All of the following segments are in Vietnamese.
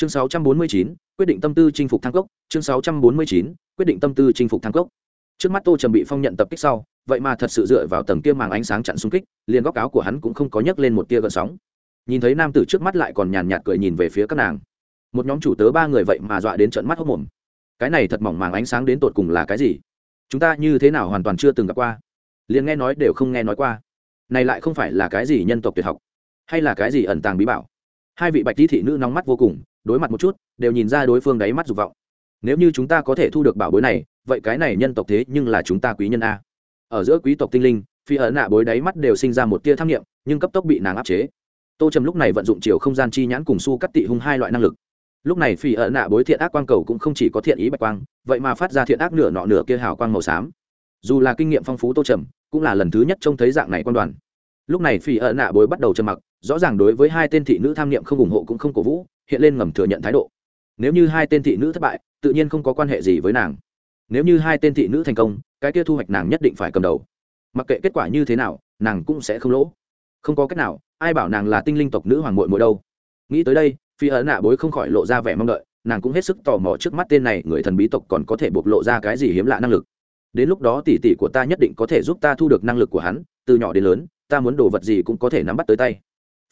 chương 649, quyết định tâm tư chinh phục thang cốc. Chương 649, quyết định tâm tư chinh phục thang cốc. Trước mắt tô trầm bị phong nhận tập kích sau vậy mà thật sự dựa vào tầng kia màng ánh sáng chặn xung kích liền góc áo của hắn cũng không có nhấc lên một tia gợn sóng. Nhìn thấy nam tử trước mắt lại còn nhàn nhạt cười nhìn về phía các nàng. Một nhóm chủ tớ ba người vậy mà dọa đến trận mắt hốc mồm. Cái này thật mỏng màng ánh sáng đến tột cùng là cái gì? Chúng ta như thế nào hoàn toàn chưa từng gặp qua? Liền nghe nói đều không nghe nói qua. Này lại không phải là cái gì nhân tộc tuyệt học hay là cái gì ẩn tàng bí bảo? Hai vị bạch lý thị nữ nóng mắt vô cùng đối mặt một chút, đều nhìn ra đối phương đáy mắt dục vọng. Nếu như chúng ta có thể thu được bảo bối này, vậy cái này nhân tộc thế nhưng là chúng ta quý nhân a. Ở giữa quý tộc tinh linh, phi ẩn nạ bối đáy mắt đều sinh ra một tia tham nghiệm nhưng cấp tốc bị nàng áp chế. Tô trầm lúc này vận dụng chiều không gian chi nhãn cùng su cắt tị hung hai loại năng lực. Lúc này phi ẩn nạ bối thiện ác quang cầu cũng không chỉ có thiện ý bạch quang, vậy mà phát ra thiện ác nửa nọ nửa kia hào quang màu xám. Dù là kinh nghiệm phong phú tô trầm, cũng là lần thứ nhất trông thấy dạng này quan đoàn. Lúc này phi ẩn nạ bối bắt đầu trầm mặc, rõ ràng đối với hai tên thị nữ tham nghiệm không ủng hộ cũng không cổ vũ hiện lên ngầm thừa nhận thái độ. Nếu như hai tên thị nữ thất bại, tự nhiên không có quan hệ gì với nàng. Nếu như hai tên thị nữ thành công, cái kia thu hoạch nàng nhất định phải cầm đầu. Mặc kệ kết quả như thế nào, nàng cũng sẽ không lỗ. Không có cách nào, ai bảo nàng là tinh linh tộc nữ hoàng mội mội đâu. Nghĩ tới đây, phi ấn nạ bối không khỏi lộ ra vẻ mong đợi, nàng cũng hết sức tò mò trước mắt tên này, người thần bí tộc còn có thể bộc lộ ra cái gì hiếm lạ năng lực. Đến lúc đó tỷ tỷ của ta nhất định có thể giúp ta thu được năng lực của hắn, từ nhỏ đến lớn, ta muốn đồ vật gì cũng có thể nắm bắt tới tay.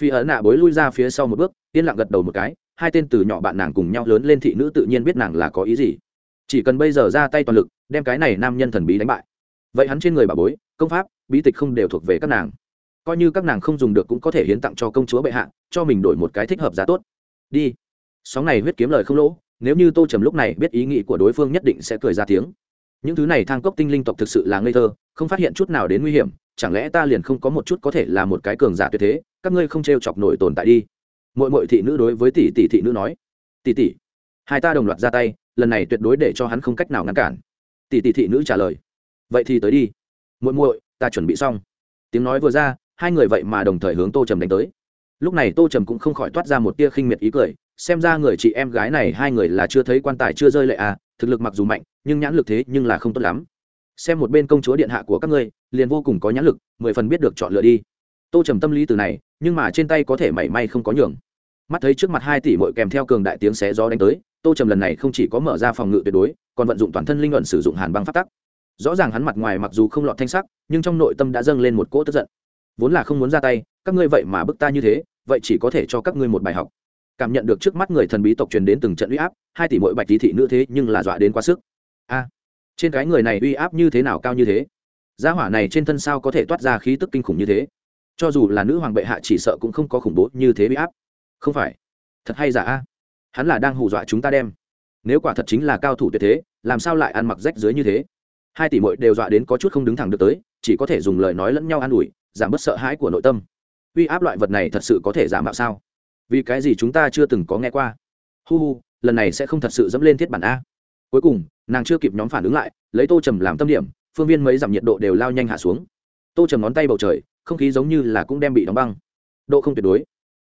Phi ấn nạ bối lui ra phía sau một bước, yên lặng gật đầu một cái hai tên từ nhỏ bạn nàng cùng nhau lớn lên thị nữ tự nhiên biết nàng là có ý gì. Chỉ cần bây giờ ra tay toàn lực, đem cái này nam nhân thần bí đánh bại. Vậy hắn trên người bà bối, công pháp, bí tịch không đều thuộc về các nàng. Coi như các nàng không dùng được cũng có thể hiến tặng cho công chúa bệ hạ, cho mình đổi một cái thích hợp giá tốt. Đi. Sóng này huyết kiếm lời không lỗ, nếu như tô trầm lúc này biết ý nghĩ của đối phương nhất định sẽ cười ra tiếng. Những thứ này thang cốc tinh linh tộc thực sự là ngây thơ, không phát hiện chút nào đến nguy hiểm, chẳng lẽ ta liền không có một chút có thể là một cái cường giả tuyệt thế, các ngươi không t r e o chọc nổi tồn tại đi mỗi mỗi thị nữ đối với tỷ tỷ thị nữ nói, tỷ tỷ, hai ta đồng loạt ra tay, lần này tuyệt đối để cho hắn không cách nào ngăn cản. Tỷ tỷ thị nữ trả lời, vậy thì tới đi. Muội muội, ta chuẩn bị xong. Tiếng nói vừa ra, hai người vậy mà đồng thời hướng tô trầm đánh tới. Lúc này tô trầm cũng không khỏi toát ra một tia khinh miệt ý cười, xem ra người chị em gái này hai người là chưa thấy quan tài chưa rơi lệ à thực lực mặc dù mạnh, nhưng nhãn lực thế nhưng là không tốt lắm. Xem một bên công chúa điện hạ của các ngươi, liền vô cùng có nhãn lực, mười phần biết được chọn lựa đi. Tô trầm tâm lý từ này nhưng mà trên tay có thể mảy may không có nhường. Mắt thấy trước mặt hai tỷ mội kèm theo cường đại tiếng xé gió đánh tới, tô trầm lần này không chỉ có mở ra phòng ngự tuyệt đối, còn vận dụng toàn thân linh luận sử dụng hàn băng phát tắc. Rõ ràng hắn mặt ngoài mặc dù không lọt thanh sắc, nhưng trong nội tâm đã dâng lên một cỗ tức giận. Vốn là không muốn ra tay, các ngươi vậy mà bức ta như thế, vậy chỉ có thể cho các ngươi một bài học. Cảm nhận được trước mắt người thần bí tộc truyền đến từng trận uy áp, hai tỷ mội bạch tí thị nữ thế nhưng là dọa đến quá sức. A, trên cái người này uy áp như thế nào cao như thế? Gia hỏa này trên thân sao có thể toát ra khí tức kinh khủng như thế? Cho dù là nữ hoàng bệ hạ chỉ sợ cũng không có khủng bố như thế bị áp. Không phải. Thật hay giả a? Hắn là đang hù dọa chúng ta đem. Nếu quả thật chính là cao thủ tuyệt thế, làm sao lại ăn mặc rách dưới như thế? Hai tỷ mội đều dọa đến có chút không đứng thẳng được tới, chỉ có thể dùng lời nói lẫn nhau an ủi, giảm bớt sợ hãi của nội tâm. Uy áp loại vật này thật sự có thể giảm mạo sao? Vì cái gì chúng ta chưa từng có nghe qua? Hu hu, lần này sẽ không thật sự dẫm lên thiết bản a. Cuối cùng, nàng chưa kịp nhóm phản ứng lại, lấy tô trầm làm tâm điểm, phương viên mấy giảm nhiệt độ đều lao nhanh hạ xuống. Tô trầm ngón tay bầu trời không khí giống như là cũng đem bị đóng băng. Độ không tuyệt đối.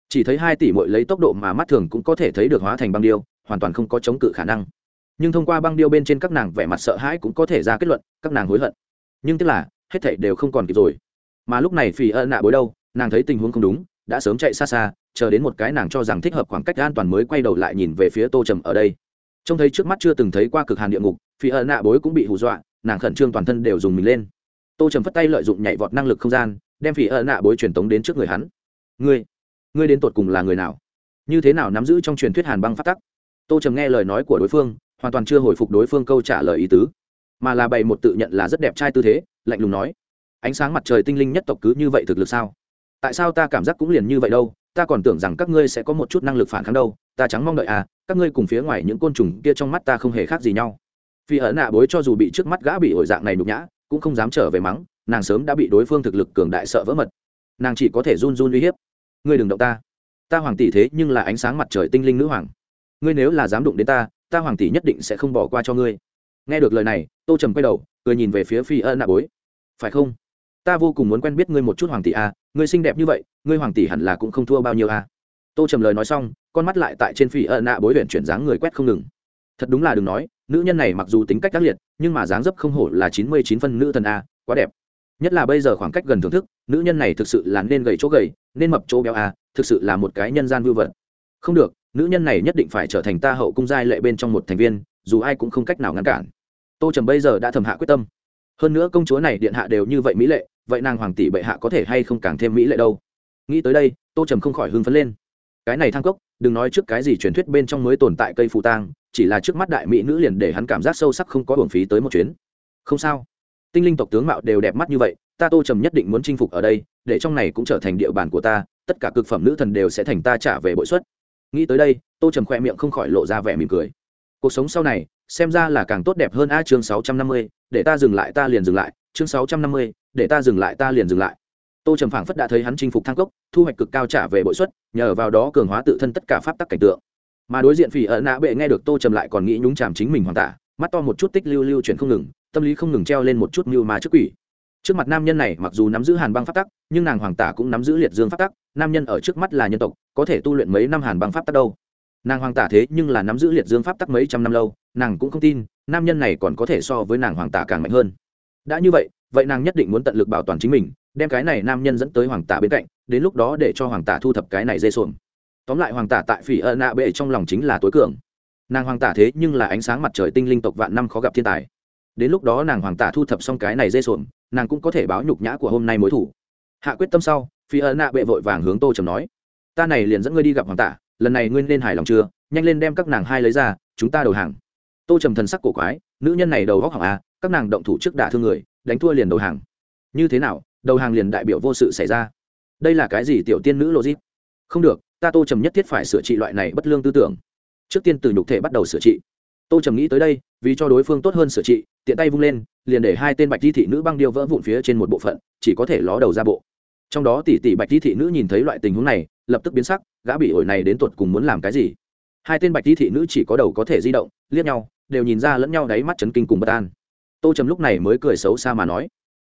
Chỉ thấy hai tỷ mội lấy tốc độ mà mắt thường cũng có thể thấy được hóa thành băng điêu, hoàn toàn không có chống cự khả năng. Nhưng thông qua băng điêu bên trên các nàng vẻ mặt sợ hãi cũng có thể ra kết luận, các nàng hối hận. Nhưng tức là, hết thảy đều không còn kịp rồi. Mà lúc này phì ân nạ bối đâu, nàng thấy tình huống không đúng, đã sớm chạy xa xa, chờ đến một cái nàng cho rằng thích hợp khoảng cách an toàn mới quay đầu lại nhìn về phía tô trầm ở đây. Trông thấy trước mắt chưa từng thấy qua cực hàn địa ngục phì ân nạ bối cũng bị hù dọa, nàng khẩn trương toàn thân đều dùng mình lên. Tô trầm phất tay lợi dụng nhảy vọt năng lực không gian đem phỉ ân nạ bối truyền tống đến trước người hắn. Ngươi ngươi đến tột cùng là người nào? Như thế nào nắm giữ trong truyền thuyết hàn băng phát tắc? Tô trầm nghe lời nói của đối phương, hoàn toàn chưa hồi phục đối phương câu trả lời ý tứ, mà là bày một tự nhận là rất đẹp trai tư thế, lạnh lùng nói, ánh sáng mặt trời tinh linh nhất tộc cứ như vậy thực lực sao? Tại sao ta cảm giác cũng liền như vậy đâu? Ta còn tưởng rằng các ngươi sẽ có một chút năng lực phản kháng đâu, ta chẳng mong đợi à các ngươi cùng phía ngoài những côn trùng kia trong mắt ta không hề khác gì nhau. Vì ở nạ bối cho dù bị trước mắt gã bị ổi dạng này nhục nhã, cũng không dám trở về mắng nàng sớm đã bị đối phương thực lực cường đại sợ vỡ mật. Nàng chỉ có thể run run uy hiếp. Ngươi đừng động ta. Ta hoàng tỷ thế nhưng là ánh sáng mặt trời tinh linh nữ hoàng. Ngươi nếu là dám đụng đến ta ta hoàng tỷ nhất định sẽ không bỏ qua cho ngươi. Nghe được lời này tô trầm quay đầu cười nhìn về phía phi ân nạ bối. Phải không? Ta vô cùng muốn quen biết ngươi một chút hoàng tỷ a à, ngươi xinh đẹp như vậy ngươi hoàng tỷ hẳn là cũng không thua bao nhiêu a à. tô trầm lời nói xong con mắt lại tại trên phi ân nạ bối huyện chuyển dáng người quét không ngừng. Thật đúng là đừng nói nữ nhân này mặc dù tính cách tác liệt nhưng mà dáng dấp không hổ là chín mươi chín phân nữ thần a quá đẹp nhất là bây giờ khoảng cách gần thưởng thức, nữ nhân này thực sự là nên gầy chỗ gầy, nên mập chỗ béo à thực sự là một cái nhân gian vưu vật. Không được, nữ nhân này nhất định phải trở thành ta hậu cung giai lệ bên trong một thành viên, dù ai cũng không cách nào ngăn cản. Tô trầm bây giờ đã thầm hạ quyết tâm. Hơn nữa công chúa này điện hạ đều như vậy mỹ lệ, vậy nàng hoàng tỷ bệ hạ có thể hay không càng thêm mỹ lệ đâu? Nghĩ tới đây, tô trầm không khỏi hưng phấn lên. Cái này thăng cốc, đừng nói trước cái gì truyền thuyết bên trong mới tồn tại cây phù tang, chỉ là trước mắt đại mỹ nữ liền để hắn cảm giác sâu sắc không có hưởng phí tới một chuyến. Không sao tinh linh tộc tướng mạo đều đẹp mắt như vậy, ta tô trầm nhất định muốn chinh phục ở đây, để trong này cũng trở thành địa bàn của ta, tất cả cực phẩm nữ thần đều sẽ thành ta trả về bội xuất. Nghĩ tới đây, tô trầm khoe miệng không khỏi lộ ra vẻ mỉm cười. Cuộc sống sau này, xem ra là càng tốt đẹp hơn a chương sáu trăm năm mươi, để ta dừng lại ta liền dừng lại, chương sáu trăm năm mươi, để ta dừng lại ta liền dừng lại. Tô trầm phảng phất đã thấy hắn chinh phục thang cốc, thu hoạch cực cao trả về bội xuất, nhờ vào đó cường hóa tự thân tất cả pháp tắc cảnh tượng. Mà đối diện phỉ ở nã bệ nghe được tô trầm lại còn nghĩ nhúng chàm chính mình hoàn tả, mắt to một chút tích lưu lưu chuyển không ngừng tâm lý không ngừng treo lên một chút mưu ma trước quỷ. Trước mặt nam nhân này mặc dù nắm giữ hàn băng pháp tắc, nhưng nàng hoàng tả cũng nắm giữ liệt dương pháp tắc, nam nhân ở trước mắt là nhân tộc, có thể tu luyện mấy năm hàn băng pháp tắc đâu. Nàng hoàng tả thế nhưng là nắm giữ liệt dương pháp tắc mấy trăm năm lâu, nàng cũng không tin, nam nhân này còn có thể so với nàng hoàng tả càng mạnh hơn. Đã như vậy vậy nàng nhất định muốn tận lực bảo toàn chính mình, đem cái này nam nhân dẫn tới hoàng tả bên cạnh, đến lúc đó để cho hoàng tả thu thập cái này dây xuồng. Tóm lại hoàng tả tại phỉ ơ nạ bệ trong lòng chính là tối cường. Nàng hoàng tả thế nhưng là ánh sáng mặt trời tinh linh tộc vạn năm khó gặp thiên tài đến lúc đó nàng hoàng tả thu thập xong cái này dây xuồng, nàng cũng có thể báo nhục nhã của hôm nay mối thủ. Hạ quyết tâm sau phi ân nạ bệ vội vàng hướng tô trầm nói, ta này liền dẫn ngươi đi gặp hoàng tả, lần này ngươi nên hài lòng chưa? Nhanh lên đem các nàng hai lấy ra, chúng ta đầu hàng. Tô trầm thần sắc cổ quái, nữ nhân này đầu góc hỏng à các nàng động thủ trước đả thương người, đánh thua liền đầu hàng. Như thế nào, đầu hàng liền đại biểu vô sự xảy ra? Đây là cái gì tiểu tiên nữ logic? Không được, ta tô trầm nhất thiết phải sửa trị loại này bất lương tư tưởng. Trước tiên từ nhục thể bắt đầu sửa trị tô trầm nghĩ tới đây, vì cho đối phương tốt hơn sửa trị, tiện tay vung lên, liền để hai tên bạch di thị nữ băng điêu vỡ vụn phía trên một bộ phận, chỉ có thể ló đầu ra bộ. Trong đó tỷ tỷ bạch di thị nữ nhìn thấy loại tình huống này, lập tức biến sắc, gã bị ổi này đến tuột cùng muốn làm cái gì? Hai tên bạch di thị nữ chỉ có đầu có thể di động, liếc nhau, đều nhìn ra lẫn nhau đáy mắt chấn kinh cùng bất an. Tô trầm lúc này mới cười xấu xa mà nói,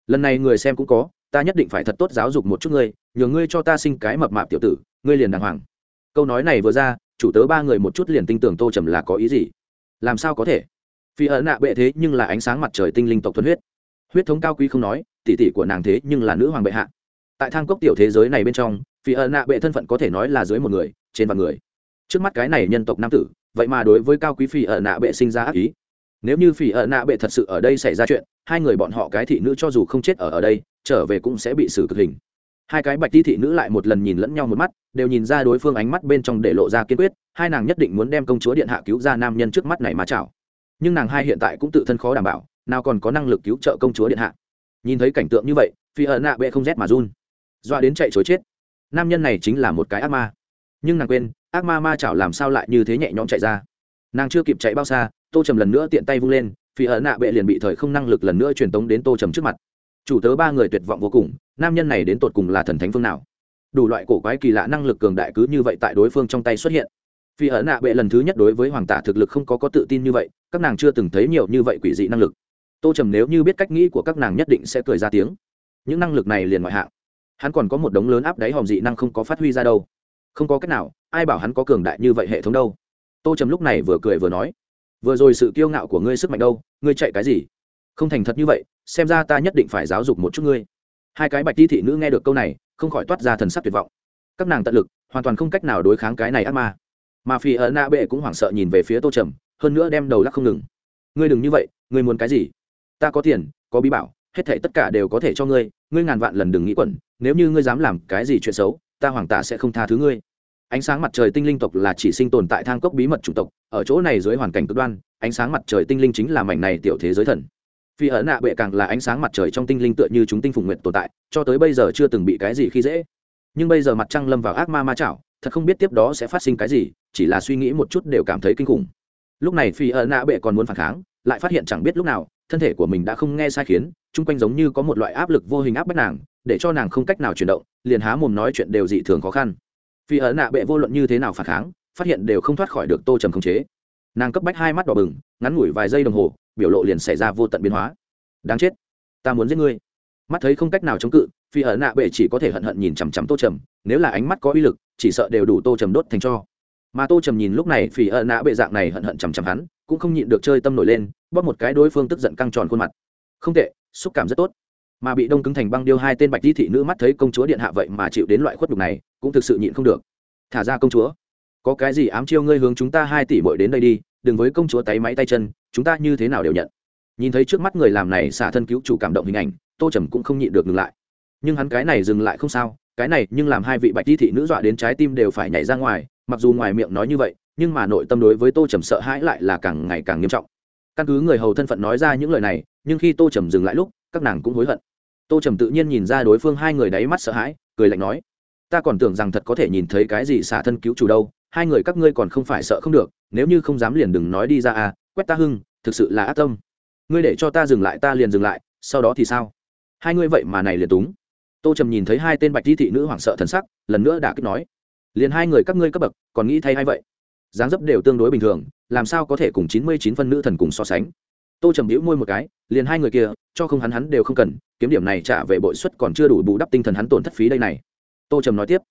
lần này người xem cũng có, ta nhất định phải thật tốt giáo dục một chút ngươi nhờ ngươi cho ta sinh cái mập mạp tiểu tử, ngươi liền đàng hoàng. Câu nói này vừa ra, chủ tớ ba người một chút liền tin tưởng tô trầm là có ý gì làm sao có thể? Phi ẩn nạ bệ thế nhưng là ánh sáng mặt trời tinh linh tộc thuần huyết. Huyết thống cao quý không nói, tỷ tỷ của nàng thế nhưng là nữ hoàng bệ hạ. Tại thang cốc tiểu thế giới này bên trong, phi ẩn nạ bệ thân phận có thể nói là dưới một người, trên vạn người. Trước mắt cái này nhân tộc nam tử, vậy mà đối với cao quý phi ở nạ bệ sinh ra ác ý. Nếu như phi ở nạ bệ thật sự ở đây xảy ra chuyện, hai người bọn họ cái thị nữ cho dù không chết ở ở đây, trở về cũng sẽ bị xử cực hình hai cái bạch ti thị nữ lại một lần nhìn lẫn nhau một mắt, đều nhìn ra đối phương ánh mắt bên trong để lộ ra kiên quyết, hai nàng nhất định muốn đem công chúa điện hạ cứu ra nam nhân trước mắt này mà chảo nhưng nàng hai hiện tại cũng tự thân khó đảm bảo, nào còn có năng lực cứu trợ công chúa điện hạ. Nhìn thấy cảnh tượng như vậy, phi ẩn nạ bệ không rét mà run. Doa đến chạy chối chết. Nam nhân này chính là một cái ác ma. Nhưng nàng quên, ác ma ma chảo làm sao lại như thế nhẹ nhõm chạy ra. Nàng chưa kịp chạy bao xa, tô trầm lần nữa tiện tay vung lên, phi ẩn nạ bệ liền bị thời không năng lực lần nữa truyền tống đến tô trầm trước mặt chủ tớ ba người tuyệt vọng vô cùng, nam nhân này đến tột cùng là thần thánh phương nào? Đủ loại cổ quái kỳ lạ năng lực cường đại cứ như vậy tại đối phương trong tay xuất hiện. Vì ở nạ bệ lần thứ nhất đối với hoàng tả thực lực không có có tự tin như vậy, các nàng chưa từng thấy nhiều như vậy quỷ dị năng lực. Tô trầm nếu như biết cách nghĩ của các nàng nhất định sẽ cười ra tiếng. Những năng lực này liền ngoại hạng. Hắn còn có một đống lớn áp đáy hòm dị năng không có phát huy ra đâu. Không có cách nào, ai bảo hắn có cường đại như vậy hệ thống đâu? Tô trầm lúc này vừa cười vừa nói, vừa rồi sự kiêu ngạo của ngươi sức mạnh đâu? Ngươi chạy cái gì? Không thành thật như vậy, xem ra ta nhất định phải giáo dục một chút ngươi. Hai cái bạch ti thị nữ nghe được câu này, không khỏi toát ra thần sắc tuyệt vọng. Các nàng tận lực, hoàn toàn không cách nào đối kháng cái này ác ma. Mà phi ở na bệ cũng hoảng sợ nhìn về phía tô trầm, hơn nữa đem đầu lắc không ngừng. Ngươi đừng như vậy, ngươi muốn cái gì? Ta có tiền, có bí bảo, hết thảy tất cả đều có thể cho ngươi ngươi ngàn vạn lần đừng nghĩ quẩn, nếu như ngươi dám làm cái gì chuyện xấu, ta hoàng tả sẽ không tha thứ ngươi. Ánh sáng mặt trời tinh linh tộc là chỉ sinh tồn tại thang cốc bí mật chủng tộc, ở chỗ này dưới hoàn cảnh cực đoan, ánh sáng mặt trời tinh linh chính là mảnh này tiểu thế giới thần phi ở nạ bệ càng là ánh sáng mặt trời trong tinh linh tựa như chúng tinh phùng nguyện tồn tại, cho tới bây giờ chưa từng bị cái gì khi dễ. Nhưng bây giờ mặt trăng lâm vào ác ma ma chảo, thật không biết tiếp đó sẽ phát sinh cái gì, chỉ là suy nghĩ một chút đều cảm thấy kinh khủng. Lúc này phi ở nạ bệ còn muốn phản kháng, lại phát hiện chẳng biết lúc nào, thân thể của mình đã không nghe sai khiến, chung quanh giống như có một loại áp lực vô hình áp bách nàng, để cho nàng không cách nào chuyển động, liền há mồm nói chuyện đều dị thường khó khăn. Phi ở nạ bệ vô luận như thế nào phản kháng, phát hiện đều không thoát khỏi được tô trầm khống chế. Nàng cấp bách hai mắt đỏ bừng, ngắn ngủi vài giây đồng hồ biểu lộ liền xảy ra vô tận biến hóa. Đáng chết, ta muốn giết ngươi. Mắt thấy không cách nào chống cự, phi ở nạ bệ chỉ có thể hận hận nhìn chằm chằm tô trầm, nếu là ánh mắt có uy lực, chỉ sợ đều đủ tô trầm đốt thành cho. Mà tô trầm nhìn lúc này phi ở nạ bệ dạng này hận hận chằm chằm hắn, cũng không nhịn được chơi tâm nổi lên, bóp một cái đối phương tức giận căng tròn khuôn mặt. Không tệ, xúc cảm rất tốt. Mà bị đông cứng thành băng điêu hai tên bạch di thị nữ mắt thấy công chúa điện hạ vậy mà chịu đến loại khuất đục này, cũng thực sự nhịn không được. Thả ra công chúa. Có cái gì ám chiêu ngươi hướng chúng ta hai tỷ bội đến đây đi, đừng với công chúa tay máy tay chân chúng ta như thế nào đều nhận. Nhìn thấy trước mắt người làm này xả thân cứu chủ cảm động hình ảnh, tô trầm cũng không nhịn được ngừng lại. Nhưng hắn cái này dừng lại không sao, cái này nhưng làm hai vị bạch di thị nữ dọa đến trái tim đều phải nhảy ra ngoài, mặc dù ngoài miệng nói như vậy, nhưng mà nội tâm đối với tô trầm sợ hãi lại là càng ngày càng nghiêm trọng. Căn cứ người hầu thân phận nói ra những lời này, nhưng khi tô trầm dừng lại lúc, các nàng cũng hối hận. Tô trầm tự nhiên nhìn ra đối phương hai người đáy mắt sợ hãi, cười lạnh nói, ta còn tưởng rằng thật có thể nhìn thấy cái gì xả thân cứu chủ đâu, hai người các ngươi còn không phải sợ không được, nếu như không dám liền đừng nói đi ra à quét ta hưng, thực sự là ác tâm. Ngươi để cho ta dừng lại, ta liền dừng lại, sau đó thì sao? Hai ngươi vậy mà này liền túng. Tô trầm nhìn thấy hai tên bạch di thị nữ hoảng sợ thần sắc, lần nữa đã kích nói, liền hai người các ngươi cấp bậc, còn nghĩ thay hay vậy? Dáng dấp đều tương đối bình thường, làm sao có thể cùng chín mươi chín phân nữ thần cùng so sánh? Tô trầm hữu môi một cái, liền hai người kia, cho không hắn hắn đều không cần, kiếm điểm này trả về bội suất còn chưa đủ bù đắp tinh thần hắn tổn thất phí đây này. Tô trầm nói tiếp,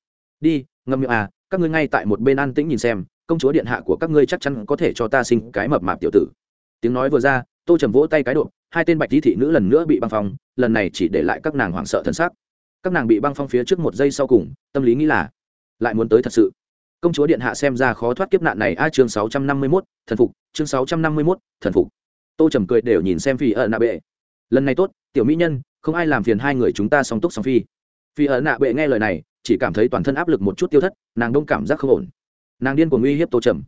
đi, ngâm miệng à các ngươi ngay tại một bên an tĩnh nhìn xem công chúa điện hạ của các ngươi chắc chắn có thể cho ta sinh cái mập mạp tiểu tử. Tiếng nói vừa ra, tô trầm vỗ tay cái độ hai tên bạch di thị nữ lần nữa bị băng phong, lần này chỉ để lại các nàng hoảng sợ thân xác. Các nàng bị băng phong phía trước một giây sau cùng, tâm lý nghĩ là, lại muốn tới thật sự. Công chúa điện hạ xem ra khó thoát kiếp nạn này, a, chương sáu trăm năm mươi mốt, thần phục, chương sáu trăm năm mươi mốt, thần phục. Tô trầm cười đều nhìn xem phi ở nạ bệ. Lần này tốt, tiểu mỹ nhân, không ai làm phiền hai người chúng ta song túc song phi. Phi ở nạ bệ nghe lời này, chỉ cảm thấy toàn thân áp lực một chút tiêu thất, nàng đông cảm giác không ổn nàng điên của nguy hiếp tô trầm.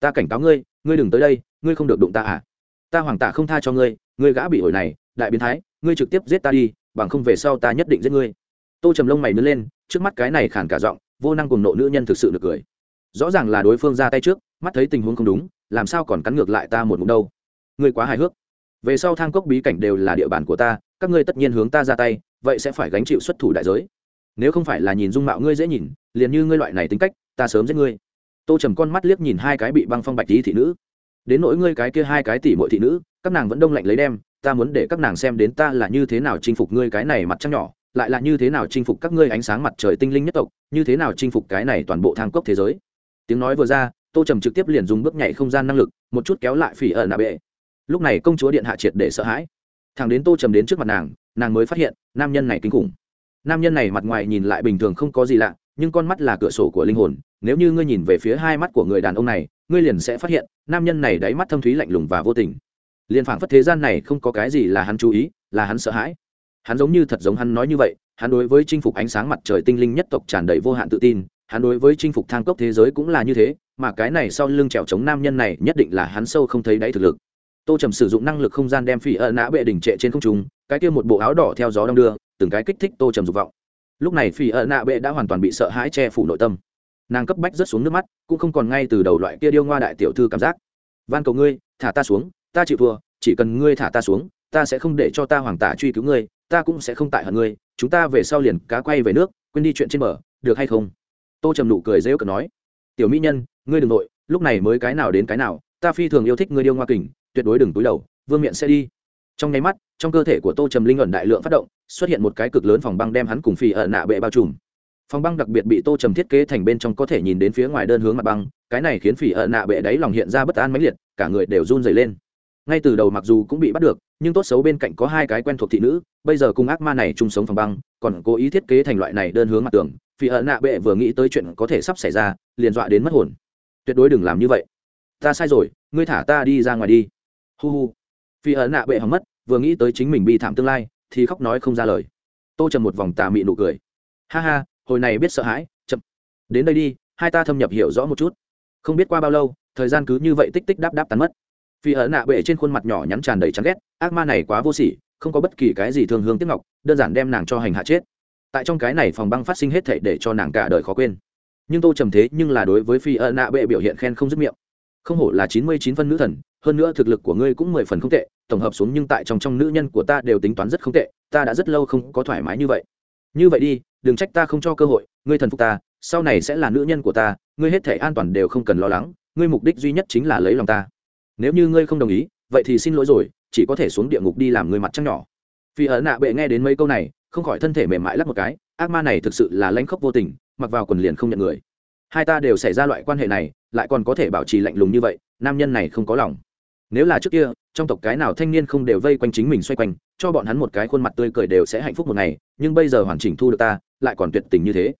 Ta cảnh cáo ngươi ngươi đừng tới đây, ngươi không được đụng ta à? Ta hoàng tả không tha cho ngươi ngươi gã bị ổi này, đại biến thái, ngươi trực tiếp giết ta đi, bằng không về sau ta nhất định giết ngươi. Tô trầm lông mày nứt lên, trước mắt cái này khản cả giọng, vô năng cùng nộ nữ nhân thực sự được cười. Rõ ràng là đối phương ra tay trước, mắt thấy tình huống không đúng, làm sao còn cắn ngược lại ta một mục đâu? Ngươi quá hài hước. Về sau thang cốc bí cảnh đều là địa bàn của ta, các ngươi tất nhiên hướng ta ra tay, vậy sẽ phải gánh chịu xuất thủ đại giới. Nếu không phải là nhìn dung mạo ngươi dễ nhìn, liền như ngươi loại này tính cách, ta sớm giết ngươi tô trầm con mắt liếc nhìn hai cái bị băng phong bạch tí thị nữ đến nỗi ngươi cái kia hai cái tỷ muội thị nữ các nàng vẫn đông lạnh lấy đem ta muốn để các nàng xem đến ta là như thế nào chinh phục ngươi cái này mặt trăng nhỏ lại là như thế nào chinh phục các ngươi ánh sáng mặt trời tinh linh nhất tộc như thế nào chinh phục cái này toàn bộ thang cốc thế giới tiếng nói vừa ra tô trầm trực tiếp liền dùng bước nhảy không gian năng lực một chút kéo lại phỉ ở nạ bệ lúc này công chúa điện hạ triệt để sợ hãi thằng đến tô trầm đến trước mặt nàng nàng mới phát hiện nam nhân này kinh khủng nam nhân này mặt ngoài nhìn lại bình thường không có gì lạ nhưng con mắt là cửa sổ của linh hồn, nếu như ngươi nhìn về phía hai mắt của người đàn ông này, ngươi liền sẽ phát hiện, nam nhân này đáy mắt thâm thúy lạnh lùng và vô tình. Liền phảng phất thế gian này không có cái gì là hắn chú ý, là hắn sợ hãi. Hắn giống như thật giống hắn nói như vậy, hắn đối với chinh phục ánh sáng mặt trời tinh linh nhất tộc tràn đầy vô hạn tự tin, hắn đối với chinh phục thang cốc thế giới cũng là như thế, mà cái này sau lưng trèo chống nam nhân này nhất định là hắn sâu không thấy đáy thực lực. Tô trầm sử dụng năng lực không gian đem phi ợ nã bệ đỉnh trệ trên không trung, cái kia một bộ áo đỏ theo gió đong đưa, từng cái kích thích tô trầm dục vọng lúc này phi ợ nạ bệ đã hoàn toàn bị sợ hãi che phủ nội tâm. Nàng cấp bách rớt xuống nước mắt, cũng không còn ngay từ đầu loại kia điêu ngoa đại tiểu thư cảm giác. Van cầu ngươi, thả ta xuống, ta chịu thua, chỉ cần ngươi thả ta xuống, ta sẽ không để cho ta hoàng tả truy cứu ngươi, ta cũng sẽ không tại hận ngươi, chúng ta về sau liền cá quay về nước, quên đi chuyện trên bờ, được hay không? Tô trầm nụ cười rêu cờ nói, tiểu mỹ nhân, ngươi đ ừ n g nội, lúc này mới cái nào đến cái nào, ta phi thường yêu thích ngươi điêu ngoa kình, tuyệt đối đừng túi đầu, vương miện sẽ đi. Trong nháy mắt, trong cơ thể của tô trầm linh ẩn đại lượng phát động xuất hiện một cái cực lớn phòng băng đem hắn cùng phi ở nạ bệ bao trùm. Phòng băng đặc biệt bị tô trầm thiết kế thành bên trong có thể nhìn đến phía ngoài đơn hướng mặt băng, cái này khiến phỉ ở nạ bệ đáy lòng hiện ra bất an mãnh liệt, cả người đều run dày lên. Ngay từ đầu mặc dù cũng bị bắt được, nhưng tốt xấu bên cạnh có hai cái quen thuộc thị nữ, bây giờ cùng ác ma này chung sống phòng băng, còn cố ý thiết kế thành loại này đơn hướng mặt tường phỉ ở nạ bệ vừa nghĩ tới chuyện có thể sắp xảy ra, liền dọa đến mất hồn. Tuyệt đối đừng làm như vậy. Ta sai rồi, ngươi thả ta đi ra ngoài đi. Hu hu. Phỉ ở nạ bệ hỏng mất, vừa nghĩ tới chính mình bị thảm tương lai thì khóc nói không ra lời. Tô trầm một vòng tà mị nụ cười. Ha ha, hồi này biết sợ hãi, chậm. Đến đây đi, hai ta thâm nhập hiểu rõ một chút. Không biết qua bao lâu, thời gian cứ như vậy tích tích đáp đáp tắn mất. Phi ở nạ bệ trên khuôn mặt nhỏ nhắn tràn đầy chán ghét, ác ma này quá vô sỉ, không có bất kỳ cái gì thương hương tiếc ngọc, đơn giản đem nàng cho hành hạ chết. Tại trong cái này phòng băng phát sinh hết thể để cho nàng cả đời khó quên. Nhưng tô trầm thế nhưng là đối với phi ợ nạ bệ biểu hiện khen không dứt miệng. Không hổ là chín mươi chín phân nữ thần hơn nữa thực lực của ngươi cũng mười phần không tệ, tổng hợp xuống nhưng tại trong trong nữ nhân của ta đều tính toán rất không tệ, ta đã rất lâu không có thoải mái như vậy. Như vậy đi, đừng trách ta không cho cơ hội, ngươi thần phục ta, sau này sẽ là nữ nhân của ta, ngươi hết thể an toàn đều không cần lo lắng, ngươi mục đích duy nhất chính là lấy lòng ta. Nếu như ngươi không đồng ý, vậy thì xin lỗi rồi, chỉ có thể xuống địa ngục đi làm người mặt trăng nhỏ. Vì ở nạ bệ nghe đến mấy câu này, không khỏi thân thể mềm mại lắc một cái, ác ma này thực sự là lãnh khốc vô tình, mặc vào quần liền không nhận người. Hai ta đều xảy ra loại quan hệ này, lại còn có thể bảo trì lạnh lùng như vậy, nam nhân này không có lòng nếu là trước kia, trong tộc cái nào thanh niên không đều vây quanh chính mình xoay quanh, cho bọn hắn một cái khuôn mặt tươi cười đều sẽ hạnh phúc một ngày, nhưng bây giờ hoàn chỉnh thu được ta, lại còn tuyệt tình như thế.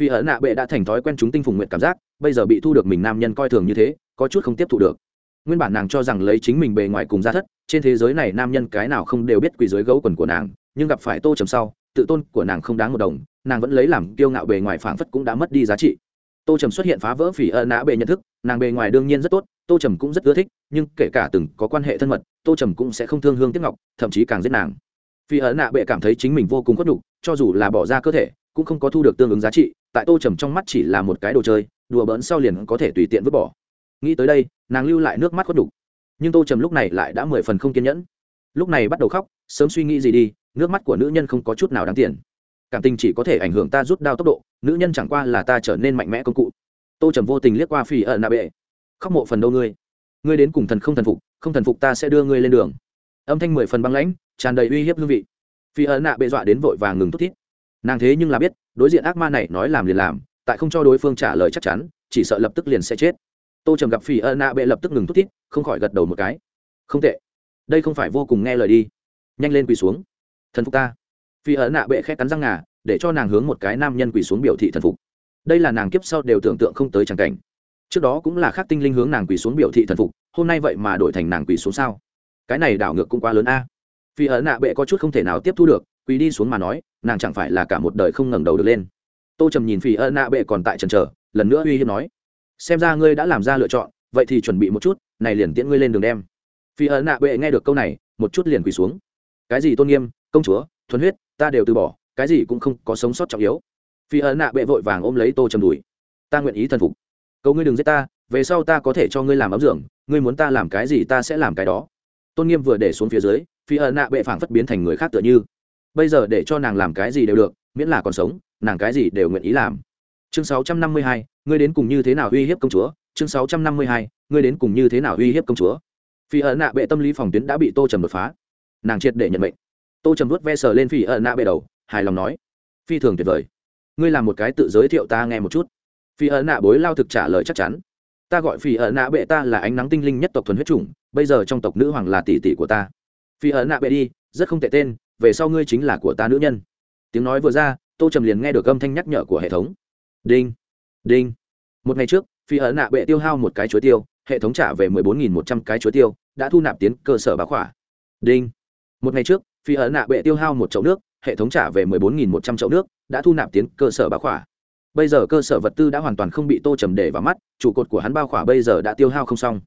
Phi ở nạ bệ đã thành thói quen chúng tinh phùng nguyện cảm giác, bây giờ bị thu được mình nam nhân coi thường như thế, có chút không tiếp thu được. Nguyên bản nàng cho rằng lấy chính mình bề ngoài cùng ra thất, trên thế giới này nam nhân cái nào không đều biết quỳ dưới gấu quần của nàng, nhưng gặp phải tô trầm sau, tự tôn của nàng không đáng một đồng, nàng vẫn lấy làm kiêu ngạo bề ngoài phảng phất cũng đã mất đi giá trị. Tô trầm xuất hiện phá vỡ phỉ ẩn nã bệ nhận thức, nàng bề ngoài đương nhiên rất tốt tô trầm cũng rất ưa thích, nhưng kể cả từng có quan hệ thân mật, tô trầm cũng sẽ không thương hương tiếc ngọc, thậm chí càng giết nàng. Phi ấn nạ bệ cảm thấy chính mình vô cùng khuất nhục, cho dù là bỏ ra cơ thể, cũng không có thu được tương ứng giá trị, tại tô trầm trong mắt chỉ là một cái đồ chơi, đùa bỡn sau liền có thể tùy tiện vứt bỏ. Nghĩ tới đây, nàng lưu lại nước mắt khuất nhục. Nhưng tô trầm lúc này lại đã mười phần không kiên nhẫn. Lúc này bắt đầu khóc, sớm suy nghĩ gì đi, nước mắt của nữ nhân không có chút nào đáng tiền. Cảm tình chỉ có thể ảnh hưởng ta rút đao tốc độ, nữ nhân chẳng qua là ta trở nên mạnh mẽ công cụ. Tô trầm vô tình liếc qua phi ẩn nạ bệ khóc mộ phần đâu ngươi? Ngươi đến cùng thần không thần phục, không thần phục ta sẽ đưa ngươi lên đường. Âm thanh mười phần băng lãnh, tràn đầy uy hiếp hương vị. Phi ấn nạ bệ dọa đến vội và ngừng thút thít. Nàng thế nhưng là biết, đối diện ác ma này nói làm liền làm, tại không cho đối phương trả lời chắc chắn, chỉ sợ lập tức liền sẽ chết. Tô trầm gặp phi ấn nạ bệ lập tức ngừng thút thít, không khỏi gật đầu một cái. Không tệ. Đây không phải vô cùng nghe lời đi. Nhanh lên quỳ xuống. Thần phục ta. Phi ấn nạ bệ khét cắn răng ngà, để cho nàng hướng một cái nam nhân quỳ xuống biểu thị thần phục. Đây là nàng kiếp sau đều tưởng tượng không tới tràng cảnh trước đó cũng là khác tinh linh hướng nàng quỳ xuống biểu thị thần phục, hôm nay vậy mà đổi thành nàng quỳ xuống sao? Cái này đảo ngược cũng quá lớn a. Phi ở nạ bệ có chút không thể nào tiếp thu được, quỳ đi xuống mà nói, nàng chẳng phải là cả một đời không ngẩng đầu được lên. Tô trầm nhìn phi ấn nạ bệ còn tại trần trở lần nữa uy hiếp nói, xem ra ngươi đã làm ra lựa chọn, vậy thì chuẩn bị một chút, này liền tiễn ngươi lên đường đem. Phi ấn nạ bệ nghe được câu này, một chút liền quỳ xuống. Cái gì tôn nghiêm, công chúa, thuần huyết, ta đều từ bỏ, cái gì cũng không có sống sót trọng yếu. Phi ấn nạ bệ vội vàng ôm lấy tô trầm đùi. Ta nguyện ý thần phục cầu ngươi đừng giết ta về sau ta có thể cho ngươi làm ấm dưỡng ngươi muốn ta làm cái gì ta sẽ làm cái đó. Tôn nghiêm vừa để xuống phía dưới phi ợ nạ bệ phảng phất biến thành người khác tựa như. Bây giờ để cho nàng làm cái gì đều được miễn là còn sống nàng cái gì đều nguyện ý làm. Chương 652, ngươi đến cùng như thế nào uy hiếp công chúa? Chương 652, ngươi đến cùng như thế nào uy hiếp công chúa? Phi ợ nạ bệ tâm lý phòng tuyến đã bị tô trầm đột phá. Nàng triệt để nhận mệnh. Tô trầm vuốt ve sờ lên phi ẩn nạ bệ đầu hài lòng nói phi thường tuyệt vời. Ngươi làm một cái tự giới thiệu ta nghe một chút phi ẩn nạ bối lao thực trả lời chắc chắn. Ta gọi phi ẩn nạ bệ ta là ánh nắng tinh linh nhất tộc thuần huyết chủng, bây giờ trong tộc nữ hoàng là tỷ tỷ của ta. Phi ẩn nạ bệ đi, rất không tệ tên, về sau ngươi chính là của ta nữ nhân. Tiếng nói vừa ra, tô trầm liền nghe được âm thanh nhắc nhở của hệ thống. Đinh đinh. Một ngày trước, phi ẩn nạ bệ tiêu hao một cái chuối tiêu, hệ thống trả về mười bốn nghìn một trăm cái chuối tiêu, đã thu nạp tiến cơ sở bá khỏa. Đinh. Một ngày trước, phi ợ nạ bệ tiêu hao một chậu nước, hệ thống trả về mười bốn nghìn một trăm chậu nước, đã thu nạp tiến cơ sở bá khỏa bây giờ cơ sở vật tư đã hoàn toàn không bị tô trầm để vào mắt, trụ cột của hắn bao khỏa bây giờ đã tiêu hao không xong.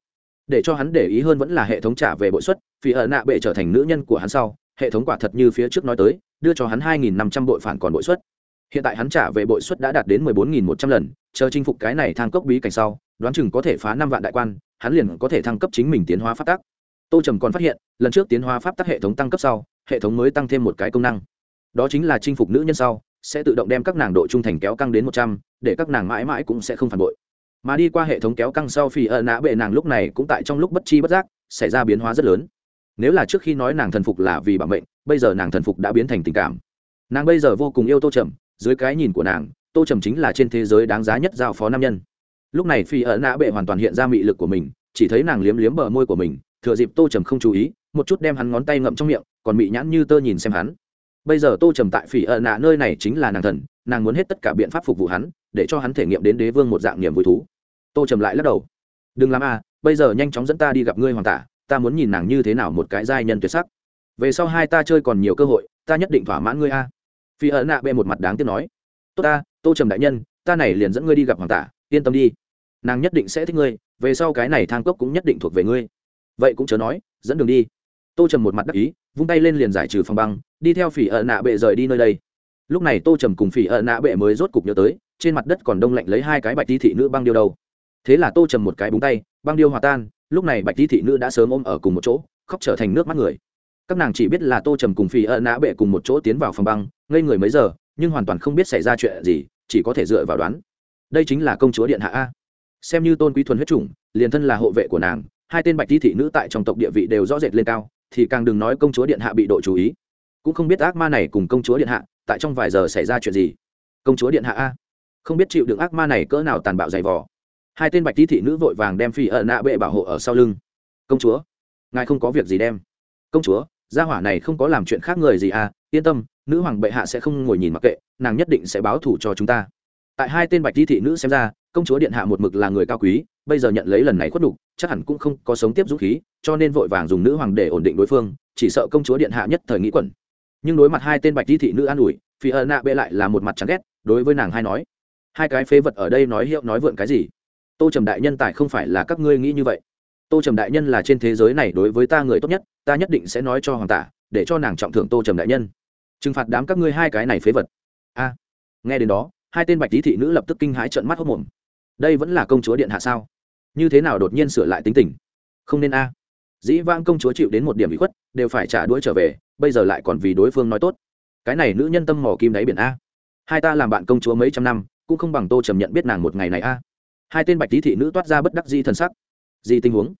Để cho hắn để ý hơn vẫn là hệ thống trả về bội suất vì ở nạ bệ trở thành nữ nhân của hắn sau, hệ thống quả thật như phía trước nói tới, đưa cho hắn hai nghìn năm trăm bội phản còn bội suất. Hiện tại hắn trả về bội suất đã đạt đến mười bốn nghìn một trăm lần, chờ chinh phục cái này thang cốc bí cảnh sau, đoán chừng có thể phá năm vạn đại quan, hắn liền có thể thăng cấp chính mình tiến hóa phát tác tô trầm còn phát hiện, lần trước tiến hóa pháp tắc hệ thống tăng cấp sau, hệ thống mới tăng thêm một cái công năng. Đó chính là chinh phục nữ nhân sau sẽ tự động đem các nàng độ trung thành kéo căng đến một trăm, để các nàng mãi mãi cũng sẽ không phản bội. Mà đi qua hệ thống kéo căng sau phi ợ nã bệ nàng lúc này cũng tại trong lúc bất chi bất giác, xảy ra biến hóa rất lớn. Nếu là trước khi nói nàng thần phục là vì bảo mệnh, bây giờ nàng thần phục đã biến thành tình cảm. Nàng bây giờ vô cùng yêu tô trầm, dưới cái nhìn của nàng, tô trầm chính là trên thế giới đáng giá nhất giao phó nam nhân. Lúc này phi ợ nã bệ hoàn toàn hiện ra mị lực của mình, chỉ thấy nàng liếm liếm bờ môi của mình, thừa dịp tô trầm không chú ý, một chút đem hắn ngón tay ngậm trong miệng, còn mị nhãn như tơ nhìn xem hắn bây giờ tô trầm tại phỉ ợ nạ, nơi này chính là nàng thần, nàng muốn hết tất cả biện pháp phục vụ hắn, để cho hắn thể nghiệm đến đế vương một dạng niềm vui thú. Tô trầm lại lắc đầu. Đừng làm à bây giờ nhanh chóng dẫn ta đi gặp ngươi hoàng tả, ta muốn nhìn nàng như thế nào một cái giai nhân tuyệt sắc. Về sau hai ta chơi còn nhiều cơ hội, ta nhất định thỏa mãn ngươi a. À. phi ợ nạ bê một mặt đáng tiếc nói. Tốt ta, tô trầm đại nhân, ta này liền dẫn ngươi đi gặp hoàng tả, yên tâm đi. Nàng nhất định sẽ thích ngươi, về sau cái này thang cốc cũng nhất định thuộc về ngươi. Vậy cũng chớ nói, dẫn đường đi. Tô trầm một mặt đắc ý vung tay lên liền giải trừ phòng băng, đi theo phỉ ợ nạ bệ rời đi nơi đây. Lúc này tô trầm cùng phỉ ợ nạ bệ mới rốt cục nhớ tới, trên mặt đất còn đông lạnh lấy hai cái bạch ti thị nữ băng điêu đầu thế là tô trầm một cái búng tay, băng điêu hòa tan, lúc này bạch ti thị nữ đã sớm ôm ở cùng một chỗ, khóc trở thành nước mắt người. Các nàng chỉ biết là tô trầm cùng phỉ ợ nạ bệ cùng một chỗ tiến vào phòng băng, ngây người mấy giờ, nhưng hoàn toàn không biết xảy ra chuyện gì, chỉ có thể dựa vào đoán. Đây chính là công chúa điện hạ a. Xem như tôn quý thuần huyết chủng, liền thân là hộ vệ của nàng, hai tên bạch thi thị nữ tại trong tộc địa vị đều rõ rệt lên cao thì càng đừng nói công chúa điện hạ bị độ chú ý. Cũng không biết ác ma này cùng công chúa điện hạ, tại trong vài giờ xảy ra chuyện gì. Công chúa điện hạ a. Không biết chịu đựng ác ma này cỡ nào tàn bạo dày vò. Hai tên bạch tí thị nữ vội vàng đem phi ở nạ bệ bảo hộ ở sau lưng. Công chúa, ngài không có việc gì đem. Công chúa, gia hỏa này không có làm chuyện khác người gì à yên tâm, nữ hoàng bệ hạ sẽ không ngồi nhìn mặc kệ, nàng nhất định sẽ báo thủ cho chúng ta. Tại hai tên bạch tí thị nữ xem ra công chúa điện hạ một mực là người cao quý, bây giờ nhận lấy lần này khuất đục, chắc hẳn cũng không có sống tiếp dũng khí, cho nên vội vàng dùng nữ hoàng để ổn định đối phương, chỉ sợ công chúa điện hạ nhất thời nghĩ quẩn. Nhưng đối mặt hai tên bạch di thị nữ an ủi, phi ơ nạ bệ lại là một mặt chán ghét, đối với nàng hai nói, hai cái phế vật ở đây nói hiệu nói vượn cái gì? Tô trầm đại nhân tài không phải là các ngươi nghĩ như vậy. Tô trầm đại nhân là trên thế giới này đối với ta người tốt nhất, ta nhất định sẽ nói cho hoàng tả, để cho nàng trọng thưởng tô trầm đại nhân. Trừng phạt đám các ngươi hai cái này phế vật. A. Nghe đến đó, hai tên bạch lý thị nữ lập tức kinh hãi trợn mắt hốc mồm đây vẫn là công chúa điện hạ sao? Như thế nào đột nhiên sửa lại tính tình? Không nên a. Dĩ vang công chúa chịu đến một điểm bị khuất, đều phải trả đuổi trở về, bây giờ lại còn vì đối phương nói tốt. Cái này nữ nhân tâm mỏ kim đáy biển a. Hai ta làm bạn công chúa mấy trăm năm, cũng không bằng tô trầm nhận biết nàng một ngày này a. Hai tên bạch tý thị nữ toát ra bất đắc di thần sắc. Di tình huống?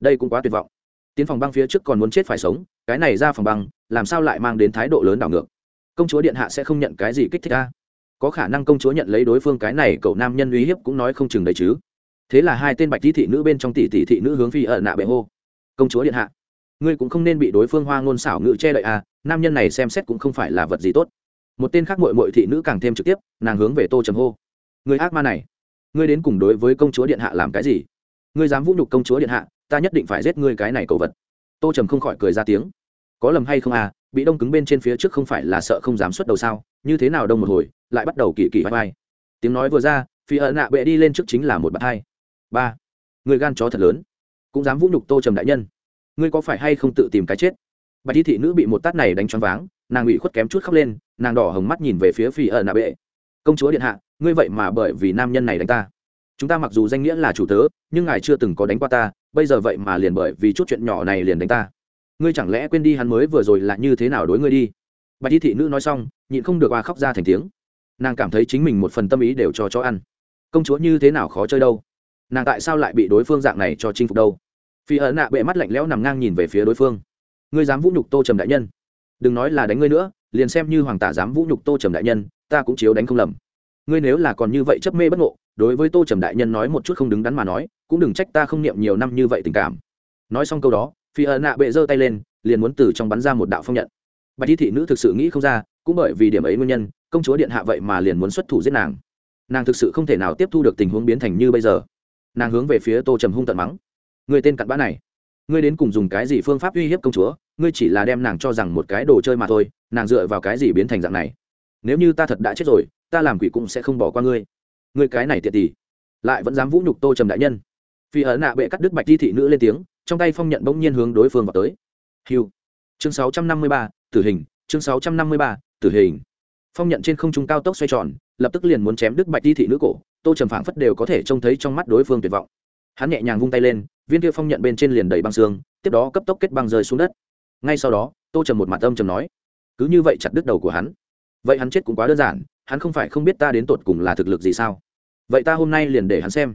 Đây cũng quá tuyệt vọng. Tiến phòng băng phía trước còn muốn chết phải sống, cái này ra phòng băng, làm sao lại mang đến thái độ lớn đảo ngược? Công chúa điện hạ sẽ không nhận cái gì kích thích a có khả năng công chúa nhận lấy đối phương cái này, cậu nam nhân uy hiếp cũng nói không chừng đấy chứ. Thế là hai tên bạch lý thị nữ bên trong tỷ tỷ thị nữ hướng phi ở nạ bệ hô, công chúa điện hạ, ngươi cũng không nên bị đối phương hoa ngôn xảo ngự che đậy à nam nhân này xem xét cũng không phải là vật gì tốt. Một tên khác mội mội thị nữ càng thêm trực tiếp, nàng hướng về tô trầm hô người ác ma này, ngươi đến cùng đối với công chúa điện hạ làm cái gì? Ngươi dám vũ nhục công chúa điện hạ, ta nhất định phải giết ngươi cái này cầu vật. Tô trầm không khỏi cười ra tiếng, có lầm hay không à bị đông cứng bên trên phía trước không phải là sợ không dám xuất đầu sao? Như thế nào đông một hồi lại bắt đầu kỳ kỳ vai vai. Tiếng nói vừa ra, phi ợ nạ bệ đi lên trước chính là một bạt hai. Ba, người gan chó thật lớn. Cũng dám vũ nhục tô trầm đại nhân. Ngươi có phải hay không tự tìm cái chết? Bà thi thị nữ bị một tát này đánh choáng váng, nàng bị khuất kém chút khóc lên, nàng đỏ hồng mắt nhìn về phía phi ợ nạ bệ. Công chúa điện hạ, ngươi vậy mà bởi vì nam nhân này đánh ta. Chúng ta mặc dù danh nghĩa là chủ tớ, nhưng ngài chưa từng có đánh qua ta, bây giờ vậy mà liền bởi vì chút chuyện nhỏ này liền đánh ta. Ngươi chẳng lẽ quên đi hắn mới vừa rồi là như thế nào đối ngươi đi? Bà thi thị nữ nói xong, nhịn không được oa khóc ra thành tiếng nàng cảm thấy chính mình một phần tâm ý đều cho chó ăn. Công chúa như thế nào khó chơi đâu? Nàng tại sao lại bị đối phương dạng này cho chinh phục đâu? Phi ấn nạ bệ mắt lạnh lẽo nằm ngang nhìn về phía đối phương. Ngươi dám vũ nhục tô trầm đại nhân. Đừng nói là đánh ngươi nữa, liền xem như hoàng tả dám vũ nhục tô trầm đại nhân, ta cũng chiếu đánh không lầm. Ngươi nếu là còn như vậy chấp mê bất ngộ, đối với tô trầm đại nhân nói một chút không đứng đắn mà nói, cũng đừng trách ta không niệm nhiều năm như vậy tình cảm. Nói xong câu đó, phi ấn nạ bệ giơ tay lên, liền muốn từ trong bắn ra một đạo phong nhận. Bạch thị nữ thực sự nghĩ không ra, cũng bởi vì điểm ấy nguyên nhân công chúa điện hạ vậy mà liền muốn xuất thủ giết nàng. Nàng thực sự không thể nào tiếp thu được tình huống biến thành như bây giờ. Nàng hướng về phía tô trầm hung tận mắng. Người tên cặn bã này ngươi đến cùng dùng cái gì phương pháp uy hiếp công chúa? Ngươi chỉ là đem nàng cho rằng một cái đồ chơi mà thôi nàng dựa vào cái gì biến thành dạng này? Nếu như ta thật đã chết rồi ta làm quỷ cũng sẽ không bỏ qua ngươi. Ngươi cái này tiệt tỷ. Lại vẫn dám vũ nhục tô trầm đại nhân. Phi ấn nạ bệ cắt đứt bạch di thị nữ lên tiếng trong tay phong nhận bỗng nhiên hướng đối phương vào tới. Hiu. Chương 653, tử hình. Chương 653, tử hình phong nhận trên không trung cao tốc xoay tròn, lập tức liền muốn chém đứt bạch di thị nữ cổ, tô trầm phảng phất đều có thể trông thấy trong mắt đối phương tuyệt vọng. Hắn nhẹ nhàng vung tay lên, viên kia phong nhận bên trên liền đầy băng xương, tiếp đó cấp tốc kết băng rơi xuống đất. Ngay sau đó, tô trầm một mặt âm trầm nói, cứ như vậy chặt đứt đầu của hắn, vậy hắn chết cũng quá đơn giản, hắn không phải không biết ta đến tột cùng là thực lực gì sao? Vậy ta hôm nay liền để hắn xem.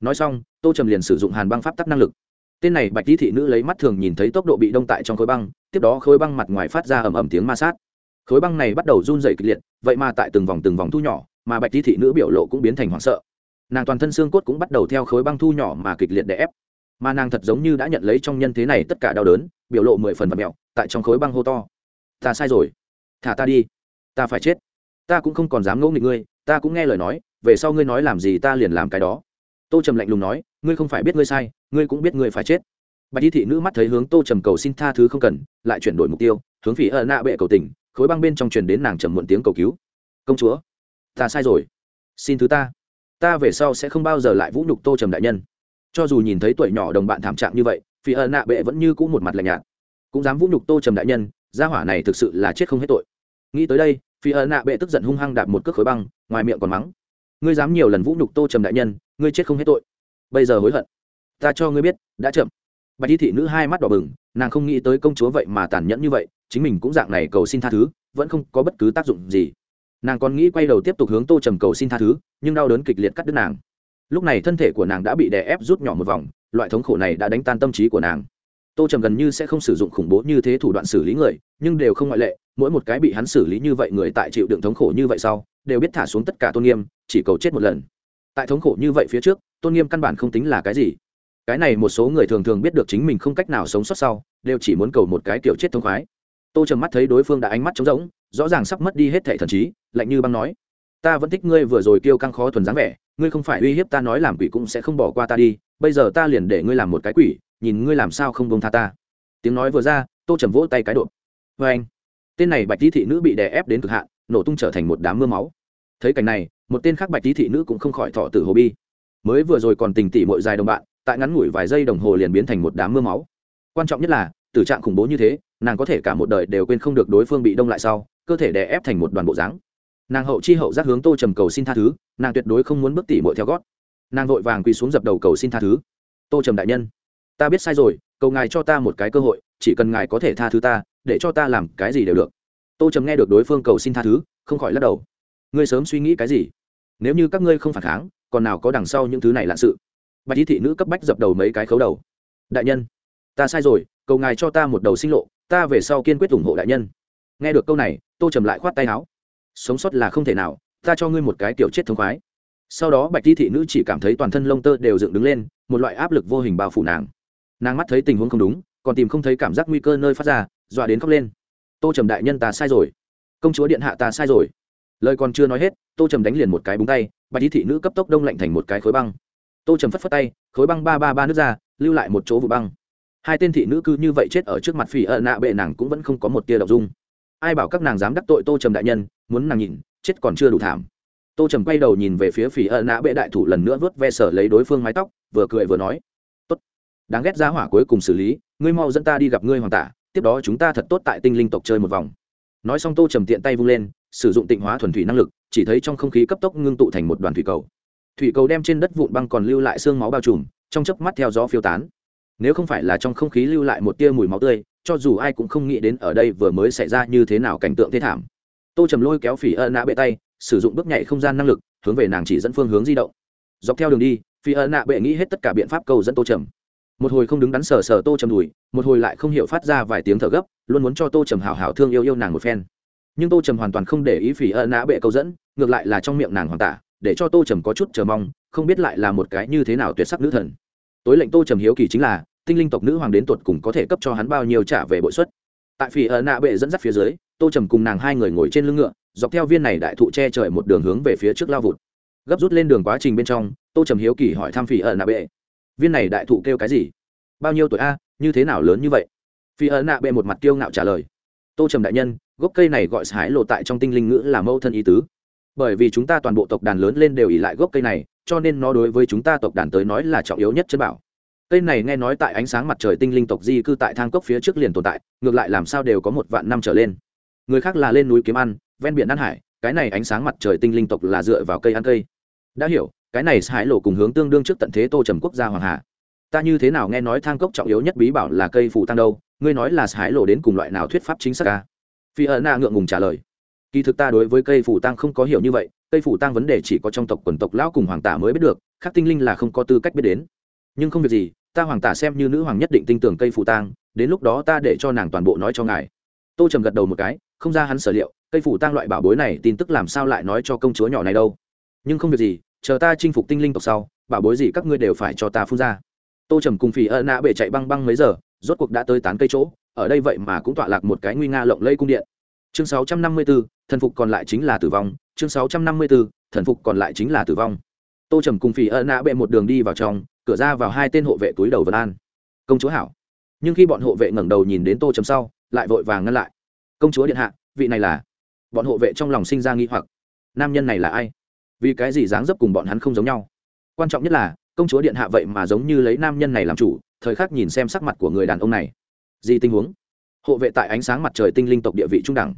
Nói xong, tô trầm liền sử dụng hàn băng pháp tắc năng lực. Tên này bạch di thị nữ lấy mắt thường nhìn thấy tốc độ bị đông tại trong khối băng, tiếp đó khối băng mặt ngoài phát ra ầm ầm tiếng ma sát khối băng này bắt đầu run dày kịch liệt, vậy mà tại từng vòng từng vòng thu nhỏ, mà bạch di thị nữ biểu lộ cũng biến thành hoảng sợ. Nàng toàn thân xương cốt cũng bắt đầu theo khối băng thu nhỏ mà kịch liệt để ép. Mà nàng thật giống như đã nhận lấy trong nhân thế này tất cả đau đớn, biểu lộ mười phần và mẹo, tại trong khối băng hô to. Ta sai rồi. Thả ta đi. Ta phải chết. Ta cũng không còn dám ngẫu nghịch ngươi, ta cũng nghe lời nói, về sau ngươi nói làm gì ta liền làm cái đó. Tô trầm lạnh lùng nói, ngươi không phải biết ngươi sai, ngươi cũng biết ngươi phải chết. Bạch y thị nữ mắt thấy hướng tô trầm cầu xin tha thứ không cần, lại chuyển đổi mục tiêu, hướng phỉ ợ nạ bệ cầu tình khối băng bên trong truyền đến nàng trầm muộn tiếng cầu cứu. Công chúa, ta sai rồi. Xin thứ ta. Ta về sau sẽ không bao giờ lại vũ nhục tô trầm đại nhân. Cho dù nhìn thấy tuổi nhỏ đồng bạn thảm trạng như vậy, phi ơ nạ bệ vẫn như cũ một mặt lạnh nhạt. Cũng dám vũ nhục tô trầm đại nhân, gia hỏa này thực sự là chết không hết tội. Nghĩ tới đây, phi ơ nạ bệ tức giận hung hăng đạp một cước khối băng, ngoài miệng còn mắng. Ngươi dám nhiều lần vũ nhục tô trầm đại nhân, ngươi chết không hết tội. Bây giờ hối hận. Ta cho ngươi biết, đã chậm bạch y thị nữ hai mắt đỏ bừng, nàng không nghĩ tới công chúa vậy mà tàn nhẫn như vậy, chính mình cũng dạng này cầu xin tha thứ, vẫn không có bất cứ tác dụng gì. Nàng còn nghĩ quay đầu tiếp tục hướng tô trầm cầu xin tha thứ, nhưng đau đớn kịch liệt cắt đứt nàng. Lúc này thân thể của nàng đã bị đè ép rút nhỏ một vòng, loại thống khổ này đã đánh tan tâm trí của nàng. Tô trầm gần như sẽ không sử dụng khủng bố như thế thủ đoạn xử lý người, nhưng đều không ngoại lệ, mỗi một cái bị hắn xử lý như vậy người tại chịu đựng thống khổ như vậy sau, đều biết thả xuống tất cả tôn nghiêm, chỉ cầu chết một lần. Tại thống khổ như vậy phía trước, tôn nghiêm căn bản không tính là cái gì cái này một số người thường thường biết được chính mình không cách nào sống sót sau, đều chỉ muốn cầu một cái kiểu chết thông khoái. Tô trầm mắt thấy đối phương đã ánh mắt trống rỗng, rõ ràng sắp mất đi hết thẻ thần trí, lạnh như băng nói, ta vẫn thích ngươi vừa rồi kêu căng khó thuần dáng vẻ, ngươi không phải uy hiếp ta nói làm quỷ cũng sẽ không bỏ qua ta đi, bây giờ ta liền để ngươi làm một cái quỷ, nhìn ngươi làm sao không bông tha ta. Tiếng nói vừa ra, tô trầm vỗ tay cái độ vê anh. Tên này bạch tý thị nữ bị đè ép đến cực hạn, nổ tung trở thành một đám mưa máu. Thấy cảnh này, một tên khác bạch tý thị nữ cũng không khỏi thọ tử hồ bi. Mới vừa rồi còn tình tỉ mội dài đồng bạn tại ngắn ngủi vài giây đồng hồ liền biến thành một đám mưa máu. Quan trọng nhất là, tử trạng khủng bố như thế, nàng có thể cả một đời đều quên không được đối phương bị đông lại sau, cơ thể đè ép thành một đoàn bộ dáng. Nàng hậu chi hậu giác hướng tô trầm cầu xin tha thứ, nàng tuyệt đối không muốn bước tỉ mội theo gót. Nàng vội vàng quỳ xuống dập đầu cầu xin tha thứ. Tô trầm đại nhân, ta biết sai rồi, cầu ngài cho ta một cái cơ hội, chỉ cần ngài có thể tha thứ ta, để cho ta làm cái gì đều được. Tô trầm nghe được đối phương cầu xin tha thứ, không khỏi lắc đầu. Ngươi sớm suy nghĩ cái gì? Nếu như các ngươi không phản kháng, còn nào có đằng sau những thứ này lạ sự? Bạch y thị nữ cấp bách dập đầu mấy cái khấu đầu. Đại nhân, ta sai rồi, cầu ngài cho ta một đầu sinh lộ, ta về sau kiên quyết ủng hộ đại nhân. Nghe được câu này, tô trầm lại khoát tay áo. Sống sót là không thể nào, ta cho ngươi một cái kiểu chết thống khoái. Sau đó bạch y thị nữ chỉ cảm thấy toàn thân lông tơ đều dựng đứng lên, một loại áp lực vô hình bao phủ nàng. Nàng mắt thấy tình huống không đúng, còn tìm không thấy cảm giác nguy cơ nơi phát ra, dọa đến khóc lên. Tô trầm đại nhân ta sai rồi. Công chúa điện hạ ta sai rồi. Lời còn chưa nói hết, tô trầm đánh liền một cái búng tay, bạch y thị nữ cấp tốc đông lạnh thành một cái khối băng tô trầm phất phất tay, khối băng ba ba ba nước ra, lưu lại một chỗ vụ băng. Hai tên thị nữ cư như vậy chết ở trước mặt phỉ ợ nạ bệ nàng cũng vẫn không có một tia đ ộ n g dung. Ai bảo các nàng dám đắc tội tô trầm đại nhân, muốn nàng nhìn, chết còn chưa đủ thảm. Tô trầm quay đầu nhìn về phía phỉ ợ nạ bệ đại thủ lần nữa vớt ve sở lấy đối phương mái tóc, vừa cười vừa nói, tốt. Đáng ghét ra hỏa cuối cùng xử lý, ngươi mau dẫn ta đi gặp ngươi hoàng tả, tiếp đó chúng ta thật tốt tại tinh linh tộc chơi một vòng. Nói xong tô trầm tiện tay vung lên, sử dụng tịnh hóa thuần thủy năng lực, chỉ thấy trong không khí cấp tốc ngưng tụ thành một đoàn thủy cầu thủy cầu đem trên đất vụn băng còn lưu lại xương máu bao trùm, trong chớp mắt theo gió phiêu tán. Nếu không phải là trong không khí lưu lại một tia mùi máu tươi, cho dù ai cũng không nghĩ đến ở đây vừa mới xảy ra như thế nào cảnh tượng thế thảm. Tô trầm lôi kéo phỉ ơ nạ bệ tay, sử dụng bước nhảy không gian năng lực, hướng về nàng chỉ dẫn phương hướng di động. Dọc theo đường đi phỉ ơ nạ bệ nghĩ hết tất cả biện pháp cầu dẫn tô trầm. Một hồi không đứng đắn sờ sờ tô trầm đùi, một hồi lại không hiểu phát ra vài tiếng thở gấp, luôn muốn cho tô trầm hào hào thương yêu yêu nàng một phen. Nhưng tô trầm hoàn toàn không để ý phỉ ơ nạ bệ cầu dẫn, ngược lại là trong miệng nàng hoàn tả để cho tô trầm có chút chờ mong, không biết lại là một cái như thế nào tuyệt sắc nữ thần. Tối lệnh tô trầm hiếu kỳ chính là, tinh linh tộc nữ hoàng đến tột cùng có thể cấp cho hắn bao nhiêu trả về bội suất. Tại phỉ ở nạ bệ dẫn dắt phía dưới, tô trầm cùng nàng hai người ngồi trên lưng ngựa, dọc theo viên này đại thụ che trời một đường hướng về phía trước lao vụt. Gấp rút lên đường quá trình bên trong, tô trầm hiếu kỳ hỏi thăm phỉ ở nạ bệ. Viên này đại thụ kêu cái gì? Bao nhiêu tuổi a, như thế nào lớn như vậy? Phỉ ở nạ bệ một mặt kiêu ngạo trả lời. Tô trầm đại nhân, gốc cây này gọi hải lộ tại trong tinh linh ngữ là mâu thân ý tứ bởi vì chúng ta toàn bộ tộc đàn lớn lên đều ỉ lại gốc cây này, cho nên nó đối với chúng ta tộc đàn tới nói là trọng yếu nhất chân bảo. Cây này nghe nói tại ánh sáng mặt trời tinh linh tộc di cư tại thang cốc phía trước liền tồn tại, ngược lại làm sao đều có một vạn năm trở lên. Người khác là lên núi kiếm ăn, ven biển ăn hải, cái này ánh sáng mặt trời tinh linh tộc là dựa vào cây ăn cây. Đã hiểu, cái này hải lộ cùng hướng tương đương trước tận thế tô trầm quốc gia hoàng hà ta như thế nào nghe nói thang cốc trọng yếu nhất bí bảo là cây phù tăng đâu, ngươi nói là hải lộ đến cùng loại nào thuyết pháp chính xác ca phi ẩn na ngượng ngùng trả lời kỳ thực ta đối với cây phủ tăng không có hiểu như vậy, cây phủ tăng vấn đề chỉ có trong tộc quần tộc lão cùng hoàng tả mới biết được, khác tinh linh là không có tư cách biết đến. Nhưng không việc gì, ta hoàng tả xem như nữ hoàng nhất định tin tưởng cây phủ tăng đến lúc đó ta để cho nàng toàn bộ nói cho ngài. Tô trầm gật đầu một cái, không ra hắn sở liệu, cây phủ tăng loại bảo bối này tin tức làm sao lại nói cho công chúa nhỏ này đâu. Nhưng không việc gì, chờ ta chinh phục tinh linh tộc sau, bảo bối gì các ngươi đều phải cho ta phun ra. Tô trầm cùng phỉ ơ nã bể chạy băng băng mấy giờ, rốt cuộc đã tới tán cây chỗ, ở đây vậy mà cũng tọa lạc một cái nguy nga lộng lây cung điện chương 654, thần phục còn lại chính là tử vong. Chương 654, thần phục còn lại chính là tử vong. Tô trầm cùng phỉ ân nạ bệ một đường đi vào trong cửa ra vào hai tên hộ vệ túi đầu vân an. Công chúa hảo. Nhưng khi bọn hộ vệ ngẩng đầu nhìn đến tô trầm sau lại vội vàng ngăn lại. Công chúa điện hạ vị này là? Bọn hộ vệ trong lòng sinh ra nghi hoặc. Nam nhân này là ai? Vì cái gì dáng dấp cùng bọn hắn không giống nhau? Quan trọng nhất là công chúa điện hạ vậy mà giống như lấy nam nhân này làm chủ thời khắc nhìn xem sắc mặt của người đàn ông này. Gì tình huống? Hộ vệ tại ánh sáng mặt trời tinh linh tộc địa vị trung đẳng.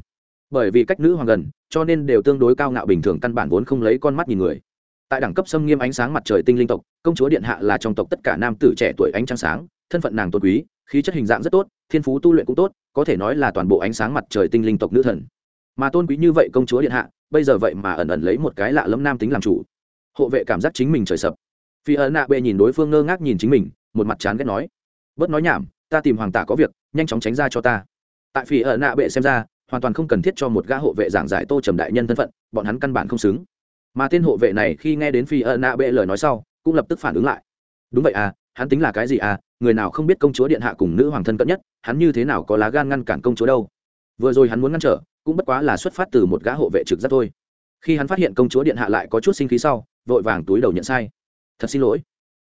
Bởi vì cách nữ hoàng gần, cho nên đều tương đối cao ngạo bình thường, căn bản vốn không lấy con mắt nhìn người. Tại đẳng cấp xâm nghiêm ánh sáng mặt trời tinh linh tộc, công chúa điện hạ là trong tộc tất cả nam tử trẻ tuổi ánh trăng sáng, thân phận nàng tôn quý, khí chất hình dạng rất tốt, thiên phú tu luyện cũng tốt, có thể nói là toàn bộ ánh sáng mặt trời tinh linh tộc nữ thần. Mà tôn quý như vậy công chúa điện hạ, bây giờ vậy mà ẩn ẩn lấy một cái lạ lẫm nam tính làm chủ. Hộ vệ cảm giác chính mình trời sập. Phi ấn nạ bệ nhìn đối phương ngơ ngác nhìn chính mình, một mặt chán ghét nói. Bớt nói nhảm ta tìm hoàng tả có việc, nhanh chóng tránh ra cho ta. Tại phi ở nạ bệ xem ra, hoàn toàn không cần thiết cho một gã hộ vệ giảng giải tô trầm đại nhân thân phận, bọn hắn căn bản không xứng. Mà tên hộ vệ này khi nghe đến phi ở nạ bệ lời nói sau, cũng lập tức phản ứng lại. Đúng vậy à hắn tính là cái gì à người nào không biết công chúa điện hạ cùng nữ hoàng thân cận nhất, hắn như thế nào có lá gan ngăn cản công chúa đâu. Vừa rồi hắn muốn ngăn trở, cũng bất quá là xuất phát từ một gã hộ vệ trực giác thôi. Khi hắn phát hiện công chúa điện hạ lại có chút sinh khí sau, vội vàng túi đầu nhận sai. Thật xin lỗi.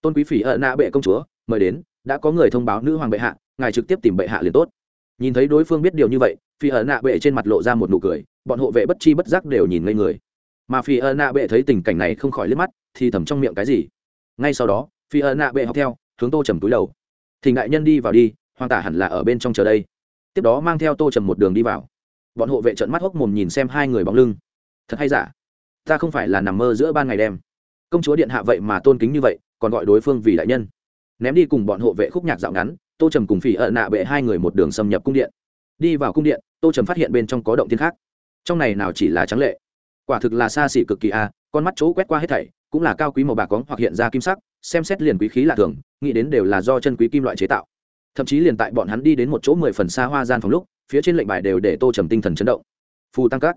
Tôn quý phỉ ợ nạ bệ công chúa, mời đến đã có người thông báo nữ hoàng bệ hạ, ngài trực tiếp tìm bệ hạ liền tốt. Nhìn thấy đối phương biết điều như vậy, phi ở nạ bệ trên mặt lộ ra một nụ cười, bọn hộ vệ bất chi bất giác đều nhìn ngây người. Mà phi ở nạ bệ thấy tình cảnh này không khỏi liếc mắt, thì thầm trong miệng cái gì? Ngay sau đó, phi ở nạ bệ học theo, hướng tô trầm túi đầu. Thì đại nhân đi vào đi, hoàng tả hẳn là ở bên trong chờ đây. Tiếp đó mang theo tô trầm một đường đi vào. Bọn hộ vệ trợn mắt hốc mồm nhìn xem hai người bóng lưng. Thật hay giả? Ta không phải là nằm mơ giữa ban ngày đêm. Công chúa điện hạ vậy mà tôn kính như vậy, còn gọi đối phương vì đại nhân ném đi cùng bọn hộ vệ khúc nhạc dạo ngắn, tô trầm cùng phỉ ợ nạ bệ hai người một đường xâm nhập cung điện. Đi vào cung điện, tô trầm phát hiện bên trong có động thiên khác. Trong này nào chỉ là trắng lệ, quả thực là xa xỉ cực kỳ a, con mắt chỗ quét qua hết thảy, cũng là cao quý màu bạc cóng hoặc hiện ra kim sắc, xem xét liền quý khí lạ thường, nghĩ đến đều là do chân quý kim loại chế tạo. Thậm chí liền tại bọn hắn đi đến một chỗ mười phần xa hoa gian phòng lúc, phía trên lệnh bài đều để tô trầm tinh thần chấn động. Phù tăng các.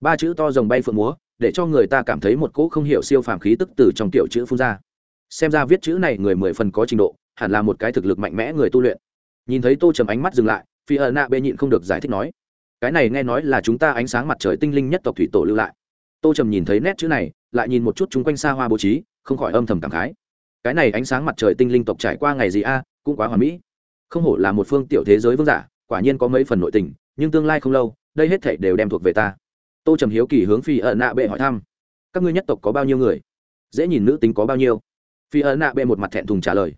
Ba chữ to rồng bay phượng múa, để cho người ta cảm thấy một cỗ không hiểu siêu phàm khí tức từ trong tiểu chữ phun ra xem ra viết chữ này người mười phần có trình độ, hẳn là một cái thực lực mạnh mẽ người tu luyện. Nhìn thấy tô trầm ánh mắt dừng lại, phi ợ nạ bê nhịn không được giải thích nói, cái này nghe nói là chúng ta ánh sáng mặt trời tinh linh nhất tộc thủy tổ lưu lại. Tô trầm nhìn thấy nét chữ này, lại nhìn một chút chung quanh xa hoa bố trí, không khỏi âm thầm cảm khái. Cái này ánh sáng mặt trời tinh linh tộc trải qua ngày gì a, cũng quá hoàn mỹ. Không hổ là một phương tiểu thế giới vương giả, quả nhiên có mấy phần nội tình, nhưng tương lai không lâu, đây hết thảy đều đem thuộc về ta. Tô trầm hiếu kỳ hướng phi ợ nạ bệ hỏi thăm, các ngươi nhất tộc có bao nhiêu người? Dễ nhìn nữ tính có bao nhiêu? Phi ợ nạ bệ một mặt thẹn thùng trả lời.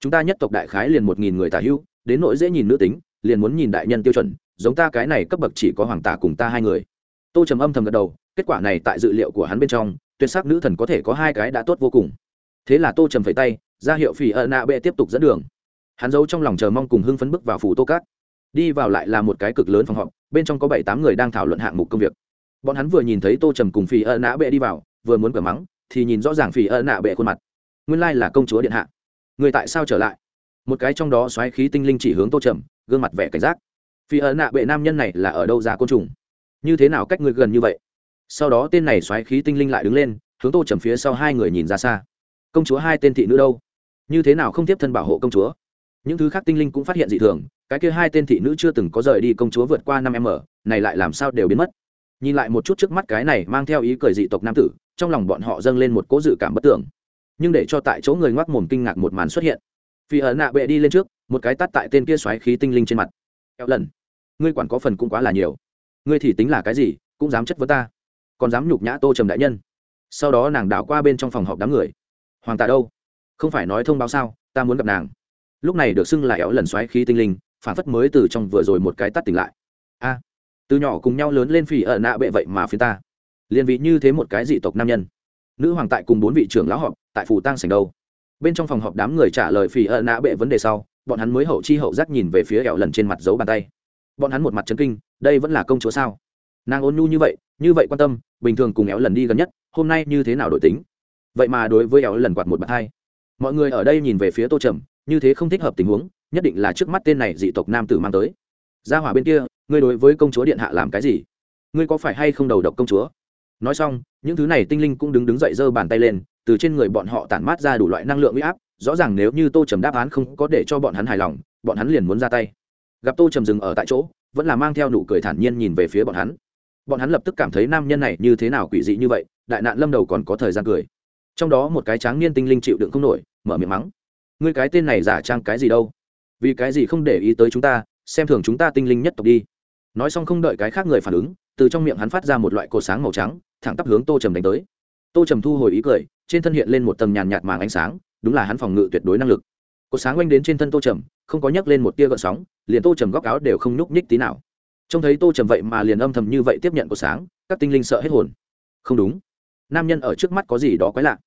Chúng ta nhất tộc đại khái liền một nghìn người tả hữu, đến nỗi dễ nhìn nữ tính, liền muốn nhìn đại nhân tiêu chuẩn, giống ta cái này cấp bậc chỉ có hoàng tả cùng ta hai người. Tô trầm âm thầm gật đầu, kết quả này tại dự liệu của hắn bên trong, tuyệt sắc nữ thần có thể có hai cái đã tốt vô cùng. Thế là tô trầm phẩy tay, ra hiệu phi ợ nạ bệ tiếp tục dẫn đường. Hắn giấu trong lòng chờ mong cùng hưng phấn bước vào phủ tô cát. Đi vào lại là một cái cực lớn phòng họp, bên trong có bảy tám người đang thảo luận hạng mục công việc. Bọn hắn vừa nhìn thấy tô trầm cùng phi ợ nạ bệ đi vào, vừa muốn cửa mắng, thì nhìn rõ ràng phi ợ nạ bệ khuôn mặt nguyên lai là công chúa điện hạ. Người tại sao trở lại? Một cái trong đó xoáy khí tinh linh chỉ hướng tô trầm, gương mặt vẻ cảnh giác. Phi ấn nạ bệ nam nhân này là ở đâu ra côn trùng? Như thế nào cách người gần như vậy? Sau đó tên này xoáy khí tinh linh lại đứng lên, hướng tô trầm phía sau hai người nhìn ra xa. Công chúa hai tên thị nữ đâu? Như thế nào không tiếp thân bảo hộ công chúa? Những thứ khác tinh linh cũng phát hiện dị thường, cái kia hai tên thị nữ chưa từng có rời đi công chúa vượt qua năm m này lại làm sao đều biến mất. Nhìn lại một chút trước mắt cái này mang theo ý cười dị tộc nam tử, trong lòng bọn họ dâng lên một cố dự cảm bất tưởng nhưng để cho tại chỗ người ngoác mồm kinh ngạc một màn xuất hiện. Phi ở nạ bệ đi lên trước, một cái tắt tại tên kia xoáy khí tinh linh trên mặt. Eo lần, ngươi quản có phần cũng quá là nhiều. Ngươi thì tính là cái gì, cũng dám chất vấn ta. Còn dám nhục nhã tô trầm đại nhân. Sau đó nàng đảo qua bên trong phòng họp đám người. Hoàng tạ đâu? Không phải nói thông báo sao, ta muốn gặp nàng. Lúc này được xưng là éo lần xoáy khí tinh linh, phản phất mới từ trong vừa rồi một cái tắt tỉnh lại. A, từ nhỏ cùng nhau lớn lên phỉ ở nạ bệ vậy mà phía ta. Liền vị như thế một cái dị tộc nam nhân. Nữ hoàng tại cùng bốn vị trưởng lão họp tại phủ tăng sảnh đâu. Bên trong phòng họp đám người trả lời phỉ ợ nã bệ vấn đề sau, bọn hắn mới hậu chi hậu giác nhìn về phía ẻo lần trên mặt dấu bàn tay. Bọn hắn một mặt chấn kinh, đây vẫn là công chúa sao? Nàng ôn nhu như vậy như vậy quan tâm, bình thường cùng éo lần đi gần nhất, hôm nay như thế nào đổi tính? Vậy mà đối với éo lần quạt một bạt hai. Mọi người ở đây nhìn về phía tô trầm, như thế không thích hợp tình huống, nhất định là trước mắt tên này dị tộc nam tử mang tới. Ra hỏa bên kia, ngươi đối với công chúa điện hạ làm cái gì? Ngươi có phải hay không đầu độc công chúa? Nói xong, những thứ này tinh linh cũng đứng đứng dậy giơ bàn tay lên từ trên người bọn họ tản mát ra đủ loại năng lượng uy áp, rõ ràng nếu như tô trầm đáp án không có để cho bọn hắn hài lòng, bọn hắn liền muốn ra tay. Gặp tô trầm dừng ở tại chỗ, vẫn là mang theo nụ cười thản nhiên nhìn về phía bọn hắn. Bọn hắn lập tức cảm thấy nam nhân này như thế nào quỷ dị như vậy, đại nạn lâm đầu còn có thời gian cười. Trong đó một cái tráng niên tinh linh chịu đựng không nổi, mở miệng mắng. Ngươi cái tên này giả trang cái gì đâu? Vì cái gì không để ý tới chúng ta, xem thường chúng ta tinh linh nhất tộc đi. Nói xong không đợi cái khác người phản ứng, từ trong miệng hắn phát ra một loại cột sáng màu trắng, thẳng tắp hướng tô trầm đánh tới. Tô trầm thu hồi ý cười trên thân hiện lên một tầng nhàn nhạt màng ánh sáng, đúng là hắn phòng ngự tuyệt đối năng lực. Cột sáng oanh đến trên thân tô trầm, không có nhấc lên một tia gợn sóng, liền tô trầm góc áo đều không nhúc nhích tí nào. Trông thấy tô trầm vậy mà liền âm thầm như vậy tiếp nhận cột sáng, các tinh linh sợ hết hồn. Không đúng. Nam nhân ở trước mắt có gì đó quái lạ.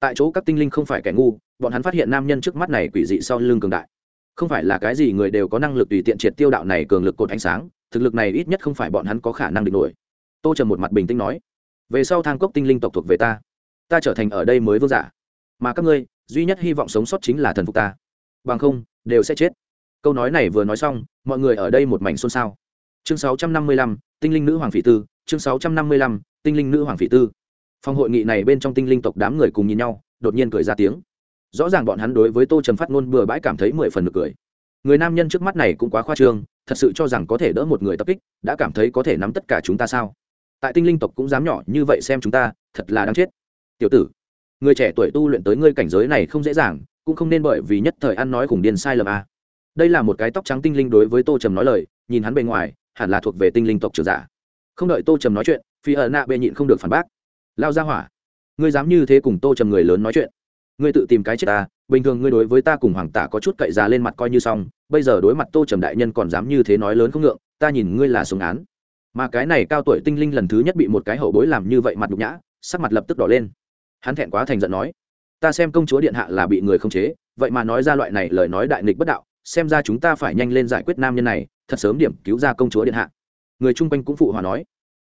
Tại chỗ các tinh linh không phải kẻ ngu, bọn hắn phát hiện nam nhân trước mắt này quỷ dị sau lưng cường đại. Không phải là cái gì người đều có năng lực tùy tiện triệt tiêu đạo này cường lực cột ánh sáng, thực lực này ít nhất không phải bọn hắn có khả năng địch nổi. Tô trầm một mặt bình tĩnh nói, về sau thang cốc tinh linh tộc thuộc về ta ta trở thành ở đây mới vương giả. Mà các ngươi duy nhất hy vọng sống sót chính là thần phục ta. Bằng không đều sẽ chết. Câu nói này vừa nói xong mọi người ở đây một mảnh xôn xao. Chương 655, tinh linh nữ hoàng phỉ tư. Chương 655, tinh linh nữ hoàng phỉ tư. Phòng hội nghị này bên trong tinh linh tộc đám người cùng nhìn nhau đột nhiên cười ra tiếng. Rõ ràng bọn hắn đối với tô trầm phát ngôn bừa bãi cảm thấy mười phần được cười. Người nam nhân trước mắt này cũng quá khoa trương thật sự cho rằng có thể đỡ một người tập kích đã cảm thấy có thể nắm tất cả chúng ta sao? Tại tinh linh tộc cũng dám nhỏ như vậy xem chúng ta thật là đáng chết tiểu tử, người trẻ tuổi tu luyện tới ngươi cảnh giới này không dễ dàng, cũng không nên bởi vì nhất thời ăn nói khủng điên sai lầm à. đây là một cái tóc trắng tinh linh đối với tô trầm nói lời, nhìn hắn bề ngoài, hẳn là thuộc về tinh linh tộc trưởng giả. Không đợi tô trầm nói chuyện, phi ở nạ bệ nhịn không được phản bác. Lao ra hỏa, ngươi dám như thế cùng tô trầm người lớn nói chuyện. Ngươi tự tìm cái chết ta, bình thường ngươi đối với ta cùng hoàng tả có chút cậy già lên mặt coi như xong, bây giờ đối mặt tô trầm đại nhân còn dám như thế nói lớn không ngượng, ta nhìn ngươi là xuống án. Mà cái này cao tuổi tinh linh lần thứ nhất bị một cái hậu bối làm như vậy mặt nhục nhã, sắc mặt lập tức đỏ lên hắn thẹn quá thành giận nói, ta xem công chúa điện hạ là bị người không chế, vậy mà nói ra loại này lời nói đại nghịch bất đạo, xem ra chúng ta phải nhanh lên giải quyết nam nhân này, thật sớm điểm cứu ra công chúa điện hạ. Người chung quanh cũng phụ hòa nói,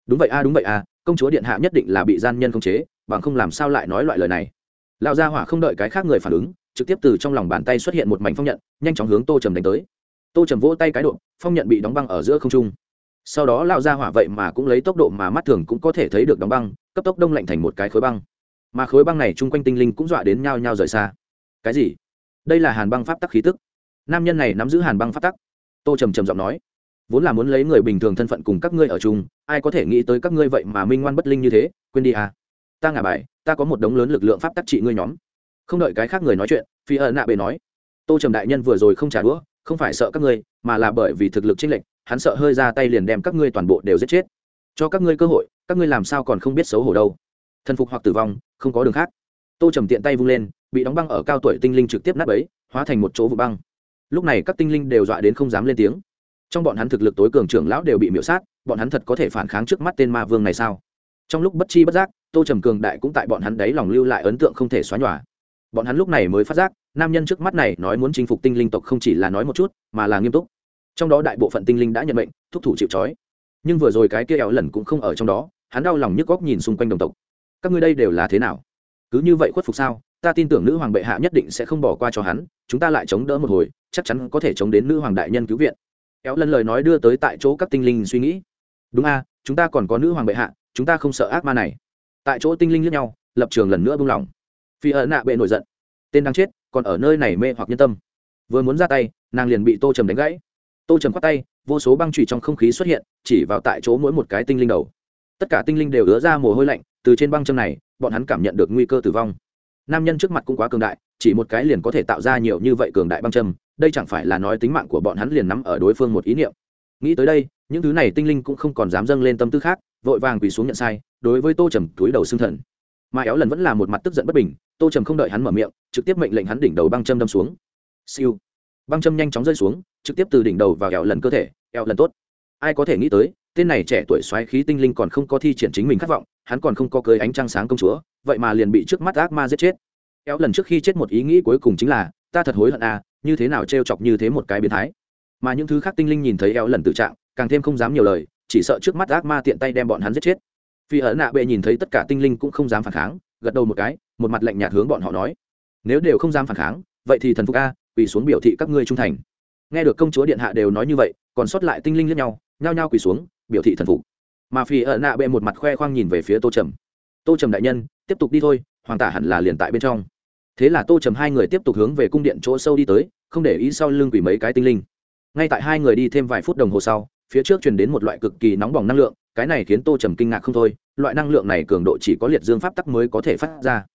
đúng vậy a, đúng vậy a, công chúa điện hạ nhất định là bị gian nhân không chế, bằng không làm sao lại nói loại lời này. Lão gia hỏa không đợi cái khác người phản ứng, trực tiếp từ trong lòng bàn tay xuất hiện một mảnh phong nhận, nhanh chóng hướng tô trầm đánh tới. Tô trầm vỗ tay cái độ phong nhận bị đóng băng ở giữa không trung. Sau đó lão gia hỏa vậy mà cũng lấy tốc độ mà mắt thường cũng có thể thấy được đóng băng, cấp tốc đông lạnh thành một cái khối băng mà khối băng này chung quanh tinh linh cũng dọa đến nhao nhao rời xa. Cái gì? Đây là hàn băng pháp tắc khí tức. Nam nhân này nắm giữ hàn băng pháp tắc. Tô trầm trầm giọng nói. Vốn là muốn lấy người bình thường thân phận cùng các ngươi ở chung, ai có thể nghĩ tới các ngươi vậy mà minh ngoan bất linh như thế, quên đi à. Ta ngả bài, ta có một đống lớn lực lượng pháp tắc trị ngươi nhóm. Không đợi cái khác người nói chuyện phi ợ nạ bề nói. Tô trầm đại nhân vừa rồi không trả đũa, không phải sợ các ngươi, mà là bởi vì thực lực chênh lệch, hắn sợ hơi ra tay liền đem các ngươi toàn bộ đều giết chết. Cho các ngươi cơ hội, các ngươi làm sao còn không biết xấu hổ đâu thần phục hoặc tử vong, không có đường khác. Tô trầm tiện tay vung lên, bị đóng băng ở cao tuổi tinh linh trực tiếp nát ấy hóa thành một chỗ vụ băng. Lúc này các tinh linh đều dọa đến không dám lên tiếng. Trong bọn hắn thực lực tối cường trưởng lão đều bị miễu sát, bọn hắn thật có thể phản kháng trước mắt tên ma vương này sao? Trong lúc bất chi bất giác, tô trầm cường đại cũng tại bọn hắn đấy lòng lưu lại ấn tượng không thể xóa nhòa. Bọn hắn lúc này mới phát giác, nam nhân trước mắt này nói muốn chinh phục tinh linh tộc không chỉ là nói một chút, mà là nghiêm túc. Trong đó đại bộ phận tinh linh đã nhận mệnh, thúc thủ chịu trói. Nhưng vừa rồi cái kia éo lần cũng không ở trong đó, hắn đau lòng nhức góc nhìn xung quanh đồng tộc các ngươi đây đều là thế nào? Cứ như vậy khuất phục sao? Ta tin tưởng nữ hoàng bệ hạ nhất định sẽ không bỏ qua cho hắn, chúng ta lại chống đỡ một hồi, chắc chắn có thể chống đến nữ hoàng đại nhân cứu viện. Éo lần lời nói đưa tới tại chỗ các tinh linh suy nghĩ. Đúng a, chúng ta còn có nữ hoàng bệ hạ, chúng ta không sợ ác ma này. Tại chỗ tinh linh lẫn nhau, lập trường lần nữa buông lỏng phi ợ nạ bệ nổi giận. Tên đang chết, còn ở nơi này mê hoặc nhân tâm. Vừa muốn ra tay, nàng liền bị tô trầm đánh gãy. Tô trầm khoát tay, vô số băng trụy trong không khí xuất hiện, chỉ vào tại chỗ mỗi một cái tinh linh đầu. Tất cả tinh linh đều ứa ra mồ hôi lạnh từ trên băng châm này, bọn hắn cảm nhận được nguy cơ tử vong. Nam nhân trước mặt cũng quá cường đại, chỉ một cái liền có thể tạo ra nhiều như vậy cường đại băng châm, đây chẳng phải là nói tính mạng của bọn hắn liền nắm ở đối phương một ý niệm. Nghĩ tới đây, những thứ này tinh linh cũng không còn dám dâng lên tâm tư khác, vội vàng quỳ xuống nhận sai, đối với tô trầm túi đầu xương thần. Mà éo lần vẫn là một mặt tức giận bất bình, tô trầm không đợi hắn mở miệng, trực tiếp mệnh lệnh hắn đỉnh đầu băng châm đâm xuống. Siêu. Băng châm nhanh chóng rơi xuống, trực tiếp từ đỉnh đầu vào éo lần cơ thể. Éo lần tốt. Ai có thể nghĩ tới, tên này trẻ tuổi xoáy khí tinh linh còn không có thi triển chính mình khát vọng hắn còn không có cưới ánh trăng sáng công chúa, vậy mà liền bị trước mắt ác ma giết chết. Kéo lần trước khi chết một ý nghĩ cuối cùng chính là, ta thật hối hận à như thế nào t chọc như thế một cái biến thái. Mà những thứ khác tinh linh nhìn thấy eo lần tự trạng, càng thêm không dám nhiều lời, chỉ sợ trước mắt ác ma tiện tay đem bọn hắn giết chết. Phi ở nạ bệ nhìn thấy tất cả tinh linh cũng không dám phản kháng, gật đầu một cái, một mặt lạnh nhạt hướng bọn họ nói. Nếu đều không dám phản kháng, vậy thì thần phục a, quỳ xuống biểu thị các ngươi trung thành. Nghe được công chúa điện hạ đều nói như vậy, còn sót lại tinh linh lẫn nhau, nhao nhao quỳ xuống, biểu thị thần phục mà phi ẩn nạ bệ một mặt khoe khoang nhìn về phía tô trầm. Tô trầm đại nhân, tiếp tục đi thôi, hoàng tả hẳn là liền tại bên trong. Thế là tô trầm hai người tiếp tục hướng về cung điện chỗ sâu đi tới, không để ý sau lưng quỷ mấy cái tinh linh. Ngay tại hai người đi thêm vài phút đồng hồ sau, phía trước truyền đến một loại cực kỳ nóng bỏng năng lượng, cái này khiến tô trầm kinh ngạc không thôi, loại năng lượng này cường độ chỉ có liệt dương pháp tắc mới có thể phát ra.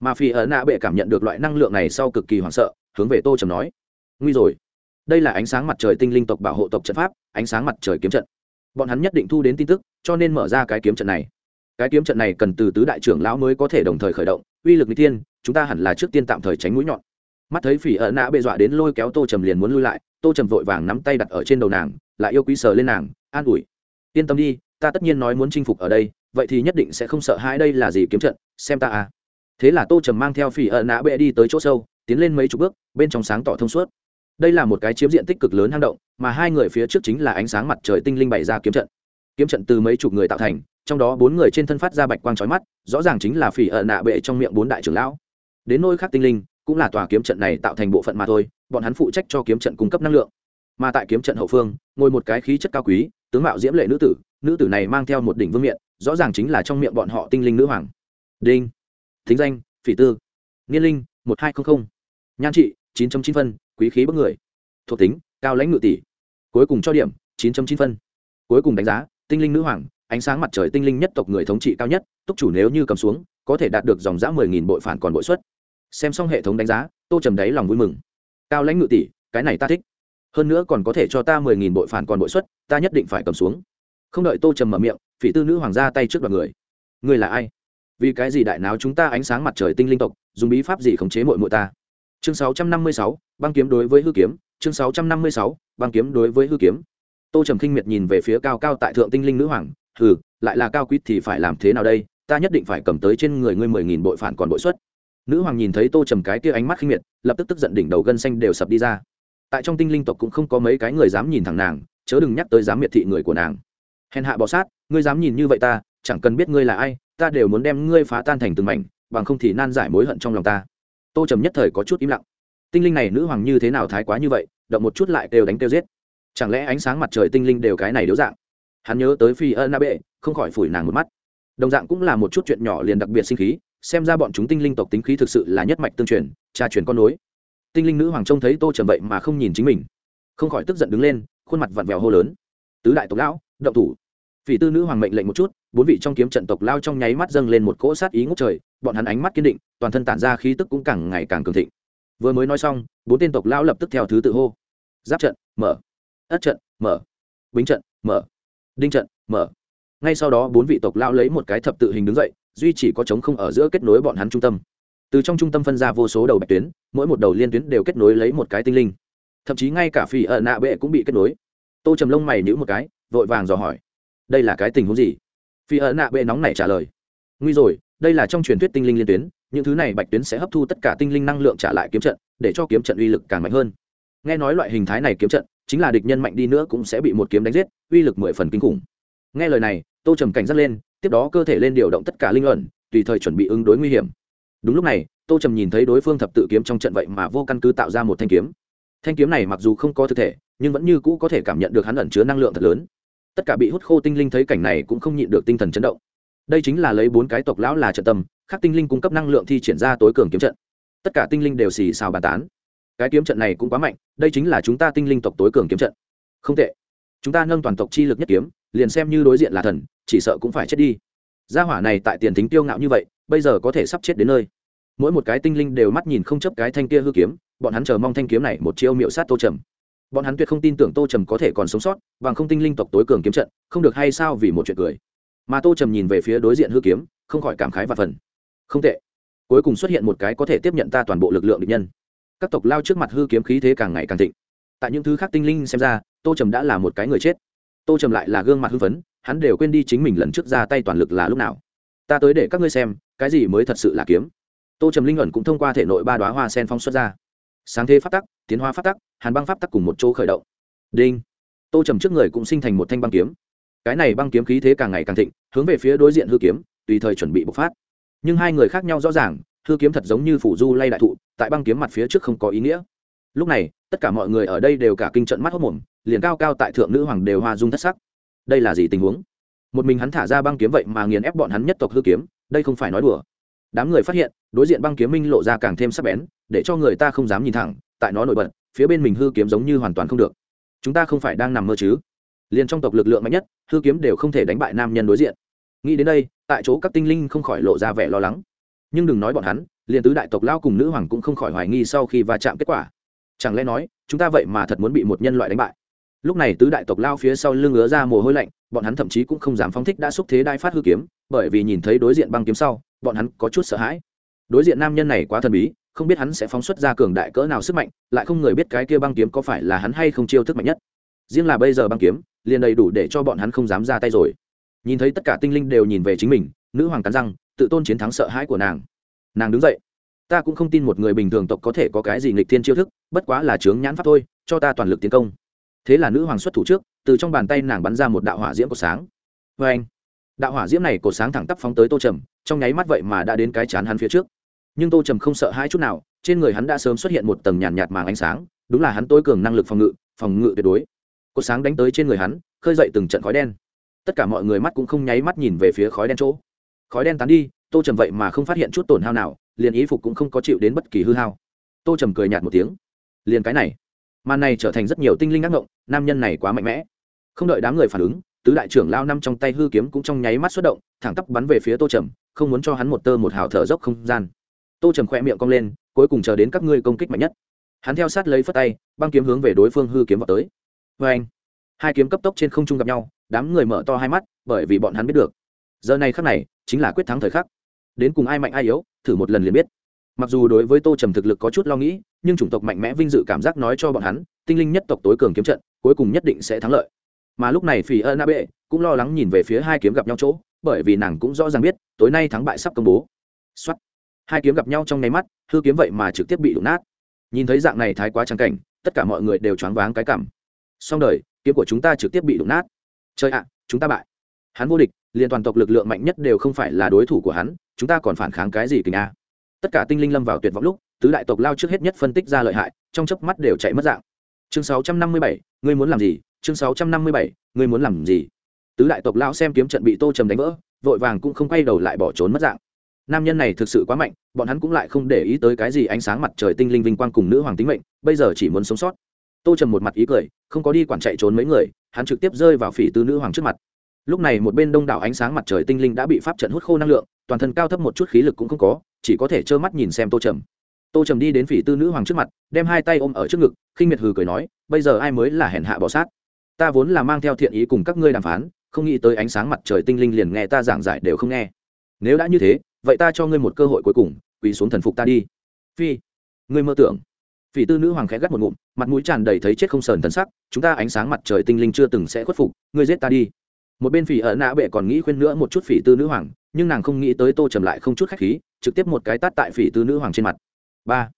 Mà phi ở nạ bệ cảm nhận được loại năng lượng này sau cực kỳ hoảng sợ, hướng về tô trầm nói, nguy rồi. Đây là ánh sáng mặt trời tinh linh tộc bảo hộ tộc trận pháp, ánh sáng mặt trời kiếm trận bọn hắn nhất định thu đến tin tức, cho nên mở ra cái kiếm trận này. Cái kiếm trận này cần từ tứ đại trưởng lão mới có thể đồng thời khởi động, uy lực n g tiên chúng ta hẳn là trước tiên tạm thời tránh mũi nhọn. Mắt thấy phỉ ở nã bệ dọa đến lôi kéo tô trầm liền muốn lui lại, tô trầm vội vàng nắm tay đặt ở trên đầu nàng, lại yêu quý sờ lên nàng, an ủi. Yên tâm đi, ta tất nhiên nói muốn chinh phục ở đây, vậy thì nhất định sẽ không sợ hãi đây là gì kiếm trận, xem ta à. Thế là tô trầm mang theo phỉ ở nã bệ đi tới chỗ sâu, tiến lên mấy chục bước, bên trong sáng tỏ thông suốt đây là một cái chiếm diện tích cực lớn hang động, mà hai người phía trước chính là ánh sáng mặt trời tinh linh bày ra kiếm trận. Kiếm trận từ mấy chục người tạo thành, trong đó bốn người trên thân phát ra bạch quang trói mắt, rõ ràng chính là phỉ ở nạ bệ trong miệng bốn đại trưởng lão. Đến nôi khác tinh linh, cũng là tòa kiếm trận này tạo thành bộ phận mà thôi, bọn hắn phụ trách cho kiếm trận cung cấp năng lượng. Mà tại kiếm trận hậu phương, ngồi một cái khí chất cao quý, tướng mạo diễm lệ nữ tử nữ tử này mang theo một đỉnh vương miện, rõ ràng chính là trong miệng bọn họ tinh linh nữ hoàng. Đinh, thính danh, phỉ tư, niên linh, một hai trăm linh nhan trị, chín chín phân quý khí bất người. Thuộc tính, cao lãnh ngự tỷ. Cuối cùng cho điểm, chín chín phân. Cuối cùng đánh giá, tinh linh nữ hoàng, ánh sáng mặt trời tinh linh nhất tộc người thống trị cao nhất, túc chủ nếu như cầm xuống, có thể đạt được dòng giã mười nghìn bội phản còn bội suất xem xong hệ thống đánh giá, tô trầm đáy lòng vui mừng. Cao lãnh ngự tỷ, cái này ta thích. Hơn nữa còn có thể cho ta mười nghìn bội phản còn bội suất ta nhất định phải cầm xuống. Không đợi tô trầm mở miệng, phỉ tư nữ hoàng ra tay trước đoàn người. Người là ai? Vì cái gì đại náo chúng ta ánh sáng mặt trời tinh linh tộc, dùng bí pháp gì khống chế mội mội ta? Chương sáu trăm năm mươi sáu, băng kiếm đối với hư kiếm. Chương sáu trăm năm mươi sáu, băng kiếm đối với hư kiếm. Tô trầm khinh miệt nhìn về phía cao cao tại thượng tinh linh nữ hoàng. Hừ, lại là cao quý thì phải làm thế nào đây? Ta nhất định phải cầm tới trên người ngươi mười nghìn bội phản còn bội xuất. Nữ hoàng nhìn thấy tô trầm cái kia ánh mắt khinh miệt, lập tức tức giận đỉnh đầu gân xanh đều sập đi ra. Tại trong tinh linh tộc cũng không có mấy cái người dám nhìn thẳng nàng, chớ đừng nhắc tới dám miệt thị người của nàng. Hèn hạ bọ sát, ngươi dám nhìn như vậy ta, chẳng cần biết ngươi là ai, ta đều muốn đem ngươi phá tan thành từng mảnh, bằng không thì nan giải mối hận trong lòng ta tô trầm nhất thời có chút im lặng. Tinh linh này nữ hoàng như thế nào thái quá như vậy, động một chút lại đều đánh tiêu giết. Chẳng lẽ ánh sáng mặt trời tinh linh đều cái này điếu dạng? Hắn nhớ tới phi ân na bệ, không khỏi phủi nàng một mắt. Đồng dạng cũng là một chút chuyện nhỏ liền đặc biệt sinh khí, xem ra bọn chúng tinh linh tộc tính khí thực sự là nhất mạch tương truyền tra truyền con nối. Tinh linh nữ hoàng trông thấy tô trầm vậy mà không nhìn chính mình. Không khỏi tức giận đứng lên, khuôn mặt vặn vẹo hô lớn. Tứ đại tộc lão, động thủ. Vị tư nữ hoàng mệnh lệnh một chút, bốn vị trong kiếm trận tộc lao trong nháy mắt dâng lên một cỗ sát ý ngốc trời, bọn hắn ánh mắt kiên định toàn thân tản ra khí tức cũng càng ngày càng cường thịnh. Vừa mới nói xong, bốn tên tộc lão lập tức theo thứ tự hô. Giáp trận, mở. Ất trận, mở. Bính trận, mở. Đinh trận, mở. Ngay sau đó, bốn vị tộc lão lấy một cái thập tự hình đứng dậy, duy chỉ có trống không ở giữa kết nối bọn hắn trung tâm. Từ trong trung tâm phân ra vô số đầu bạch tuyến, mỗi một đầu liên tuyến đều kết nối lấy một cái tinh linh. Thậm chí ngay cả phỉ ở nạ bệ cũng bị kết nối. Tô trầm lông mày nhữ một cái, vội vàng dò hỏi, đây là cái tình huống gì? Phi ở nạ bệ nóng này trả lời, nguy rồi đây là trong truyền thuyết tinh linh liên tuyến, những thứ này bạch tuyến sẽ hấp thu tất cả tinh linh năng lượng trả lại kiếm trận, để cho kiếm trận uy lực càng mạnh hơn. Nghe nói loại hình thái này kiếm trận, chính là địch nhân mạnh đi nữa cũng sẽ bị một kiếm đánh giết, uy lực mười phần kinh khủng. Nghe lời này, tô trầm cảnh giác lên, tiếp đó cơ thể lên điều động tất cả linh luận tùy thời chuẩn bị ứng đối nguy hiểm. Đúng lúc này, tô trầm nhìn thấy đối phương thập tự kiếm trong trận vậy mà vô căn cứ tạo ra một thanh kiếm. Thanh kiếm này mặc dù không có thực thể, nhưng vẫn như cũ có thể cảm nhận được hắn ẩn chứa năng lượng thật lớn. Tất cả bị hút khô tinh linh thấy cảnh này cũng không nhịn được tinh thần chấn động đây chính là lấy bốn cái tộc lão là trận tâm các tinh linh cung cấp năng lượng thi triển ra tối cường kiếm trận. Tất cả tinh linh đều xì xào bàn tán. Cái kiếm trận này cũng quá mạnh, đây chính là chúng ta tinh linh tộc tối cường kiếm trận. Không tệ. Chúng ta nâng toàn tộc chi lực nhất kiếm, liền xem như đối diện là thần, chỉ sợ cũng phải chết đi. Gia hỏa này tại tiền thính tiêu ngạo như vậy, bây giờ có thể sắp chết đến nơi. Mỗi một cái tinh linh đều mắt nhìn không chấp cái thanh kia hư kiếm, bọn hắn chờ mong thanh kiếm này một chiêu miệu sát tô trầm. Bọn hắn tuyệt không tin tưởng tô trầm có thể còn sống sót, bằng không tinh linh tộc tối cường kiếm trận, không được hay sao vì một chuyện cười mà tô trầm nhìn về phía đối diện hư kiếm, không khỏi cảm khái và phần. Không tệ. Cuối cùng xuất hiện một cái có thể tiếp nhận ta toàn bộ lực lượng địch nhân. Các tộc lao trước mặt hư kiếm khí thế càng ngày càng thịnh. Tại những thứ khác tinh linh xem ra, tô trầm đã là một cái người chết. Tô trầm lại là gương mặt hư phấn, hắn đều quên đi chính mình lần trước ra tay toàn lực là lúc nào. Ta tới để các ngươi xem, cái gì mới thật sự là kiếm. Tô trầm linh ẩn cũng thông qua thể nội ba đoá hoa sen phong xuất ra. Sáng thế phát tắc, tiến hoa phát tắc, hàn băng pháp tắc cùng một chỗ khởi động. Đinh. Tô trầm trước người cũng sinh thành một thanh băng kiếm cái này băng kiếm khí thế càng ngày càng thịnh, hướng về phía đối diện hư kiếm, tùy thời chuẩn bị bộc phát. Nhưng hai người khác nhau rõ ràng, hư kiếm thật giống như phủ du lay đại thụ, tại băng kiếm mặt phía trước không có ý nghĩa. Lúc này, tất cả mọi người ở đây đều cả kinh trận mắt hốc mồm, liền cao cao tại thượng nữ hoàng đều hoa dung thất sắc. Đây là gì tình huống? Một mình hắn thả ra băng kiếm vậy mà nghiền ép bọn hắn nhất tộc hư kiếm, đây không phải nói đùa. Đám người phát hiện, đối diện băng kiếm minh lộ ra càng thêm sắc bén, để cho người ta không dám nhìn thẳng, tại nó nổi bật, phía bên mình hư kiếm giống như hoàn toàn không được. Chúng ta không phải đang nằm mơ chứ? Liền trong tộc lực lượng mạnh nhất, hư kiếm đều không thể đánh bại nam nhân đối diện. Nghĩ đến đây, tại chỗ các tinh linh không khỏi lộ ra vẻ lo lắng. Nhưng đừng nói bọn hắn, liền tứ đại tộc lao cùng nữ hoàng cũng không khỏi hoài nghi sau khi va chạm kết quả. Chẳng lẽ nói, chúng ta vậy mà thật muốn bị một nhân loại đánh bại? Lúc này tứ đại tộc lao phía sau lưng ứa ra mồ hôi lạnh, bọn hắn thậm chí cũng không dám phóng thích đã xúc thế đai phát hư kiếm, bởi vì nhìn thấy đối diện băng kiếm sau, bọn hắn có chút sợ hãi. Đối diện nam nhân này quá thần bí, không biết hắn sẽ phóng xuất ra cường đại cỡ nào sức mạnh, lại không người biết cái kia băng kiếm có phải là hắn hay không chiêu thức mạnh nhất. Riêng là bây giờ băng kiếm liền đầy đủ để cho bọn hắn không dám ra tay rồi. Nhìn thấy tất cả tinh linh đều nhìn về chính mình nữ hoàng cắn răng tự tôn chiến thắng sợ hãi của nàng. Nàng đứng dậy. Ta cũng không tin một người bình thường tộc có thể có cái gì nghịch thiên chiêu thức bất quá là chướng nhãn pháp thôi cho ta toàn lực tiến công. Thế là nữ hoàng xuất thủ trước từ trong bàn tay nàng bắn ra một đạo hỏa diễm của sáng. Vê anh đạo hỏa diễm này cột sáng thẳng tắp phóng tới tô trầm trong nháy mắt vậy mà đã đến cái chán hắn phía trước. Nhưng tô trầm không sợ hai chút nào trên người hắn đã sớm xuất hiện một tầng nhàn nhạt, nhạt màng ánh sáng đúng là hắn tối cường năng lực phòng ngự phòng ngự tuyệt đối cột sáng đánh tới trên người hắn, khơi dậy từng trận khói đen. Tất cả mọi người mắt cũng không nháy mắt nhìn về phía khói đen chỗ. Khói đen tán đi, tô trầm vậy mà không phát hiện chút tổn hao nào, liền ý phục cũng không có chịu đến bất kỳ hư hao. Tô trầm cười nhạt một tiếng. Liền cái này. Màn này trở thành rất nhiều tinh linh ác ngộng, nam nhân này quá mạnh mẽ. Không đợi đám người phản ứng, tứ đại trưởng lao năm trong tay hư kiếm cũng trong nháy mắt xuất động, thẳng tắp bắn về phía tô trầm, không muốn cho hắn một tơ một hào thở dốc không gian. Tô trầm khỏe miệng cong lên, cuối cùng chờ đến các ngươi công kích mạnh nhất. Hắn theo sát lấy phất tay, băng kiếm hướng về đối phương hư kiếm vào tới vê anh. Hai kiếm cấp tốc trên không trung gặp nhau, đám người mở to hai mắt, bởi vì bọn hắn biết được. Giờ này khắc này, chính là quyết thắng thời khắc. Đến cùng ai mạnh ai yếu, thử một lần liền biết. Mặc dù đối với tô trầm thực lực có chút lo nghĩ, nhưng chủng tộc mạnh mẽ vinh dự cảm giác nói cho bọn hắn, tinh linh nhất tộc tối cường kiếm trận, cuối cùng nhất định sẽ thắng lợi. Mà lúc này phỉ ân a bệ cũng lo lắng nhìn về phía hai kiếm gặp nhau chỗ, bởi vì nàng cũng rõ ràng biết, tối nay thắng bại sắp công bố. Xuất hai kiếm gặp nhau trong nháy mắt, hư kiếm vậy mà trực tiếp bị đụng nát. Nhìn thấy dạng này thái quá trang cảnh, tất cả mọi người đều choáng váng cái cảm xong đời kiếm của chúng ta trực tiếp bị đụng nát. Chơi ạ chúng ta bại. Hắn vô địch liền toàn tộc lực lượng mạnh nhất đều không phải là đối thủ của hắn chúng ta còn phản kháng cái gì kình a? Tất cả tinh linh lâm vào tuyệt vọng lúc tứ đại tộc lao trước hết nhất phân tích ra lợi hại trong chớp mắt đều chạy mất dạng. Chương 657, ngươi muốn làm gì? Chương 657, ngươi muốn làm gì? Tứ đại tộc lao xem kiếm trận bị tô trầm đánh vỡ vội vàng cũng không quay đầu lại bỏ trốn mất dạng. Nam nhân này thực sự quá mạnh bọn hắn cũng lại không để ý tới cái gì ánh sáng mặt trời tinh linh vinh quang cùng nữ hoàng tính mệnh bây giờ chỉ muốn sống sót tô trầm một mặt ý cười, không có đi quản chạy trốn mấy người, hắn trực tiếp rơi vào phỉ tư nữ hoàng trước mặt. Lúc này một bên đông đảo ánh sáng mặt trời tinh linh đã bị pháp trận hút khô năng lượng, toàn thân cao thấp một chút khí lực cũng không có, chỉ có thể trơ mắt nhìn xem tô trầm. Tô trầm đi đến phỉ tư nữ hoàng trước mặt, đem hai tay ôm ở trước ngực, khinh miệt hừ cười nói, bây giờ ai mới là hèn hạ bỏ sát? Ta vốn là mang theo thiện ý cùng các ngươi đàm phán, không nghĩ tới ánh sáng mặt trời tinh linh liền nghe ta giảng giải đều không nghe. Nếu đã như thế, vậy ta cho ngươi một cơ hội cuối cùng, quỳ xuống thần phục ta đi. Phi, ngươi mơ tưởng phỉ tư nữ hoàng khẽ gắt một ngụm, mặt mũi tràn đầy thấy chết không sờn thân sắc, chúng ta ánh sáng mặt trời tinh linh chưa từng sẽ khuất phục, ngươi giết ta đi. Một bên phỉ ở nạ bệ còn nghĩ khuyên nữa một chút phỉ tư nữ hoàng, nhưng nàng không nghĩ tới tô trầm lại không chút khách khí, trực tiếp một cái tát tại phỉ tư nữ hoàng trên mặt. Ba.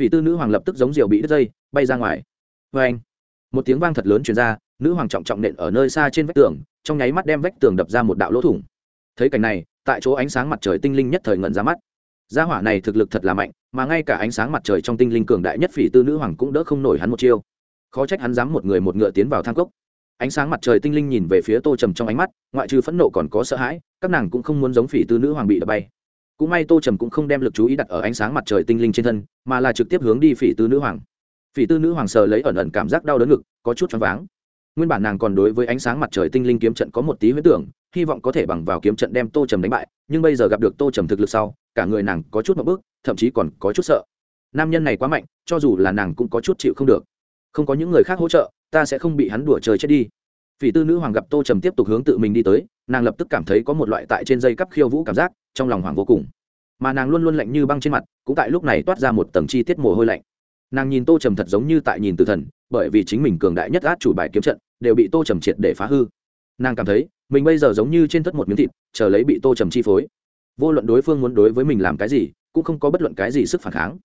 Phỉ tư nữ hoàng lập tức giống diều bị đứt dây, bay ra ngoài. Vê anh. Một tiếng vang thật lớn chuyển ra, nữ hoàng trọng trọng nện ở nơi xa trên vách tường, trong nháy mắt đem vách tường đập ra một đạo lỗ thủng. Thấy cảnh này, tại chỗ ánh sáng mặt trời tinh linh nhất thời ngẩn ra mắt. Gia hỏa này thực lực thật là mạnh mà ngay cả ánh sáng mặt trời trong tinh linh cường đại nhất phỉ tư nữ hoàng cũng đỡ không nổi hắn một chiêu. Khó trách hắn dám một người một ngựa tiến vào thang cốc. Ánh sáng mặt trời tinh linh nhìn về phía tô trầm trong ánh mắt, ngoại trừ phẫn nộ còn có sợ hãi, các nàng cũng không muốn giống phỉ tư nữ hoàng bị đập bay. Cũng may tô trầm cũng không đem lực chú ý đặt ở ánh sáng mặt trời tinh linh trên thân, mà là trực tiếp hướng đi phỉ tư nữ hoàng. Phỉ tư nữ hoàng sờ lấy ẩn ẩn cảm giác đau đớn ngực, có chút choáng váng. Nguyên bản nàng còn đối với ánh sáng mặt trời tinh linh kiếm trận có một tí huyết tưởng hy vọng có thể bằng vào kiếm trận đem tô trầm đánh bại, nhưng bây giờ gặp được tô trầm thực lực sau, cả người nàng có chút một bước, thậm chí còn có chút sợ. Nam nhân này quá mạnh, cho dù là nàng cũng có chút chịu không được. Không có những người khác hỗ trợ, ta sẽ không bị hắn đùa trời chết đi. Phỉ tư nữ hoàng gặp tô trầm tiếp tục hướng tự mình đi tới, nàng lập tức cảm thấy có một loại tại trên dây cắp khiêu vũ cảm giác, trong lòng hoàng vô cùng. Mà nàng luôn luôn lạnh như băng trên mặt, cũng tại lúc này toát ra một tầng chi tiết mồ hôi lạnh. Nàng nhìn tô trầm thật giống như tại nhìn từ thần, bởi vì chính mình cường đại nhất át chủ bài kiếm trận, đều bị tô trầm triệt để phá hư. Nàng cảm thấy mình bây giờ giống như trên thất một miếng thịt, chờ lấy bị tô trầm chi phối. Vô luận đối phương muốn đối với mình làm cái gì, cũng không có bất luận cái gì sức phản kháng.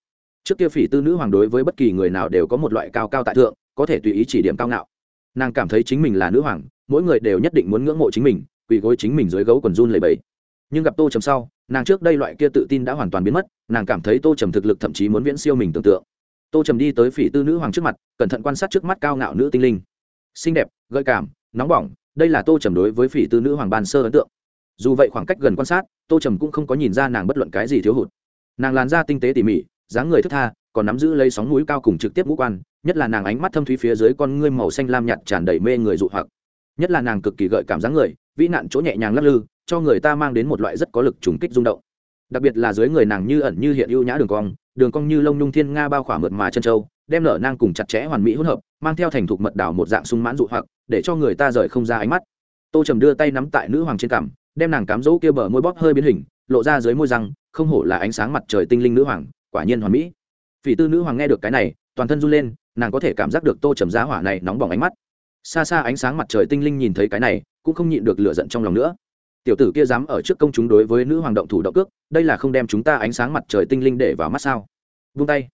Trước kia phỉ tư nữ hoàng đối với bất kỳ người nào đều có một loại cao cao tại thượng, có thể tùy ý chỉ điểm cao ngạo. Nàng cảm thấy chính mình là nữ hoàng, mỗi người đều nhất định muốn ngưỡng mộ chính mình, quỳ gối chính mình dưới gấu quần run lầy bẫy nhưng gặp tô trầm sau, nàng trước đây loại kia tự tin đã hoàn toàn biến mất, nàng cảm thấy tô trầm thực lực thậm chí muốn viễn siêu mình tưởng tượng. Tô trầm đi tới phỉ tư nữ hoàng trước mặt, cẩn thận quan sát trước mắt cao ngạo nữ tinh linh. Xinh đẹp, gợi cảm, nóng bỏng đây là tô trầm đối với phỉ tư nữ hoàng ban sơ ấn tượng. Dù vậy khoảng cách gần quan sát, tô trầm cũng không có nhìn ra nàng bất luận cái gì thiếu hụt. Nàng làn da tinh tế tỉ mỉ, dáng người thức tha, còn nắm giữ lấy sóng núi cao cùng trực tiếp ngũ quan, nhất là nàng ánh mắt thâm thúy phía dưới con ngươi màu xanh lam nhạt tràn đầy mê người dụ hoặc. Nhất là nàng cực kỳ gợi cảm dáng người, vĩ nạn chỗ nhẹ nhàng lắc lư, cho người ta mang đến một loại rất có lực trùng kích rung động. Đặc biệt là dưới người nàng như ẩn như hiện ưu nhã đường cong đường cong như lông nhung thiên nga bao khỏa mượt mà chân trâu đem nở nang cùng chặt chẽ hoàn mỹ hỗn hợp, mang theo thành thục mật đảo một dạng sung mãn dụ hoặc, để cho người ta rời không ra ánh mắt. Tô trầm đưa tay nắm tại nữ hoàng trên cằm, đem nàng cám dỗ kia bờ môi bóp hơi biến hình, lộ ra dưới môi răng, không hổ là ánh sáng mặt trời tinh linh nữ hoàng, quả nhiên hoàn mỹ. Phỉ tư nữ hoàng nghe được cái này, toàn thân run lên, nàng có thể cảm giác được tô trầm giá hỏa này nóng bỏng ánh mắt. Xa xa ánh sáng mặt trời tinh linh nhìn thấy cái này, cũng không nhịn được lửa giận trong lòng nữa. Tiểu tử kia dám ở trước công chúng đối với nữ hoàng động thủ động cước, đây là không đem chúng ta ánh sáng mặt trời tinh linh để vào mắt sao? Vung tay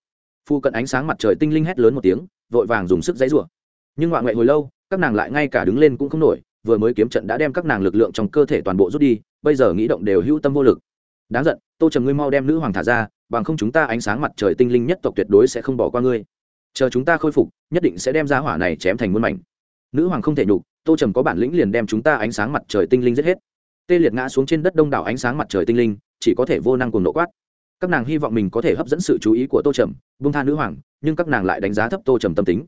phu cận ánh sáng mặt trời tinh linh hét lớn một tiếng, vội vàng dùng sức dãy rủa. Nhưng ngoại ngoại hồi lâu, các nàng lại ngay cả đứng lên cũng không nổi, vừa mới kiếm trận đã đem các nàng lực lượng trong cơ thể toàn bộ rút đi, bây giờ nghĩ động đều hữu tâm vô lực. Đáng giận, tô trầm ngươi mau đem nữ hoàng thả ra, bằng không chúng ta ánh sáng mặt trời tinh linh nhất tộc tuyệt đối sẽ không bỏ qua ngươi. Chờ chúng ta khôi phục, nhất định sẽ đem ra hỏa này chém thành muôn mảnh. Nữ hoàng không thể nhục, tô trầm có bản lĩnh liền đem chúng ta ánh sáng mặt trời tinh linh giết hết. Tê liệt ngã xuống trên đất đông đảo ánh sáng mặt trời tinh linh, chỉ có thể vô năng cùng nộ quát các nàng hy vọng mình có thể hấp dẫn sự chú ý của tô trầm bung tha nữ hoàng, nhưng các nàng lại đánh giá thấp tô trầm tâm tính.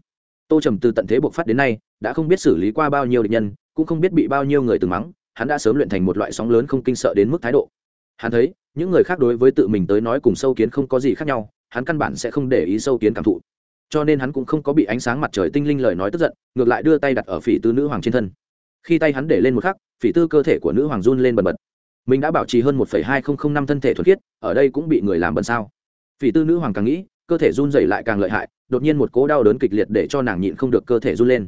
Tô trầm từ tận thế buộc phát đến nay, đã không biết xử lý qua bao nhiêu địch nhân, cũng không biết bị bao nhiêu người từng mắng, hắn đã sớm luyện thành một loại sóng lớn không kinh sợ đến mức thái độ. Hắn thấy, những người khác đối với tự mình tới nói cùng sâu kiến không có gì khác nhau, hắn căn bản sẽ không để ý sâu kiến cảm thụ. Cho nên hắn cũng không có bị ánh sáng mặt trời tinh linh lời nói tức giận, ngược lại đưa tay đặt ở phỉ tư nữ hoàng trên thân. Khi tay hắn để lên một khắc, phỉ tư cơ thể của nữ hoàng run lên bần bật mình đã bảo trì hơn một hai nghìn năm thân thể thuần khiết, ở đây cũng bị người làm bẩn sao? Phỉ tư nữ hoàng càng nghĩ, cơ thể run dày lại càng lợi hại, đột nhiên một cố đau đớn kịch liệt để cho nàng nhịn không được cơ thể run lên.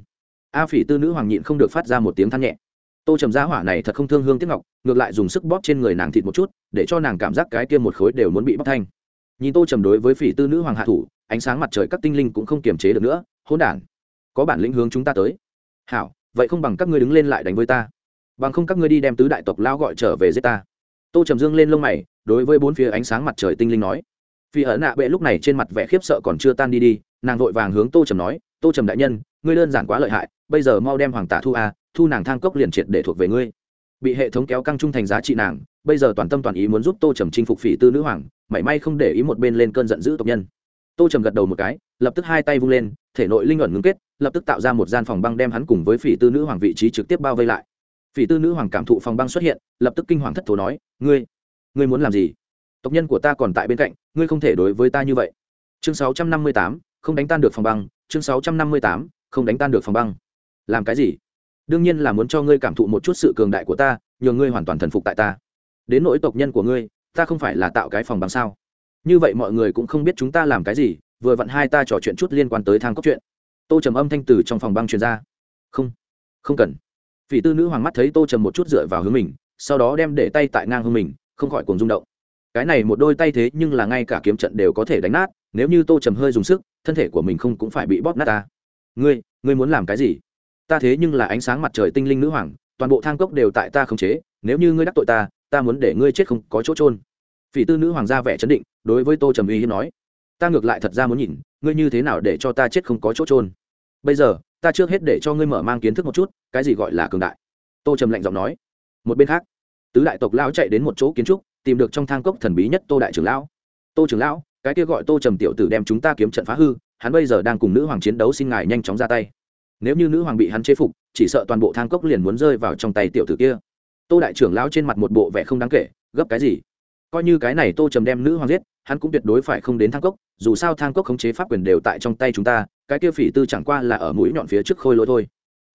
A phỉ tư nữ hoàng nhịn không được phát ra một tiếng than nhẹ. Tô trầm giá hỏa này thật không thương hương tiếc ngọc, ngược lại dùng sức bóp trên người nàng thịt một chút, để cho nàng cảm giác cái kia một khối đều muốn bị bóc thanh nhìn tô trầm đối với phỉ tư nữ hoàng hạ thủ, ánh sáng mặt trời các tinh linh cũng không kiềm chế được nữa. Hôn đản, có bản lĩnh hướng chúng ta tới. Hảo, vậy không bằng các ngươi đứng lên lại đánh với ta bằng không các ngươi đi đem tứ đại tộc lao gọi trở về giết ta. Tô trầm dương lên lông mày, đối với bốn phía ánh sáng mặt trời tinh linh nói. Vì ở nạ bệ lúc này trên mặt vẻ khiếp sợ còn chưa tan đi đi, nàng vội vàng hướng tô trầm nói, tô trầm đại nhân, ngươi đơn giản quá lợi hại, bây giờ mau đem hoàng tả thu a, thu nàng thang cốc liền triệt để thuộc về ngươi. Bị hệ thống kéo căng trung thành giá trị nàng, bây giờ toàn tâm toàn ý muốn giúp tô trầm chinh phục phỉ tư nữ hoàng, mảy may không để ý một bên lên cơn giận dữ tộc nhân. Tô trầm gật đầu một cái, lập tức hai tay vung lên, thể nội linh ẩn ngưng kết, lập tức tạo ra một gian phòng băng đem hắn cùng với phỉ tư nữ hoàng vị trí trực tiếp bao vây lại phỉ tư nữ hoàng cảm thụ phòng băng xuất hiện, lập tức kinh hoàng thất thố nói, ngươi ngươi muốn làm gì? Tộc nhân của ta còn tại bên cạnh, ngươi không thể đối với ta như vậy. Chương sáu trăm năm mươi tám, không đánh tan được phòng băng. Chương sáu trăm năm mươi tám, không đánh tan được phòng băng. Làm cái gì? Đương nhiên là muốn cho ngươi cảm thụ một chút sự cường đại của ta nhờ ngươi hoàn toàn thần phục tại ta. Đến nỗi tộc nhân của ngươi, ta không phải là tạo cái phòng băng sao? Như vậy mọi người cũng không biết chúng ta làm cái gì, vừa vặn hai ta trò chuyện chút liên quan tới thang cốc chuyện. Tô trầm âm thanh từ trong phòng băng truyền ra. Không không cần phỉ tư nữ hoàng mắt thấy tô trầm một chút dựa vào hướng mình, sau đó đem để tay tại ngang hướng mình, không khỏi cùng rung động. Cái này một đôi tay thế nhưng là ngay cả kiếm trận đều có thể đánh nát, nếu như tô trầm hơi dùng sức, thân thể của mình không cũng phải bị bóp nát ta. Ngươi ngươi muốn làm cái gì? Ta thế nhưng là ánh sáng mặt trời tinh linh nữ hoàng, toàn bộ thang cốc đều tại ta khống chế, nếu như ngươi đắc tội ta ta muốn để ngươi chết không có chỗ trôn phỉ tư nữ hoàng gia vẻ chấn định, đối với tô trầm uy hiếp nói. Ta ngược lại thật ra muốn nhìn, ngươi như thế nào để cho ta chết không có chỗ trôn bây giờ ta trước hết để cho ngươi mở mang kiến thức một chút, cái gì gọi là cường đại? Tô trầm lạnh giọng nói. Một bên khác, tứ đại tộc lão chạy đến một chỗ kiến trúc, tìm được trong thang cốc thần bí nhất tô đại trưởng lão. Tô trưởng lão, cái kia gọi tô trầm tiểu tử đem chúng ta kiếm trận phá hư, hắn bây giờ đang cùng nữ hoàng chiến đấu xin ngài nhanh chóng ra tay. Nếu như nữ hoàng bị hắn chế phục, chỉ sợ toàn bộ thang cốc liền muốn rơi vào trong tay tiểu tử kia. Tô đại trưởng lão trên mặt một bộ vẻ không đáng kể, gấp cái gì? Coi như cái này tô trầm đem nữ hoàng giết, hắn cũng tuyệt đối phải không đến thang cốc, dù sao thang cốc khống chế pháp quyền đều tại trong tay chúng ta cái kia phỉ tư chẳng qua là ở mũi nhọn phía trước khôi lỗi thôi.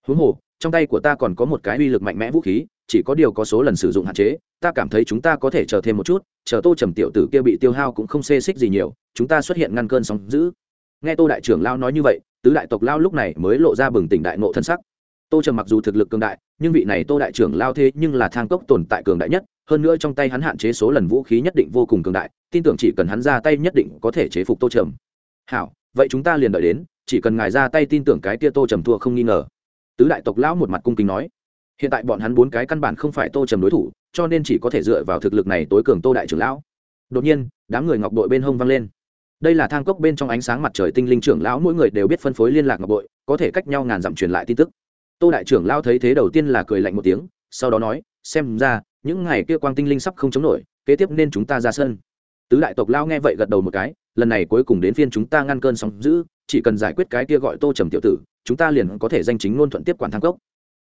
Huống hồ, trong tay của ta còn có một cái uy lực mạnh mẽ vũ khí, chỉ có điều có số lần sử dụng hạn chế, ta cảm thấy chúng ta có thể chờ thêm một chút, chờ tô trầm tiểu tử kia bị tiêu hao cũng không xê xích gì nhiều, chúng ta xuất hiện ngăn cơn sóng giữ nghe tô đại trưởng lao nói như vậy, tứ đại tộc lao lúc này mới lộ ra bừng tỉnh đại nộ thân sắc. Tô trầm mặc dù thực lực cường đại, nhưng vị này tô đại trưởng lao thế nhưng là thang cốc tồn tại cường đại nhất, hơn nữa trong tay hắn hạn chế số lần vũ khí nhất định vô cùng cường đại, tin tưởng chỉ cần hắn ra tay nhất định có thể chế phục tô trầm. Hảo, vậy chúng ta liền đợi đến chỉ cần ngài ra tay tin tưởng cái tia tô trầm thua không nghi ngờ. Tứ đại tộc lão một mặt cung kính nói, hiện tại bọn hắn bốn cái căn bản không phải tô trầm đối thủ, cho nên chỉ có thể dựa vào thực lực này tối cường tô đại trưởng lão. Đột nhiên, đám người ngọc đội bên hông văng lên. Đây là thang cốc bên trong ánh sáng mặt trời tinh linh trưởng lão, mỗi người đều biết phân phối liên lạc ngọc đội, có thể cách nhau ngàn dặm truyền lại tin tức. Tô đại trưởng lão thấy thế đầu tiên là cười lạnh một tiếng, sau đó nói, xem ra, những ngày kia quang tinh linh sắp không chống nổi, kế tiếp nên chúng ta ra sân. Tứ đại tộc lão nghe vậy gật đầu một cái, lần này cuối cùng đến phiên chúng ta ngăn cơn sóng giữ chỉ cần giải quyết cái kia gọi tô trầm tiểu tử, chúng ta liền có thể danh chính ngôn thuận tiếp quản thang cốc.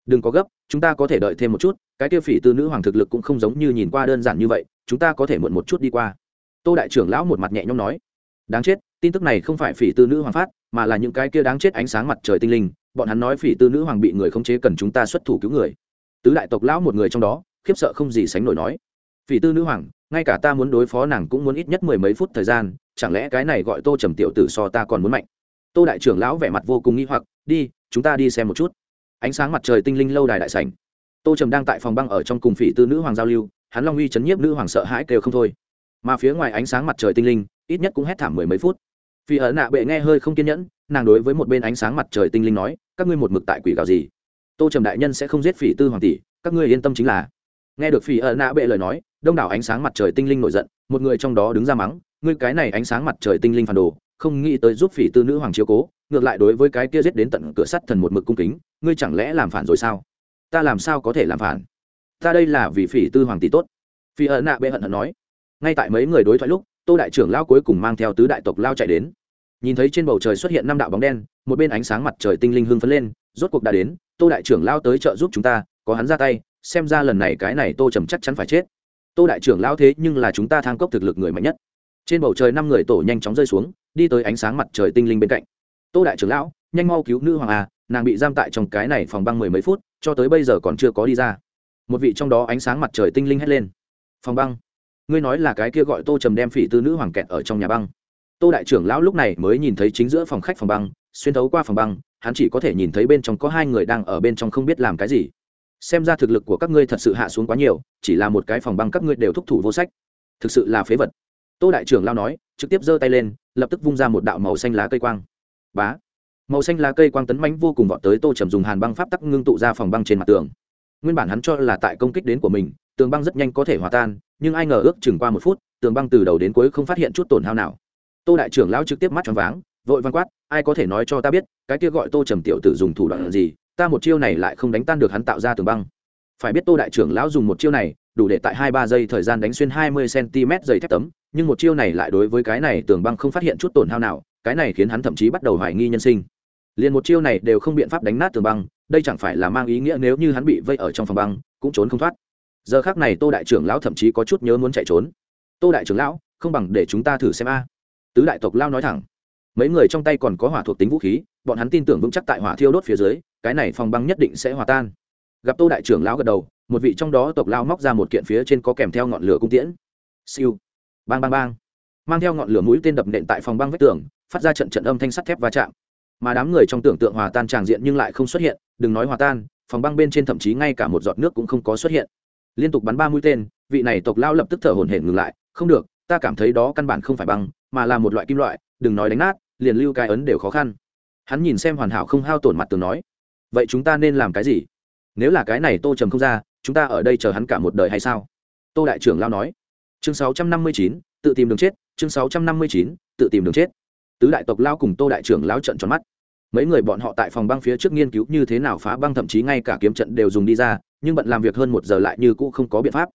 Đừng có gấp, chúng ta có thể đợi thêm một chút, cái kia phỉ tư nữ hoàng thực lực cũng không giống như nhìn qua đơn giản như vậy, chúng ta có thể muộn một chút đi qua. Tô đại trưởng lão một mặt nhẹ nhõm nói. Đáng chết, tin tức này không phải phỉ tư nữ hoàng phát, mà là những cái kia đáng chết ánh sáng mặt trời tinh linh, bọn hắn nói phỉ tư nữ hoàng bị người khống chế cần chúng ta xuất thủ cứu người. Tứ đại tộc lão một người trong đó, khiếp sợ không gì sánh nổi nói. Phỉ tư nữ hoàng, ngay cả ta muốn đối phó nàng cũng muốn ít nhất mười mấy phút thời gian, chẳng lẽ cái này gọi tô trầm tiểu tử so ta còn muốn mạnh? Tô đại trưởng lão vẻ mặt vô cùng nghi hoặc, đi, chúng ta đi xem một chút. Ánh sáng mặt trời tinh linh lâu đài đại sảnh. Tô trầm đang tại phòng băng ở trong cùng phỉ tư nữ hoàng giao lưu, hắn long uy chấn nhiếp nữ hoàng sợ hãi kêu không thôi. Mà phía ngoài ánh sáng mặt trời tinh linh, ít nhất cũng hét thảm mười mấy phút. Phi ở nạ bệ nghe hơi không kiên nhẫn, nàng đối với một bên ánh sáng mặt trời tinh linh nói, các ngươi một mực tại quỷ gào gì? Tô trầm đại nhân sẽ không giết phỉ tư hoàng tỷ, các ngươi yên tâm chính là. Nghe được phỉ ở nạ bệ lời nói, đông đảo ánh sáng mặt trời tinh linh nổi giận, một người trong đó đứng ra mắng, ngươi cái này ánh sáng mặt trời tinh linh phản đồ không nghĩ tới giúp phỉ tư nữ hoàng chiếu cố, ngược lại đối với cái kia giết đến tận cửa sắt thần một mực cung kính, ngươi chẳng lẽ làm phản rồi sao? Ta làm sao có thể làm phản? Ta đây là vì phỉ tư hoàng tỷ tốt. Phỉ ợ nạ bệ hận hận nói. Ngay tại mấy người đối thoại lúc, tô đại trưởng lao cuối cùng mang theo tứ đại tộc lao chạy đến. Nhìn thấy trên bầu trời xuất hiện năm đạo bóng đen, một bên ánh sáng mặt trời tinh linh hưng phấn lên, rốt cuộc đã đến, tô đại trưởng lao tới trợ giúp chúng ta, có hắn ra tay, xem ra lần này cái này tô trầm chắc chắn phải chết. Tô đại trưởng lao thế nhưng là chúng ta thang cốc thực lực người mạnh nhất trên bầu trời năm người tổ nhanh chóng rơi xuống, đi tới ánh sáng mặt trời tinh linh bên cạnh. Tô đại trưởng lão, nhanh mau cứu nữ hoàng à nàng bị giam tại trong cái này phòng băng mười mấy phút, cho tới bây giờ còn chưa có đi ra. Một vị trong đó ánh sáng mặt trời tinh linh hét lên. Phòng băng? Ngươi nói là cái kia gọi tô trầm đem phỉ tư nữ hoàng kẹt ở trong nhà băng. Tô đại trưởng lão lúc này mới nhìn thấy chính giữa phòng khách phòng băng, xuyên thấu qua phòng băng, hắn chỉ có thể nhìn thấy bên trong có hai người đang ở bên trong không biết làm cái gì. Xem ra thực lực của các ngươi thật sự hạ xuống quá nhiều, chỉ là một cái phòng băng các ngươi đều thúc thủ vô sách. Thực sự là phế vật tô đại trưởng lao nói, trực tiếp giơ tay lên, lập tức vung ra một đạo màu xanh lá cây quang. Bá! Màu xanh lá cây quang tấn mãnh vô cùng vọt tới tô trầm dùng hàn băng pháp tắc ngưng tụ ra phòng băng trên mặt tường. Nguyên bản hắn cho là tại công kích đến của mình, tường băng rất nhanh có thể hòa tan, nhưng ai ngờ ước chừng qua một phút, tường băng từ đầu đến cuối không phát hiện chút tổn hao nào. Tô đại trưởng lão trực tiếp mắt tròn váng, vội văn quát, ai có thể nói cho ta biết, cái kia gọi tô trầm tiểu tử dùng thủ đoạn gì? Ta một chiêu này lại không đánh tan được hắn tạo ra tường băng phải biết tô đại trưởng lão dùng một chiêu này, đủ để tại hai ba giây thời gian đánh xuyên hai mươi cm dày thép tấm, nhưng một chiêu này lại đối với cái này tường băng không phát hiện chút tổn hao nào, cái này khiến hắn thậm chí bắt đầu hoài nghi nhân sinh. Liền một chiêu này đều không biện pháp đánh nát tường băng, đây chẳng phải là mang ý nghĩa nếu như hắn bị vây ở trong phòng băng, cũng trốn không thoát. Giờ khác này tô đại trưởng lão thậm chí có chút nhớ muốn chạy trốn. Tô đại trưởng lão, không bằng để chúng ta thử xem a. Tứ đại tộc lao nói thẳng. Mấy người trong tay còn có hỏa thuộc tính vũ khí, bọn hắn tin tưởng vững chắc tại hỏa thiêu đốt phía dưới, cái này phòng băng nhất định sẽ hòa tan gặp tô đại trưởng lão gật đầu, một vị trong đó tộc lao móc ra một kiện phía trên có kèm theo ngọn lửa cung tiễn. Siêu. Bang bang bang. Mang theo ngọn lửa mũi tên đập nện tại phòng băng vách tường, phát ra trận trận âm thanh sắt thép va chạm. Mà đám người trong tưởng tượng hòa tan tràng diện nhưng lại không xuất hiện, đừng nói hòa tan, phòng băng bên trên thậm chí ngay cả một giọt nước cũng không có xuất hiện. Liên tục bắn ba mũi tên, vị này tộc lao lập tức thở hổn hển ngừng lại, không được, ta cảm thấy đó căn bản không phải băng, mà là một loại kim loại, đừng nói đánh nát, liền lưu cái ấn đều khó khăn. Hắn nhìn xem hoàn hảo không hao tổn mặt tường nói, vậy chúng ta nên làm cái gì? Nếu là cái này tô trầm không ra, chúng ta ở đây chờ hắn cả một đời hay sao? Tô đại trưởng lao nói. Chương sáu trăm năm mươi chín, tự tìm đường chết, chương sáu trăm năm mươi chín, tự tìm đường chết. Tứ đại tộc lao cùng tô đại trưởng lao trận tròn mắt. Mấy người bọn họ tại phòng băng phía trước nghiên cứu như thế nào phá băng, thậm chí ngay cả kiếm trận đều dùng đi ra, nhưng bận làm việc hơn một giờ lại như cũ không có biện pháp.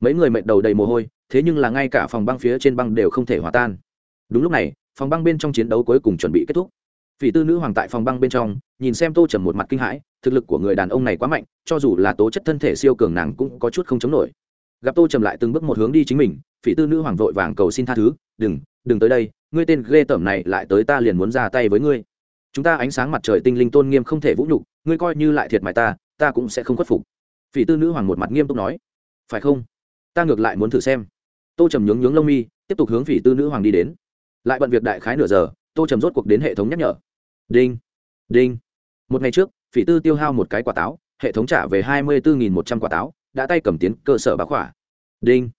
Mấy người mệt đầu đầy mồ hôi, thế nhưng là ngay cả phòng băng phía trên băng đều không thể hòa tan. Đúng lúc này, phòng băng bên trong chiến đấu cuối cùng chuẩn bị kết thúc phỉ tư nữ hoàng tại phòng băng bên trong, nhìn xem tô trầm một mặt kinh hãi, thực lực của người đàn ông này quá mạnh, cho dù là tố chất thân thể siêu cường nàng cũng có chút không chống nổi. Gặp tô trầm lại từng bước một hướng đi chính mình, phỉ tư nữ hoàng vội vàng cầu xin tha thứ, đừng đừng tới đây, ngươi tên ghê tởm này lại tới ta liền muốn ra tay với ngươi. Chúng ta ánh sáng mặt trời tinh linh tôn nghiêm không thể vũ nhục, ngươi coi như lại thiệt mại ta ta cũng sẽ không khuất phục. Phỉ tư nữ hoàng một mặt nghiêm túc nói. Phải không? Ta ngược lại muốn thử xem. Tô trầm nhướng nhướng lông mi, tiếp tục hướng phỉ tư nữ hoàng đi đến. Lại bận việc đại khái nửa giờ, tô trầm rốt cuộc đến hệ thống nhắc nhở đinh. Đinh. Một ngày trước, phỉ tư tiêu hao một cái quả táo, hệ thống trả về hai mươi bốn một trăm quả táo, đã tay cầm tiến cơ sở bá khỏa. Đinh.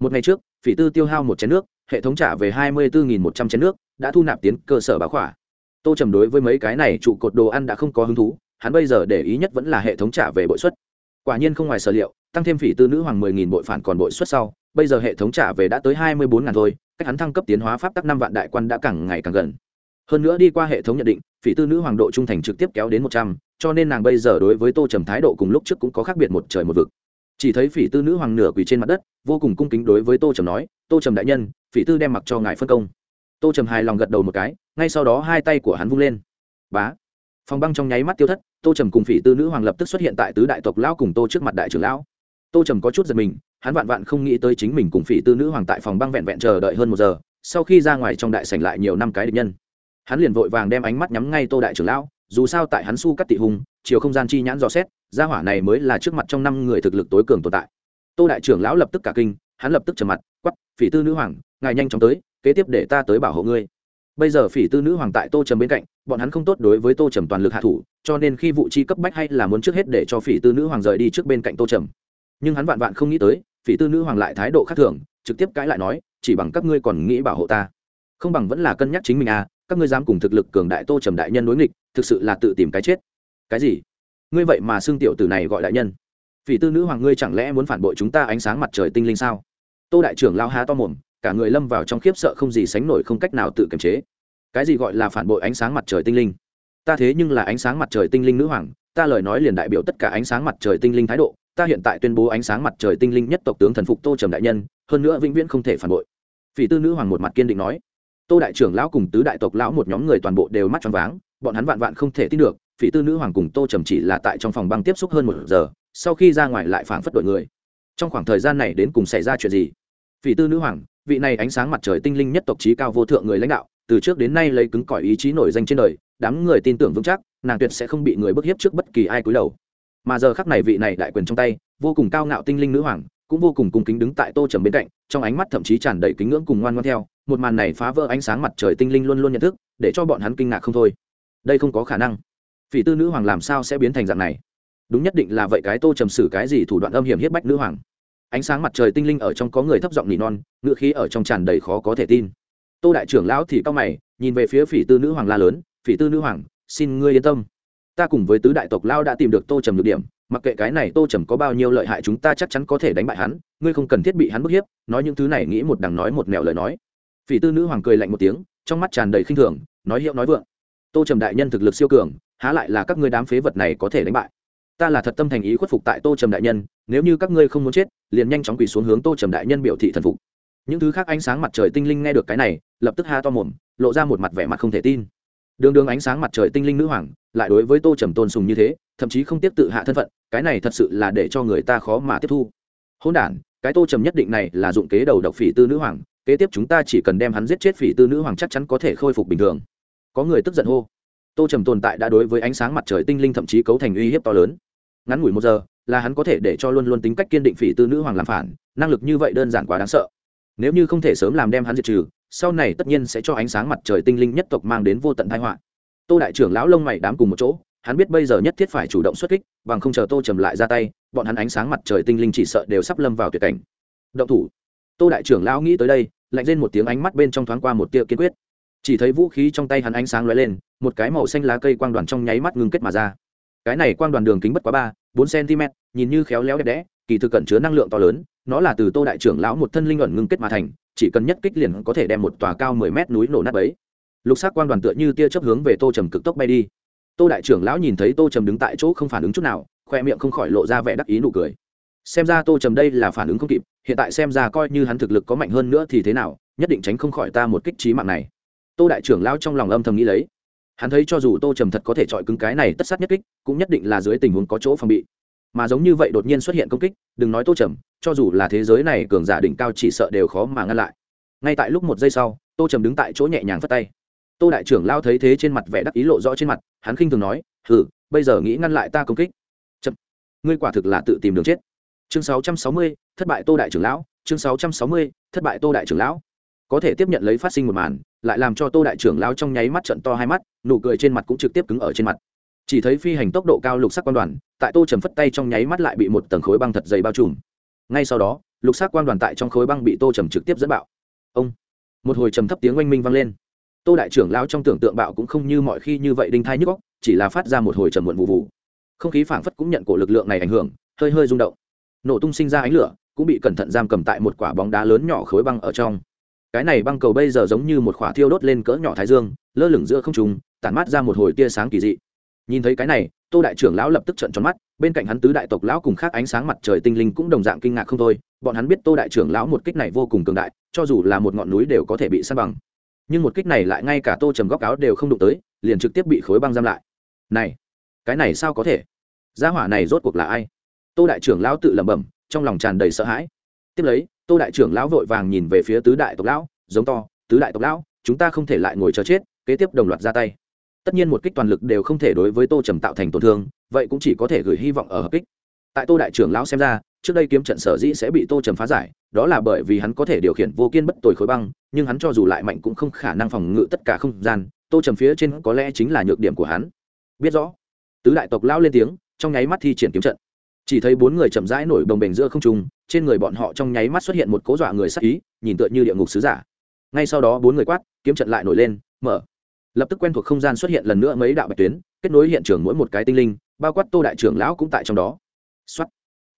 Một ngày trước, phỉ tư tiêu hao một chén nước, hệ thống trả về hai mươi bốn một trăm chén nước, đã thu nạp tiến cơ sở bá khỏa. Tô trầm đối với mấy cái này trụ cột đồ ăn đã không có hứng thú, hắn bây giờ để ý nhất vẫn là hệ thống trả về bội suất. Quả nhiên không ngoài sở liệu, tăng thêm phỉ tư nữ hoàng mười nghìn bội phản còn bội suất sau, bây giờ hệ thống trả về đã tới hai mươi bốn ngàn thôi, cách hắn thăng cấp tiến hóa pháp tắc năm vạn đại quan đã càng ngày càng gần hơn nữa đi qua hệ thống nhận định, phỉ tư nữ hoàng độ trung thành trực tiếp kéo đến một trăm, cho nên nàng bây giờ đối với tô trầm thái độ cùng lúc trước cũng có khác biệt một trời một vực. Chỉ thấy phỉ tư nữ hoàng nửa quỳ trên mặt đất, vô cùng cung kính đối với tô trầm nói, tô trầm đại nhân, phỉ tư đem mặc cho ngài phân công. Tô trầm hài lòng gật đầu một cái, ngay sau đó hai tay của hắn vung lên. Bá. Phòng băng trong nháy mắt tiêu thất, tô trầm cùng phỉ tư nữ hoàng lập tức xuất hiện tại tứ đại tộc lão cùng tô trước mặt đại trưởng lão. Tô trầm có chút giật mình, hắn vạn vạn không nghĩ tới chính mình cùng phỉ tư nữ hoàng tại phòng băng vẹn vẹn chờ đợi hơn một giờ, sau khi ra ngoài trong đại sảnh lại nhiều năm cái địch nhân hắn liền vội vàng đem ánh mắt nhắm ngay tô đại trưởng lão, dù sao tại hắn su cắt tị hùng, chiều không gian chi nhãn dò xét, gia hỏa này mới là trước mặt trong năm người thực lực tối cường tồn tại. Tô đại trưởng lão lập tức cả kinh, hắn lập tức trầm mặt quắp phỉ tư nữ hoàng, ngài nhanh chóng tới, kế tiếp để ta tới bảo hộ ngươi. Bây giờ phỉ tư nữ hoàng tại tô trầm bên cạnh, bọn hắn không tốt đối với tô trầm toàn lực hạ thủ, cho nên khi vụ chi cấp bách hay là muốn trước hết để cho phỉ tư nữ hoàng rời đi trước bên cạnh tô trầm. Nhưng hắn vạn vạn không nghĩ tới, phỉ tư nữ hoàng lại thái độ khác thường, trực tiếp cãi lại nói, chỉ bằng các ngươi còn nghĩ bảo hộ ta. Không bằng vẫn là cân nhắc chính mình à các ngươi dám cùng thực lực cường đại tô trầm đại nhân đối nghịch, thực sự là tự tìm cái chết. Cái gì? Ngươi vậy mà xương tiểu tử này gọi đại nhân. Vì tư nữ hoàng ngươi chẳng lẽ muốn phản bội chúng ta ánh sáng mặt trời tinh linh sao? Tô đại trưởng lao há to mồm, cả người lâm vào trong khiếp sợ không gì sánh nổi không cách nào tự kiềm chế. Cái gì gọi là phản bội ánh sáng mặt trời tinh linh? Ta thế nhưng là ánh sáng mặt trời tinh linh nữ hoàng, ta lời nói liền đại biểu tất cả ánh sáng mặt trời tinh linh thái độ, ta hiện tại tuyên bố ánh sáng mặt trời tinh linh nhất tộc tướng thần phục tô trầm đại nhân, hơn nữa vĩnh viễn không thể phản bội. Phỉ tư nữ hoàng một mặt kiên định nói tô đại trưởng lão cùng tứ đại tộc lão một nhóm người toàn bộ đều mắt tròn váng, bọn hắn vạn vạn không thể tin được, phỉ tư nữ hoàng cùng tô trầm chỉ là tại trong phòng băng tiếp xúc hơn một giờ, sau khi ra ngoài lại phảng phất đội người. Trong khoảng thời gian này đến cùng xảy ra chuyện gì? Phỉ tư nữ hoàng, vị này ánh sáng mặt trời tinh linh nhất tộc trí cao vô thượng người lãnh đạo, từ trước đến nay lấy cứng cỏi ý chí nổi danh trên đời, đám người tin tưởng vững chắc, nàng tuyệt sẽ không bị người bức hiếp trước bất kỳ ai cúi đầu. Mà giờ khắc này vị này đại quyền trong tay, vô cùng cao ngạo tinh linh nữ hoàng cũng vô cùng cung kính đứng tại tô trầm bên cạnh, trong ánh mắt thậm chí tràn đầy kính ngưỡng cùng ngoan ngoan theo, một màn này phá vỡ ánh sáng mặt trời tinh linh luôn luôn nhận thức, để cho bọn hắn kinh ngạc không thôi. Đây không có khả năng. Phỉ tư nữ hoàng làm sao sẽ biến thành dạng này? Đúng nhất định là vậy cái tô trầm xử cái gì thủ đoạn âm hiểm hiếp bách nữ hoàng? Ánh sáng mặt trời tinh linh ở trong có người thấp giọng nỉ non ngựa khí ở trong tràn đầy khó có thể tin. Tô đại trưởng lão thì cao mày, nhìn về phía phỉ tư nữ hoàng la lớn, phỉ tư nữ hoàng, xin ngươi yên tâm. Ta cùng với tứ đại tộc lao đã tìm được tô trầm được điểm mặc kệ cái này tô trầm có bao nhiêu lợi hại chúng ta chắc chắn có thể đánh bại hắn, ngươi không cần thiết bị hắn bức hiếp, nói những thứ này nghĩ một đằng nói một mẹo lời nói. Phỉ tư nữ hoàng cười lạnh một tiếng, trong mắt tràn đầy khinh thường, nói hiệu nói vượng. Tô trầm đại nhân thực lực siêu cường, há lại là các ngươi đám phế vật này có thể đánh bại. Ta là thật tâm thành ý khuất phục tại tô trầm đại nhân, nếu như các ngươi không muốn chết, liền nhanh chóng quỳ xuống hướng tô trầm đại nhân biểu thị thần phục. Những thứ khác ánh sáng mặt trời tinh linh nghe được cái này, lập tức ha to mồm, lộ ra một mặt vẻ mặt không thể tin. Đường đường ánh sáng mặt trời tinh linh nữ hoàng, lại đối với tô trầm tôn sùng như thế, thậm chí không tiếp tự hạ thân phận cái này thật sự là để cho người ta khó mà tiếp thu. Hôn đ cái tô trầm nhất định này là dụng kế đầu độc phỉ tư nữ hoàng, kế tiếp chúng ta chỉ cần đem hắn giết chết phỉ tư nữ hoàng chắc chắn có thể khôi phục bình thường. Có người tức giận hô. Tô trầm tồn tại đã đối với ánh sáng mặt trời tinh linh thậm chí cấu thành uy hiếp to lớn. Ngắn ngủi một giờ, là hắn có thể để cho luôn luôn tính cách kiên định phỉ tư nữ hoàng làm phản, năng lực như vậy đơn giản quá đáng sợ. Nếu như không thể sớm làm đem hắn diệt trừ, sau này tất nhiên sẽ cho ánh sáng mặt trời tinh linh nhất tộc mang đến vô tận thái họa. Tô đại trưởng lão lông mày đám cùng một chỗ hắn biết bây giờ nhất thiết phải chủ động xuất kích, bằng không chờ tô trầm lại ra tay, bọn hắn ánh sáng mặt trời tinh linh chỉ sợ đều sắp lâm vào tuyệt cảnh. Động thủ. Tô đại trưởng lão nghĩ tới đây, lạnh lên một tiếng ánh mắt bên trong thoáng qua một tia kiên quyết. Chỉ thấy vũ khí trong tay hắn ánh sáng lóe lên, một cái màu xanh lá cây quang đoàn trong nháy mắt ngưng kết mà ra. Cái này quang đoàn đường kính bất quá ba, bốn cm, nhìn như khéo léo đẹp đẽ, kỳ thực cẩn chứa năng lượng to lớn, nó là từ tô đại trưởng lão một thân linh ẩn ngưng kết mà thành, chỉ cần nhất kích liền có thể đem một tòa cao mười mét núi nổ nát ấy lục sắc quang đoàn tựa như tia chớp hướng về tô trầm cực tốc bay đi tô đại trưởng lão nhìn thấy tô trầm đứng tại chỗ không phản ứng chút nào, khoe miệng không khỏi lộ ra vẻ đắc ý nụ cười. Xem ra tô trầm đây là phản ứng không kịp, hiện tại xem ra coi như hắn thực lực có mạnh hơn nữa thì thế nào, nhất định tránh không khỏi ta một kích trí mạng này. Tô đại trưởng lão trong lòng âm thầm nghĩ lấy. Hắn thấy cho dù tô trầm thật có thể chọi cứng cái này tất sát nhất kích, cũng nhất định là dưới tình huống có chỗ phòng bị. Mà giống như vậy đột nhiên xuất hiện công kích, đừng nói tô trầm, cho dù là thế giới này cường giả đỉnh cao chỉ sợ đều khó mà ngăn lại. Ngay tại lúc một giây sau, tô trầm đứng tại chỗ nhẹ nhàng phất tay tô đại trưởng lao thấy thế trên mặt vẻ đắc ý lộ rõ trên mặt hắn khinh thường nói hừ bây giờ nghĩ ngăn lại ta công kích. Chậm ngươi quả thực là tự tìm đường chết. Chương 660, thất bại tô đại trưởng lão chương 660, thất bại tô đại trưởng lão. Có thể tiếp nhận lấy phát sinh một màn lại làm cho tô đại trưởng lão trong nháy mắt trận to hai mắt nụ cười trên mặt cũng trực tiếp cứng ở trên mặt. Chỉ thấy phi hành tốc độ cao lục sắc quan đoàn tại tô trầm phất tay trong nháy mắt lại bị một tầng khối băng thật dày bao trùm. Ngay sau đó lục sắc quan đoàn tại trong khối băng bị tô trầm trực tiếp dẫn bạo. Ông một hồi trầm thấp tiếng oanh minh vang lên tô đại trưởng lao trong tưởng tượng bạo cũng không như mọi khi như vậy đinh thai nhức góc chỉ là phát ra một hồi trầm muộn vụ vụ. Không khí phảng phất cũng nhận cổ lực lượng này ảnh hưởng, hơi hơi rung động. Nổ tung sinh ra ánh lửa, cũng bị cẩn thận giam cầm tại một quả bóng đá lớn nhỏ khối băng ở trong. Cái này băng cầu bây giờ giống như một khỏa thiêu đốt lên cỡ nhỏ thái dương, lơ lửng giữa không trùng tản mát ra một hồi tia sáng kỳ dị. Nhìn thấy cái này, tô đại trưởng lão lập tức trận tròn mắt, bên cạnh hắn tứ đại tộc lão cùng khác ánh sáng mặt trời tinh linh cũng đồng dạng kinh ngạc không thôi. Bọn hắn biết tô đại trưởng lão một kích này vô cùng cường đại, cho dù là một ngọn núi đều có thể bị săn bằng nhưng một kích này lại ngay cả tô trầm góc áo đều không đụng tới, liền trực tiếp bị khối băng giam lại. Này, cái này sao có thể? Gia hỏa này rốt cuộc là ai? Tô đại trưởng lão tự lẩm bẩm, trong lòng tràn đầy sợ hãi. Tiếp lấy, tô đại trưởng lão vội vàng nhìn về phía tứ đại tộc lão, giống to, tứ đại tộc lão, chúng ta không thể lại ngồi chờ chết, kế tiếp đồng loạt ra tay. Tất nhiên một kích toàn lực đều không thể đối với tô trầm tạo thành tổn thương, vậy cũng chỉ có thể gửi hy vọng ở hợp kích. Tại tô đại trưởng lão xem ra trước đây kiếm trận sở dĩ sẽ bị tô trầm phá giải, đó là bởi vì hắn có thể điều khiển vô kiên bất tồi khối băng, nhưng hắn cho dù lại mạnh cũng không khả năng phòng ngự tất cả không gian, tô trầm phía trên có lẽ chính là nhược điểm của hắn. Biết rõ, tứ đại tộc lao lên tiếng, trong nháy mắt thi triển kiếm trận. Chỉ thấy bốn người chậm rãi nổi đồng bềnh giữa không trung, trên người bọn họ trong nháy mắt xuất hiện một cố dọa người sắc ý, nhìn tựa như địa ngục sứ giả. Ngay sau đó bốn người quát, kiếm trận lại nổi lên, mở. Lập tức quen thuộc không gian xuất hiện lần nữa mấy đạo bạch tuyến, kết nối hiện trường mỗi một cái tinh linh, bao quát tô đại trưởng lão cũng tại trong đó. Xuất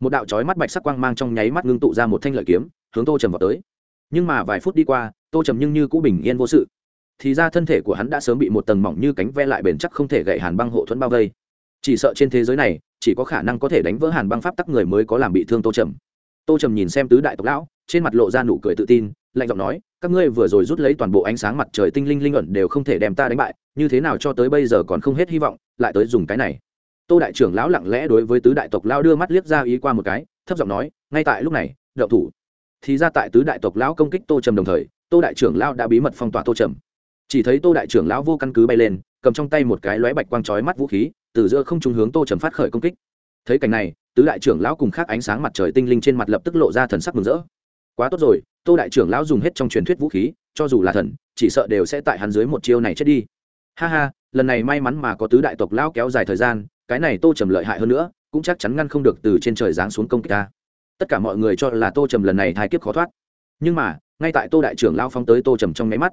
một đạo chói mắt bạch sắc quang mang trong nháy mắt ngưng tụ ra một thanh lợi kiếm, hướng tô trầm vào tới. Nhưng mà vài phút đi qua, tô trầm nhưng như cũ bình yên vô sự. Thì ra thân thể của hắn đã sớm bị một tầng mỏng như cánh ve lại bền chắc không thể gậy hàn băng hộ thuẫn bao vây. Chỉ sợ trên thế giới này, chỉ có khả năng có thể đánh vỡ hàn băng pháp tắc người mới có làm bị thương tô trầm. Tô trầm nhìn xem tứ đại tộc lão, trên mặt lộ ra nụ cười tự tin, lạnh giọng nói, các ngươi vừa rồi rút lấy toàn bộ ánh sáng mặt trời tinh linh linh ẩn đều không thể đem ta đánh bại, như thế nào cho tới bây giờ còn không hết hy vọng, lại tới dùng cái này tô đại trưởng lão lặng lẽ đối với tứ đại tộc lao đưa mắt liếc ra ý qua một cái, thấp giọng nói, ngay tại lúc này đậu thủ. Thì ra tại tứ đại tộc lão công kích tô trầm đồng thời, tô đại trưởng lão đã bí mật phong tỏa tô trầm. Chỉ thấy tô đại trưởng lão vô căn cứ bay lên, cầm trong tay một cái lóe bạch quang chói mắt vũ khí, từ giữa không trung hướng tô trầm phát khởi công kích. Thấy cảnh này, tứ đại trưởng lão cùng khác ánh sáng mặt trời tinh linh trên mặt lập tức lộ ra thần sắc mừng rỡ. Quá tốt rồi, tô đại trưởng lão dùng hết trong truyền thuyết vũ khí, cho dù là thần, chỉ sợ đều sẽ tại hắn dưới một chiêu này chết đi. Ha ha, lần này may mắn mà có tứ đại tộc lão kéo dài thời gian cái này tô trầm lợi hại hơn nữa, cũng chắc chắn ngăn không được từ trên trời giáng xuống công kích ta. Tất cả mọi người cho là tô trầm lần này thai kiếp khó thoát. Nhưng mà, ngay tại tô đại trưởng lao phóng tới tô trầm trong nháy mắt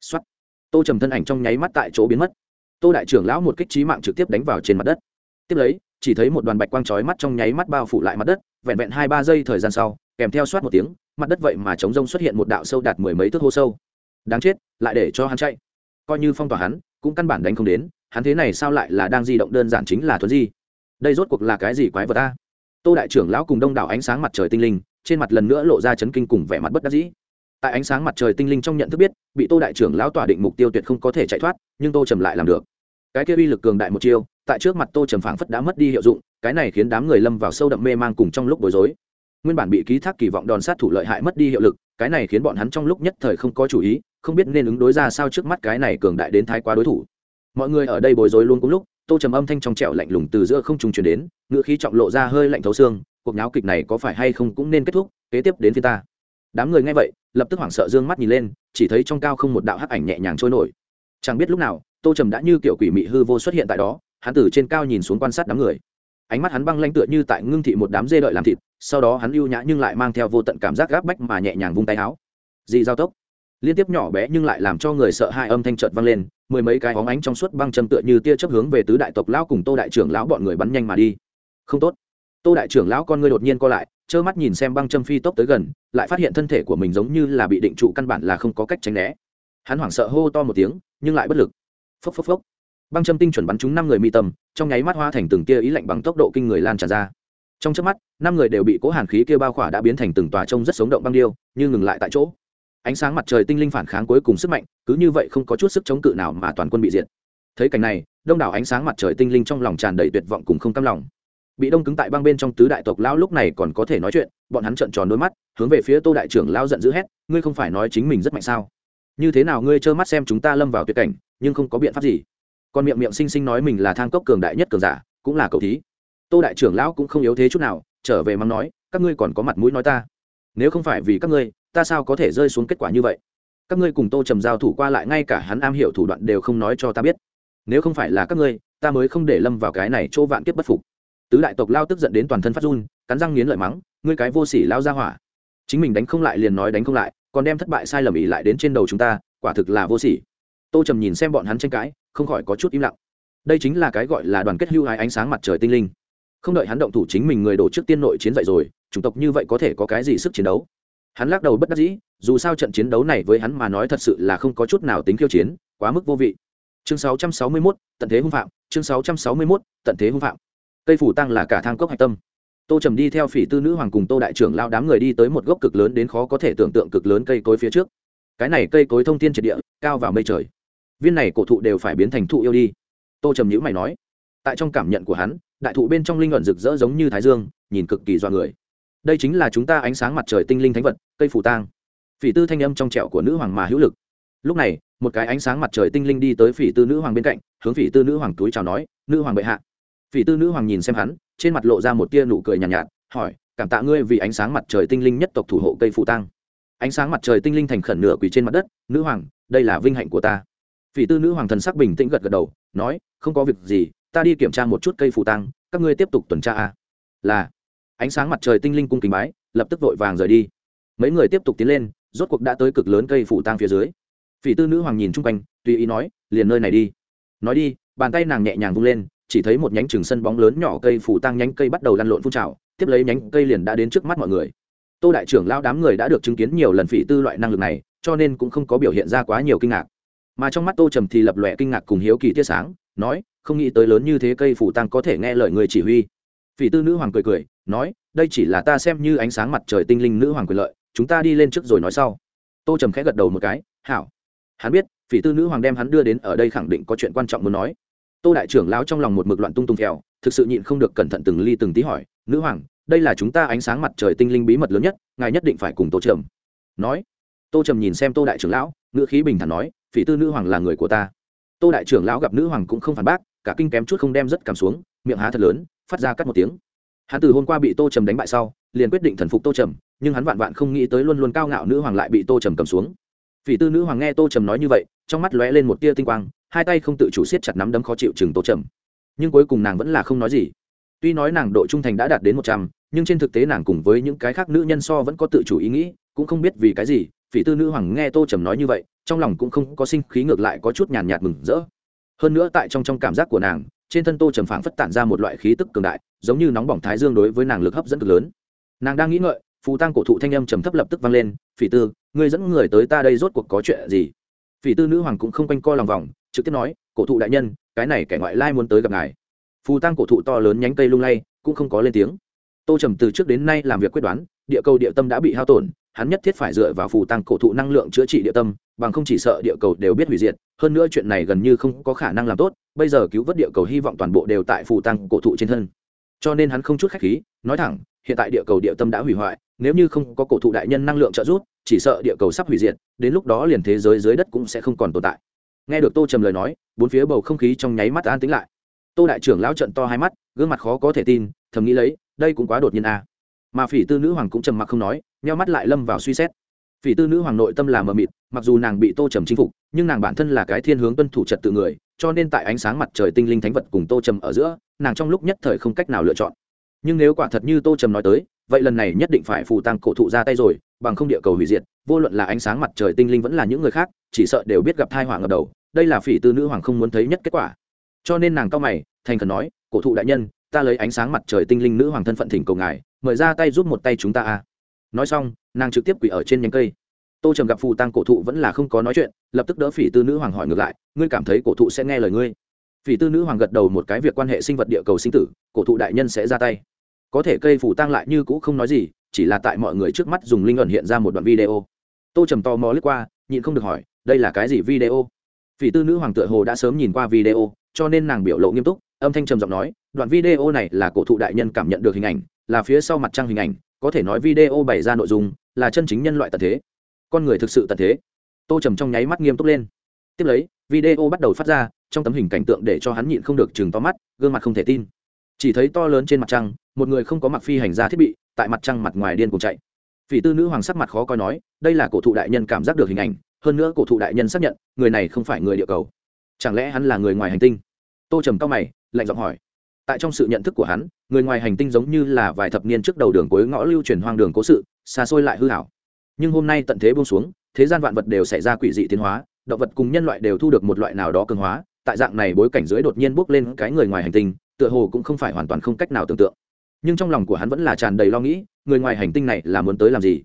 x o á t tô trầm thân ảnh trong nháy mắt tại chỗ biến mất. Tô đại trưởng lão một kích trí mạng trực tiếp đánh vào trên mặt đất. Tiếp lấy, chỉ thấy một đoàn bạch quang trói mắt trong nháy mắt bao phủ lại mặt đất, vẹn vẹn hai ba giây thời gian sau, kèm theo soát một tiếng, mặt đất vậy mà chống rông xuất hiện một đạo sâu đạt mười mấy thước hô sâu. Đáng chết, lại để cho hắn chạy. Coi như phong tỏa hắn, cũng căn bản đánh không đến hắn thế này sao lại là đang di động đơn giản chính là thuấn di? Đây rốt cuộc là cái gì quái vật ta tô đại trưởng lão cùng đông đảo ánh sáng mặt trời tinh linh, trên mặt lần nữa lộ ra chấn kinh cùng vẻ mặt bất đắc dĩ. Tại ánh sáng mặt trời tinh linh trong nhận thức biết, bị tô đại trưởng lão tỏa định mục tiêu tuyệt không có thể chạy thoát, nhưng tô trầm lại làm được. Cái kia uy lực cường đại một chiêu, tại trước mặt tô trầm phảng phất đã mất đi hiệu dụng, cái này khiến đám người lâm vào sâu đậm mê mang cùng trong lúc bối rối. Nguyên bản bị ký thác kỳ vọng đòn sát thủ lợi hại mất đi hiệu lực, cái này khiến bọn hắn trong lúc nhất thời không có chủ ý, không biết nên ứng đối ra sao trước mắt cái này cường đại đến thái quá đối thủ mọi người ở đây bối rối luôn cùng lúc, tô trầm âm thanh trong trẻo lạnh lùng từ giữa không trùng chuyển đến, ngựa khí trọng lộ ra hơi lạnh thấu xương, cuộc nháo kịch này có phải hay không cũng nên kết thúc, kế tiếp đến phía ta. Đám người nghe vậy, lập tức hoảng sợ d ư ơ n g mắt nhìn lên, chỉ thấy trong cao không một đạo hắc ảnh nhẹ nhàng trôi nổi. Chẳng biết lúc nào, tô trầm đã như kiểu quỷ mị hư vô xuất hiện tại đó, hắn từ trên cao nhìn xuống quan sát đám người. Ánh mắt hắn băng lanh tựa như tại ngưng thị một đám dê đợi làm thịt, sau đó hắn lưu nhã nhưng lại mang theo vô tận cảm giác gáp bách mà nhẹ nhàng vung tay áo. Dị giao tốc liên tiếp nhỏ bé nhưng lại làm cho người sợ hai âm thanh trợt vang lên, mười mấy cái óng ánh trong suốt băng châm tựa như tia chấp hướng về tứ đại tộc lão cùng tô đại trưởng lão bọn người bắn nhanh mà đi. Không tốt. Tô đại trưởng lão con ngươi đột nhiên co lại, trơ mắt nhìn xem băng châm phi tốc tới gần, lại phát hiện thân thể của mình giống như là bị định trụ căn bản là không có cách tránh né. Hắn hoảng sợ hô to một tiếng, nhưng lại bất lực. Phốc phốc phốc. Băng châm tinh chuẩn bắn trúng năm người mi tâm, trong nháy mắt hoa thành từng tia ý lạnh bằng tốc độ kinh người lan tràn ra. Trong trước mắt, năm người đều bị cố hàn khí kia bao khỏa đã biến thành từng tòa trông rất sống động băng điêu nhưng ngừng lại tại chỗ ánh sáng mặt trời tinh linh phản kháng cuối cùng sức mạnh, cứ như vậy không có chút sức chống cự nào mà toàn quân bị diệt. Thấy cảnh này, đông đảo ánh sáng mặt trời tinh linh trong lòng tràn đầy tuyệt vọng cùng không cam lòng. Bị đông cứng tại băng bên trong tứ đại tộc lão lúc này còn có thể nói chuyện, bọn hắn trợn tròn đôi mắt, hướng về phía tô đại trưởng lão giận dữ hét, ngươi không phải nói chính mình rất mạnh sao? Như thế nào ngươi trơ mắt xem chúng ta lâm vào tuyệt cảnh, nhưng không có biện pháp gì. Còn miệng miệng xinh xinh nói mình là thang cốc cường đại nhất cường giả, cũng là cầu thí. Tô đại trưởng lão cũng không yếu thế chút nào, trở về mắng nói, các ngươi còn có mặt mũi nói ta. Nếu không phải vì các ngươi ta sao có thể rơi xuống kết quả như vậy? Các ngươi cùng tô trầm giao thủ qua lại ngay cả hắn am hiểu thủ đoạn đều không nói cho ta biết. Nếu không phải là các ngươi, ta mới không để lâm vào cái này chỗ vạn kiếp bất phục. Tứ đại tộc lao tức giận đến toàn thân phát run, cắn răng nghiến lợi mắng, ngươi cái vô sỉ lao ra hỏa. Chính mình đánh không lại liền nói đánh không lại, còn đem thất bại sai lầm ý lại đến trên đầu chúng ta, quả thực là vô sỉ. Tô trầm nhìn xem bọn hắn tranh cãi, không khỏi có chút im lặng. Đây chính là cái gọi là đoàn kết hưu hái ánh sáng mặt trời tinh linh. Không đợi hắn động thủ chính mình người đổ trước tiên nội chiến dậy rồi, chủng tộc như vậy có thể có cái gì sức chiến đấu? Hắn lắc đầu bất đắc dĩ dù sao trận chiến đấu này với hắn mà nói thật sự là không có chút nào tính khiêu chiến quá mức vô vị. Chương 661, tận thế hung phạm chương 661, tận thế hung phạm. Cây phủ tăng là cả thang cốc hạch tâm. Tô trầm đi theo phỉ tư nữ hoàng cùng tô đại trưởng lao đám người đi tới một gốc cực lớn đến khó có thể tưởng tượng cực lớn cây cối phía trước. Cái này cây cối thông tiên triệt địa cao vào mây trời. Viên này cổ thụ đều phải biến thành thụ yêu đi. Tô trầm nhữ mày nói. Tại trong cảm nhận của hắn đại thụ bên trong linh luận rực rỡ giống như thái dương nhìn cực kỳ dọa người đây chính là chúng ta ánh sáng mặt trời tinh linh thánh vật cây phủ tang. Phỉ tư thanh âm trong trẹo của nữ hoàng mà hữu lực. Lúc này một cái ánh sáng mặt trời tinh linh đi tới phỉ tư nữ hoàng bên cạnh hướng phỉ tư nữ hoàng túi chào nói nữ hoàng bệ hạ. Phỉ tư nữ hoàng nhìn xem hắn trên mặt lộ ra một tia nụ cười nhàn nhạt, nhạt hỏi cảm tạ ngươi vì ánh sáng mặt trời tinh linh nhất tộc thủ hộ cây phủ tang. Ánh sáng mặt trời tinh linh thành khẩn nửa quỳ trên mặt đất nữ hoàng đây là vinh hạnh của ta. Phỉ tư nữ hoàng thần sắc bình tĩnh gật gật đầu nói không có việc gì ta đi kiểm tra một chút cây phủ tăng các ngươi tiếp tục tuần tra a. Là ánh sáng mặt trời tinh linh cung kính bái, lập tức vội vàng rời đi. Mấy người tiếp tục tiến lên, rốt cuộc đã tới cực lớn cây phủ tang phía dưới. Phỉ tư nữ hoàng nhìn chung quanh, tùy ý nói, liền nơi này đi. Nói đi, bàn tay nàng nhẹ nhàng vung lên, chỉ thấy một nhánh trường sân bóng lớn nhỏ cây phủ tang nhánh cây bắt đầu lăn lộn phun trào, tiếp lấy nhánh cây liền đã đến trước mắt mọi người. Tô đại trưởng lao đám người đã được chứng kiến nhiều lần phỉ tư loại năng lực này, cho nên cũng không có biểu hiện ra quá nhiều kinh ngạc. Mà trong mắt tô trầm thì lập lòe kinh ngạc cùng hiếu kỳ tia sáng, nói, không nghĩ tới lớn như thế cây phủ tăng có thể nghe lời người chỉ huy. Phỉ tư nữ hoàng cười cười nói, đây chỉ là ta xem như ánh sáng mặt trời tinh linh nữ hoàng quyền lợi, chúng ta đi lên trước rồi nói sau. Tô trầm khẽ gật đầu một cái, hảo. Hắn biết, phỉ tư nữ hoàng đem hắn đưa đến ở đây khẳng định có chuyện quan trọng muốn nói. Tô đại trưởng lão trong lòng một mực loạn tung tung theo thực sự nhịn không được cẩn thận từng ly từng tí hỏi, nữ hoàng, đây là chúng ta ánh sáng mặt trời tinh linh bí mật lớn nhất, ngài nhất định phải cùng tô trầm. Nói, tô trầm nhìn xem tô đại trưởng lão, ngữ khí bình thản nói, phỉ tư nữ hoàng là người của ta. Tô đại trưởng lão gặp nữ hoàng cũng không phản bác, cả kinh kém chút không đem rất cảm xuống, miệng há thật lớn, phát ra cắt một tiếng hắn từ hôm qua bị tô trầm đánh bại sau, liền quyết định thần phục tô trầm, nhưng hắn vạn vạn không nghĩ tới luôn luôn cao ngạo nữ hoàng lại bị tô trầm cầm xuống. Phỉ tư nữ hoàng nghe tô trầm nói như vậy, trong mắt lóe lên một tia tinh quang, hai tay không tự chủ siết chặt nắm đấm khó chịu chừng tô trầm. Nhưng cuối cùng nàng vẫn là không nói gì. Tuy nói nàng độ trung thành đã đạt đến một trăm, nhưng trên thực tế nàng cùng với những cái khác nữ nhân so vẫn có tự chủ ý nghĩ, cũng không biết vì cái gì, phỉ tư nữ hoàng nghe tô trầm nói như vậy, trong lòng cũng không có sinh khí ngược lại có chút nhàn nhạt mừng rỡ. Hơn nữa tại trong trong cảm giác của nàng trên thân tô trầm phảng phất tản ra một loại khí tức cường đại, giống như nóng bỏng thái dương đối với nàng lực hấp dẫn cực lớn. Nàng đang nghĩ ngợi, phù tăng cổ thụ thanh âm trầm thấp lập tức vang lên, phỉ tư, ngươi dẫn người tới ta đây rốt cuộc có chuyện gì? Phỉ tư nữ hoàng cũng không quanh co lòng vòng, trực tiếp nói, cổ thụ đại nhân, cái này kẻ ngoại lai muốn tới gặp ngài. Phù tăng cổ thụ to lớn nhánh cây lung lay, cũng không có lên tiếng. Tô trầm từ trước đến nay làm việc quyết đoán, địa cầu địa tâm đã bị hao tổn hắn nhất thiết phải dựa vào phù tăng cổ thụ năng lượng chữa trị địa tâm, bằng không chỉ sợ địa cầu đều biết hủy diệt. Hơn nữa chuyện này gần như không có khả năng làm tốt, bây giờ cứu vớt địa cầu hy vọng toàn bộ đều tại phù tăng cổ thụ trên thân. Cho nên hắn không chút khách khí, nói thẳng, hiện tại địa cầu địa tâm đã hủy hoại, nếu như không có cổ thụ đại nhân năng lượng trợ giúp, chỉ sợ địa cầu sắp hủy diệt, đến lúc đó liền thế giới dưới đất cũng sẽ không còn tồn tại. Nghe được tô trầm lời nói, bốn phía bầu không khí trong nháy mắt an tính lại. Tô đại trưởng lão trận to hai mắt, gương mặt khó có thể tin, thầm nghĩ lấy, đây cũng quá đột nhiên à. mà phỉ tư nữ hoàng cũng trầm mặc không nói nheo mắt lại lâm vào suy xét. Phỉ tư nữ hoàng nội tâm là mờ mịt, mặc dù nàng bị tô trầm chinh phục, nhưng nàng bản thân là cái thiên hướng tuân thủ trật tự người, cho nên tại ánh sáng mặt trời tinh linh thánh vật cùng tô trầm ở giữa, nàng trong lúc nhất thời không cách nào lựa chọn. Nhưng nếu quả thật như tô trầm nói tới, vậy lần này nhất định phải phù tăng cổ thụ ra tay rồi, bằng không địa cầu hủy diệt, vô luận là ánh sáng mặt trời tinh linh vẫn là những người khác, chỉ sợ đều biết gặp thai hoàng ở đầu, đây là phỉ tư nữ hoàng không muốn thấy nhất kết quả. Cho nên nàng cao mày, thành khẩn nói, cổ thụ đại nhân, ta lấy ánh sáng mặt trời tinh linh nữ hoàng thân phận thỉnh cầu ngài, mời ra tay giúp một tay chúng ta a nói xong, nàng trực tiếp quỷ ở trên nhánh cây. Tô trầm gặp phù tăng cổ thụ vẫn là không có nói chuyện, lập tức đỡ phỉ tư nữ hoàng hỏi ngược lại, ngươi cảm thấy cổ thụ sẽ nghe lời ngươi? Phỉ tư nữ hoàng gật đầu một cái, việc quan hệ sinh vật địa cầu sinh tử, cổ thụ đại nhân sẽ ra tay. Có thể cây phù tăng lại như cũ không nói gì, chỉ là tại mọi người trước mắt dùng linh ẩn hiện ra một đoạn video. Tô trầm to mò lướt qua, nhịn không được hỏi, đây là cái gì video? Phỉ tư nữ hoàng tựa hồ đã sớm nhìn qua video, cho nên nàng biểu lộ nghiêm túc, âm thanh trầm giọng nói, đoạn video này là cổ thụ đại nhân cảm nhận được hình ảnh, là phía sau mặt trăng hình ảnh có thể nói video bày ra nội dung là chân chính nhân loại tận thế, con người thực sự tận thế. Tô trầm trong nháy mắt nghiêm túc lên. Tiếp lấy, video bắt đầu phát ra, trong tấm hình cảnh tượng để cho hắn nhịn không được chừng to mắt, gương mặt không thể tin. Chỉ thấy to lớn trên mặt trăng, một người không có mặc phi hành ra thiết bị, tại mặt trăng mặt ngoài điên cùng chạy. Vị tư nữ hoàng sắc mặt khó coi nói, đây là cổ thụ đại nhân cảm giác được hình ảnh, hơn nữa cổ thụ đại nhân xác nhận, người này không phải người địa cầu. Chẳng lẽ hắn là người ngoài hành tinh? Tô trầm cao mày, lạnh giọng hỏi tại trong sự nhận thức của hắn, người ngoài hành tinh giống như là vài thập niên trước đầu đường cuối ngõ lưu truyền hoang đường cố sự, xa xôi lại hư hảo nhưng hôm nay tận thế buông xuống, thế gian vạn vật đều xảy ra quỷ dị tiến hóa, động vật cùng nhân loại đều thu được một loại nào đó cường hóa, tại dạng này bối cảnh dưới đột nhiên bước lên cái người ngoài hành tinh, tựa hồ cũng không phải hoàn toàn không cách nào tưởng tượng. Nhưng trong lòng của hắn vẫn là tràn đầy lo nghĩ, người ngoài hành tinh này là muốn tới làm gì?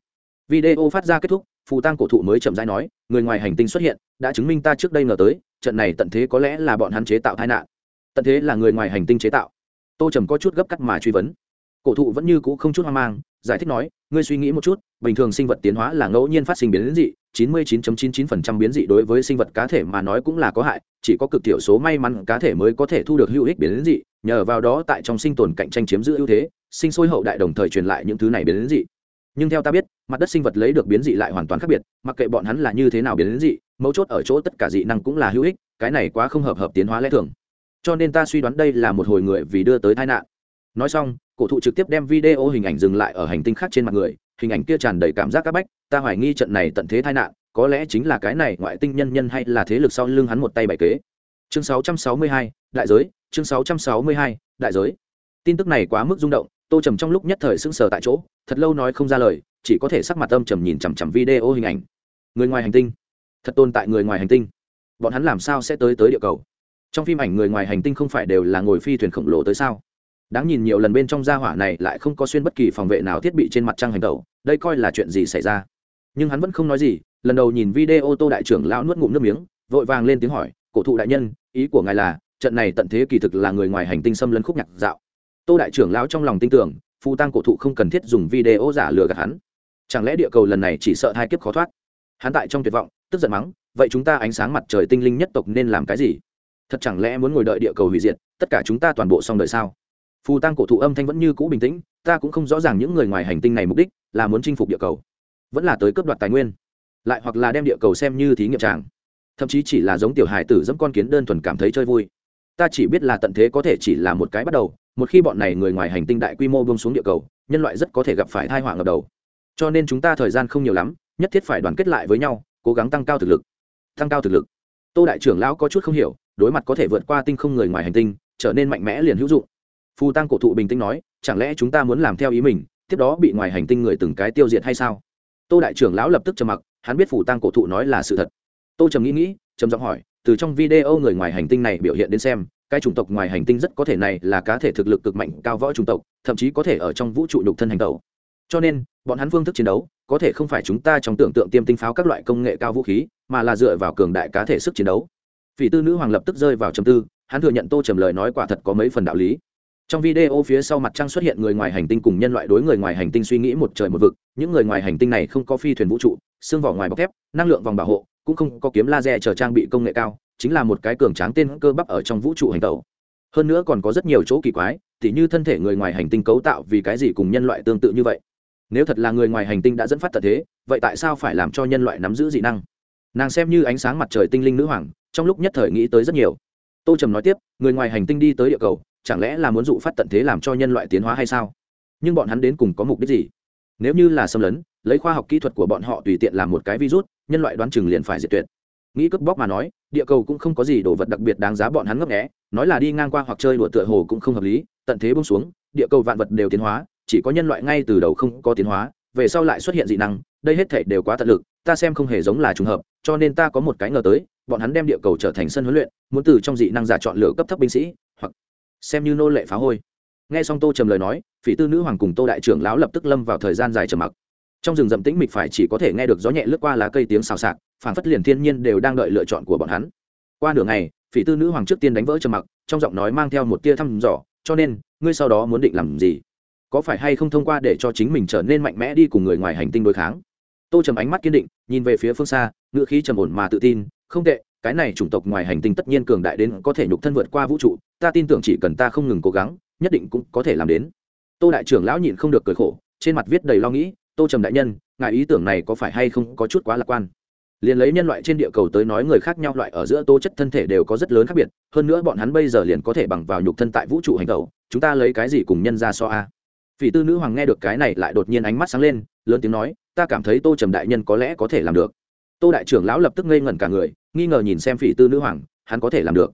Video phát ra kết thúc, phù tăng cổ thụ mới chậm rãi nói, người ngoài hành tinh xuất hiện, đã chứng minh ta trước đây ngờ tới, trận này tận thế có lẽ là bọn hắn chế tạo tai nạn tận thế là người ngoài hành tinh chế tạo. Tô trầm có chút gấp cắt mà truy vấn. Cổ thụ vẫn như cũ không chút hoang mang, giải thích nói, ngươi suy nghĩ một chút, bình thường sinh vật tiến hóa là ngẫu nhiên phát sinh biến dị 99.99% biến dị đối với sinh vật cá thể mà nói cũng là có hại, chỉ có cực thiểu số may mắn cá thể mới có thể thu được hữu ích biến dị, nhờ vào đó tại trong sinh tồn cạnh tranh chiếm giữ ưu thế, sinh sôi hậu đại đồng thời truyền lại những thứ này biến dị. Nhưng theo ta biết, mặt đất sinh vật lấy được biến dị lại hoàn toàn khác biệt, mặc kệ bọn hắn là như thế nào biến dị, mấu chốt ở chỗ tất cả dị năng cũng là hữu ích, cái này quá không hợp hợp tiến hóa lẽ thường cho nên ta suy đoán đây là một hồi người vì đưa tới tai nạn. Nói xong cổ thụ trực tiếp đem video hình ảnh dừng lại ở hành tinh khác trên mặt người hình ảnh kia tràn đầy cảm giác áp bách ta hoài nghi trận này tận thế tai nạn có lẽ chính là cái này ngoại tinh nhân nhân hay là thế lực sau lưng hắn một tay bày kế. Chương 662, đại giới chương 662, đại giới. Tin tức này quá mức rung động tô trầm trong lúc nhất thời sững sờ tại chỗ thật lâu nói không ra lời chỉ có thể sắc mặt âm trầm nhìn chằm chằm video hình ảnh. Người ngoài hành tinh. Thật tồn tại người ngoài hành tinh. Bọn hắn làm sao sẽ tới tới địa cầu? Trong phim ảnh người ngoài hành tinh không phải đều là ngồi phi thuyền khổng lồ tới sao? Đáng nhìn nhiều lần bên trong gia hỏa này lại không có xuyên bất kỳ phòng vệ nào thiết bị trên mặt trăng hành tẩu, đây coi là chuyện gì xảy ra? Nhưng hắn vẫn không nói gì, lần đầu nhìn video tô đại trưởng lão nuốt ngụm nước miếng, vội vàng lên tiếng hỏi, cổ thụ đại nhân, ý của ngài là, trận này tận thế kỳ thực là người ngoài hành tinh xâm lấn khúc nhạc dạo. Tô đại trưởng lão trong lòng tin tưởng, phù tăng cổ thụ không cần thiết dùng video giả lừa gạt hắn. Chẳng lẽ địa cầu lần này chỉ sợ hai kiếp khó thoát? Hắn tại trong tuyệt vọng, tức giận mắng, vậy chúng ta ánh sáng mặt trời tinh linh nhất tộc nên làm cái gì? Thật chẳng lẽ muốn ngồi đợi địa cầu hủy diệt, tất cả chúng ta toàn bộ xong đời sao? Phù tăng cổ thụ âm thanh vẫn như cũ bình tĩnh, ta cũng không rõ ràng những người ngoài hành tinh này mục đích, là muốn chinh phục địa cầu. Vẫn là tới cướp đoạt tài nguyên. Lại hoặc là đem địa cầu xem như thí nghiệm tràng. Thậm chí chỉ là giống tiểu hài tử dẫm con kiến đơn thuần cảm thấy chơi vui. Ta chỉ biết là tận thế có thể chỉ là một cái bắt đầu, một khi bọn này người ngoài hành tinh đại quy mô bông xuống địa cầu, nhân loại rất có thể gặp phải thai họa ngập đầu. Cho nên chúng ta thời gian không nhiều lắm, nhất thiết phải đoàn kết lại với nhau, cố gắng tăng cao thực lực. Tăng cao thực lực. Tô đại trưởng lão có chút không hiểu đối mặt có thể vượt qua tinh không người ngoài hành tinh, trở nên mạnh mẽ liền hữu dụng. Phù tăng cổ thụ bình tĩnh nói, chẳng lẽ chúng ta muốn làm theo ý mình, tiếp đó bị ngoài hành tinh người từng cái tiêu diệt hay sao? Tô đại trưởng lão lập tức trầm mặc, hắn biết phù tăng cổ thụ nói là sự thật. Tô trầm nghĩ nghĩ, trầm giọng hỏi, từ trong video người ngoài hành tinh này biểu hiện đến xem, cái chủng tộc ngoài hành tinh rất có thể này là cá thể thực lực cực mạnh, cao võ chủng tộc, thậm chí có thể ở trong vũ trụ nhục thân hành tẩu. Cho nên, bọn hắn phương thức chiến đấu, có thể không phải chúng ta trong tưởng tượng tiêm tinh pháo các loại công nghệ cao vũ khí, mà là dựa vào cường đại cá thể sức chiến đấu phỉ tư nữ hoàng lập tức rơi vào trầm tư, hắn thừa nhận tô trầm lời nói quả thật có mấy phần đạo lý. Trong video phía sau mặt trăng xuất hiện người ngoài hành tinh cùng nhân loại đối người ngoài hành tinh suy nghĩ một trời một vực, những người ngoài hành tinh này không có phi thuyền vũ trụ, xương vỏ ngoài bọc thép, năng lượng vòng bảo hộ, cũng không có kiếm laser chờ trang bị công nghệ cao, chính là một cái cường tráng tên cơ bắp ở trong vũ trụ hành tẩu. Hơn nữa còn có rất nhiều chỗ kỳ quái, tỉ như thân thể người ngoài hành tinh cấu tạo vì cái gì cùng nhân loại tương tự như vậy. Nếu thật là người ngoài hành tinh đã dẫn phát tật thế, vậy tại sao phải làm cho nhân loại nắm giữ dị năng? Nàng xem như ánh sáng mặt trời tinh linh nữ hoàng trong lúc nhất thời nghĩ tới rất nhiều. Tô trầm nói tiếp, người ngoài hành tinh đi tới địa cầu, chẳng lẽ là muốn dụ phát tận thế làm cho nhân loại tiến hóa hay sao? Nhưng bọn hắn đến cùng có mục đích gì? Nếu như là xâm lấn, lấy khoa học kỹ thuật của bọn họ tùy tiện làm một cái virus, nhân loại đoán chừng liền phải diệt tuyệt. Nghĩ cướp bóc mà nói, địa cầu cũng không có gì đồ vật đặc biệt đáng giá bọn hắn ngấp nghẽ nói là đi ngang qua hoặc chơi đùa tựa hồ cũng không hợp lý, tận thế bông xuống, địa cầu vạn vật đều tiến hóa, chỉ có nhân loại ngay từ đầu không có tiến hóa, về sau lại xuất hiện dị năng, đây hết thể đều quá tận lực, ta xem không hề giống là trùng hợp, cho nên ta có một cái ngờ tới bọn hắn đem địa cầu trở thành sân huấn luyện, muốn từ trong dị năng giả chọn lựa cấp thấp binh sĩ, hoặc xem như nô lệ phá hôi. Nghe xong tô trầm lời nói, phỉ tư nữ hoàng cùng tô đại trưởng lão lập tức lâm vào thời gian dài trầm mặc. Trong rừng rậm tĩnh mịch phải chỉ có thể nghe được gió nhẹ lướt qua lá cây tiếng xào xạc phản phất liền thiên nhiên đều đang đợi lựa chọn của bọn hắn. Qua nửa ngày, phỉ tư nữ hoàng trước tiên đánh vỡ trầm mặc, trong giọng nói mang theo một tia thăm dò, cho nên, ngươi sau đó muốn định làm gì? Có phải hay không thông qua để cho chính mình trở nên mạnh mẽ đi cùng người ngoài hành tinh đối kháng? Tô trầm ánh mắt kiên định, nhìn về phía phương xa ngựa khí trầm ổn mà tự tin không tệ, cái này chủng tộc ngoài hành tinh tất nhiên cường đại đến có thể nhục thân vượt qua vũ trụ, ta tin tưởng chỉ cần ta không ngừng cố gắng, nhất định cũng có thể làm đến. Tô đại trưởng lão nhịn không được cười khổ, trên mặt viết đầy lo nghĩ, tô trầm đại nhân, ngài ý tưởng này có phải hay không có chút quá lạc quan? Liền lấy nhân loại trên địa cầu tới nói người khác nhau loại ở giữa tố chất thân thể đều có rất lớn khác biệt, hơn nữa bọn hắn bây giờ liền có thể bằng vào nhục thân tại vũ trụ hành tẩu, chúng ta lấy cái gì cùng nhân ra so a? Vì tư nữ hoàng nghe được cái này lại đột nhiên ánh mắt sáng lên, lớn tiếng nói, ta cảm thấy tô trầm đại nhân có lẽ có thể làm được. Tô đại trưởng lão lập tức ngây ngẩn cả người nghi ngờ nhìn xem phỉ tư nữ hoàng, hắn có thể làm được.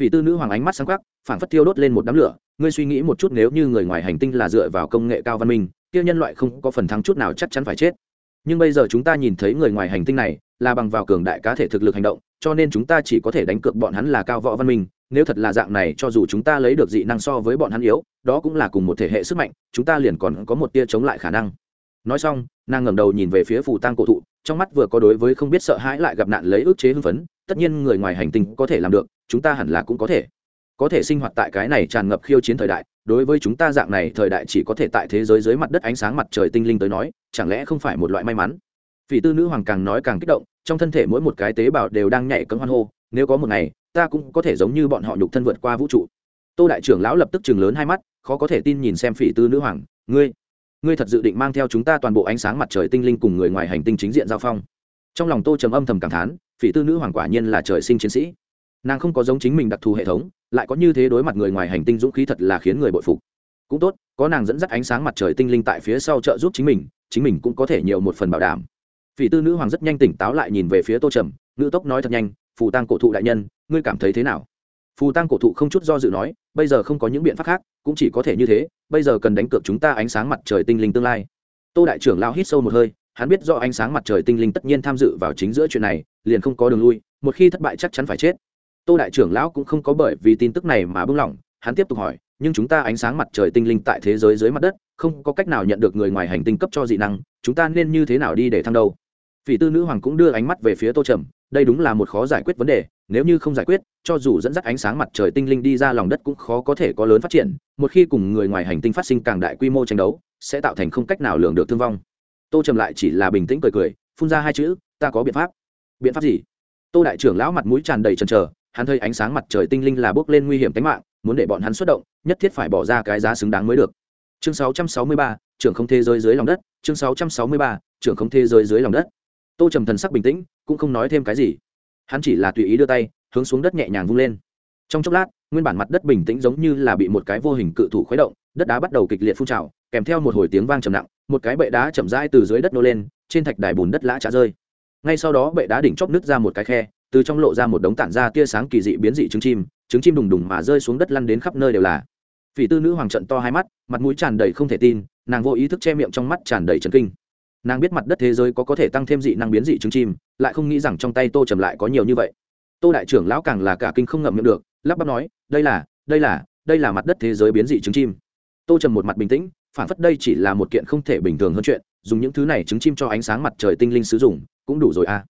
Phỉ tư nữ hoàng ánh mắt sáng khắc phảng phất thiêu đốt lên một đám lửa. Ngươi suy nghĩ một chút, nếu như người ngoài hành tinh là dựa vào công nghệ cao văn minh, kia nhân loại không có phần thắng chút nào chắc chắn phải chết. Nhưng bây giờ chúng ta nhìn thấy người ngoài hành tinh này, là bằng vào cường đại cá thể thực lực hành động, cho nên chúng ta chỉ có thể đánh cược bọn hắn là cao võ văn minh. Nếu thật là dạng này, cho dù chúng ta lấy được dị năng so với bọn hắn yếu, đó cũng là cùng một thể hệ sức mạnh, chúng ta liền còn có một tia chống lại khả năng nói xong, nàng ngẩng đầu nhìn về phía phù tăng cổ thụ, trong mắt vừa có đối với không biết sợ hãi lại gặp nạn lấy ước chế hưng phấn, tất nhiên người ngoài hành tinh có thể làm được, chúng ta hẳn là cũng có thể. Có thể sinh hoạt tại cái này tràn ngập khiêu chiến thời đại, đối với chúng ta dạng này thời đại chỉ có thể tại thế giới dưới mặt đất ánh sáng mặt trời tinh linh tới nói, chẳng lẽ không phải một loại may mắn? Vị tư nữ hoàng càng nói càng kích động, trong thân thể mỗi một cái tế bào đều đang nhảy cấm hoan hô, nếu có một ngày, ta cũng có thể giống như bọn họ nhục thân vượt qua vũ trụ. Tô đại trưởng lão lập tức chừng lớn hai mắt, khó có thể tin nhìn xem phỉ tư nữ hoàng, ngươi ngươi thật dự định mang theo chúng ta toàn bộ ánh sáng mặt trời tinh linh cùng người ngoài hành tinh chính diện giao phong. Trong lòng tô trầm âm thầm cảm thán, phỉ tư nữ hoàng quả nhiên là trời sinh chiến sĩ. Nàng không có giống chính mình đặc thù hệ thống, lại có như thế đối mặt người ngoài hành tinh dũng khí thật là khiến người bội phục. Cũng tốt, có nàng dẫn dắt ánh sáng mặt trời tinh linh tại phía sau trợ giúp chính mình chính mình cũng có thể nhiều một phần bảo đảm. Phỉ tư nữ hoàng rất nhanh tỉnh táo lại nhìn về phía tô trầm, nữ tốc nói thật nhanh, phù tăng cổ thụ đại nhân, ngươi cảm thấy thế nào? Phù tăng cổ thụ không chút do dự nói, bây giờ không có những biện pháp khác, cũng chỉ có thể như thế bây giờ cần đánh cược chúng ta ánh sáng mặt trời tinh linh tương lai. Tô đại trưởng lao hít sâu một hơi, hắn biết do ánh sáng mặt trời tinh linh tất nhiên tham dự vào chính giữa chuyện này, liền không có đường lui, một khi thất bại chắc chắn phải chết. Tô đại trưởng lão cũng không có bởi vì tin tức này mà bưng lỏng hắn tiếp tục hỏi, nhưng chúng ta ánh sáng mặt trời tinh linh tại thế giới dưới mặt đất, không có cách nào nhận được người ngoài hành tinh cấp cho dị năng, chúng ta nên như thế nào đi để thăng đâu? Phỉ tư nữ hoàng cũng đưa ánh mắt về phía tô trầm, đây đúng là một khó giải quyết vấn đề nếu như không giải quyết cho dù dẫn dắt ánh sáng mặt trời tinh linh đi ra lòng đất cũng khó có thể có lớn phát triển một khi cùng người ngoài hành tinh phát sinh càng đại quy mô tranh đấu sẽ tạo thành không cách nào lường được thương vong. Tô trầm lại chỉ là bình tĩnh cười cười phun ra hai chữ ta có biện pháp. Biện pháp gì? Tô đại trưởng lão mặt mũi tràn đầy trần trờ hắn thấy ánh sáng mặt trời tinh linh là bước lên nguy hiểm tính mạng muốn để bọn hắn xuất động nhất thiết phải bỏ ra cái giá xứng đáng mới được. Chương 663, trưởng không thế giới dưới lòng đất chương 663, trưởng không thế giới dưới lòng đất. Tô trầm thần sắc bình tĩnh cũng không nói thêm cái gì hắn chỉ là tùy ý đưa tay, hướng xuống đất nhẹ nhàng vung lên. Trong chốc lát, nguyên bản mặt đất bình tĩnh giống như là bị một cái vô hình cự thủ khuấy động, đất đá bắt đầu kịch liệt phun trào, kèm theo một hồi tiếng vang trầm nặng, một cái bệ đá chậm rãi từ dưới đất nô lên, trên thạch đài bùn đất lã trả rơi. Ngay sau đó bệ đá đỉnh chóp nứt ra một cái khe, từ trong lộ ra một đống tản ra tia sáng kỳ dị biến dị trứng chim trứng chim đùng đùng mà rơi xuống đất lăn đến khắp nơi đều là. Phỉ tư nữ hoàng trận to hai mắt, mặt mũi tràn đầy không thể tin, nàng vô ý thức che miệng trong mắt tràn đầy trần kinh nàng biết mặt đất thế giới có có thể tăng thêm dị năng biến dị trứng chim, lại không nghĩ rằng trong tay tô trầm lại có nhiều như vậy. Tô đại trưởng lão càng là cả kinh không ngậm miệng được, lắp bắp nói, đây là đây là đây là mặt đất thế giới biến dị trứng chim. Tô trầm một mặt bình tĩnh, phản phất đây chỉ là một kiện không thể bình thường hơn chuyện, dùng những thứ này trứng chim cho ánh sáng mặt trời tinh linh sử dụng, cũng đủ rồi à.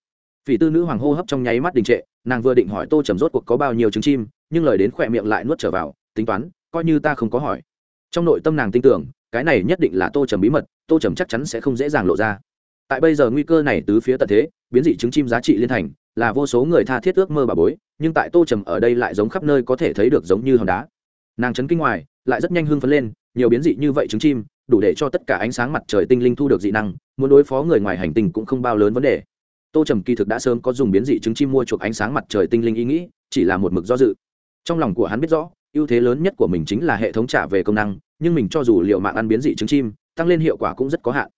Phỉ tư nữ hoàng hô hấp trong nháy mắt đình trệ, nàng vừa định hỏi tô trầm rốt cuộc có bao nhiêu trứng chim, nhưng lời đến khỏe miệng lại nuốt trở vào, tính toán, coi như ta không có hỏi. Trong nội tâm nàng tin tưởng cái này nhất định là tô trầm bí mật, tô trầm chắc chắn sẽ không dễ dàng lộ ra. Tại bây giờ nguy cơ này tứ phía tận thế, biến dị trứng chim giá trị liên thành, là vô số người tha thiết ước mơ bà bối, nhưng tại tô trầm ở đây lại giống khắp nơi có thể thấy được giống như hòn đá. Nàng chấn kinh ngoài, lại rất nhanh hưng phấn lên, nhiều biến dị như vậy trứng chim, đủ để cho tất cả ánh sáng mặt trời tinh linh thu được dị năng, muốn đối phó người ngoài hành tinh cũng không bao lớn vấn đề. Tô trầm kỳ thực đã sớm có dùng biến dị trứng chim mua chuộc ánh sáng mặt trời tinh linh ý nghĩ, chỉ là một mực do dự. Trong lòng của hắn biết rõ ưu thế lớn nhất của mình chính là hệ thống trả về công năng, nhưng mình cho dù liệu mạng ăn biến dị trứng chim, tăng lên hiệu quả cũng rất có hạn.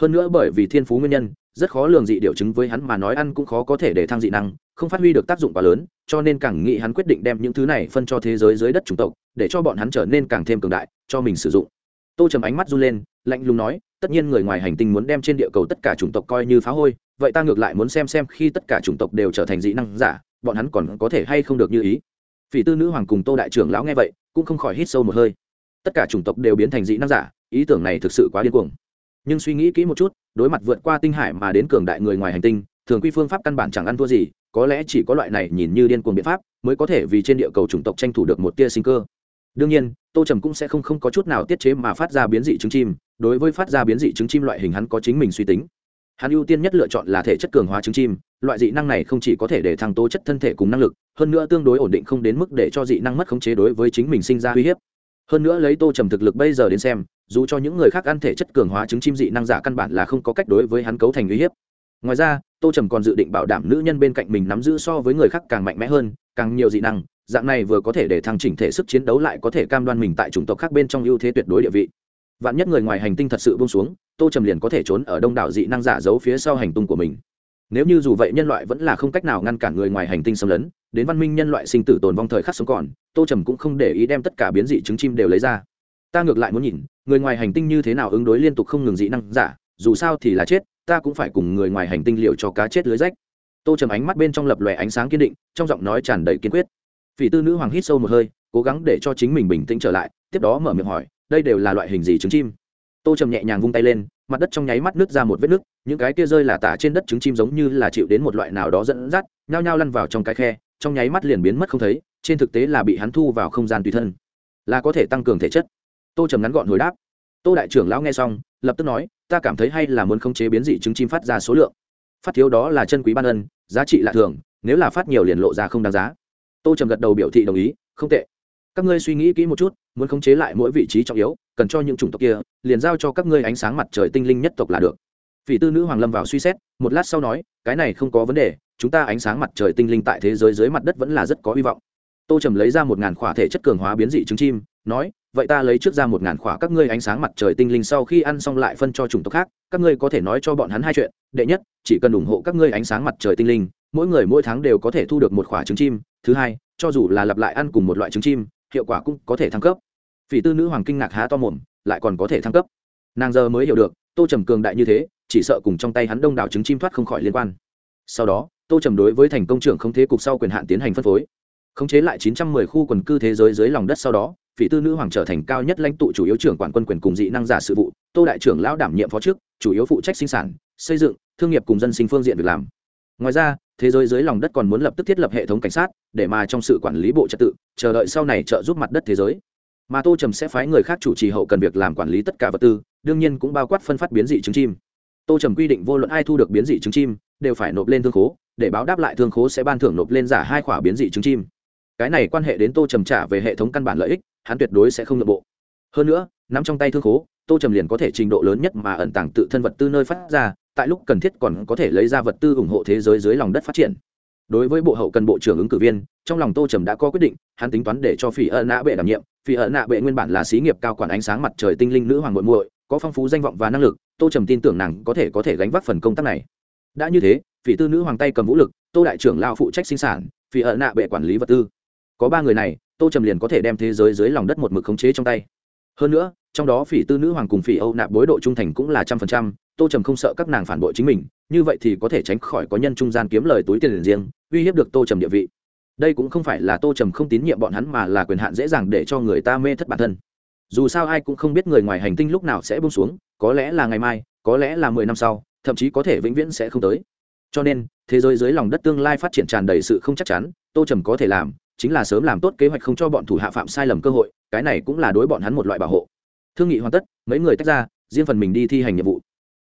Hơn nữa bởi vì thiên phú nguyên nhân, rất khó lường dị điều chứng với hắn mà nói ăn cũng khó có thể để thăng dị năng, không phát huy được tác dụng quá lớn, cho nên càng nghĩ hắn quyết định đem những thứ này phân cho thế giới dưới đất chủng tộc, để cho bọn hắn trở nên càng thêm cường đại, cho mình sử dụng. Tô trầm ánh mắt run lên, lạnh lùng nói, tất nhiên người ngoài hành tinh muốn đem trên địa cầu tất cả chủng tộc coi như phá hôi, vậy ta ngược lại muốn xem xem khi tất cả chủng tộc đều trở thành dị năng giả, bọn hắn còn có thể hay không được như ý phỉ tư nữ hoàng cùng tô đại trưởng lão nghe vậy, cũng không khỏi hít sâu một hơi. Tất cả chủng tộc đều biến thành dị năng giả, ý tưởng này thực sự quá điên cuồng. Nhưng suy nghĩ kỹ một chút, đối mặt vượt qua tinh hải mà đến cường đại người ngoài hành tinh, thường quy phương pháp căn bản chẳng ăn thua gì, có lẽ chỉ có loại này nhìn như điên cuồng biện pháp mới có thể vì trên địa cầu chủng tộc tranh thủ được một tia sinh cơ. Đương nhiên, tô trầm cũng sẽ không không có chút nào tiết chế mà phát ra biến dị trứng chim, đối với phát ra biến dị trứng chim loại hình hắn có chính mình suy tính hắn ưu tiên nhất lựa chọn là thể chất cường hóa trứng chim, loại dị năng này không chỉ có thể để thăng tố chất thân thể cùng năng lực, hơn nữa tương đối ổn định không đến mức để cho dị năng mất khống chế đối với chính mình sinh ra uy hiếp. Hơn nữa lấy tô trầm thực lực bây giờ đến xem, dù cho những người khác ăn thể chất cường hóa trứng chim dị năng giả căn bản là không có cách đối với hắn cấu thành uy hiếp. Ngoài ra, tô trầm còn dự định bảo đảm nữ nhân bên cạnh mình nắm giữ so với người khác càng mạnh mẽ hơn, càng nhiều dị năng, dạng này vừa có thể để thăng chỉnh thể sức chiến đấu lại có thể cam đoan mình tại chủng tộc khác bên trong ưu thế tuyệt đối địa vị vạn nhất người ngoài hành tinh thật sự bông xuống, tô trầm liền có thể trốn ở đông đảo dị năng giả giấu phía sau hành tung của mình. Nếu như dù vậy nhân loại vẫn là không cách nào ngăn cản người ngoài hành tinh xâm lấn, đến văn minh nhân loại sinh tử tồn vong thời khắc sống còn, tô trầm cũng không để ý đem tất cả biến dị trứng chim đều lấy ra. Ta ngược lại muốn nhìn, người ngoài hành tinh như thế nào ứng đối liên tục không ngừng dị năng giả, dù sao thì là chết, ta cũng phải cùng người ngoài hành tinh liệu cho cá chết lưới rách. Tô trầm ánh mắt bên trong lập lòe ánh sáng kiên định, trong giọng nói tràn đầy kiên quyết. Phỉ tư nữ hoàng hít sâu một hơi, cố gắng để cho chính mình bình tĩnh trở lại, tiếp đó mở miệng hỏi đây đều là loại hình gì trứng chim? Tô trầm nhẹ nhàng vung tay lên, mặt đất trong nháy mắt nứt ra một vết nứt, những cái kia rơi là tả trên đất trứng chim giống như là chịu đến một loại nào đó dẫn dắt, nhao nhao lăn vào trong cái khe, trong nháy mắt liền biến mất không thấy, trên thực tế là bị hắn thu vào không gian tùy thân, là có thể tăng cường thể chất. Tô trầm ngắn gọn hồi đáp. Tô đại trưởng lão nghe xong, lập tức nói, ta cảm thấy hay là muốn khống chế biến dị trứng chim phát ra số lượng. Phát thiếu đó là chân quý ban ân, giá trị lạ thường, nếu là phát nhiều liền lộ ra không đáng giá. Tô trầm gật đầu biểu thị đồng ý, không tệ các ngươi suy nghĩ kỹ một chút, muốn khống chế lại mỗi vị trí trọng yếu, cần cho những chủng tộc kia, liền giao cho các ngươi ánh sáng mặt trời tinh linh nhất tộc là được. Vị tư nữ hoàng lâm vào suy xét, một lát sau nói, cái này không có vấn đề, chúng ta ánh sáng mặt trời tinh linh tại thế giới dưới mặt đất vẫn là rất có hy vọng. Tô trầm lấy ra một ngàn khỏa thể chất cường hóa biến dị trứng chim, nói, vậy ta lấy trước ra một ngàn khỏa các ngươi ánh sáng mặt trời tinh linh sau khi ăn xong lại phân cho chủng tộc khác, các ngươi có thể nói cho bọn hắn hai chuyện. Đệ nhất, chỉ cần ủng hộ các ngươi ánh sáng mặt trời tinh linh, mỗi người mỗi tháng đều có thể thu được một khỏa trứng chim. Thứ hai, cho dù là lặp lại ăn cùng một loại trứng chim hiệu quả cũng có thể thăng cấp. Phỉ tư nữ hoàng kinh ngạc há to mồm, lại còn có thể thăng cấp. Nàng giờ mới hiểu được, tô trầm cường đại như thế, chỉ sợ cùng trong tay hắn đông đảo trứng chim thoát không khỏi liên quan. Sau đó, tô trầm đối với thành công trưởng không thế cục sau quyền hạn tiến hành phân phối. Khống chế lại 910 khu quần cư thế giới dưới lòng đất sau đó, phỉ tư nữ hoàng trở thành cao nhất lãnh tụ chủ yếu trưởng quản quân quyền cùng dị năng giả sự vụ, tô đại trưởng lão đảm nhiệm phó chức chủ yếu phụ trách sinh sản, xây dựng, thương nghiệp cùng dân sinh phương diện việc làm. Ngoài ra thế giới dưới lòng đất còn muốn lập tức thiết lập hệ thống cảnh sát, để mà trong sự quản lý bộ trật tự, chờ đợi sau này trợ giúp mặt đất thế giới. Mà tô trầm sẽ phái người khác chủ trì hậu cần việc làm quản lý tất cả vật tư, đương nhiên cũng bao quát phân phát biến dị trứng chim. Tô trầm quy định vô luận ai thu được biến dị trứng chim, đều phải nộp lên thương khố, để báo đáp lại thương khố sẽ ban thưởng nộp lên giả hai khỏa biến dị trứng chim. Cái này quan hệ đến tô trầm trả về hệ thống căn bản lợi ích, hắn tuyệt đối sẽ không nội bộ. Hơn nữa, nắm trong tay thương khố, tô trầm liền có thể trình độ lớn nhất mà ẩn tàng tự thân vật tư nơi phát ra tại lúc cần thiết còn có thể lấy ra vật tư ủng hộ thế giới dưới lòng đất phát triển. Đối với bộ hậu cần bộ trưởng ứng cử viên, trong lòng tô trầm đã có quyết định, hắn tính toán để cho phỉ ợ nạ bệ đảm nhiệm. Phỉ ợ nạ bệ nguyên bản là xí nghiệp cao quản ánh sáng mặt trời tinh linh nữ hoàng muội muội, có phong phú danh vọng và năng lực, tô trầm tin tưởng nàng có thể có thể gánh vác phần công tác này. Đã như thế phỉ tư nữ hoàng tay cầm vũ lực, tô đại trưởng lao phụ trách sinh sản phỉ ợ nạ bệ quản lý vật tư. Có ba người này, tô trầm liền có thể đem thế giới dưới lòng đất một mực khống chế trong tay hơn nữa, trong đó phỉ tư nữ hoàng cùng phỉ âu nạp bối độ trung thành cũng là trăm phần trăm, tô trầm không sợ các nàng phản bội chính mình, như vậy thì có thể tránh khỏi có nhân trung gian kiếm lời túi tiền riêng, uy hiếp được tô trầm địa vị. Đây cũng không phải là tô trầm không tín nhiệm bọn hắn mà là quyền hạn dễ dàng để cho người ta mê thất bản thân. Dù sao ai cũng không biết người ngoài hành tinh lúc nào sẽ bông xuống, có lẽ là ngày mai, có lẽ là mười năm sau, thậm chí có thể vĩnh viễn sẽ không tới. Cho nên, thế giới dưới lòng đất tương lai phát triển tràn đầy sự không chắc chắn, tô trầm có thể làm chính là sớm làm tốt kế hoạch không cho bọn thủ hạ phạm sai lầm cơ hội cái này cũng là đối bọn hắn một loại bảo hộ. Thương nghị hoàn tất mấy người tách ra riêng phần mình đi thi hành nhiệm vụ.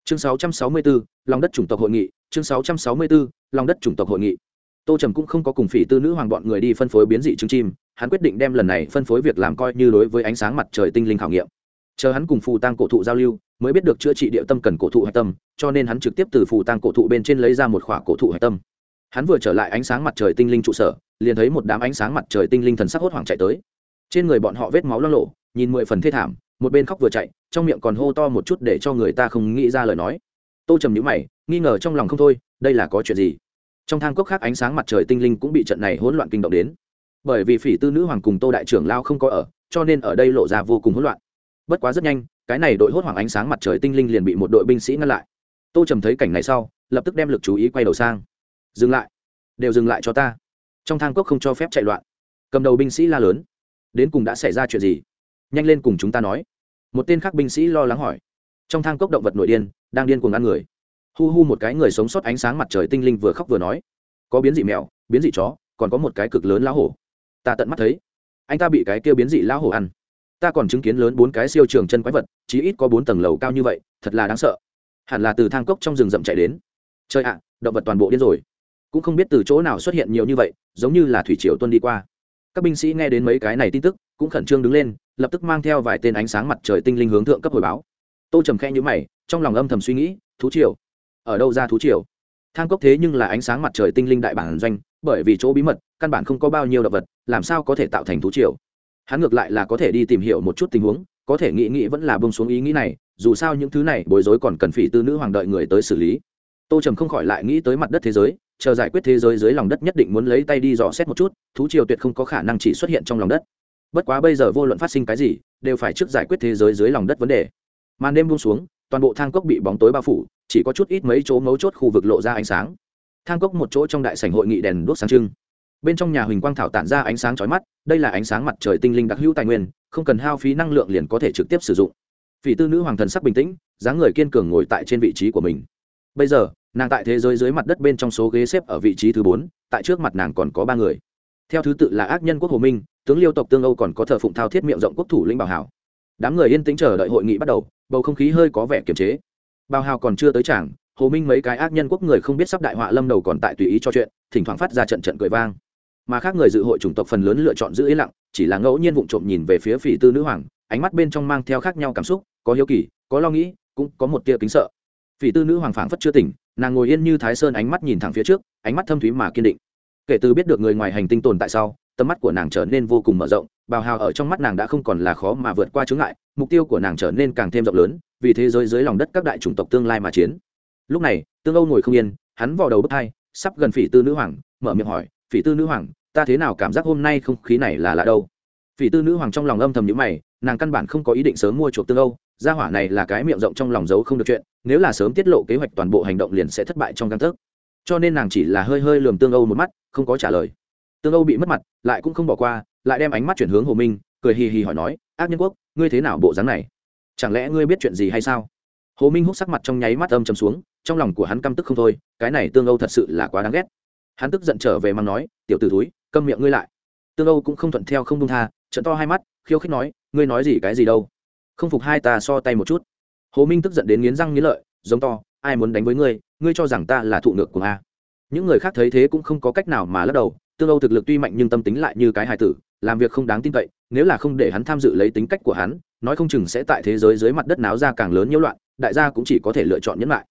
Chương 664, lòng đất chủng tộc hội nghị chương 664, lòng đất chủng tộc hội nghị. Tô trầm cũng không có cùng phỉ tư nữ hoàng bọn người đi phân phối biến dị trứng chim hắn quyết định đem lần này phân phối việc làm coi như đối với ánh sáng mặt trời tinh linh khảo nghiệm. Chờ hắn cùng phù tăng cổ thụ giao lưu mới biết được chữa trị địa tâm cần cổ thụ hạch tâm cho nên hắn trực tiếp từ phù tăng cổ thụ bên trên lấy ra một khỏa cổ thụ hạch tâm hắn vừa trở lại ánh sáng mặt trời tinh linh trụ sở, liền thấy một đám ánh sáng mặt trời tinh linh thần sắc hốt hoảng chạy tới. Trên người bọn họ vết máu lo lộ nhìn mười phần thê thảm, một bên khóc vừa chạy, trong miệng còn hô to một chút để cho người ta không nghĩ ra lời nói. Tô trầm nhữ mày, nghi ngờ trong lòng không thôi, đây là có chuyện gì? Trong thang cốc khác ánh sáng mặt trời tinh linh cũng bị trận này hỗn loạn kinh động đến. Bởi vì phỉ tư nữ hoàng cùng tô đại trưởng lao không có ở, cho nên ở đây lộ ra vô cùng hỗn loạn. Bất quá rất nhanh, cái này đội hốt hoảng ánh sáng mặt trời tinh linh liền bị một đội binh sĩ ngăn lại. Tô trầm thấy cảnh này sau, lập tức đem lực chú ý quay đầu sang dừng lại, đều dừng lại cho ta. Trong thang cốc không cho phép chạy loạn. Cầm đầu binh sĩ la lớn. Đến cùng đã xảy ra chuyện gì? Nhanh lên cùng chúng ta nói. Một tên khác binh sĩ lo lắng hỏi. Trong thang cốc động vật nội điên, đang điên cuồng ăn người. Hu hu một cái người sống sót ánh sáng mặt trời tinh linh vừa khóc vừa nói. Có biến dị mèo, biến dị chó, còn có một cái cực lớn lá hổ. Ta tận mắt thấy. Anh ta bị cái kia biến dị lá hổ ăn. Ta còn chứng kiến lớn bốn cái siêu trường chân quái vật, chí ít có bốn tầng lầu cao như vậy, thật là đáng sợ. Hẳn là từ thang cốc trong rừng rậm chạy đến. Chơi ạ, động vật toàn bộ điên rồi cũng không biết từ chỗ nào xuất hiện nhiều như vậy, giống như là thủy triều tuân đi qua. Các binh sĩ nghe đến mấy cái này tin tức, cũng khẩn trương đứng lên, lập tức mang theo vài tên ánh sáng mặt trời tinh linh hướng thượng cấp hồi báo. Tô trầm khe nhữ mày, trong lòng âm thầm suy nghĩ, thú triều? Ở đâu ra thú triều? Thang cốc thế nhưng là ánh sáng mặt trời tinh linh đại bản doanh, bởi vì chỗ bí mật, căn bản không có bao nhiêu động vật, làm sao có thể tạo thành thú triều? Hắn ngược lại là có thể đi tìm hiểu một chút tình huống, có thể nghĩ nghĩ vẫn là bông xuống ý nghĩ này, dù sao những thứ này bối rối còn cần phỉ tư nữ hoàng đợi người tới xử lý. Tô trầm không khỏi lại nghĩ tới mặt đất thế giới chờ giải quyết thế giới dưới lòng đất nhất định muốn lấy tay đi dò xét một chút, thú triều tuyệt không có khả năng chỉ xuất hiện trong lòng đất. Bất quá bây giờ vô luận phát sinh cái gì, đều phải trước giải quyết thế giới dưới lòng đất vấn đề. Màn đêm buông xuống, toàn bộ thang cốc bị bóng tối bao phủ, chỉ có chút ít mấy chỗ mấu chốt khu vực lộ ra ánh sáng. Thang cốc một chỗ trong đại sảnh hội nghị đèn đuốc sáng trưng. Bên trong nhà huỳnh quang thảo tản ra ánh sáng chói mắt, đây là ánh sáng mặt trời tinh linh đặc hữu tài nguyên, không cần hao phí năng lượng liền có thể trực tiếp sử dụng. Vị tư nữ hoàng thần sắc bình tĩnh, dáng người kiên cường ngồi tại trên vị trí của mình. Bây giờ nàng tại thế giới dưới mặt đất bên trong số ghế xếp ở vị trí thứ bốn, tại trước mặt nàng còn có ba người. Theo thứ tự là ác nhân quốc hồ minh, tướng liêu tộc tương âu còn có thờ phụng thao thiết miệng rộng quốc thủ lĩnh bảo hảo. Đám người yên tĩnh chờ đợi hội nghị bắt đầu, bầu không khí hơi có vẻ kiềm chế. Bảo hào còn chưa tới chảng hồ minh mấy cái ác nhân quốc người không biết sắp đại họa lâm đầu còn tại tùy ý cho chuyện, thỉnh thoảng phát ra trận trận cười vang. Mà khác người dự hội chủng tộc phần lớn lựa chọn giữ ý lặng, chỉ là ngẫu nhiên vụng trộm nhìn về phía phỉ tư nữ hoàng, ánh mắt bên trong mang theo khác nhau cảm xúc, có hiếu kỳ, có lo nghĩ, cũng có một tia kính sợ. Phỉ tư nữ hoàng phảng phất chưa tỉnh nàng ngồi yên như thái sơn ánh mắt nhìn thẳng phía trước, ánh mắt thâm thúy mà kiên định. Kể từ biết được người ngoài hành tinh tồn tại sau, tầm mắt của nàng trở nên vô cùng mở rộng, bào hào ở trong mắt nàng đã không còn là khó mà vượt qua chướng ngại, mục tiêu của nàng trở nên càng thêm rộng lớn, vì thế giới dưới lòng đất các đại chủng tộc tương lai mà chiến. Lúc này, tương âu ngồi không yên, hắn vào đầu bước hai, sắp gần phỉ tư nữ hoàng, mở miệng hỏi, phỉ tư nữ hoàng, ta thế nào cảm giác hôm nay không khí này là lạ đâu? Phỉ tư nữ hoàng trong lòng âm thầm nhữ mày, nàng căn bản không có ý định sớm mua chuộc tương âu gia hỏa này là cái miệng rộng trong lòng giấu không được chuyện, nếu là sớm tiết lộ kế hoạch toàn bộ hành động liền sẽ thất bại trong căn thức cho nên nàng chỉ là hơi hơi lườm tương âu một mắt, không có trả lời. Tương âu bị mất mặt, lại cũng không bỏ qua, lại đem ánh mắt chuyển hướng hồ minh, cười hì hì hỏi nói, ác nhân quốc, ngươi thế nào bộ dáng này? Chẳng lẽ ngươi biết chuyện gì hay sao? Hồ minh hút sắc mặt trong nháy mắt âm chầm xuống, trong lòng của hắn căm tức không thôi, cái này tương âu thật sự là quá đáng ghét. Hắn tức giận trở về mắng nói, tiểu t ử túi câm miệng ngươi lại. Tương âu cũng không thuận theo không đông tha trận to hai mắt, khiêu khích nói, ngươi nói gì cái gì đâu? Không phục hai ta so tay một chút. Hồ minh tức giận đến nghiến răng nghiến lợi, giống to, ai muốn đánh với ngươi ngươi cho rằng ta là thụ ngược của a. Những người khác thấy thế cũng không có cách nào mà lắc đầu, tương âu thực lực tuy mạnh nhưng tâm tính lại như cái hài tử, làm việc không đáng tin cậy, nếu là không để hắn tham dự lấy tính cách của hắn, nói không chừng sẽ tại thế giới dưới mặt đất náo ra càng lớn nhiễu loạn, đại gia cũng chỉ có thể lựa chọn nhẫn lại.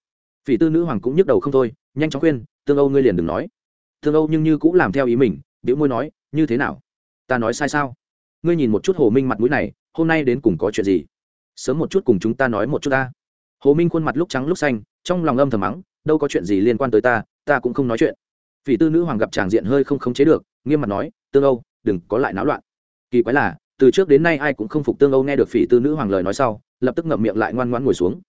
Phỉ tư nữ hoàng cũng nhức đầu không thôi, nhanh chóng khuyên, tương âu ngươi liền đừng nói. Tương âu nhưng như cũng làm theo ý mình biểu môi nói, như thế nào? Ta nói sai sao? Ngươi nhìn một chút hồ minh mặt mũi này, hôm nay đến cùng có chuyện gì? Sớm một chút cùng chúng ta nói một chút ta. Hồ minh khuôn mặt lúc trắng lúc xanh, trong lòng âm thầm mắng, đâu có chuyện gì liên quan tới ta ta cũng không nói chuyện. Phỉ tư nữ hoàng gặp tràng diện hơi không khống chế được, nghiêm mặt nói, tương âu, đừng có lại náo loạn. Kỳ quái là, từ trước đến nay ai cũng không phục tương âu nghe được phỉ tư nữ hoàng lời nói sau, lập tức ngậm miệng lại ngoan ngoan ngồi xuống.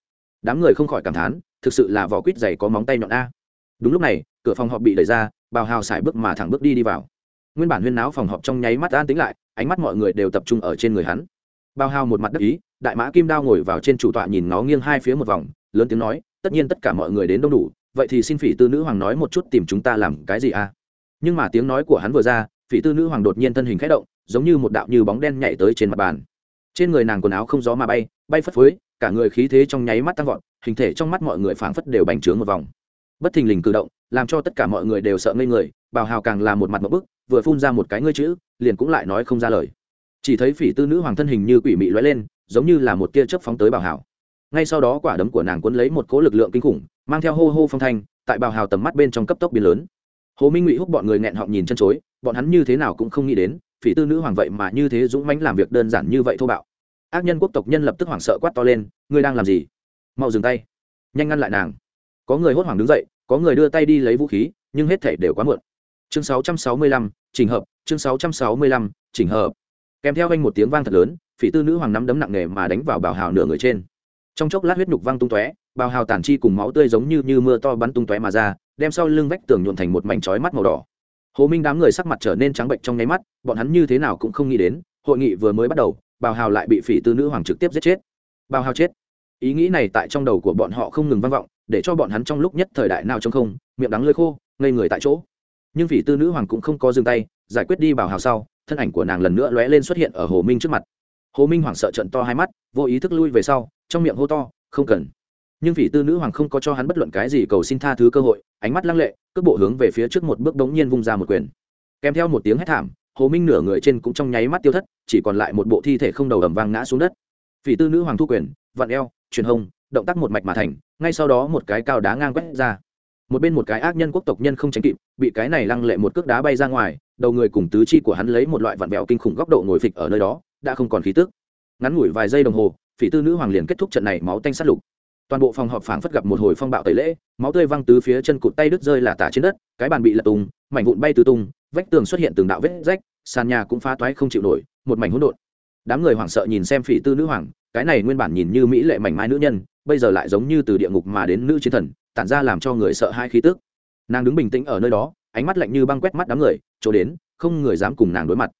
Đám người không khỏi cảm thán, thực sự là vỏ quýt dày có móng tay nhọn a. Đúng lúc này, cửa phòng họp bị đẩy ra, bào hào xài bước mà thẳng bước đi đi vào. Nguyên bản huyên náo phòng họp trong nháy mắt an tính lại, ánh mắt mọi người đều tập trung ở trên người hắn. Bao hào một mặt đắc ý đại mã kim đao ngồi vào trên chủ tọa nhìn nó nghiêng hai phía một vòng, lớn tiếng nói, tất nhiên tất cả mọi người đến đông đủ, vậy thì xin phỉ tư nữ hoàng nói một chút tìm chúng ta làm cái gì à? Nhưng mà tiếng nói của hắn vừa ra, phỉ tư nữ hoàng đột nhiên thân hình khẽ động, giống như một đạo như bóng đen nhảy tới trên mặt bàn. Trên người nàng quần áo không gió mà bay bay phất phới, cả người khí thế trong nháy mắt tăng vọt, hình thể trong mắt mọi người phảng phất đều bành trướng một vòng. Bất thình lình cử động, làm cho tất cả mọi người đều sợ ngây người, bào hào càng là một mặt một bức, vừa phun ra một cái ngươi chữ, liền cũng lại nói không ra lời. Chỉ thấy phỉ tư nữ hoàng thân hình như quỷ mị lóe lên giống như là một tia chớp phóng tới bào hào ngay sau đó quả đấm của nàng cuốn lấy một cỗ lực lượng kinh khủng mang theo hô hô phong thanh tại bào hào tầm mắt bên trong cấp tốc biến lớn. Hồ minh ngụy hút bọn người nghẹn họng nhìn chân chối bọn hắn như thế nào cũng không nghĩ đến phỉ tư nữ hoàng vậy mà như thế dũng mãnh làm việc đơn giản như vậy thô bạo. Ác nhân quốc tộc nhân lập tức hoảng sợ quát to lên ngươi đang làm gì? Mau dừng tay nhanh ngăn lại nàng. Có người hốt hoảng đứng dậy có người đưa tay đi lấy vũ khí nhưng hết thể đều quá muộn. Chương 665, chỉnh hợp chương 665, chỉnh hợp. Kèm theo anh một tiếng vang thật lớn phỉ tư nữ hoàng nắm đấm nặng nề mà đánh vào bào hào nửa người trên. Trong chốc lát huyết nhục văng tung tóe, bào hào tản chi cùng máu tươi giống như như mưa to bắn tung tóe mà ra, đem sau lưng vách tường nhuộn thành một mảnh chói mắt màu đỏ. Hồ minh đám người sắc mặt trở nên trắng bệnh trong nháy mắt, bọn hắn như thế nào cũng không nghĩ đến, hội nghị vừa mới bắt đầu, bào hào lại bị phỉ tư nữ hoàng trực tiếp giết chết. Bào hào chết. Ý nghĩ này tại trong đầu của bọn họ không ngừng vang vọng, để cho bọn hắn trong lúc nhất thời đại nào trong không, miệng đắng lơi khô, ngây người tại chỗ. Nhưng phỉ tư nữ hoàng cũng không có dừng tay, giải quyết đi bào hào sau, thân ảnh của nàng lần nữa lóe lên xuất hiện ở hồ minh trước mặt hồ minh hoảng sợ trận to hai mắt, vô ý thức lui về sau, trong miệng hô to, không cần. Nhưng vị tư nữ hoàng không có cho hắn bất luận cái gì cầu xin tha thứ cơ hội, ánh mắt lăng lệ, cước bộ hướng về phía trước một bước đống nhiên vung ra một quyền. Kèm theo một tiếng hét thảm, hồ minh nửa người trên cũng trong nháy mắt tiêu thất, chỉ còn lại một bộ thi thể không đầu ầm vang ngã xuống đất. Vị tư nữ hoàng thu quyền, vặn eo, truyền hông, động tác một mạch mà thành, ngay sau đó một cái cao đá ngang quét ra. Một bên một cái ác nhân quốc tộc nhân không tránh kịp, bị cái này lăng lệ một cước đá bay ra ngoài, đầu người cùng tứ chi của hắn lấy một loại vặn vẹo kinh khủng góc độ ngồi phịch ở nơi đó đã không còn khí tức. Ngắn ngủi vài giây đồng hồ, phỉ tư nữ hoàng liền kết thúc trận này máu tanh sát lục. Toàn bộ phòng họp phảng phất gặp một hồi phong bạo tẩy lễ, máu tươi văng tứ phía chân cụt tay đứt rơi là tả trên đất, cái bàn bị lật tung, mảnh vụn bay tứ tung, vách tường xuất hiện từng đạo vết rách, sàn nhà cũng phá toái không chịu nổi, một mảnh hỗn độn. Đám người hoảng sợ nhìn xem phỉ tư nữ hoàng, cái này nguyên bản nhìn như mỹ lệ mảnh mai nữ nhân, bây giờ lại giống như từ địa ngục mà đến nữ chiến thần, tản ra làm cho người sợ hai khí tức. Nàng đứng bình tĩnh ở nơi đó, ánh mắt lạnh như băng quét mắt đám người, chỗ đến, không người dám cùng nàng đối mặt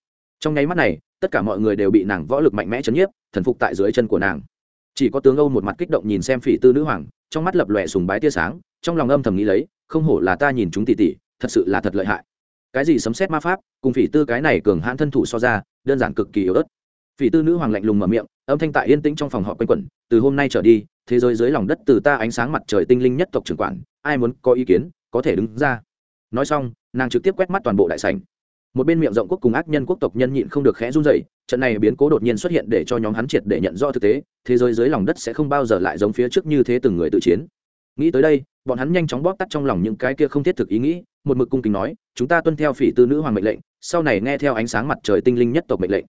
trong nháy mắt này, tất cả mọi người đều bị nàng võ lực mạnh mẽ chấn nhiếp, thần phục tại dưới chân của nàng. Chỉ có tướng âu một mặt kích động nhìn xem phỉ tư nữ hoàng, trong mắt lập lòe sùng bái tia sáng, trong lòng âm thầm nghĩ lấy, không hổ là ta nhìn chúng tỉ tỉ thật sự là thật lợi hại. Cái gì sấm xét ma pháp, cùng phỉ tư cái này cường hãn thân thủ so ra, đơn giản cực kỳ yếu ớt. Phỉ tư nữ hoàng lạnh lùng mở miệng, âm thanh tại yên tĩnh trong phòng họ quanh quẩn, từ hôm nay trở đi, thế giới dưới lòng đất từ ta ánh sáng mặt trời tinh linh nhất tộc trưởng quản, ai muốn có ý kiến, có thể đứng ra. Nói xong, nàng trực tiếp quét mắt toàn bộ đại sảnh một bên miệng rộng quốc cùng ác nhân quốc tộc nhân nhịn không được khẽ run dậy trận này biến cố đột nhiên xuất hiện để cho nhóm hắn triệt để nhận rõ thực tế, thế giới dưới lòng đất sẽ không bao giờ lại giống phía trước như thế từng người tự chiến. Nghĩ tới đây, bọn hắn nhanh chóng bóp tắt trong lòng những cái kia không thiết thực ý nghĩ, một mực cung kính nói, chúng ta tuân theo phỉ tư nữ hoàng mệnh lệnh, sau này nghe theo ánh sáng mặt trời tinh linh nhất tộc mệnh lệnh.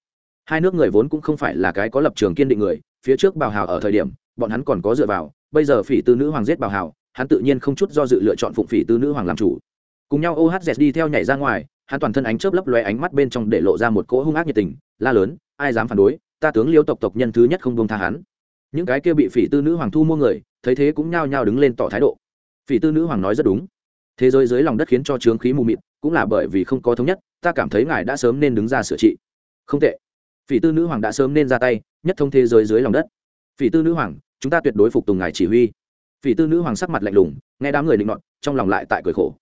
Hai nước người vốn cũng không phải là cái có lập trường kiên định người, phía trước bào hào ở thời điểm, bọn hắn còn có dựa vào, bây giờ phỉ tư nữ hoàng giết bào hào, hắn tự nhiên không chút do dự lựa chọn phụng phỉ tư nữ hoàng làm chủ. Cùng nhau ohz đi theo nhảy ra ngoài hắn toàn thân ánh chớp lấp loe ánh mắt bên trong để lộ ra một cỗ hung ác nhiệt tình, la lớn, ai dám phản đối, ta tướng liêu tộc tộc nhân thứ nhất không buông tha hắn. Những cái kia bị phỉ tư nữ hoàng thu mua người, thấy thế cũng nhao nhao đứng lên tỏ thái độ. Phỉ tư nữ hoàng nói rất đúng. Thế giới dưới lòng đất khiến cho trướng khí mù mịt, cũng là bởi vì không có thống nhất, ta cảm thấy ngài đã sớm nên đứng ra sửa trị. Không tệ. Phỉ tư nữ hoàng đã sớm nên ra tay, nhất thông thế giới dưới lòng đất. Phỉ tư nữ hoàng, chúng ta tuyệt đối phục tùng ngài chỉ huy. Phỉ tư nữ hoàng sắc mặt lạnh lùng, nghe đám người định luận trong lòng lại tại cười khổ.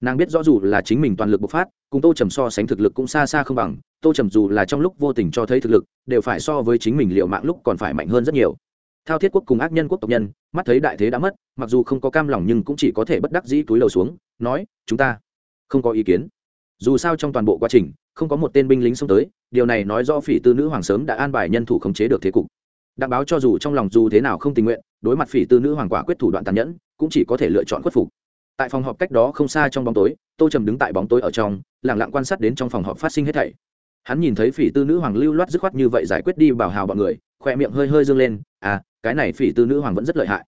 Nàng biết rõ dù là chính mình toàn lực bộc phát cùng tô trầm so sánh thực lực cũng xa xa không bằng, tô trầm dù là trong lúc vô tình cho thấy thực lực, đều phải so với chính mình liệu mạng lúc còn phải mạnh hơn rất nhiều. Thao thiết quốc cùng ác nhân quốc tộc nhân, mắt thấy đại thế đã mất, mặc dù không có cam lòng nhưng cũng chỉ có thể bất đắc dĩ túi lầu xuống, nói, chúng ta không có ý kiến. Dù sao trong toàn bộ quá trình, không có một tên binh lính xông tới, điều này nói do phỉ tư nữ hoàng sớm đã an bài nhân thủ khống chế được thế cục. Đặng báo cho dù trong lòng dù thế nào không tình nguyện, đối mặt phỉ tư nữ hoàng quả quyết thủ đoạn tàn nhẫn, cũng chỉ có thể lựa chọn khuất phục. Tại phòng họp cách đó không xa trong bóng tối tô trầm đứng tại bóng tối ở trong lẳng lặng quan sát đến trong phòng họp phát sinh hết thảy. Hắn nhìn thấy phỉ tư nữ hoàng lưu loát dứt khoát như vậy giải quyết đi bảo hào bọn người, khoe miệng hơi hơi dương lên à cái này phỉ tư nữ hoàng vẫn rất lợi hại.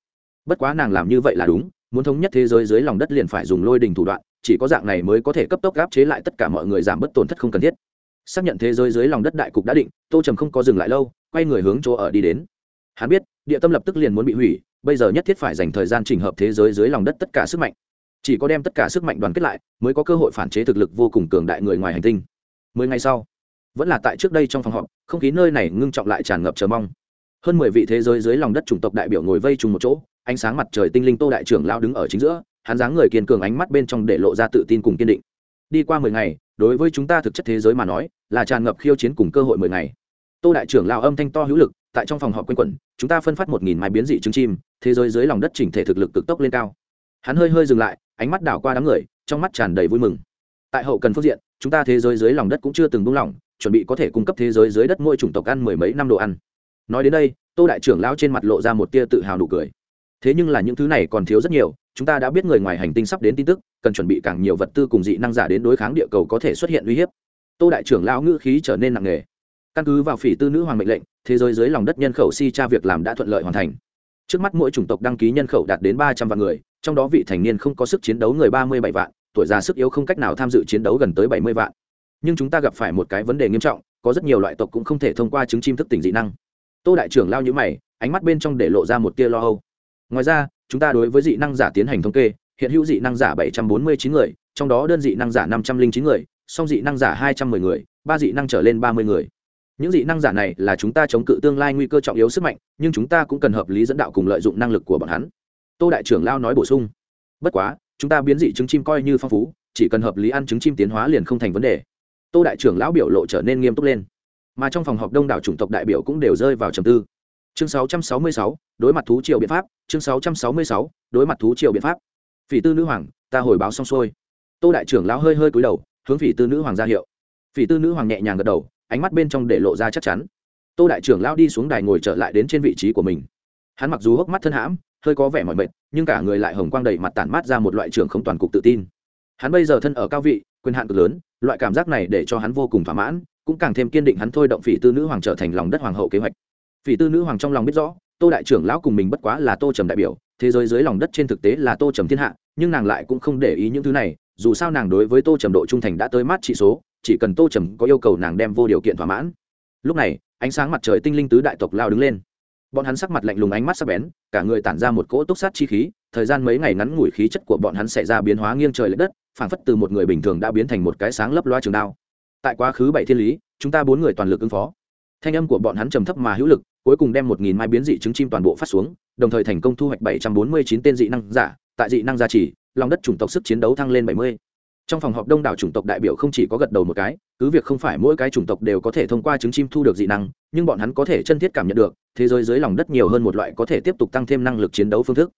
Bất quá nàng làm như vậy là đúng, muốn thống nhất thế giới dưới lòng đất liền phải dùng lôi đình thủ đoạn, chỉ có dạng này mới có thể cấp tốc gáp chế lại tất cả mọi người giảm bớt tổn thất không cần thiết. Xác nhận thế giới dưới lòng đất đại cục đã định, tô trầm không có dừng lại lâu, quay người hướng chỗ ở đi đến. Hắn biết, địa tâm lập tức liền muốn bị hủy, bây giờ nhất thiết phải dành thời gian chỉnh hợp thế giới dưới lòng đất tất cả sức mạnh chỉ có đem tất cả sức mạnh đoàn kết lại, mới có cơ hội phản chế thực lực vô cùng cường đại người ngoài hành tinh. Mười ngày sau, vẫn là tại trước đây trong phòng họp, không khí nơi này ngưng trọng lại tràn ngập chờ mong. Hơn mười vị thế giới dưới lòng đất chủng tộc đại biểu ngồi vây trùng một chỗ, ánh sáng mặt trời tinh linh tô đại trưởng lao đứng ở chính giữa, hắn dáng người kiên cường ánh mắt bên trong để lộ ra tự tin cùng kiên định. Đi qua mười ngày, đối với chúng ta thực chất thế giới mà nói, là tràn ngập khiêu chiến cùng cơ hội mười ngày. Tô đại trưởng lao âm thanh to hữu lực, tại trong phòng họp quanh quẩn, chúng ta phân phát một nghìn mai biến dị trứng chim, thế giới dưới lòng đất chỉnh thể thực lực cực tốc lên cao. Hắn hơi hơi dừng lại ánh mắt đảo qua đám người, trong mắt tràn đầy vui mừng. Tại hậu cần phương diện, chúng ta thế giới dưới lòng đất cũng chưa từng buông lỏng, chuẩn bị có thể cung cấp thế giới dưới đất mỗi chủng tộc ăn mười mấy năm đồ ăn. Nói đến đây, tô đại trưởng lão trên mặt lộ ra một tia tự hào nụ cười. Thế nhưng là những thứ này còn thiếu rất nhiều, chúng ta đã biết người ngoài hành tinh sắp đến tin tức, cần chuẩn bị càng nhiều vật tư cùng dị năng giả đến đối kháng địa cầu có thể xuất hiện uy hiếp. Tô đại trưởng lão ngữ khí trở nên nặng nề. Căn cứ vào phỉ tư nữ hoàng mệnh lệnh, thế giới dưới lòng đất nhân khẩu si tra việc làm đã thuận lợi hoàn thành. Trước mắt mỗi chủng tộc đăng ký nhân khẩu đạt đến ba trăm vạn người trong đó vị thành niên không có sức chiến đấu người ba mươi bảy vạn, tuổi già sức yếu không cách nào tham dự chiến đấu gần tới bảy mươi vạn. Nhưng chúng ta gặp phải một cái vấn đề nghiêm trọng, có rất nhiều loại tộc cũng không thể thông qua chứng chim thức tỉnh dị năng. Tô đại trưởng lao nhữ mày, ánh mắt bên trong để lộ ra một tia lo âu. Ngoài ra, chúng ta đối với dị năng giả tiến hành thống kê, hiện hữu dị năng giả bảy trăm bốn mươi chín người, trong đó đơn dị năng giả năm trăm linh chín người, song dị năng giả hai trăm m ư ơ i người, ba dị năng trở lên ba mươi người. Những dị năng giả này là chúng ta chống cự tương lai nguy cơ trọng yếu sức mạnh, nhưng chúng ta cũng cần hợp lý dẫn đạo cùng lợi dụng năng lực của bọn hắn tô đại trưởng lao nói bổ sung. Bất quá chúng ta biến dị trứng chim coi như phong phú chỉ cần hợp lý ăn trứng chim tiến hóa liền không thành vấn đề. Tô đại trưởng lão biểu lộ trở nên nghiêm túc lên. Mà trong phòng họp đông đảo chủng tộc đại biểu cũng đều rơi vào trầm tư. Chương 666, đối mặt thú triều biện pháp. Chương 666, đối mặt thú triều biện pháp. Phỉ tư nữ hoàng ta hồi báo xong xuôi. Tô đại trưởng lão hơi hơi cúi đầu hướng phỉ tư nữ hoàng ra hiệu. Phỉ tư nữ hoàng nhẹ nhàng gật đầu ánh mắt bên trong để lộ ra chắc chắn. Tô đại trưởng lão đi xuống đài ngồi trở lại đến trên vị trí của mình. Hắn mặc dù hốc mắt thân hãm hơi có vẻ mỏi mệt, nhưng cả người lại hồng quang đầy mặt tản mát ra một loại trưởng không toàn cục tự tin. Hắn bây giờ thân ở cao vị, quyền hạn cực lớn, loại cảm giác này để cho hắn vô cùng thỏa mãn, cũng càng thêm kiên định hắn thôi động phỉ tư nữ hoàng trở thành lòng đất hoàng hậu kế hoạch. Phỉ tư nữ hoàng trong lòng biết rõ, tô đại trưởng lão cùng mình bất quá là tô trầm đại biểu, thế giới dưới lòng đất trên thực tế là tô trầm thiên hạ, nhưng nàng lại cũng không để ý những thứ này, dù sao nàng đối với tô trầm độ trung thành đã tới mát trị số, chỉ cần tô trầm có yêu cầu nàng đem vô điều kiện thỏa mãn. Lúc này, ánh sáng mặt trời tinh linh tứ đại tộc lao đứng lên bọn hắn sắc mặt lạnh lùng ánh mắt sắc bén, cả người tản ra một cỗ túc sát chi khí, thời gian mấy ngày ngắn ngủi khí chất của bọn hắn xảy ra biến hóa nghiêng trời l ệ đất, phảng phất từ một người bình thường đã biến thành một cái sáng lấp loa trường đao. Tại quá khứ bảy thiên lý, chúng ta bốn người toàn lực ứng phó. Thanh âm của bọn hắn trầm thấp mà hữu lực, cuối cùng đem một nghìn mai biến dị trứng chim toàn bộ phát xuống, đồng thời thành công thu hoạch bảy trăm bốn mươi chín tên dị năng giả. Tại dị năng gia trì, lòng đất chủng tộc sức chiến đấu thăng lên bảy mươi trong phòng họp đông đảo chủng tộc đại biểu không chỉ có gật đầu một cái, cứ việc không phải mỗi cái chủng tộc đều có thể thông qua trứng chim thu được dị năng, nhưng bọn hắn có thể chân thiết cảm nhận được, thế giới dưới lòng đất nhiều hơn một loại có thể tiếp tục tăng thêm năng lực chiến đấu phương thức.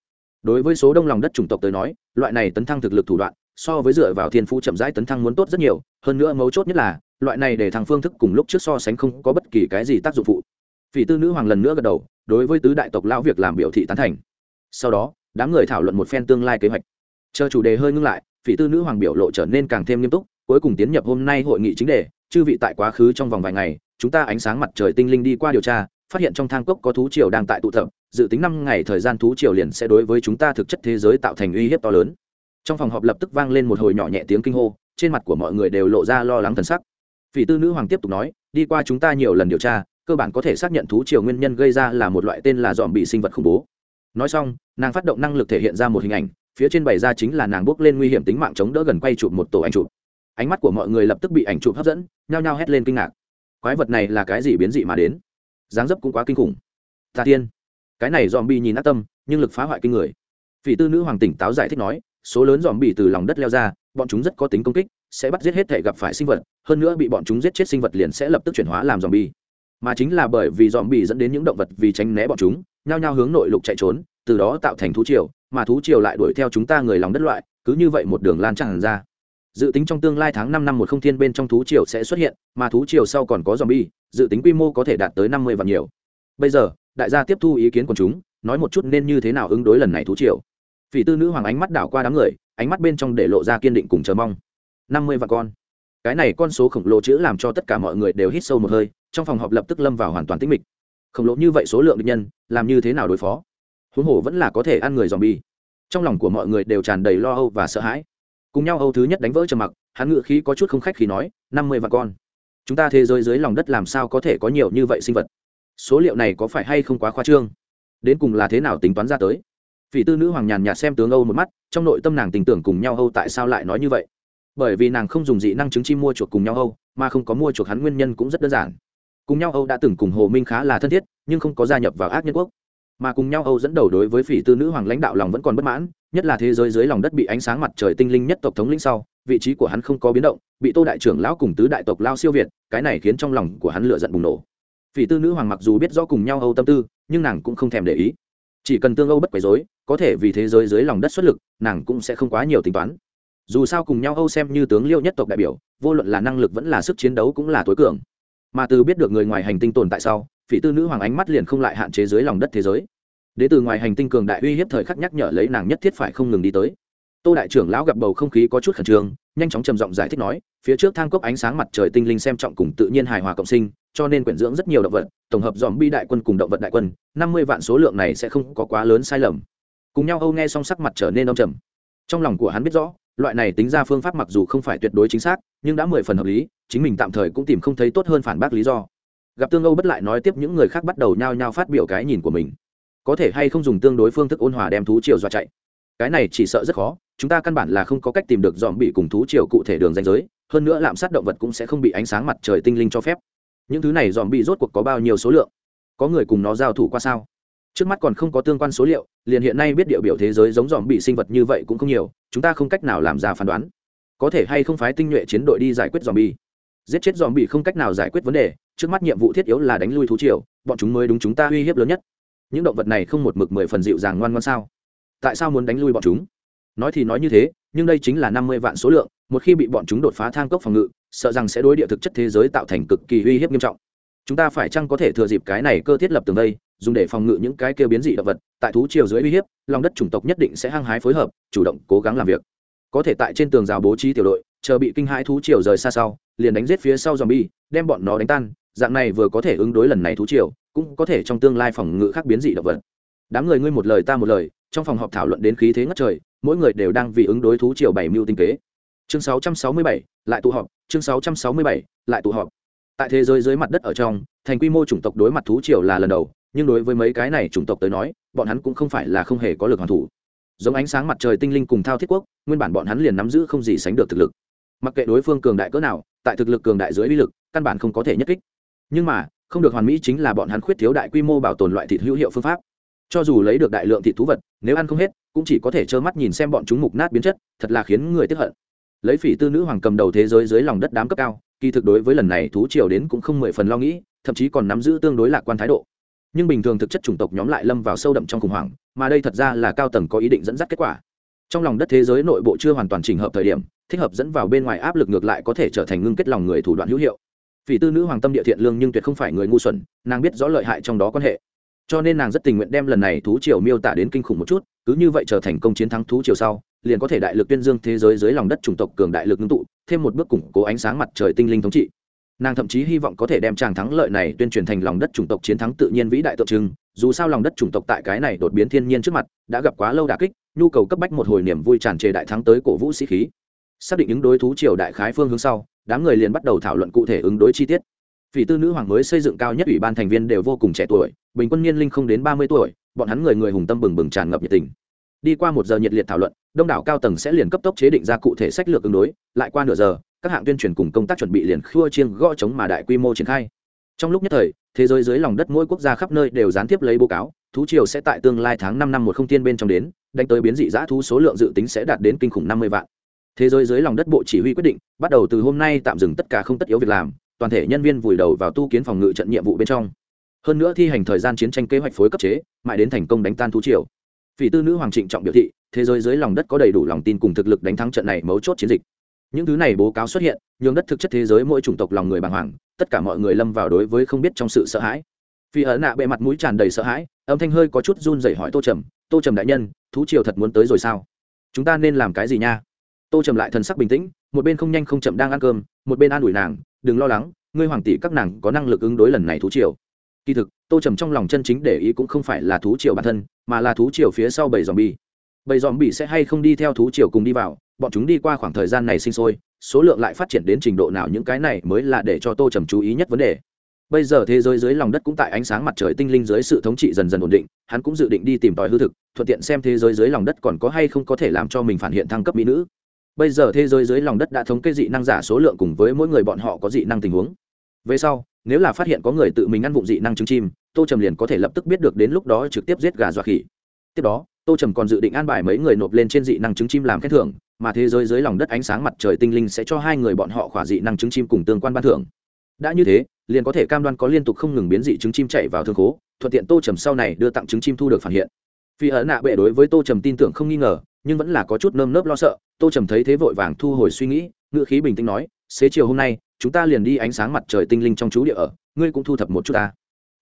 Đối với số đông lòng đất chủng tộc tới nói, loại này tấn thăng thực lực thủ đoạn, so với dựa vào thiên phú chậm rãi tấn thăng muốn tốt rất nhiều, hơn nữa mấu chốt nhất là, loại này để thằng phương thức cùng lúc trước so sánh không có bất kỳ cái gì tác dụng phụ. Vị tư nữ hoàng lần nữa gật đầu, đối với tứ đại tộc lão việc làm biểu thị tán thành. Sau đó, đám người thảo luận một phen tương lai kế hoạch. Chờ chủ đề hơi ngưng lại phỉ tư nữ hoàng biểu lộ trở nên càng thêm nghiêm túc, cuối cùng tiến nhập hôm nay hội nghị chính đề, chư vị tại quá khứ trong vòng vài ngày, chúng ta ánh sáng mặt trời tinh linh đi qua điều tra, phát hiện trong thang cốc có thú triều đang tại tụ tập, dự tính năm ngày thời gian thú triều liền sẽ đối với chúng ta thực chất thế giới tạo thành uy hiếp to lớn. Trong phòng họp lập tức vang lên một hồi nhỏ nhẹ tiếng kinh hô, trên mặt của mọi người đều lộ ra lo lắng thần sắc. Phỉ tư nữ hoàng tiếp tục nói, đi qua chúng ta nhiều lần điều tra, cơ bản có thể xác nhận thú triều nguyên nhân gây ra là một loại tên là dòm bị sinh vật khủng bố. Nói xong, nàng phát động năng lực thể hiện ra một hình ảnh phía trên bày ra chính là nàng bước lên nguy hiểm tính mạng chống đỡ gần quay chụp một tổ ảnh chụp. Ánh mắt của mọi người lập tức bị ảnh chụp hấp dẫn, nhao nhao hét lên kinh ngạc. Quái vật này là cái gì biến dị mà đến? Dáng dấp cũng quá kinh khủng. Tà tiên. Cái này dòm bị nhìn ác tâm, nhưng lực phá hoại kinh người. Phỉ tư nữ hoàng tỉnh táo giải thích nói, số lớn dòm bị từ lòng đất leo ra, bọn chúng rất có tính công kích, sẽ bắt giết hết thể gặp phải sinh vật, hơn nữa bị bọn chúng giết chết sinh vật liền sẽ lập tức chuyển hóa làm dòm bi mà chính là bởi vì dòm bị dẫn đến những động vật vì tránh né bọn chúng, nhao nhao hướng nội lục chạy trốn, từ đó tạo thành thú triều mà thú triều lại đuổi theo chúng ta người lòng đất loại, cứ như vậy một đường lan tràn ra. Dự tính trong tương lai tháng năm năm một không thiên bên trong thú triều sẽ xuất hiện, mà thú triều sau còn có zombie, dự tính quy mô có thể đạt tới năm mươi và nhiều. Bây giờ, đại gia tiếp thu ý kiến của chúng, nói một chút nên như thế nào ứng đối lần này thú triều. Phỉ tư nữ hoàng ánh mắt đảo qua đám người, ánh mắt bên trong để lộ ra kiên định cùng chờ mong. Năm mươi vạn con. Cái này con số khổng lồ chữ làm cho tất cả mọi người đều hít sâu một hơi, trong phòng họp lập tức lâm vào hoàn toàn tĩnh mịch. Khổng lồ như vậy số lượng bệnh nhân, làm như thế nào đối phó? Huống hồ vẫn là có thể ăn người dòm bi. Trong lòng của mọi người đều tràn đầy lo âu và sợ hãi. Cùng nhau âu thứ nhất đánh vỡ trầm mặc, hắn ngự khí có chút không khách khi nói, năm mươi vạn con. Chúng ta thế giới dưới lòng đất làm sao có thể có nhiều như vậy sinh vật? Số liệu này có phải hay không quá khoa trương? Đến cùng là thế nào tính toán ra tới? Vị tư nữ hoàng nhàn nhạt xem tướng âu một mắt, trong nội tâm nàng tình tưởng cùng nhau âu tại sao lại nói như vậy? Bởi vì nàng không dùng dị năng chứng chi mua chuộc cùng nhau âu, mà không có mua chuộc hắn nguyên nhân cũng rất đơn giản. Cùng nhau âu đã từng cùng hồ minh khá là thân thiết, nhưng không có gia nhập vào ác nhân quốc mà cùng nhau âu dẫn đầu đối với phỉ tư nữ hoàng lãnh đạo lòng vẫn còn bất mãn, nhất là thế giới dưới lòng đất bị ánh sáng mặt trời tinh linh nhất tộc thống lĩnh sau, vị trí của hắn không có biến động, bị tô đại trưởng lão cùng tứ đại tộc lao siêu việt, cái này khiến trong lòng của hắn lựa giận bùng nổ. Phỉ tư nữ hoàng mặc dù biết rõ cùng nhau âu tâm tư, nhưng nàng cũng không thèm để ý. Chỉ cần tương âu bất quấy dối có thể vì thế giới dưới lòng đất xuất lực, nàng cũng sẽ không quá nhiều tính toán. Dù sao cùng nhau âu xem như tướng liêu nhất tộc đại biểu, vô luận là năng lực vẫn là sức chiến đấu cũng là tối cường. Mà từ biết được người ngoài hành tinh tồn tại sau phỉ tư nữ hoàng ánh mắt liền không lại hạn chế dưới lòng đất thế giới. Đ ế từ ngoài hành tinh cường đại uy hiếp thời khắc nhắc nhở lấy nàng nhất thiết phải không ngừng đi tới. Tô đại trưởng lão gặp bầu không khí có chút khẩn trương, nhanh chóng trầm giọng giải thích nói, phía trước thang cốc ánh sáng mặt trời tinh linh xem trọng cùng tự nhiên hài hòa cộng sinh, cho nên quyển dưỡng rất nhiều động vật, tổng hợp dòm bi đại quân cùng động vật đại quân, năm mươi vạn số lượng này sẽ không có quá lớn sai lầm. Cùng nhau âu nghe song sắc mặt trở nên đông trầm. Trong lòng của hắn biết rõ, loại này tính ra phương pháp mặc dù không phải tuyệt đối chính xác, nhưng đã mười phần hợp lý, chính mình tạm thời cũng tìm không thấy tốt hơn phản bác lý do gặp tương âu bất lại nói tiếp những người khác bắt đầu nhao nhao phát biểu cái nhìn của mình. Có thể hay không dùng tương đối phương thức ôn hòa đem thú triều dọa chạy? Cái này chỉ sợ rất khó, chúng ta căn bản là không có cách tìm được dòm bị cùng thú triều cụ thể đường danh giới, hơn nữa lạm sát động vật cũng sẽ không bị ánh sáng mặt trời tinh linh cho phép. Những thứ này dòm bị rốt cuộc có bao nhiêu số lượng? Có người cùng nó giao thủ qua sao? Trước mắt còn không có tương quan số liệu, liền hiện nay biết địa biểu thế giới giống dòm bị sinh vật như vậy cũng không nhiều, chúng ta không cách nào làm ra phán đoán. Có thể hay không phái tinh nhuệ chiến đội đi giải quyết dòm bi giết chết dòm bị không cách nào giải quyết vấn đề, trước mắt nhiệm vụ thiết yếu là đánh lui thú triều, bọn chúng mới đúng chúng ta uy hiếp lớn nhất. Những động vật này không một mực mười phần dịu dàng ngoan ngoan sao? Tại sao muốn đánh lui bọn chúng? Nói thì nói như thế, nhưng đây chính là năm mươi vạn số lượng, một khi bị bọn chúng đột phá thang cốc phòng ngự, sợ rằng sẽ đối địa thực chất thế giới tạo thành cực kỳ uy hiếp nghiêm trọng. Chúng ta phải chăng có thể thừa dịp cái này cơ thiết lập tường đây, dùng để phòng ngự những cái kêu biến dị động vật, tại thú triều dưới uy hiếp, lòng đất chủng tộc nhất định sẽ hăng hái phối hợp, chủ động cố gắng làm việc. Có thể tại trên tường rào bố trí tiểu đội chờ bị kinh hãi thú triều rời xa sau liền đánh giết phía sau zombie đem bọn nó đánh tan dạng này vừa có thể ứng đối lần này thú triều, cũng có thể trong tương lai phòng ngự khác biến dị động vật. Đám người ngươi một lời ta một lời trong phòng họp thảo luận đến khí thế ngất trời mỗi người đều đang vì ứng đối thú triều bảy mưu tinh kế. Chương 667, lại tụ họp chương 667, lại tụ họp. Tại thế giới dưới mặt đất ở trong thành quy mô chủng tộc đối mặt thú triều là lần đầu nhưng đối với mấy cái này chủng tộc tới nói bọn hắn cũng không phải là không hề có lực hoàn thủ. Giống ánh sáng mặt trời tinh linh cùng thao thiết quốc nguyên bản bọn hắn liền nắm giữ không gì sánh được thực lực mặc kệ đối phương cường đại cỡ nào, tại thực lực cường đại dưới uy lực, căn bản không có thể nhất kích. Nhưng mà, không được hoàn mỹ chính là bọn hắn khuyết thiếu đại quy mô bảo tồn loại thịt hữu hiệu phương pháp. Cho dù lấy được đại lượng thịt thú vật, nếu ăn không hết, cũng chỉ có thể trơ mắt nhìn xem bọn chúng mục nát biến chất, thật là khiến người tiếp hận. Lấy phỉ tư nữ hoàng cầm đầu thế giới dưới lòng đất đám cấp cao, kỳ thực đối với lần này thú triều đến cũng không mười phần lo nghĩ, thậm chí còn nắm giữ tương đối lạc quan thái độ. Nhưng bình thường thực chất chủng tộc nhóm lại lâm vào sâu đậm trong khủng hoảng, mà đây thật ra là cao tầng có ý định dẫn dắt kết quả trong lòng đất thế giới nội bộ chưa hoàn toàn chỉnh hợp thời điểm, thích hợp dẫn vào bên ngoài áp lực ngược lại có thể trở thành ngưng kết lòng người thủ đoạn hữu hiệu. Vì tư nữ hoàng tâm địa thiện lương nhưng tuyệt không phải người ngu xuẩn, nàng biết rõ lợi hại trong đó quan hệ. Cho nên nàng rất tình nguyện đem lần này thú triều miêu tả đến kinh khủng một chút, cứ như vậy trở thành công chiến thắng thú triều sau, liền có thể đại lực tuyên dương thế giới dưới lòng đất chủng tộc cường đại lực ngưng tụ, thêm một bước củng cố ánh sáng mặt trời tinh linh thống trị. Nàng thậm chí hy vọng có thể đem tràng thắng lợi này tuyên truyền thành lòng đất chủng tộc chiến thắng tự nhiên vĩ đại tượng trưng, dù sao lòng đất chủng tộc tại cái này đột biến thiên nhiên trước mặt, đã gặp quá lâu đà kích nhu cầu cấp bách một hồi niềm vui tràn trề đại thắng tới cổ vũ sĩ khí. Xác định ứng đối thú triều đại khái phương hướng sau, đám người liền bắt đầu thảo luận cụ thể ứng đối chi tiết. Vì tư nữ hoàng mới xây dựng cao nhất ủy ban thành viên đều vô cùng trẻ tuổi, bình quân niên linh không đến ba mươi tuổi, bọn hắn người người hùng tâm bừng bừng tràn ngập nhiệt tình. Đi qua một giờ nhiệt liệt thảo luận, đông đảo cao tầng sẽ liền cấp tốc chế định ra cụ thể sách lược ứng đối, lại qua nửa giờ, các hạng tuyên truyền cùng công tác chuẩn bị liền khua chiêng gõ chống mà đại quy mô triển khai. Trong lúc nhất thời, thế giới dưới lòng đất mỗi quốc gia khắp nơi đều gián tiếp lấy báo cáo thú triều sẽ tại tương lai tháng năm năm một không tiên bên trong đến, đánh tới biến dị giã thú số lượng dự tính sẽ đạt đến kinh khủng năm mươi vạn. Thế giới dưới lòng đất bộ chỉ huy quyết định, bắt đầu từ hôm nay tạm dừng tất cả không tất yếu việc làm, toàn thể nhân viên vùi đầu vào tu kiến phòng ngự trận nhiệm vụ bên trong. Hơn nữa thi hành thời gian chiến tranh kế hoạch phối cấp chế, mãi đến thành công đánh tan thú triều. Vị tư nữ hoàng trịnh trọng biểu thị, thế giới dưới lòng đất có đầy đủ lòng tin cùng thực lực đánh thắng trận này mấu chốt chiến dịch. Những thứ này bố cáo xuất hiện, nhường đất thực chất thế giới mỗi chủng tộc lòng người bàng hoàng, tất cả mọi người lâm vào đối với không biết trong sự sợ hãi phi ở nạ bề mặt mũi tràn đầy sợ hãi, âm thanh hơi có chút run rẩy hỏi tô trầm tô trầm đại nhân, thú triều thật muốn tới rồi sao? Chúng ta nên làm cái gì nha? Tô trầm lại thần sắc bình tĩnh, một bên không nhanh không chậm đang ăn cơm, một bên an ủi nàng, đừng lo lắng, ngươi hoàng tỷ các nàng có năng lực ứng đối lần này thú triều. Kỳ thực, tô trầm trong lòng chân chính để ý cũng không phải là thú triều bản thân, mà là thú triều phía sau bầy dòm bi bầy dòm bi sẽ hay không đi theo thú triều cùng đi vào, bọn chúng đi qua khoảng thời gian này sinh sôi, số lượng lại phát triển đến trình độ nào những cái này mới là để cho tô trầm chú ý nhất vấn đề bây giờ thế giới dưới lòng đất cũng tại ánh sáng mặt trời tinh linh dưới sự thống trị dần dần ổn định, hắn cũng dự định đi tìm tòi hư thực, thuận tiện xem thế giới dưới lòng đất còn có hay không có thể làm cho mình phản hiện thăng cấp mỹ nữ. Bây giờ thế giới dưới lòng đất đã thống kê dị năng giả số lượng cùng với mỗi người bọn họ có dị năng tình huống. Về sau, nếu là phát hiện có người tự mình ăn vụng dị năng trứng chim, tô trầm liền có thể lập tức biết được đến lúc đó trực tiếp giết gà dọa khỉ. Tiếp đó, tô trầm còn dự định an bài mấy người nộp lên trên dị năng trứng chim làm khen thưởng, mà thế giới dưới lòng đất ánh sáng mặt trời tinh linh sẽ cho hai người bọn họ khỏa dị năng trứng chim cùng tương quan ban thưởng đã như thế, liền có thể cam đoan có liên tục không ngừng biến dị trứng chim chạy vào thương khố, thuận tiện tô trầm sau này đưa tặng trứng chim thu được phản hiện. Vì ở nạ bệ đối với tô trầm tin tưởng không nghi ngờ, nhưng vẫn là có chút nơm nớp lo sợ. Tô trầm thấy thế vội vàng thu hồi suy nghĩ ngựa khí bình tĩnh nói, xế chiều hôm nay, chúng ta liền đi ánh sáng mặt trời tinh linh trong chú địa ở, ngươi cũng thu thập một chút ta.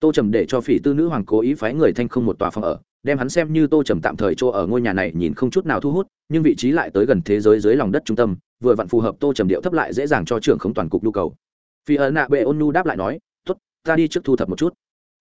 Tô trầm để cho phỉ tư nữ hoàng cố ý phái người thanh không một tòa phòng ở, đem hắn xem như tô trầm tạm thời chỗ ở ngôi nhà này nhìn không chút nào thu hút, nhưng vị trí lại tới gần thế giới dưới lòng đất trung tâm, vừa vặn phù hợp tô trầm điệu thấp lại dễ dàng cho trưởng không toàn cục nhu cầu phi ấn nạ bệ ôn nu đáp lại nói t ố t ta đi trước thu thập một chút.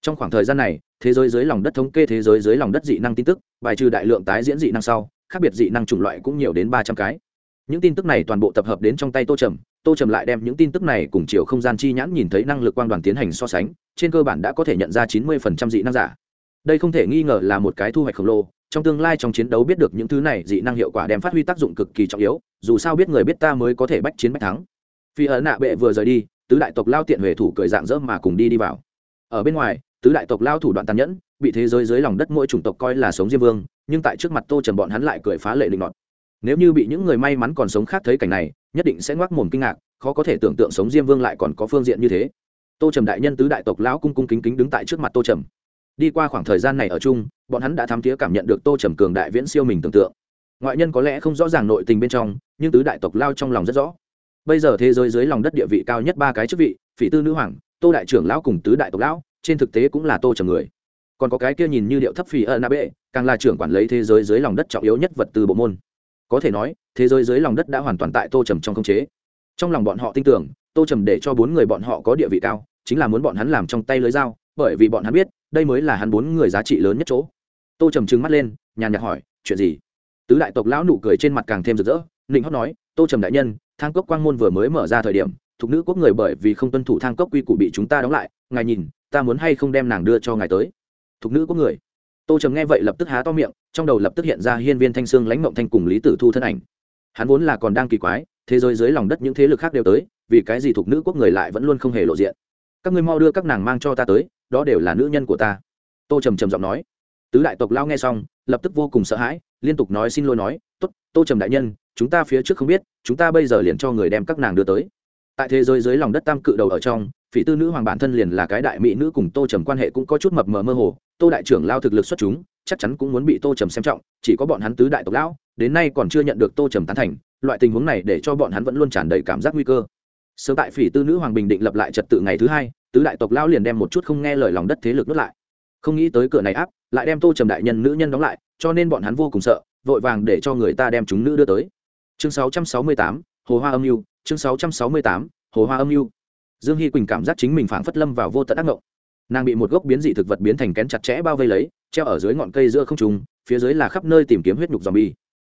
Trong khoảng thời gian này, thế giới dưới lòng đất thống kê thế giới dưới lòng đất dị năng tin tức, bài trừ đại lượng tái diễn dị năng sau, khác biệt dị năng chủng loại cũng nhiều đến ba trăm cái. Những tin tức này toàn bộ tập hợp đến trong tay tô trầm tô trầm lại đem những tin tức này cùng chiều không gian chi nhãn nhìn thấy năng lực quan đoàn tiến hành so sánh, trên cơ bản đã có thể nhận ra chín mươi dị năng giả. Đây không thể nghi ngờ là một cái thu hoạch khổng lồ, trong tương lai trong chiến đấu biết được những thứ này dị năng hiệu quả đem phát huy tác dụng cực kỳ trọng yếu, dù sao biết người biết ta mới có thể bách chiến bách thắng. Phi ấn nạ bệ vừa rời đi tứ đại tộc lao tiện huệ thủ cười dạng dỡ mà cùng đi đi vào. Ở bên ngoài, tứ đại tộc lao thủ đoạn tàn nhẫn, bị thế giới dưới lòng đất mỗi chủng tộc coi là sống diêm vương, nhưng tại trước mặt tô trầm bọn hắn lại cười phá lệ định nọt nếu như bị những người may mắn còn sống khác thấy cảnh này, nhất định sẽ ngoác mồm kinh ngạc, khó có thể tưởng tượng sống diêm vương lại còn có phương diện như thế. Tô trầm đại nhân tứ đại tộc lão cung cung kính kính đứng tại trước mặt tô trầm. Đi qua khoảng thời gian này ở chung, bọn hắn đã thám thiế cảm nhận được tô trầm cường đại viễn siêu mình tưởng tượng. Ngoại nhân có lẽ không rõ ràng nội tình bên trong, nhưng tứ đại tộc lao trong lòng rất rõ bây giờ thế giới dưới lòng đất địa vị cao nhất ba cái chức vị, phỉ tư nữ hoàng, tô đại trưởng lão cùng tứ đại tộc lão, trên thực tế cũng là tô trầm người. Còn có cái kia nhìn như điệu thấp phỉ ân bệ, càng là trưởng quản lấy thế giới dưới lòng đất trọng yếu nhất vật tư bộ môn. Có thể nói, thế giới dưới lòng đất đã hoàn toàn tại tô trầm trong khống chế. Trong lòng bọn họ tin tưởng, tô trầm để cho bốn người bọn họ có địa vị cao, chính là muốn bọn hắn làm trong tay lưới dao, bởi vì bọn hắn biết, đây mới là hắn bốn người giá trị lớn nhất chỗ. Tô trầm trừng mắt lên, nhàn nhạt hỏi, chuyện gì? Tứ đại tộc lão nụ cười trên mặt càng thêm rực rỡ ninh hót nói tô trầm đại nhân, thang cốc quang môn vừa mới mở ra thời điểm, thục nữ quốc người bởi vì không tuân thủ thang cốc quy củ bị chúng ta đóng lại, ngài nhìn, ta muốn hay không đem nàng đưa cho ngài tới? Thục nữ quốc người. Tô trầm nghe vậy lập tức há to miệng, trong đầu lập tức hiện ra hiên viên thanh sương, lãnh mộng thanh cùng lý tử thu thân ảnh. Hắn vốn là còn đang kỳ quái, thế giới dưới lòng đất những thế lực khác đều tới, vì cái gì thuộc nữ quốc người lại vẫn luôn không hề lộ diện? Các ngươi mau đưa các nàng mang cho ta tới, đó đều là nữ nhân của ta. Tô trầm trầm giọng nói. Tứ đại tộc lao nghe xong, lập tức vô cùng sợ hãi, liên tục nói xin lỗi nói, tốt, tô trầm đại nhân chúng ta phía trước không biết, chúng ta bây giờ liền cho người đem các nàng đưa tới. Tại thế giới dưới lòng đất tam cự đầu ở trong, phỉ tư nữ hoàng bản thân liền là cái đại mỹ nữ cùng tô trầm quan hệ cũng có chút mập mờ mơ hồ, tô đại trưởng lao thực lực xuất chúng, chắc chắn cũng muốn bị tô trầm xem trọng, chỉ có bọn hắn tứ đại tộc lão, đến nay còn chưa nhận được tô trầm tán thành, loại tình huống này để cho bọn hắn vẫn luôn tràn đầy cảm giác nguy cơ. Sớm tại phỉ tư nữ hoàng bình định lập lại trật tự ngày thứ hai, tứ đại tộc lão liền đem một chút không nghe lời lòng đất thế lực nuốt lại. Không nghĩ tới cửa này áp, lại đem tô trầm đại nhân nữ nhân đóng lại, cho nên bọn hắn vô cùng sợ, vội vàng để cho người ta đem chúng nữ đưa tới chương 668, hồ hoa âm mưu chương 668, hồ hoa âm mưu dương hy quỳnh cảm giác chính mình phảng phất lâm vào vô tận ác ngộng. Nàng bị một gốc biến dị thực vật biến thành kén chặt chẽ bao vây lấy treo ở dưới ngọn cây giữa không trùng phía dưới là khắp nơi tìm kiếm huyết nhục dòm bi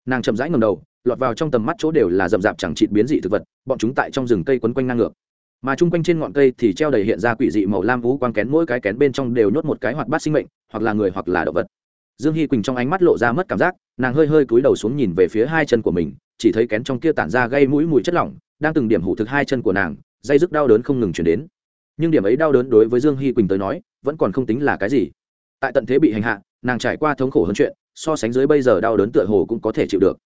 nàng chậm rãi ngầm đầu lọt vào trong tầm mắt chỗ đều là rậm rạp chẳng chịt biến dị thực vật bọn chúng tại trong rừng cây quấn quanh ngang ngược. Mà chung quanh trên ngọn cây thì treo đầy hiện ra quỷ dị màu lam vũ quang kén mỗi cái kén bên trong đều nhốt một cái hoạt bát sinh mệnh hoặc là người hoặc là động vật. Dương hy quỳnh trong ánh mắt lộ ra mất cảm giác nàng hơi hơi cúi đầu xuống nhìn về phía hai chân của mình, chỉ thấy kén trong kia tản ra gây mũi mùi chất lỏng, đang từng điểm hủ thực hai chân của nàng, dây dứt đau đớn không ngừng chuyển đến. Nhưng điểm ấy đau đớn đối với dương hy quỳnh tới nói, vẫn còn không tính là cái gì. Tại tận thế bị hành hạ, nàng trải qua thống khổ hơn chuyện, so sánh dưới bây giờ đau đớn tựa hồ cũng có thể chịu được.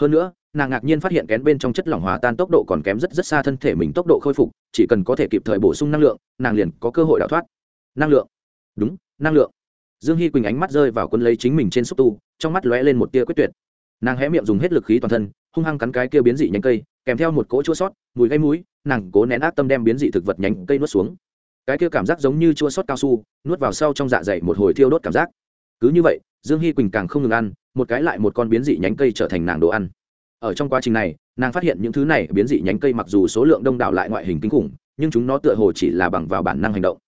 Hơn nữa, nàng ngạc nhiên phát hiện kén bên trong chất lỏng hòa tan tốc độ còn kém rất rất xa thân thể mình tốc độ khôi phục, chỉ cần có thể kịp thời bổ sung năng lượng, nàng liền có cơ hội đào thoát. Năng lượng. Đúng, năng lượng dương hy quỳnh ánh mắt rơi vào quân lấy chính mình trên xúc tu, trong mắt lóe lên một tia quyết tuyệt. Nàng hé miệng dùng hết lực khí toàn thân, hung hăng cắn cái kia biến dị nhánh cây, kèm theo một cỗ chua sót, mùi gây mũi, nàng cố nén ác tâm đem biến dị thực vật nhánh cây nuốt xuống. Cái kia cảm giác giống như chua sót cao su, nuốt vào sau trong dạ dày một hồi thiêu đốt cảm giác. Cứ như vậy, dương hy quỳnh càng không ngừng ăn, một cái lại một con biến dị nhánh cây trở thành nàng đồ ăn. Ở trong quá trình này, nàng phát hiện những thứ này biến dị nhánh cây mặc dù số lượng đông đảo lại ngoại hình kinh khủng, nhưng chúng nó tựa hồ chỉ là bằng vào bản năng hành động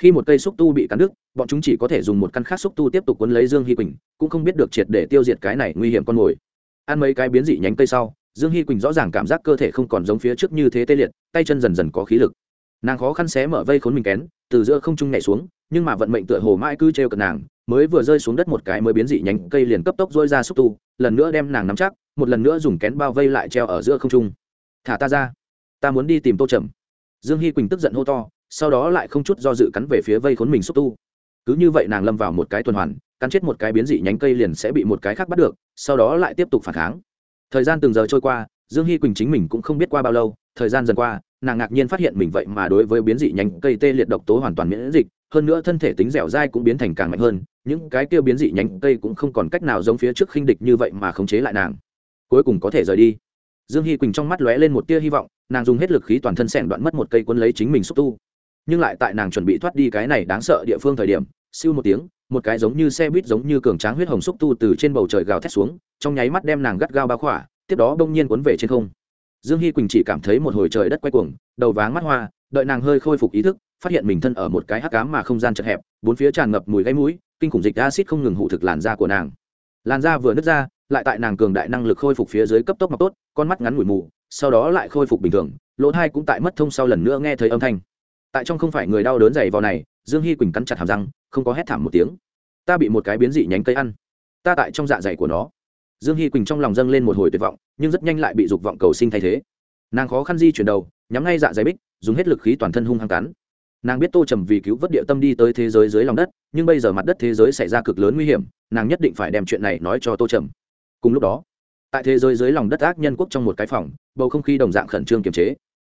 khi một cây xúc tu bị cắn đứt, bọn chúng chỉ có thể dùng một căn khác xúc tu tiếp tục quấn lấy dương hy quỳnh, cũng không biết được triệt để tiêu diệt cái này nguy hiểm con mồi. Ăn mấy cái biến dị nhánh cây sau, dương hy quỳnh rõ ràng cảm giác cơ thể không còn giống phía trước như thế tê liệt, tay chân dần dần có khí lực. Nàng khó khăn xé mở vây khốn mình kén, từ giữa không trung nhảy xuống, nhưng mà vận mệnh tựa hồ mãi cứ trêu cận nàng, mới vừa rơi xuống đất một cái mới biến dị nhánh cây liền cấp tốc dôi ra xúc tu, lần nữa đem nàng nắm chắc, một lần nữa dùng kén bao vây lại treo ở giữa không trung. Thả ta ra, ta muốn đi tìm tô trầm. Dương hy quỳnh tức giận hô to sau đó lại không chút do dự cắn về phía vây khốn mình xúc tu. Cứ như vậy nàng lâm vào một cái tuần hoàn, cắn chết một cái biến dị nhánh cây liền sẽ bị một cái khác bắt được, sau đó lại tiếp tục phản kháng. Thời gian từng giờ trôi qua, dương hy quỳnh chính mình cũng không biết qua bao lâu, thời gian dần qua, nàng ngạc nhiên phát hiện mình vậy mà đối với biến dị nhánh cây tê liệt độc tố hoàn toàn miễn dịch, hơn nữa thân thể tính dẻo dai cũng biến thành càng mạnh hơn, những cái kia biến dị nhánh cây cũng không còn cách nào giống phía trước khinh địch như vậy mà khống chế lại nàng. Cuối cùng có thể rời đi. Dương hy quỳnh trong mắt lóe lên một tia hy vọng, nàng dùng hết lực khí toàn thân sẻn đoạn mất một cây quân lấy chính mình xúc tu nhưng lại tại nàng chuẩn bị thoát đi cái này đáng sợ địa phương thời điểm, siêu một tiếng, một cái giống như xe buýt giống như cường tráng huyết hồng xúc tu từ trên bầu trời gào thét xuống, trong nháy mắt đem nàng gắt gao bao khỏa, tiếp đó bỗng nhiên cuốn về trên không. Dương hy quỳnh chỉ cảm thấy một hồi trời đất quay cuồng, đầu váng mắt hoa, đợi nàng hơi khôi phục ý thức, phát hiện mình thân ở một cái hắc cám mà không gian chật hẹp, bốn phía tràn ngập mùi gáy mũi, kinh khủng dịch acid không ngừng hụ thực làn da của nàng. Làn da vừa nứt ra, lại tại nàng cường đại năng lực khôi phục phía dưới cấp tốc mọc tốt, con mắt ngắn mùi mù, sau đó lại khôi phục bình thường, lỗ thai cũng tại mất thông sau lần nữa nghe thấy âm thanh tại trong không phải người đau đớn dày vào này, dương hy quỳnh cắn chặt hàm răng, không có hét thảm một tiếng. Ta bị một cái biến dị nhánh cây ăn. Ta tại trong dạ dày của nó. Dương hy quỳnh trong lòng dâng lên một hồi tuyệt vọng, nhưng rất nhanh lại bị dục vọng cầu sinh thay thế. Nàng khó khăn di chuyển đầu, nhắm ngay dạ dày bích, dùng hết lực khí toàn thân hung hăng cắn. Nàng biết tô trầm vì cứu vớt địa tâm đi tới thế giới dưới lòng đất, nhưng bây giờ mặt đất thế giới xảy ra cực lớn nguy hiểm, nàng nhất định phải đem chuyện này nói cho tô trầm. Cùng lúc đó, tại thế giới dưới lòng đất ác nhân quốc trong một cái phòng, bầu không khí đồng dạng khẩn trương kiềm chế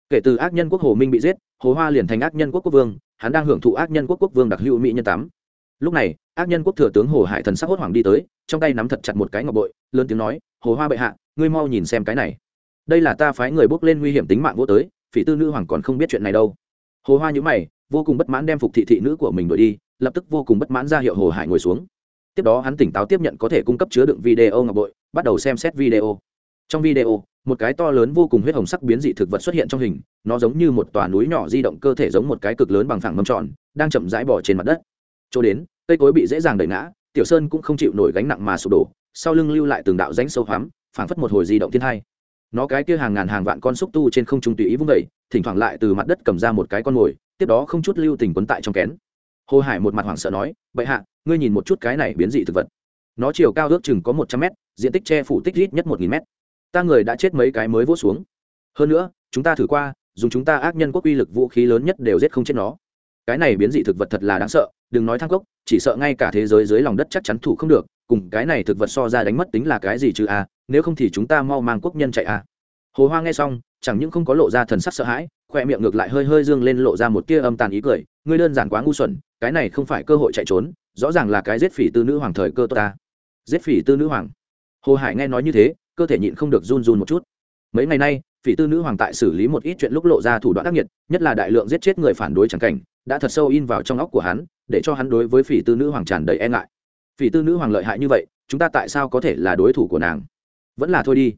kể từ ác nhân quốc hồ minh bị giết, hồ hoa liền thành ác nhân quốc quốc vương, hắn đang hưởng thụ ác nhân quốc quốc vương đặc hữu mỹ nhân tám lúc này, ác nhân quốc thừa tướng hồ hải thần sắc hốt hoảng đi tới, trong tay nắm thật chặt một cái ngọc bội, lớn tiếng nói, hồ hoa bệ hạ, ngươi mau nhìn xem cái này. Đây là ta phái người bước lên nguy hiểm tính mạng vô tới, phỉ tư nữ hoàng còn không biết chuyện này đâu. Hồ hoa nhữ mày, vô cùng bất mãn đem phục thị thị nữ của mình đuổi đi, lập tức vô cùng bất mãn ra hiệu hồ hải ngồi xuống. Tiếp đó hắn tỉnh táo tiếp nhận có thể cung cấp chứa đựng video ngọc bội, bắt đầu xem xét video. Trong video một cái to lớn vô cùng huyết hồng sắc biến dị thực vật xuất hiện trong hình, nó giống như một tòa núi nhỏ di động cơ thể giống một cái cực lớn bằng phẳng mâm tròn, đang chậm rãi bỏ trên mặt đất. Chỗ đến, cây cối bị dễ dàng đẩy ngã, tiểu sơn cũng không chịu nổi gánh nặng mà sụp đổ, sau lưng lưu lại từng đạo rãnh sâu hoắm, phảng phất một hồi di động thiên hai. Nó cái kia hàng ngàn hàng vạn con xúc tu trên không trung tùy ý vung vẩy thỉnh thoảng lại từ mặt đất cầm ra một cái con mồi, tiếp đó không chút lưu tình quấn tại trong kén. Hồ hải một mặt hoảng sợ nói vậy hạ, ngươi nhìn một chút cái này biến dị thực vật. Nó chiều cao ước chừng có một trăm mét, diện tích che phủ tích ít nhất một nghìn mét ta người đã chết mấy cái mới vỗ xuống. Hơn nữa, chúng ta thử qua, dùng chúng ta ác nhân quốc uy lực vũ khí lớn nhất đều giết không chết nó. Cái này biến dị thực vật thật là đáng sợ, đừng nói thang cốc, chỉ sợ ngay cả thế giới dưới lòng đất chắc chắn thủ không được, cùng cái này thực vật so ra đánh mất tính là cái gì chứ a nếu không thì chúng ta mau mang quốc nhân chạy a hồ hoa nghe xong, chẳng những không có lộ ra thần sắc sợ hãi, khoe miệng ngược lại hơi hơi dương lên lộ ra một tia âm tàn ý cười, ngươi đơn giản quá ngu xuẩn, cái này không phải cơ hội chạy trốn, rõ ràng là cái giết phỉ tư nữ hoàng thời cơ tốt ta. Giết phỉ tư nữ hoàng. Hồ hải nghe nói như thế cơ thể nhịn không được run run một chút. Mấy ngày nay, phỉ tư nữ hoàng tại xử lý một ít chuyện lúc lộ ra thủ đoạn ác nghiệt, nhất là đại lượng giết chết người phản đối c cảnh, đã thật sâu in vào trong óc của hắn, để cho hắn đối với phỉ tư nữ hoàng tràn đầy e ngại. Phỉ tư nữ hoàng lợi hại như vậy, chúng ta tại sao có thể là đối thủ của nàng? Vẫn là thôi đi.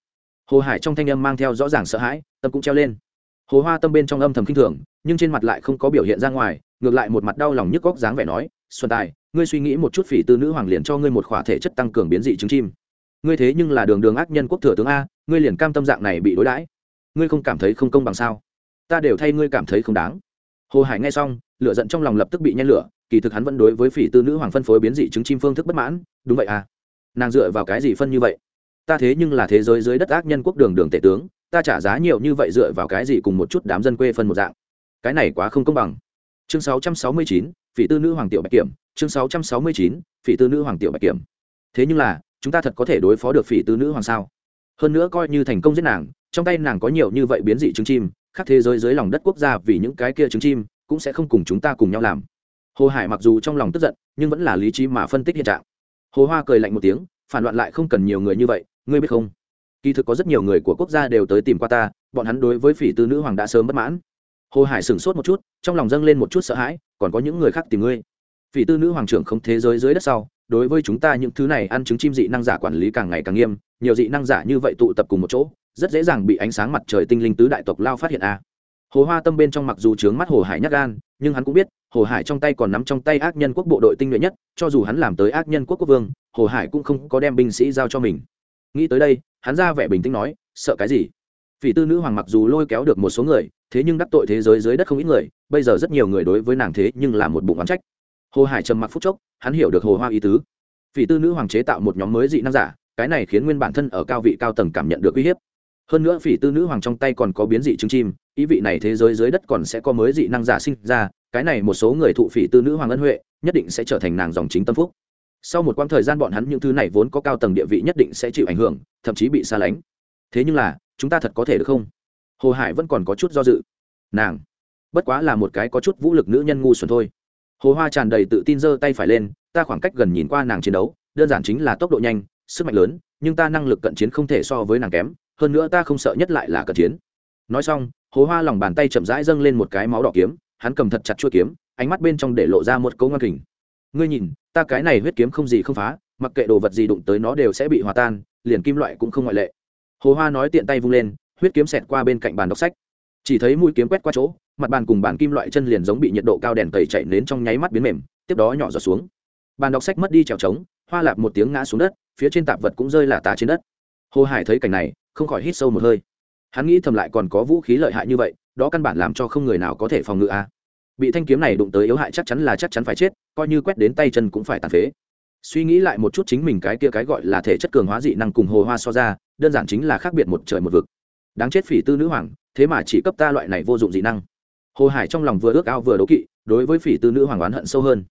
Hồ hải trong thanh âm mang theo rõ ràng sợ hãi, tâm cũng treo lên. Hồ hoa tâm bên trong âm thầm k i n h thường, nhưng trên mặt lại không có biểu hiện ra ngoài, ngược lại một mặt đau lòng nhức góc dáng vẻ nói, xuân tài, ngươi suy nghĩ một chút phỉ tư nữ hoàng liền cho ngươi một khỏa thể chất tăng cường biến dị trứng chim ngươi thế nhưng là đường đường ác nhân quốc thừa tướng a ngươi liền cam tâm dạng này bị đối đãi. Ngươi không cảm thấy không công bằng sao? Ta đều thay ngươi cảm thấy không đáng. Hồ hải nghe xong lửa giận trong lòng lập tức bị nhen lửa kỳ thực hắn vẫn đối với phỉ tư nữ hoàng phân phối biến dị trứng chim phương thức bất mãn đúng vậy à? Nàng dựa vào cái gì phân như vậy? Ta thế nhưng là thế giới dưới đất ác nhân quốc đường đường tể tướng ta trả giá nhiều như vậy dựa vào cái gì cùng một chút đám dân quê phân một dạng? Cái này quá không công bằng. Chương 669, phỉ tư nữ hoàng tiểu bạch kiểm chương 669, phỉ tư nữ hoàng tiểu bạch kiểm. Thế nhưng là chúng ta thật có thể đối phó được phỉ tư nữ hoàng sao? Hơn nữa coi như thành công giết nàng, trong tay nàng có nhiều như vậy biến dị trứng chim khác thế giới dưới lòng đất quốc gia vì những cái kia trứng chim cũng sẽ không cùng chúng ta cùng nhau làm. Hồ hải mặc dù trong lòng tức giận, nhưng vẫn là lý trí mà phân tích hiện trạng. Hồ hoa cười lạnh một tiếng, phản loạn lại không cần nhiều người như vậy, ngươi biết không? Kỳ thực có rất nhiều người của quốc gia đều tới tìm qua ta, bọn hắn đối với phỉ tư nữ hoàng đã sớm bất mãn. Hồ hải sửng sốt một chút, trong lòng dâng lên một chút sợ hãi, còn có những người khác tìm ngươi. Phỉ tư nữ hoàng trưởng không thế giới dưới đất sau đối với chúng ta những thứ này ăn trứng chim dị năng giả quản lý càng ngày càng nghiêm, nhiều dị năng giả như vậy tụ tập cùng một chỗ, rất dễ dàng bị ánh sáng mặt trời tinh linh tứ đại tộc lao phát hiện a. À. hồ hoa tâm bên trong mặc dù trướng mắt hồ hải nhắc gan, nhưng hắn cũng biết, hồ hải trong tay còn nắm trong tay ác nhân quốc bộ đội tinh nhuệ nhất, cho dù hắn làm tới ác nhân quốc quốc vương, hồ hải cũng không có đem binh sĩ giao cho mình. Nghĩ tới đây, hắn ra vẻ bình tĩnh nói, sợ cái gì? Vì tư nữ hoàng mặc dù lôi kéo được một số người, thế nhưng đắc tội thế giới dưới đất không ít người, bây giờ rất nhiều người đối với nàng thế nhưng là một bụng oán trách. Hồ hải trầm mặc phút chốc hắn hiểu được hồ hoa ý tứ. Vị tư nữ hoàng chế tạo một nhóm mới dị năng giả, cái này khiến nguyên bản thân ở cao vị cao tầng cảm nhận được uy hiếp. Hơn nữa phỉ tư nữ hoàng trong tay còn có biến dị trứng chim, ý vị này thế giới dưới đất còn sẽ có mới dị năng giả sinh ra, cái này một số người thụ phỉ tư nữ hoàng ân huệ, nhất định sẽ trở thành nàng dòng chính tâm phúc. Sau một quãng thời gian bọn hắn những thứ này vốn có cao tầng địa vị nhất định sẽ chịu ảnh hưởng, thậm chí bị xa lánh. Thế nhưng là, chúng ta thật có thể được không? Hồ hải vẫn còn có chút do dự. Nàng, bất quá là một cái có chút vũ lực nữ nhân ngu xuẩn thôi hồ hoa tràn đầy tự tin giơ tay phải lên, ta khoảng cách gần nhìn qua nàng chiến đấu, đơn giản chính là tốc độ nhanh, sức mạnh lớn, nhưng ta năng lực cận chiến không thể so với nàng kém, hơn nữa ta không sợ nhất lại là cận chiến. Nói xong, hồ hoa lòng bàn tay chậm rãi dâng lên một cái máu đỏ kiếm, hắn cầm thật chặt chuôi kiếm, ánh mắt bên trong để lộ ra một câu ngang kình. Ngươi nhìn, ta cái này huyết kiếm không gì không phá, mặc kệ đồ vật gì đụng tới nó đều sẽ bị hòa tan, liền kim loại cũng không ngoại lệ. Hồ hoa nói tiện tay vung lên, huyết kiếm xẹt qua bên cạnh bàn đọc sách. Chỉ thấy mũi kiếm quét qua chỗ mặt bàn cùng bàn kim loại chân liền giống bị nhiệt độ cao đèn tẩy chạy đến trong nháy mắt biến mềm, tiếp đó nhỏ giọt xuống. Bàn đọc sách mất đi trèo trống, hoa lạp một tiếng ngã xuống đất, phía trên tạp vật cũng rơi là tà trên đất. Hồ hải thấy cảnh này, không khỏi hít sâu một hơi. Hắn nghĩ thầm lại còn có vũ khí lợi hại như vậy, đó căn bản làm cho không người nào có thể phòng ngự a. Bị thanh kiếm này đụng tới yếu hại chắc chắn là chắc chắn phải chết, coi như quét đến tay chân cũng phải tàn phế. Suy nghĩ lại một chút chính mình cái kia cái gọi là thể chất cường hóa dị năng cùng hồ hoa so ra, đơn giản chính là khác biệt một trời một vực. Đáng chết phỉ tư nữ hoàng, thế mà chỉ cấp ta loại này vô dụng dị năng hồ hải trong lòng vừa ước ao vừa đố kỵ, đối với phỉ tư nữ hoàng oán hận sâu hơn.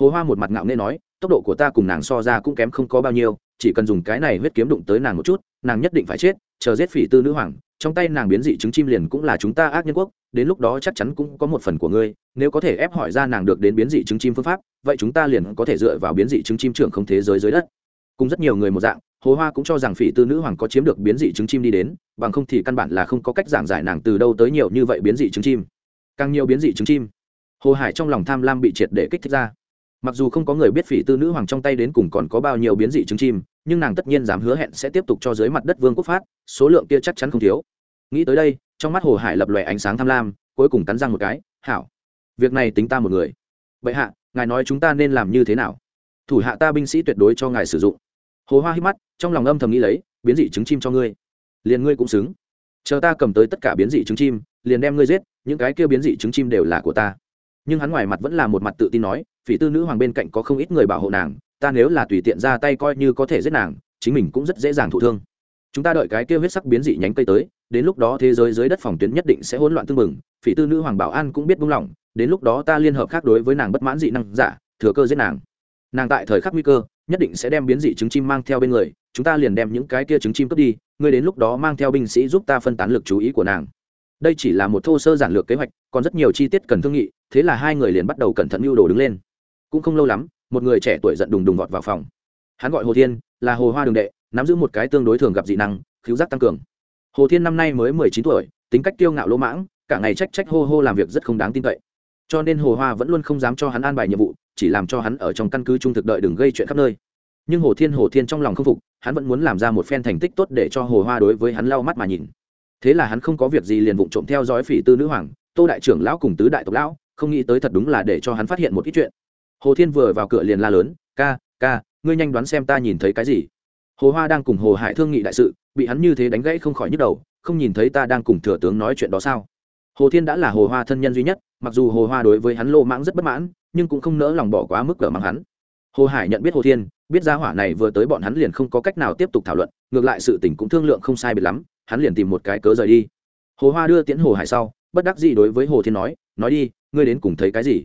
Hồ hoa một mặt ngạo nghê nói, tốc độ của ta cùng nàng so ra cũng kém không có bao nhiêu, chỉ cần dùng cái này huyết kiếm đụng tới nàng một chút, nàng nhất định phải chết, chờ giết phỉ tư nữ hoàng, trong tay nàng biến dị trứng chim liền cũng là chúng ta ác nhân quốc, đến lúc đó chắc chắn cũng có một phần của ngươi, nếu có thể ép hỏi ra nàng được đến biến dị trứng chim phương pháp, vậy chúng ta liền có thể dựa vào biến dị trứng chim trưởng không thế giới dưới đất. Cùng rất nhiều người một dạng, hồ hoa cũng cho rằng phỉ tư nữ hoàng có chiếm được biến dị trứng chim đi đến, bằng không thì căn bản là không có cách giảng giải nàng từ đâu tới nhiều như vậy biến dị trứng chim càng nhiều biến dị trứng chim. Hồ hải trong lòng tham lam bị triệt để kích thích ra. Mặc dù không có người biết phỉ tư nữ hoàng trong tay đến cùng còn có bao nhiêu biến dị trứng chim, nhưng nàng tất nhiên dám hứa hẹn sẽ tiếp tục cho dưới mặt đất vương quốc phát, số lượng kia chắc chắn không thiếu. Nghĩ tới đây, trong mắt hồ hải lập lòe ánh sáng tham lam, cuối cùng cắn răng một cái, hảo, việc này tính ta một người. Vậy hạ, ngài nói chúng ta nên làm như thế nào? Thủ hạ ta binh sĩ tuyệt đối cho ngài sử dụng. Hồ hoa hít mắt, trong lòng âm thầm nghĩ lấy, biến dị trứng chim cho ngươi. Liền ngươi cũng xứng. Chờ ta cầm tới tất cả biến dị trứng chim liền đem ngươi giết, những cái kia biến dị trứng chim đều là của ta. Nhưng hắn ngoài mặt vẫn là một mặt tự tin nói, phỉ tư nữ hoàng bên cạnh có không ít người bảo hộ nàng, ta nếu là tùy tiện ra tay coi như có thể giết nàng, chính mình cũng rất dễ dàng thụ thương. Chúng ta đợi cái kia huyết sắc biến dị nhánh cây tới, đến lúc đó thế giới dưới đất phòng tuyến nhất định sẽ hỗn loạn tương mừng phỉ tư nữ hoàng bảo an cũng biết buông lỏng, đến lúc đó ta liên hợp khác đối với nàng bất mãn dị năng giả thừa cơ giết nàng. Nàng tại thời khắc nguy cơ, nhất định sẽ đem biến dị trứng chim mang theo bên người, chúng ta liền đem những cái kia trứng chim cướp đi, ngươi đến lúc đó mang theo binh sĩ giúp ta phân tán lực chú ý của nàng đây chỉ là một thô sơ giản lược kế hoạch, còn rất nhiều chi tiết cần thương nghị, thế là hai người liền bắt đầu cẩn thận mưu đồ đứng lên. Cũng không lâu lắm, một người trẻ tuổi giận đùng đùng vọt vào phòng. Hắn gọi hồ thiên, là hồ hoa đường đệ, nắm giữ một cái tương đối thường gặp dị năng khiếu giác tăng cường. Hồ thiên năm nay mới mười chín tuổi, tính cách tiêu ngạo lỗ mãng, cả ngày trách trách hô hô làm việc rất không đáng tin cậy. Cho nên hồ hoa vẫn luôn không dám cho hắn an bài nhiệm vụ, chỉ làm cho hắn ở trong căn cứ trung thực đợi đừng gây chuyện khắp nơi. Nhưng hồ thiên hồ thiên trong lòng không phục, hắn vẫn muốn làm ra một phen thành tích tốt để cho hồ hoa đối với hắn lau mắt mà nhìn thế là hắn không có việc gì liền vụng trộm theo dõi phỉ tư nữ hoàng, tô đại trưởng lão cùng tứ đại tộc lão, không nghĩ tới thật đúng là để cho hắn phát hiện một ít chuyện. Hồ thiên vừa vào cửa liền la lớn, ca ca, ngươi nhanh đoán xem ta nhìn thấy cái gì? Hồ hoa đang cùng hồ hải thương nghị đại sự, bị hắn như thế đánh gãy không khỏi nhức đầu, không nhìn thấy ta đang cùng thừa tướng nói chuyện đó sao? Hồ thiên đã là hồ hoa thân nhân duy nhất, mặc dù hồ hoa đối với hắn lô mãng rất bất mãn, nhưng cũng không nỡ lòng bỏ quá mức cỡ mắng hắn. Hồ hải nhận biết hồ thiên, biết ra hỏa này vừa tới bọn hắn liền không có cách nào tiếp tục thảo luận, ngược lại sự tình cũng thương lượng không sai biệt lắm hắn liền tìm một cái cớ rời đi. Hồ hoa đưa tiễn hồ hải sau, bất đắc dĩ đối với hồ thiên nói nói đi, ngươi đến cùng thấy cái gì?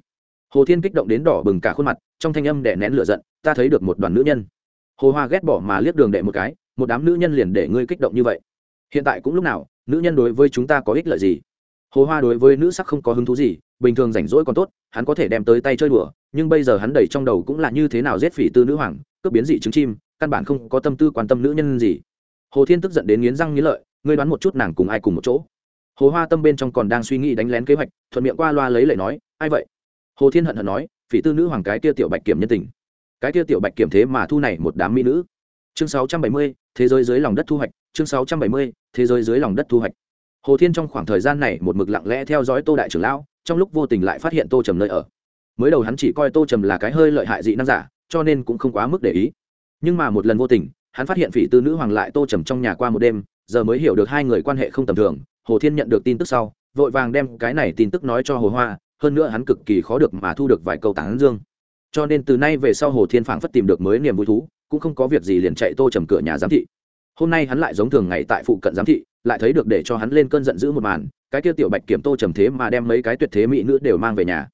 Hồ thiên kích động đến đỏ bừng cả khuôn mặt, trong thanh âm đẻ nén lửa giận, ta thấy được một đoàn nữ nhân. Hồ hoa ghét bỏ mà liếc đường đệ một cái, một đám nữ nhân liền để ngươi kích động như vậy? Hiện tại cũng lúc nào, nữ nhân đối với chúng ta có ích lợi gì? Hồ hoa đối với nữ sắc không có hứng thú gì, bình thường rảnh rỗi còn tốt, hắn có thể đem tới tay chơi đùa, nhưng bây giờ hắn đầy trong đầu cũng là như thế nào giết phỉ tư nữ hoàng, cướp biến dị trứng chim, căn bản không có tâm tư quan tâm nữ nhân gì. Hồ thiên tức giận đến nghiến răng nghiến lợi ngươi đoán một chút nàng cùng ai cùng một chỗ. Hồ hoa tâm bên trong còn đang suy nghĩ đánh lén kế hoạch thuận miệng qua loa lấy lệ nói ai vậy? Hồ thiên hận hận nói phỉ tư nữ hoàng cái tia tiểu bạch kiểm nhân tình. Cái tia tiểu bạch kiểm thế mà thu này một đám mỹ nữ. Chương 670, thế giới dưới lòng đất thu hoạch. Chương 670, thế giới dưới lòng đất thu hoạch. Hồ thiên trong khoảng thời gian này một mực lặng lẽ theo dõi tô đại trưởng lão trong lúc vô tình lại phát hiện tô trầm nơi ở. Mới đầu hắn chỉ coi tô trầm là cái hơi lợi hại dị năng giả cho nên cũng không quá mức để ý. Nhưng mà một lần vô tình hắn phát hiện phỉ tư nữ hoàng lại tô trầm trong nhà qua một đêm giờ mới hiểu được hai người quan hệ không tầm thường, hồ thiên nhận được tin tức sau, vội vàng đem cái này tin tức nói cho hồ hoa, hơn nữa hắn cực kỳ khó được mà thu được vài câu tán dương. Cho nên từ nay về sau hồ thiên phảng phất tìm được mới niềm vui thú, cũng không có việc gì liền chạy tô trầm cửa nhà giám thị. Hôm nay hắn lại giống thường ngày tại phụ cận giám thị, lại thấy được để cho hắn lên cơn giận dữ một màn, cái kia tiểu bạch kiểm tô trầm thế mà đem mấy cái tuyệt thế mỹ nữ đều mang về nhà.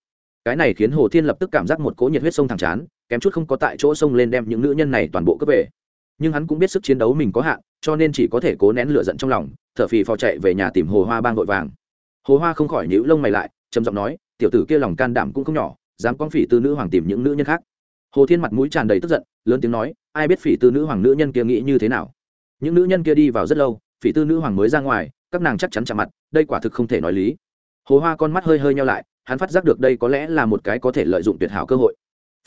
Cái này khiến hồ thiên lập tức cảm giác một cỗ nhiệt huyết sông thẳng chán, kém chút không có tại chỗ sông lên đem những nữ nhân này toàn bộ cướp về nhưng hắn cũng biết sức chiến đấu mình có hạn, cho nên chỉ có thể cố nén lửa giận trong lòng, thở phì phò chạy về nhà tìm hồ hoa bang vội vàng. Hồ hoa không khỏi nhíu lông mày lại, trầm giọng nói, tiểu tử kia lòng can đảm cũng không nhỏ, dám con phỉ tư nữ hoàng tìm những nữ nhân khác. Hồ thiên mặt mũi tràn đầy tức giận, lớn tiếng nói, ai biết phỉ tư nữ hoàng nữ nhân kia nghĩ như thế nào? Những nữ nhân kia đi vào rất lâu, phỉ tư nữ hoàng mới ra ngoài, các nàng chắc chắn chạm mặt, đây quả thực không thể nói lý. Hồ hoa con mắt hơi hơi nhau lại, hắn phát giác được đây có lẽ là một cái có thể lợi dụng tuyệt hảo cơ hội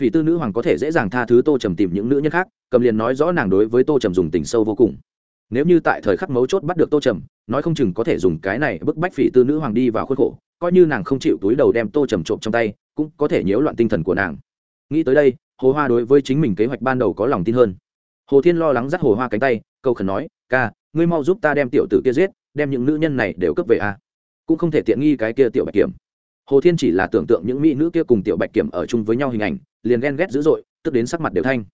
phỉ tư nữ hoàng có thể dễ dàng tha thứ tô trầm tìm những nữ nhân khác, cầm liền nói rõ nàng đối với tô trầm dùng tình sâu vô cùng. Nếu như tại thời khắc mấu chốt bắt được tô trầm, nói không chừng có thể dùng cái này bức bách phỉ tư nữ hoàng đi vào khuôn khổ, coi như nàng không chịu túi đầu đem tô trầm trộm trong tay, cũng có thể nhiễu loạn tinh thần của nàng. Nghĩ tới đây, hồ hoa đối với chính mình kế hoạch ban đầu có lòng tin hơn. Hồ thiên lo lắng dắt hồ hoa cánh tay câu khẩn nói, ca, ngươi mau giúp ta đem tiểu tử kia giết, đem những nữ nhân này đều cướp về a. Cũng không thể tiện nghi cái kia tiểu bạch kiểm. Hồ thiên chỉ là tưởng tượng những mỹ nữ kia cùng tiểu bạch kiểm ở chung với nhau hình ảnh liền ghen ghét dữ dội, tức đến sắc mặt đều thanh.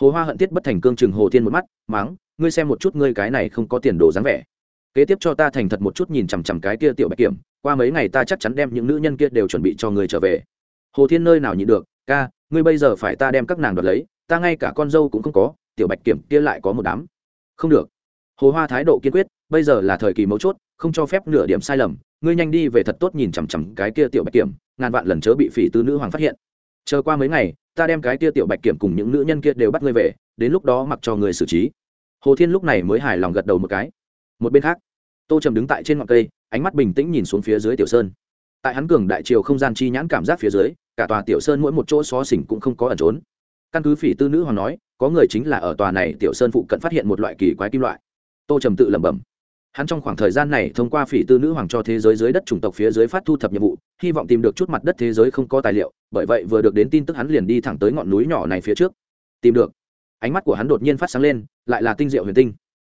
Hồ hoa hận thiết bất thành cương chừng hồ thiên một mắt, máng, ngươi xem một chút ngươi cái này không có tiền đồ dáng vẻ. Kế tiếp cho ta thành thật một chút nhìn chằm chằm cái kia tiểu bạch kiểm, qua mấy ngày ta chắc chắn đem những nữ nhân kia đều chuẩn bị cho người trở về. Hồ thiên nơi nào nhịn được, ca, ngươi bây giờ phải ta đem các nàng đoạt lấy, ta ngay cả con dâu cũng không có, tiểu bạch kiểm kia lại có một đám. Không được. Hồ hoa thái độ kiên quyết, bây giờ là thời kỳ mấu chốt, không cho phép nửa điểm sai lầm, ngươi nhanh đi về thật tốt nhìn chằm chằm cái kia tiểu bạch kiểm, ngàn vạn lần chớ bị phỉ tư nữ hoàng phát hiện chờ qua mấy ngày, ta đem cái kia tiểu bạch kiểm cùng những nữ nhân kia đều bắt ngươi về, đến lúc đó mặc cho người xử trí. Hồ thiên lúc này mới hài lòng gật đầu một cái. Một bên khác, tô trầm đứng tại trên ngọn cây, ánh mắt bình tĩnh nhìn xuống phía dưới tiểu sơn. Tại hắn cường đại triều không gian chi nhãn cảm giác phía dưới, cả tòa tiểu sơn mỗi một chỗ xó xỉnh cũng không có ẩn trốn. Căn cứ phỉ tư nữ hoàng nói, có người chính là ở tòa này tiểu sơn phụ cận phát hiện một loại kỳ quái kim loại. Tô trầm tự lẩm bẩm hắn trong khoảng thời gian này thông qua phỉ tư nữ hoàng cho thế giới dưới đất chủng tộc phía dưới phát thu thập nhiệm vụ, hy vọng tìm được chút mặt đất thế giới không có tài liệu, bởi vậy vừa được đến tin tức hắn liền đi thẳng tới ngọn núi nhỏ này phía trước. Tìm được. Ánh mắt của hắn đột nhiên phát sáng lên, lại là tinh diệu huyền tinh.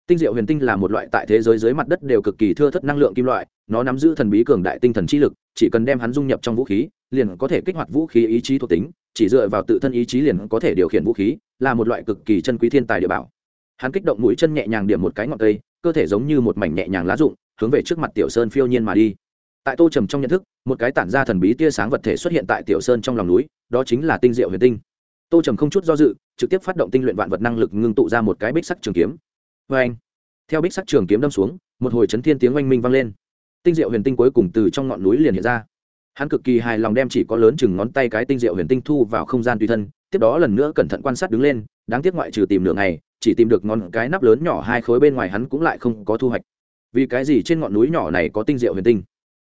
Tinh diệu huyền tinh là một loại tại thế giới dưới mặt đất đều cực kỳ thưa thất năng lượng kim loại, nó nắm giữ thần bí cường đại tinh thần trí lực, chỉ cần đem hắn dung nhập trong vũ khí, liền có thể kích hoạt vũ khí ý chí thuộc tính, chỉ dựa vào tự thân ý chí liền có thể điều khiển vũ khí, là một loại cực kỳ chân quý thiên tài địa bảo. Hắn kích động mũi chân nhẹ nhàng điểm một cái ngọn cây cơ thể giống như một mảnh nhẹ nhàng lá rụng, hướng về trước mặt tiểu sơn phiêu nhiên mà đi. Tại tô trầm trong nhận thức, một cái tản ra thần bí tia sáng vật thể xuất hiện tại tiểu sơn trong lòng núi, đó chính là tinh diệu huyền tinh. Tô trầm không chút do dự, trực tiếp phát động tinh luyện vạn vật năng lực ngưng tụ ra một cái bích sắc trường kiếm. Vê anh, theo bích sắc trường kiếm đâm xuống, một hồi chấn thiên tiếng oanh minh vang lên. Tinh diệu huyền tinh cuối cùng từ trong ngọn núi liền hiện ra. Hắn cực kỳ hài lòng đem chỉ có lớn chừng ngón tay cái tinh diệu huyền tinh thu vào không gian tùy thân tiếp đó lần nữa cẩn thận quan sát đứng lên, đáng tiếc ngoại trừ tìm nửa ngày, chỉ tìm được ngón cái nắp lớn nhỏ hai khối bên ngoài hắn cũng lại không có thu hoạch. Vì cái gì trên ngọn núi nhỏ này có tinh diệu huyền tinh?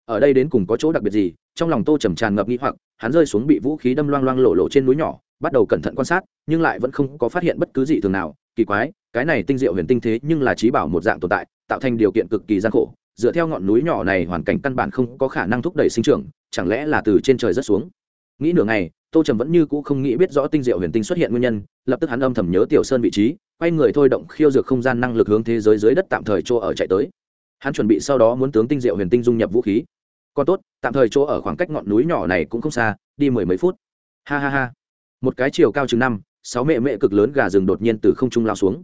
Ở đây đến cùng có chỗ đặc biệt gì? Trong lòng tô trầm tràn ngập nghĩ hoặc, hắn rơi xuống bị vũ khí đâm loang loang lộ lộ trên núi nhỏ, bắt đầu cẩn thận quan sát, nhưng lại vẫn không có phát hiện bất cứ gì thường nào. Kỳ quái, cái này tinh diệu huyền tinh thế nhưng là trí bảo một dạng tồn tại, tạo thành điều kiện cực kỳ gian khổ. Dựa theo ngọn núi nhỏ này hoàn cảnh căn bản không có khả năng thúc đẩy sinh trưởng, chẳng lẽ là từ trên trời rất xuống? Nghĩ nửa ngày tô trầm vẫn như cũ không nghĩ biết rõ tinh diệu huyền tinh xuất hiện nguyên nhân, lập tức hắn âm thầm nhớ tiểu sơn vị trí, quay người thôi động khiêu dược không gian năng lực hướng thế giới dưới đất tạm thời chỗ ở chạy tới. Hắn chuẩn bị sau đó muốn tướng tinh diệu huyền tinh dung nhập vũ khí. Còn tốt, tạm thời chỗ ở khoảng cách ngọn núi nhỏ này cũng không xa, đi mười mấy phút. Ha ha ha. Một cái chiều cao chừng năm, sáu mẹ mẹ cực lớn gà rừng đột nhiên từ không trung lao xuống.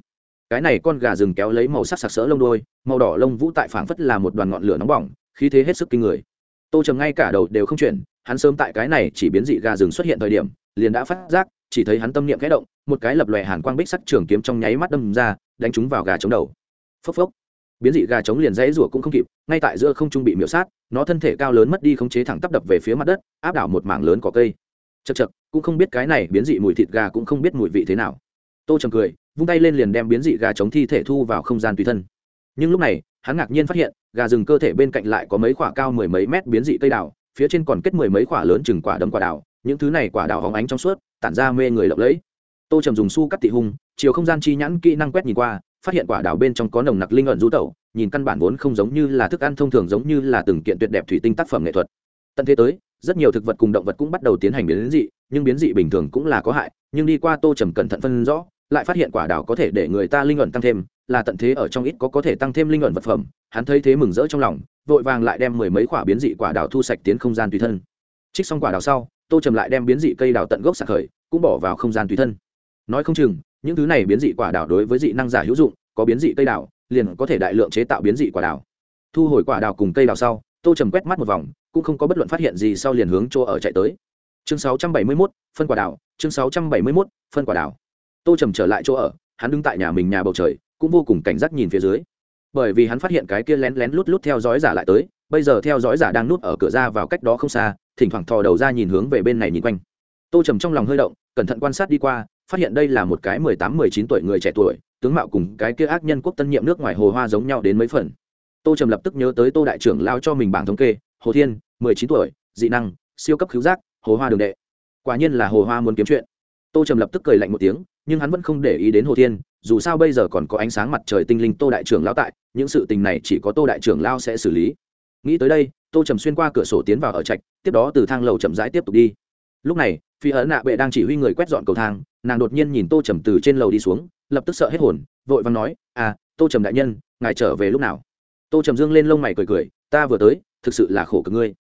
Cái này con gà rừng kéo lấy màu sắc sặc sỡ lông đôi, màu đỏ lông vũ tại phảng phất là một đoàn ngọn lửa nóng bỏng, khí thế hết sức kinh người. Tô trầm ngay cả đầu đều không chuyển hắn sớm tại cái này chỉ biến dị gà rừng xuất hiện thời điểm, liền đã phát giác, chỉ thấy hắn tâm niệm khẽ động, một cái lập lòe hàn quang bích sắc trường kiếm trong nháy mắt đâm ra, đánh chúng vào gà trống đầu. Phốc phốc. Biến dị gà trống liền dãy rủa cũng không kịp, ngay tại giữa không trung bị miễu sát, nó thân thể cao lớn mất đi khống chế thẳng tắp đập về phía mặt đất, áp đảo một mảng lớn cỏ cây. Chật chật cũng không biết cái này biến dị mùi thịt gà cũng không biết mùi vị thế nào. Tô trầm cười, vung tay lên liền đem biến dị gà trống thi thể thu vào không gian tùy thân. Nhưng lúc này, hắn ngạc nhiên phát hiện, gà rừng cơ thể bên cạnh lại có mấy quả cao mười mấy mét biến dị cây đào phía trên còn kết mười mấy quả lớn chừng quả đấm quả đào, những thứ này quả đào hóng ánh trong suốt, tản ra mê người lộng lẫy. Tô trầm dùng su cắt tị hung, chiều không gian chi nhãn kỹ năng quét nhìn qua, phát hiện quả đào bên trong có nồng nặc linh ẩn du tẩu, nhìn căn bản vốn không giống như là thức ăn thông thường giống như là từng kiện tuyệt đẹp thủy tinh tác phẩm nghệ thuật. Tận thế tới, rất nhiều thực vật cùng động vật cũng bắt đầu tiến hành biến dị, nhưng biến dị bình thường cũng là có hại, nhưng đi qua tô trầm cẩn thận phân rõ, lại phát hiện quả đào có thể để người ta linh ẩn tăng thêm, là tận thế ở trong ít có có thể tăng thêm linh ẩn vật phẩm, hắn thấy thế mừng rỡ trong lòng vội vàng lại đem mười mấy quả biến dị quả đào thu sạch tiến không gian tùy thân. Trích xong quả đào sau tô trầm lại đem biến dị cây đào tận gốc sạc khởi cũng bỏ vào không gian tùy thân. Nói không chừng những thứ này biến dị quả đào đối với dị năng giả hữu dụng có biến dị cây đào liền có thể đại lượng chế tạo biến dị quả đào. Thu hồi quả đào cùng cây đào sau tô trầm quét mắt một vòng cũng không có bất luận phát hiện gì sau liền hướng chỗ ở chạy tới. Chương 671, phân quả đào chương 671, phân quả đào. Tô trầm trở lại chỗ ở hắn đứng tại nhà mình nhà bầu trời cũng vô cùng cảnh giác nhìn phía dưới bởi vì hắn phát hiện cái kia lén lén lút lút theo dõi giả lại tới, bây giờ theo dõi giả đang nút ở cửa ra vào cách đó không xa, thỉnh thoảng thò đầu ra nhìn hướng về bên này nhìn quanh. Tô trầm trong lòng hơi động, cẩn thận quan sát đi qua, phát hiện đây là một cái mười tám, mười chín tuổi người trẻ tuổi, tướng mạo cùng cái kia ác nhân quốc tân nhiệm nước ngoài hồ hoa giống nhau đến mấy phần. Tô trầm lập tức nhớ tới tô đại trưởng lao cho mình bảng thống kê, hồ thiên, mười chín tuổi, dị năng, siêu cấp cứu giác, hồ hoa đường đệ. Quả nhiên là hồ hoa muốn kiếm chuyện. Tô trầm lập tức cười lạnh một tiếng, nhưng hắn vẫn không để ý đến hồ thiên dù sao bây giờ còn có ánh sáng mặt trời tinh linh tô đại trưởng lao tại, những sự tình này chỉ có tô đại trưởng lao sẽ xử lý. Nghĩ tới đây, tô trầm xuyên qua cửa sổ tiến vào ở trạch, tiếp đó từ thang lầu chậm rãi tiếp tục đi. Lúc này, phi ấn nạ bệ đang chỉ huy người quét dọn cầu thang, nàng đột nhiên nhìn tô trầm từ trên lầu đi xuống, lập tức sợ hết hồn, vội vàng nói à tô trầm đại nhân, ngài trở về lúc nào? Tô trầm dương lên lông mày cười cười, ta vừa tới, thực sự là khổ cực ngươi.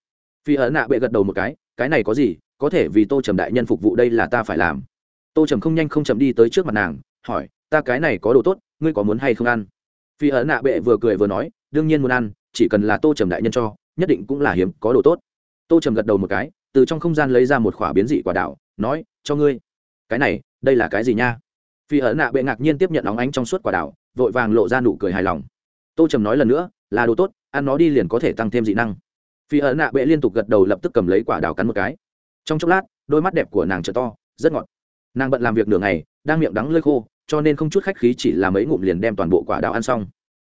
Phi ấn nạ bệ gật đầu một cái cái này có gì, có thể vì tô trầm đại nhân phục vụ đây là ta phải làm. Tô trầm không nhanh không chậm đi tới trước mặt nàng, hỏi ta cái này có đồ tốt, ngươi có muốn hay không ăn? Phi ấn nạ bệ vừa cười vừa nói, đương nhiên muốn ăn, chỉ cần là tô trầm đại nhân cho, nhất định cũng là hiếm có đồ tốt. Tô trầm gật đầu một cái, từ trong không gian lấy ra một khỏa biến dị quả đảo, nói, cho ngươi. Cái này, đây là cái gì nha? Phi ấn nạ bệ ngạc nhiên tiếp nhận óng ánh trong suốt quả đảo, vội vàng lộ ra nụ cười hài lòng. Tô trầm nói lần nữa, là đồ tốt, ăn nó đi liền có thể tăng thêm dị năng. Phi ấn nạ bệ liên tục gật đầu lập tức cầm lấy quả đào cắn một cái. Trong chốc lát, đôi mắt đẹp của nàng trở to, rất ngọt. Nàng bận làm việc nửa ngày, đang miệng đắng lơi khô cho nên không chút khách khí chỉ là mấy ngụm liền đem toàn bộ quả đào ăn xong.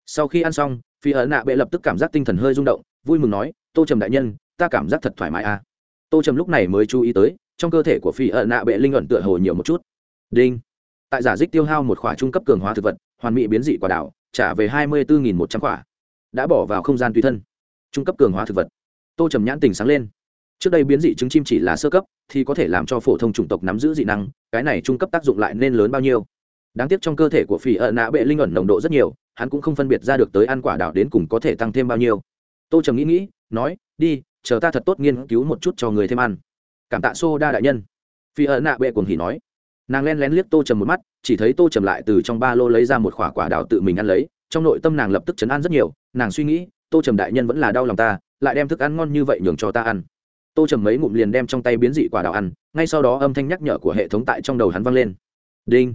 Sau khi ăn xong phi ấn nạ bệ lập tức cảm giác tinh thần hơi rung động, vui mừng nói, tô trầm đại nhân, ta cảm giác thật thoải mái à? Tô trầm lúc này mới chú ý tới, trong cơ thể của phi ấn nạ bệ linh ẩn tựa hồ nhiều một chút. Đinh. Tại giả dích tiêu hao một khỏa trung cấp cường hóa thực vật, hoàn mỹ biến dị quả đảo trả về hai mươi bốn một trăm khỏa đã bỏ vào không gian tùy thân. Trung cấp cường hóa thực vật. Tô trầm nhãn tình sáng lên. Trước đây biến dị trứng chim chỉ là sơ cấp, thì có thể làm cho phổ thông chủng tộc nắm giữ dị năng, cái này trung cấp tác dụng lại nên lớn bao nhiêu? Đáng tiếc trong cơ thể của phỉ ợ nạ bệ linh ẩn nồng độ rất nhiều, hắn cũng không phân biệt ra được tới ăn quả đảo đến cùng có thể tăng thêm bao nhiêu. Tô trầm nghĩ nghĩ, nói, đi, chờ ta thật tốt nghiên cứu một chút cho người thêm ăn. Cảm tạ xô đa đại nhân. Phi ợ nạ bệ cuồng hỉ nói. Nàng len lén liếc tô trầm một mắt, chỉ thấy tô trầm lại từ trong ba lô lấy ra một quả quả đào tự mình ăn lấy, trong nội tâm nàng lập tức chấn an rất nhiều, nàng suy nghĩ, tô trầm đại nhân vẫn là đau lòng ta, lại đem thức ăn ngon như vậy nhường cho ta ăn. Tô trầm mấy ngụm liền đem trong tay biến dị quả đào ăn, ngay sau đó âm thanh nhắc nhở của hệ thống tại trong đầu hắn vang lên. Đinh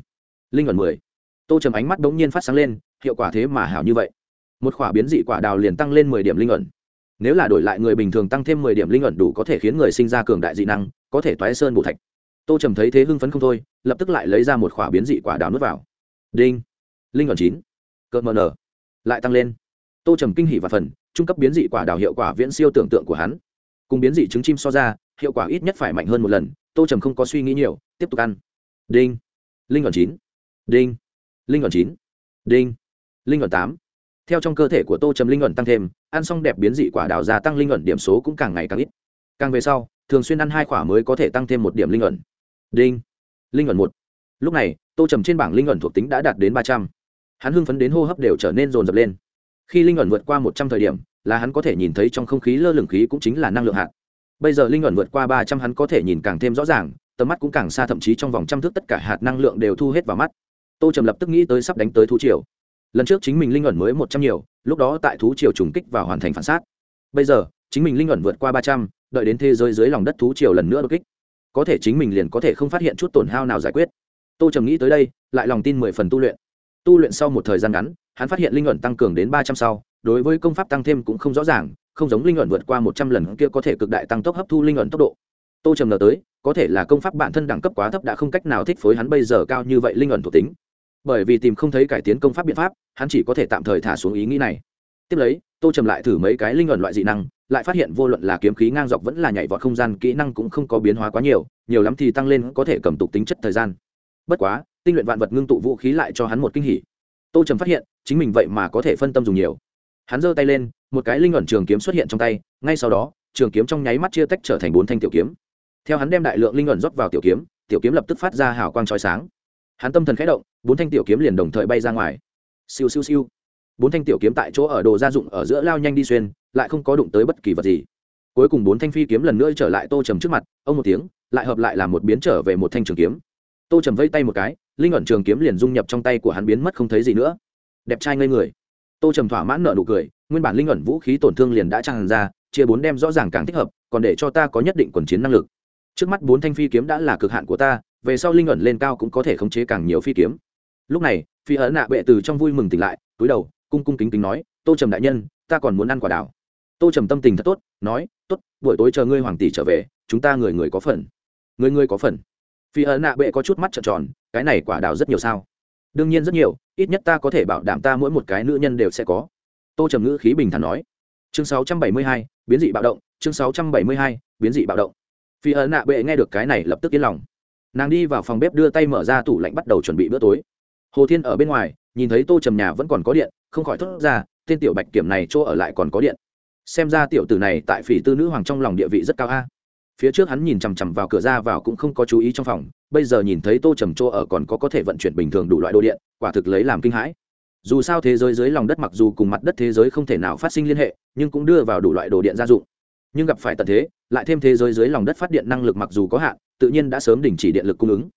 linh ẩn mười. Tô trầm ánh mắt đ ố n g nhiên phát sáng lên, hiệu quả thế mà hảo như vậy. Một khỏa biến dị quả đào liền tăng lên mười điểm linh ẩn. Nếu là đổi lại người bình thường tăng thêm mười điểm linh ẩn đủ có thể khiến người sinh ra cường đại dị năng, có thể toái sơn bổ thạch. Tô trầm thấy thế hưng phấn không thôi, lập tức lại lấy ra một khỏa biến dị quả đào nuốt vào. Đinh. Linh ẩn chín. Cợt mờ nở. Lại tăng lên. Tô trầm kinh hỉ và phần, trung cấp biến dị quả đào hiệu quả viễn siêu tưởng tượng của hắn. Cùng biến dị trứng chim so ra, hiệu quả ít nhất phải mạnh hơn một lần, tô trầm không có suy nghĩ nhiều, tiếp tục ăn. Đinh. Linh ẩn chín đinh. Linh ẩn chín. Đinh. Linh ẩn tám. Theo trong cơ thể của tô trầm linh ẩn tăng thêm, ăn xong đẹp biến dị quả đào gia tăng linh ẩn điểm số cũng càng ngày càng ít. Càng về sau, thường xuyên ăn hai quả mới có thể tăng thêm một điểm linh ẩn. Đinh. Linh ẩn một. Lúc này, tô trầm trên bảng linh ẩn thuộc tính đã đạt đến ba trăm. Hắn hưng phấn đến hô hấp đều trở nên rồn rập lên. Khi linh ẩn vượt qua một trăm thời điểm, là hắn có thể nhìn thấy trong không khí lơ lửng khí cũng chính là năng lượng hạt. Bây giờ linh ẩn vượt qua ba trăm hắn có thể nhìn càng thêm rõ ràng, tầm mắt cũng càng xa thậm chí trong vòng trăm thước tất cả hạt năng lượng đều thu hết vào mắt tô trầm lập tức nghĩ tới sắp đánh tới thú triều. Lần trước chính mình linh ẩn mới một trăm nhiều, lúc đó tại thú triều trùng kích và hoàn thành phản xác bây giờ, chính mình linh ẩn vượt qua ba trăm, đợi đến thế giới dưới lòng đất thú triều lần nữa đột kích. Có thể chính mình liền có thể không phát hiện chút tổn hao nào giải quyết. Tô trầm nghĩ tới đây, lại lòng tin mười phần tu luyện. Tu luyện sau một thời gian ngắn, hắn phát hiện linh ẩn tăng cường đến ba trăm sau, đối với công pháp tăng thêm cũng không rõ ràng, không giống linh ẩn vượt qua một trăm lần kia có thể cực đại tăng tốc hấp thu linh ẩn tốc độ. Tô trầm ngờ tới, có thể là công pháp bản thân đẳng cấp quá thấp đã không cách nào thích phối hắn bây giờ cao như vậy linh ẩn thuộc tính bởi vì tìm không thấy cải tiến công pháp biện pháp, hắn chỉ có thể tạm thời thả xuống ý nghĩ này. Tiếp lấy, tô trầm lại thử mấy cái linh luận loại dị năng, lại phát hiện vô luận là kiếm khí ngang dọc vẫn là nhảy vọt không gian kỹ năng cũng không có biến hóa quá nhiều nhiều lắm thì tăng lên có thể cầm tục tính chất thời gian. Bất quá, tinh luyện vạn vật ngưng tụ vũ khí lại cho hắn một kinh hỉ. Tô trầm phát hiện, chính mình vậy mà có thể phân tâm dùng nhiều. Hắn giơ tay lên, một cái linh luận trường kiếm xuất hiện trong tay, ngay sau đó, trường kiếm trong nháy mắt chia tách trở thành bốn thanh tiểu kiếm. Theo hắn đem đại lượng linh luận rót vào tiểu kiếm tiểu kiếm lập tức phát ra hào quang trói sáng hắn tâm thần khẽ động, bốn thanh tiểu kiếm liền đồng thời bay ra ngoài. Siêu siêu siêu. Bốn thanh tiểu kiếm tại chỗ ở đồ gia dụng ở giữa lao nhanh đi xuyên, lại không có đụng tới bất kỳ vật gì. Cuối cùng bốn thanh phi kiếm lần nữa trở lại tô trầm trước mặt, ông một tiếng, lại hợp lại làm một biến trở về một thanh trường kiếm. Tô trầm vây tay một cái, linh ẩn trường kiếm liền dung nhập trong tay của hắn biến mất không thấy gì nữa. Đẹp trai ngây người. Tô trầm thỏa mãn nợ nụ cười, nguyên bản linh ẩn vũ khí tổn thương liền đã tràn ra, chia bốn đem rõ ràng càng thích hợp, còn để cho ta có nhất định quần chiến năng lực. Trước mắt bốn thanh phi kiếm đã là cực hạn của ta về sau linh ẩn lên cao cũng có thể khống chế càng nhiều phi kiếm. Lúc này phi ấn nạ bệ từ trong vui mừng tỉnh lại túi đầu cung cung kính kính nói tô trầm đại nhân ta còn muốn ăn quả đào. Tô trầm tâm tình thật tốt nói tốt buổi tối chờ ngươi hoàng tỷ trở về chúng ta người người có phần. Người người có phần. Phi ấn nạ bệ có chút mắt trợn tròn cái này quả đào rất nhiều sao? Đương nhiên rất nhiều ít nhất ta có thể bảo đảm ta mỗi một cái nữ nhân đều sẽ có. Tô trầm ngữ khí bình thản nói. Chương 672, biến dị bạo động chương 672, biến dị bạo động. Phi ấn nạ bệ nghe được cái này lập tức yên lòng nàng đi vào phòng bếp đưa tay mở ra tủ lạnh bắt đầu chuẩn bị bữa tối. Hồ thiên ở bên ngoài, nhìn thấy tô trầm nhà vẫn còn có điện, không khỏi thốt ra, tên tiểu bạch kiểm này chỗ ở lại còn có điện. Xem ra tiểu tử này tại phỉ tư nữ hoàng trong lòng địa vị rất cao a. Phía trước hắn nhìn chằm chằm vào cửa ra vào cũng không có chú ý trong phòng, bây giờ nhìn thấy tô trầm chỗ ở còn có có thể vận chuyển bình thường đủ loại đồ điện, quả thực lấy làm kinh hãi. Dù sao thế giới dưới lòng đất mặc dù cùng mặt đất thế giới không thể nào phát sinh liên hệ, nhưng cũng đưa vào đủ loại đồ điện gia dụng nhưng gặp phải tận thế, lại thêm thế giới dưới lòng đất phát điện năng lực mặc dù có hạn, tự nhiên đã sớm đình chỉ điện lực cung ứng.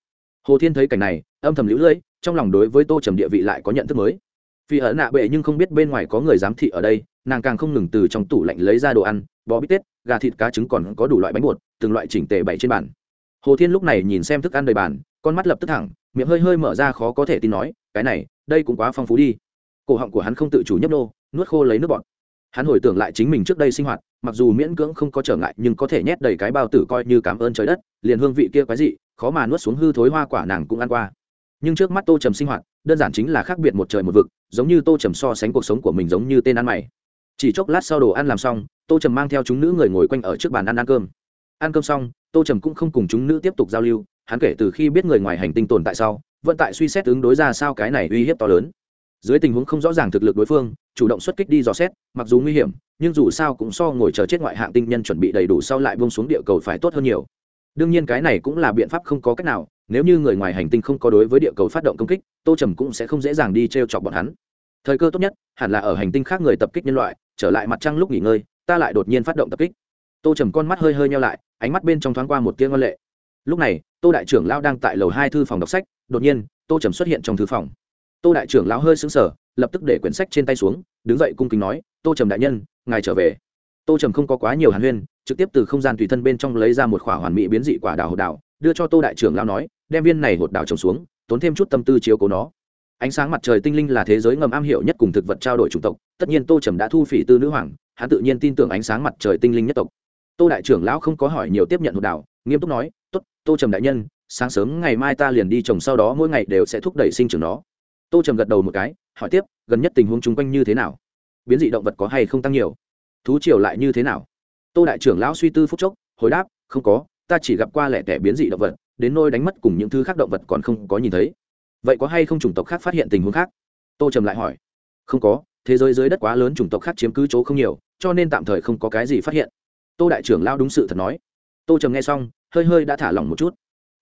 Hồ thiên thấy cảnh này, âm thầm lũ lưỡi, trong lòng đối với tô trầm địa vị lại có nhận thức mới. Vì ở nạ bệ nhưng không biết bên ngoài có người giám thị ở đây, nàng càng không ngừng từ trong tủ lạnh lấy ra đồ ăn, bò bít tết, gà thịt cá trứng còn có đủ loại bánh bột, từng loại chỉnh tề bày trên bàn. Hồ thiên lúc này nhìn xem thức ăn đầy bàn, con mắt lập tức thẳng, miệng hơi hơi mở ra khó có thể tin nói, cái này, đây cũng quá phong phú đi. Cổ họng của hắn không tự chủ nhấp nô, nuốt khô lấy nước bọt. Hắn hồi tưởng lại chính mình trước đây sinh hoạt mặc dù miễn cưỡng không có trở ngại nhưng có thể nhét đầy cái bao tử coi như cảm ơn trời đất, liền hương vị kia quái dị, khó mà nuốt xuống hư thối hoa quả nàng cũng ăn qua. Nhưng trước mắt tô trầm sinh hoạt, đơn giản chính là khác biệt một trời một vực, giống như tô trầm so sánh cuộc sống của mình giống như tên ăn mày. Chỉ chốc lát sau đồ ăn làm xong, tô trầm mang theo chúng nữ người ngồi quanh ở trước bàn ăn ăn cơm. Ăn cơm xong, tô trầm cũng không cùng chúng nữ tiếp tục giao lưu, hắn kể từ khi biết người ngoài hành tinh tồn tại sau vận tại suy xét ứng đối ra sao cái này uy hiếp to lớn. Dưới tình huống không rõ ràng thực lực đối phương, chủ động xuất kích đi dò xét, mặc dù nguy hiểm nhưng dù sao cũng so ngồi chờ chết ngoại hạng tinh nhân chuẩn bị đầy đủ sau lại bông xuống địa cầu phải tốt hơn nhiều. Đương nhiên cái này cũng là biện pháp không có cách nào, nếu như người ngoài hành tinh không có đối với địa cầu phát động công kích, tô trầm cũng sẽ không dễ dàng đi t r e o chọc bọn hắn. Thời cơ tốt nhất, hẳn là ở hành tinh khác người tập kích nhân loại, trở lại mặt trăng lúc nghỉ ngơi, ta lại đột nhiên phát động tập kích. Tô trầm con mắt hơi hơi nhau lại, ánh mắt bên trong thoáng qua một tiếng ngân lệ. Lúc này, tô đại trưởng lao đang tại lầu hai thư phòng đọc sách, đột nhiên, tô trầm xuất hiện trong thư phòng tô đại trưởng lão hơi xứng sở lập tức để quyển sách trên tay xuống, đứng dậy cung kính nói, tô trầm đại nhân, ngài trở về. Tô trầm không có quá nhiều hàn huyên, trực tiếp từ không gian tùy thân bên trong lấy ra một khỏa hoàn mỹ biến dị quả đào hột đào, đưa cho tô đại trưởng lão nói, đem viên này hột đào trồng xuống, tốn thêm chút tâm tư chiếu cố nó. Ánh sáng mặt trời tinh linh là thế giới ngầm am hiểu nhất cùng thực vật trao đổi chủng tộc, tất nhiên tô trầm đã thu phỉ tư nữ hoàng, hắn tự nhiên tin tưởng ánh sáng mặt trời tinh linh nhất tộc. Tô đại trưởng lão không có hỏi nhiều tiếp nhận hột đào, nghiêm túc nói, tốt, tô trầm đại nhân, sáng sớm ngày mai ta liền đi trồng, sau đó mỗi ngày đều sẽ thúc đẩy sinh trưởng nó tô trầm gật đầu một cái, hỏi tiếp, gần nhất tình huống chung quanh như thế nào? Biến dị động vật có hay không tăng nhiều? Thú triều lại như thế nào? Tô đại trưởng lão suy tư phúc chốc, hồi đáp, không có, ta chỉ gặp qua lẻ tẻ biến dị động vật, đến nôi đánh mất cùng những thứ khác động vật còn không có nhìn thấy. Vậy có hay không chủng tộc khác phát hiện tình huống khác? Tô trầm lại hỏi. Không có, thế giới dưới đất quá lớn chủng tộc khác chiếm cứ chỗ không nhiều, cho nên tạm thời không có cái gì phát hiện. Tô đại trưởng lao đúng sự thật nói. Tô trầm nghe xong, hơi hơi đã thả lỏng một chút.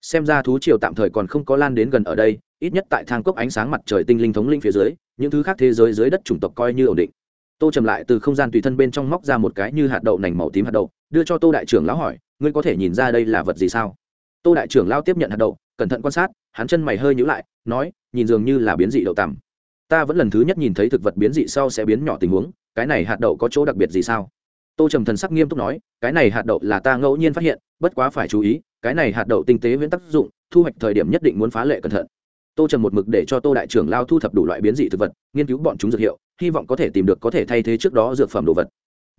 Xem ra thú triều tạm thời còn không có lan đến gần ở đây ít nhất tại thang cốc ánh sáng mặt trời tinh linh thống linh phía dưới, những thứ khác thế giới dưới đất chủng tộc coi như ổn định. Tô trầm lại từ không gian tùy thân bên trong móc ra một cái như hạt đậu nành màu tím hạt đậu, đưa cho tô đại trưởng lão hỏi, ngươi có thể nhìn ra đây là vật gì sao? Tô đại trưởng lão tiếp nhận hạt đậu, cẩn thận quan sát, hắn chân mày hơi nhữ lại, nói, nhìn dường như là biến dị đậu tằm. Ta vẫn lần thứ nhất nhìn thấy thực vật biến dị sau sẽ biến nhỏ tình huống, cái này hạt đậu có chỗ đặc biệt gì sao? Tô trầm thần sắc nghiêm túc nói, cái này hạt đậu là ta ngẫu nhiên phát hiện, bất quá phải chú ý, cái này hạt đậu tinh tế viễn tác dụng, thu hoạch thời điểm nhất định muốn phá lệ cẩn thận tô trầm một mực để cho tô đại trưởng lao thu thập đủ loại biến dị thực vật, nghiên cứu bọn chúng dược hiệu, hy vọng có thể tìm được có thể thay thế trước đó dược phẩm đồ vật.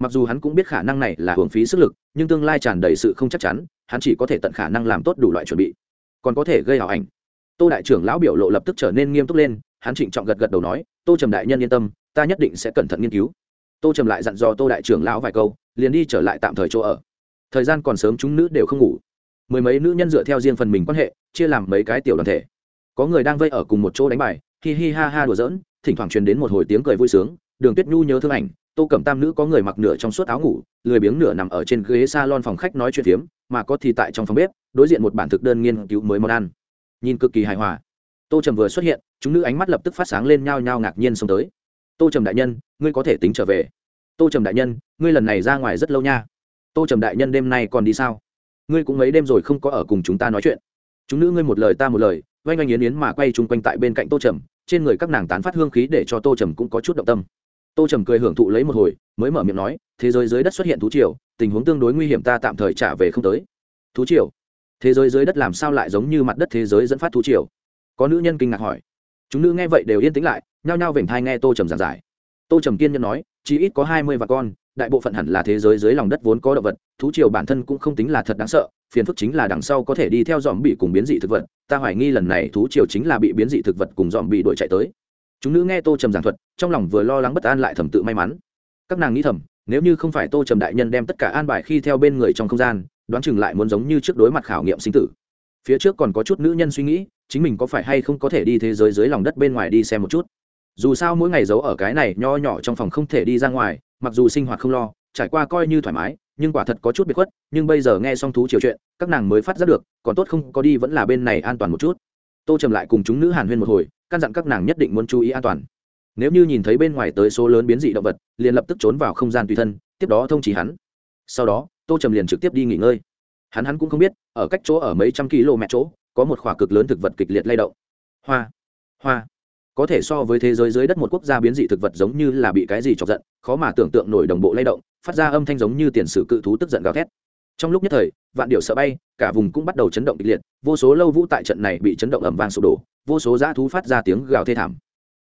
Mặc dù hắn cũng biết khả năng này là hưởng phí sức lực, nhưng tương lai tràn đầy sự không chắc chắn, hắn chỉ có thể tận khả năng làm tốt đủ loại chuẩn bị. Còn có thể gây ảo ảnh. Tô đại trưởng lão biểu lộ lập tức trở nên nghiêm túc lên, hắn trịnh trọng gật gật đầu nói, tô trầm đại nhân yên tâm, ta nhất định sẽ cẩn thận nghiên cứu. Tô trầm lại dặn dò tô đại trưởng lão vài câu, liền đi trở lại tạm thời chỗ ở. Thời gian còn sớm, chúng nữ đều không ngủ. Mười mấy nữ nhân dựa theo riêng phần mình quan hệ, chia làm mấy cái tiểu đoàn thể có người đang vây ở cùng một chỗ đánh bài, hi hi ha ha đùa giỡn, thỉnh thoảng truyền đến một hồi tiếng cười vui sướng, đường tuyết nhu nhớ thương ảnh, tô cẩm tam nữ có người mặc nửa trong suốt áo ngủ, lười biếng nửa nằm ở trên ghế s a lon phòng khách nói chuyện phiếm, mà có thì tại trong phòng bếp, đối diện một bản thực đơn nghiên cứu mới món ăn. Nhìn cực kỳ hài hòa. Tô trầm vừa xuất hiện, chúng nữ ánh mắt lập tức phát sáng lên nhao nhao ngạc nhiên xông tới. Tô trầm đại nhân, ngươi có thể tính trở về. Tô trầm đại nhân, ngươi lần này ra ngoài rất lâu nha. Tô trầm đại nhân đêm nay còn đi sao? Ngươi cũng mấy đêm rồi không có ở cùng chúng ta nói chuyện. Chúng nữ ngươi một lời ta một lời oanh oanh yến yến mà quay chung quanh tại bên cạnh tô trầm, trên người các nàng tán phát hương khí để cho tô trầm cũng có chút động tâm. Tô trầm cười hưởng thụ lấy một hồi, mới mở miệng nói, thế giới dưới đất xuất hiện thú triều, tình huống tương đối nguy hiểm ta tạm thời trả về không tới. Thú triều? Thế giới dưới đất làm sao lại giống như mặt đất thế giới dẫn phát thú triều? Có nữ nhân kinh ngạc hỏi. Chúng nữ nghe vậy đều yên tĩnh lại, nhao nhao vểnh thai nghe tô trầm giảng giải. Tô trầm kiên nhân nói, chỉ ít có hai mươi vạn con đại bộ phận hẳn là thế giới dưới lòng đất vốn có động vật, thú triều bản thân cũng không tính là thật đáng sợ, phiền phức chính là đằng sau có thể đi theo dòm bị cùng biến dị thực vật, ta hoài nghi lần này thú triều chính là bị biến dị thực vật cùng dòm bị đuổi chạy tới. Chúng nữ nghe tô trầm giảng thuật, trong lòng vừa lo lắng bất an lại thầm tự may mắn. Các nàng nghĩ thầm, nếu như không phải tô trầm đại nhân đem tất cả an bài khi theo bên người trong không gian, đoán chừng lại muốn giống như trước đối mặt khảo nghiệm sinh tử. Phía trước còn có chút nữ nhân suy nghĩ, chính mình có phải hay không có thể đi thế giới dưới lòng đất bên ngoài đi xem một chút. Dù sao mỗi ngày giấu ở cái này nho nhỏ trong phòng không thể đi ra ngoài mặc dù sinh hoạt không lo, trải qua coi như thoải mái, nhưng quả thật có chút biệt khuất, nhưng bây giờ nghe xong thú chiều chuyện, các nàng mới phát giác được, còn tốt không có đi vẫn là bên này an toàn một chút. Tô trầm lại cùng chúng nữ hàn huyên một hồi, căn dặn các nàng nhất định muốn chú ý an toàn. Nếu như nhìn thấy bên ngoài tới số lớn biến dị động vật, liền lập tức trốn vào không gian tùy thân, tiếp đó thông chỉ hắn. Sau đó, tô trầm liền trực tiếp đi nghỉ ngơi. Hắn hắn cũng không biết, ở cách chỗ ở mấy trăm km chỗ, có một khỏa cực lớn thực vật kịch liệt lay động. Hoa! Hoa! Có thể so với thế giới dưới đất một quốc gia biến dị thực vật giống như là bị cái gì chọc giận khó mà tưởng tượng nổi đồng bộ lay động phát ra âm thanh giống như tiền sử cự thú tức giận gào thét. Trong lúc nhất thời vạn điệu sợ bay cả vùng cũng bắt đầu chấn động kịch liệt vô số lâu vũ tại trận này bị chấn động ẩm vang sụp đổ vô số dã thú phát ra tiếng gào thê thảm.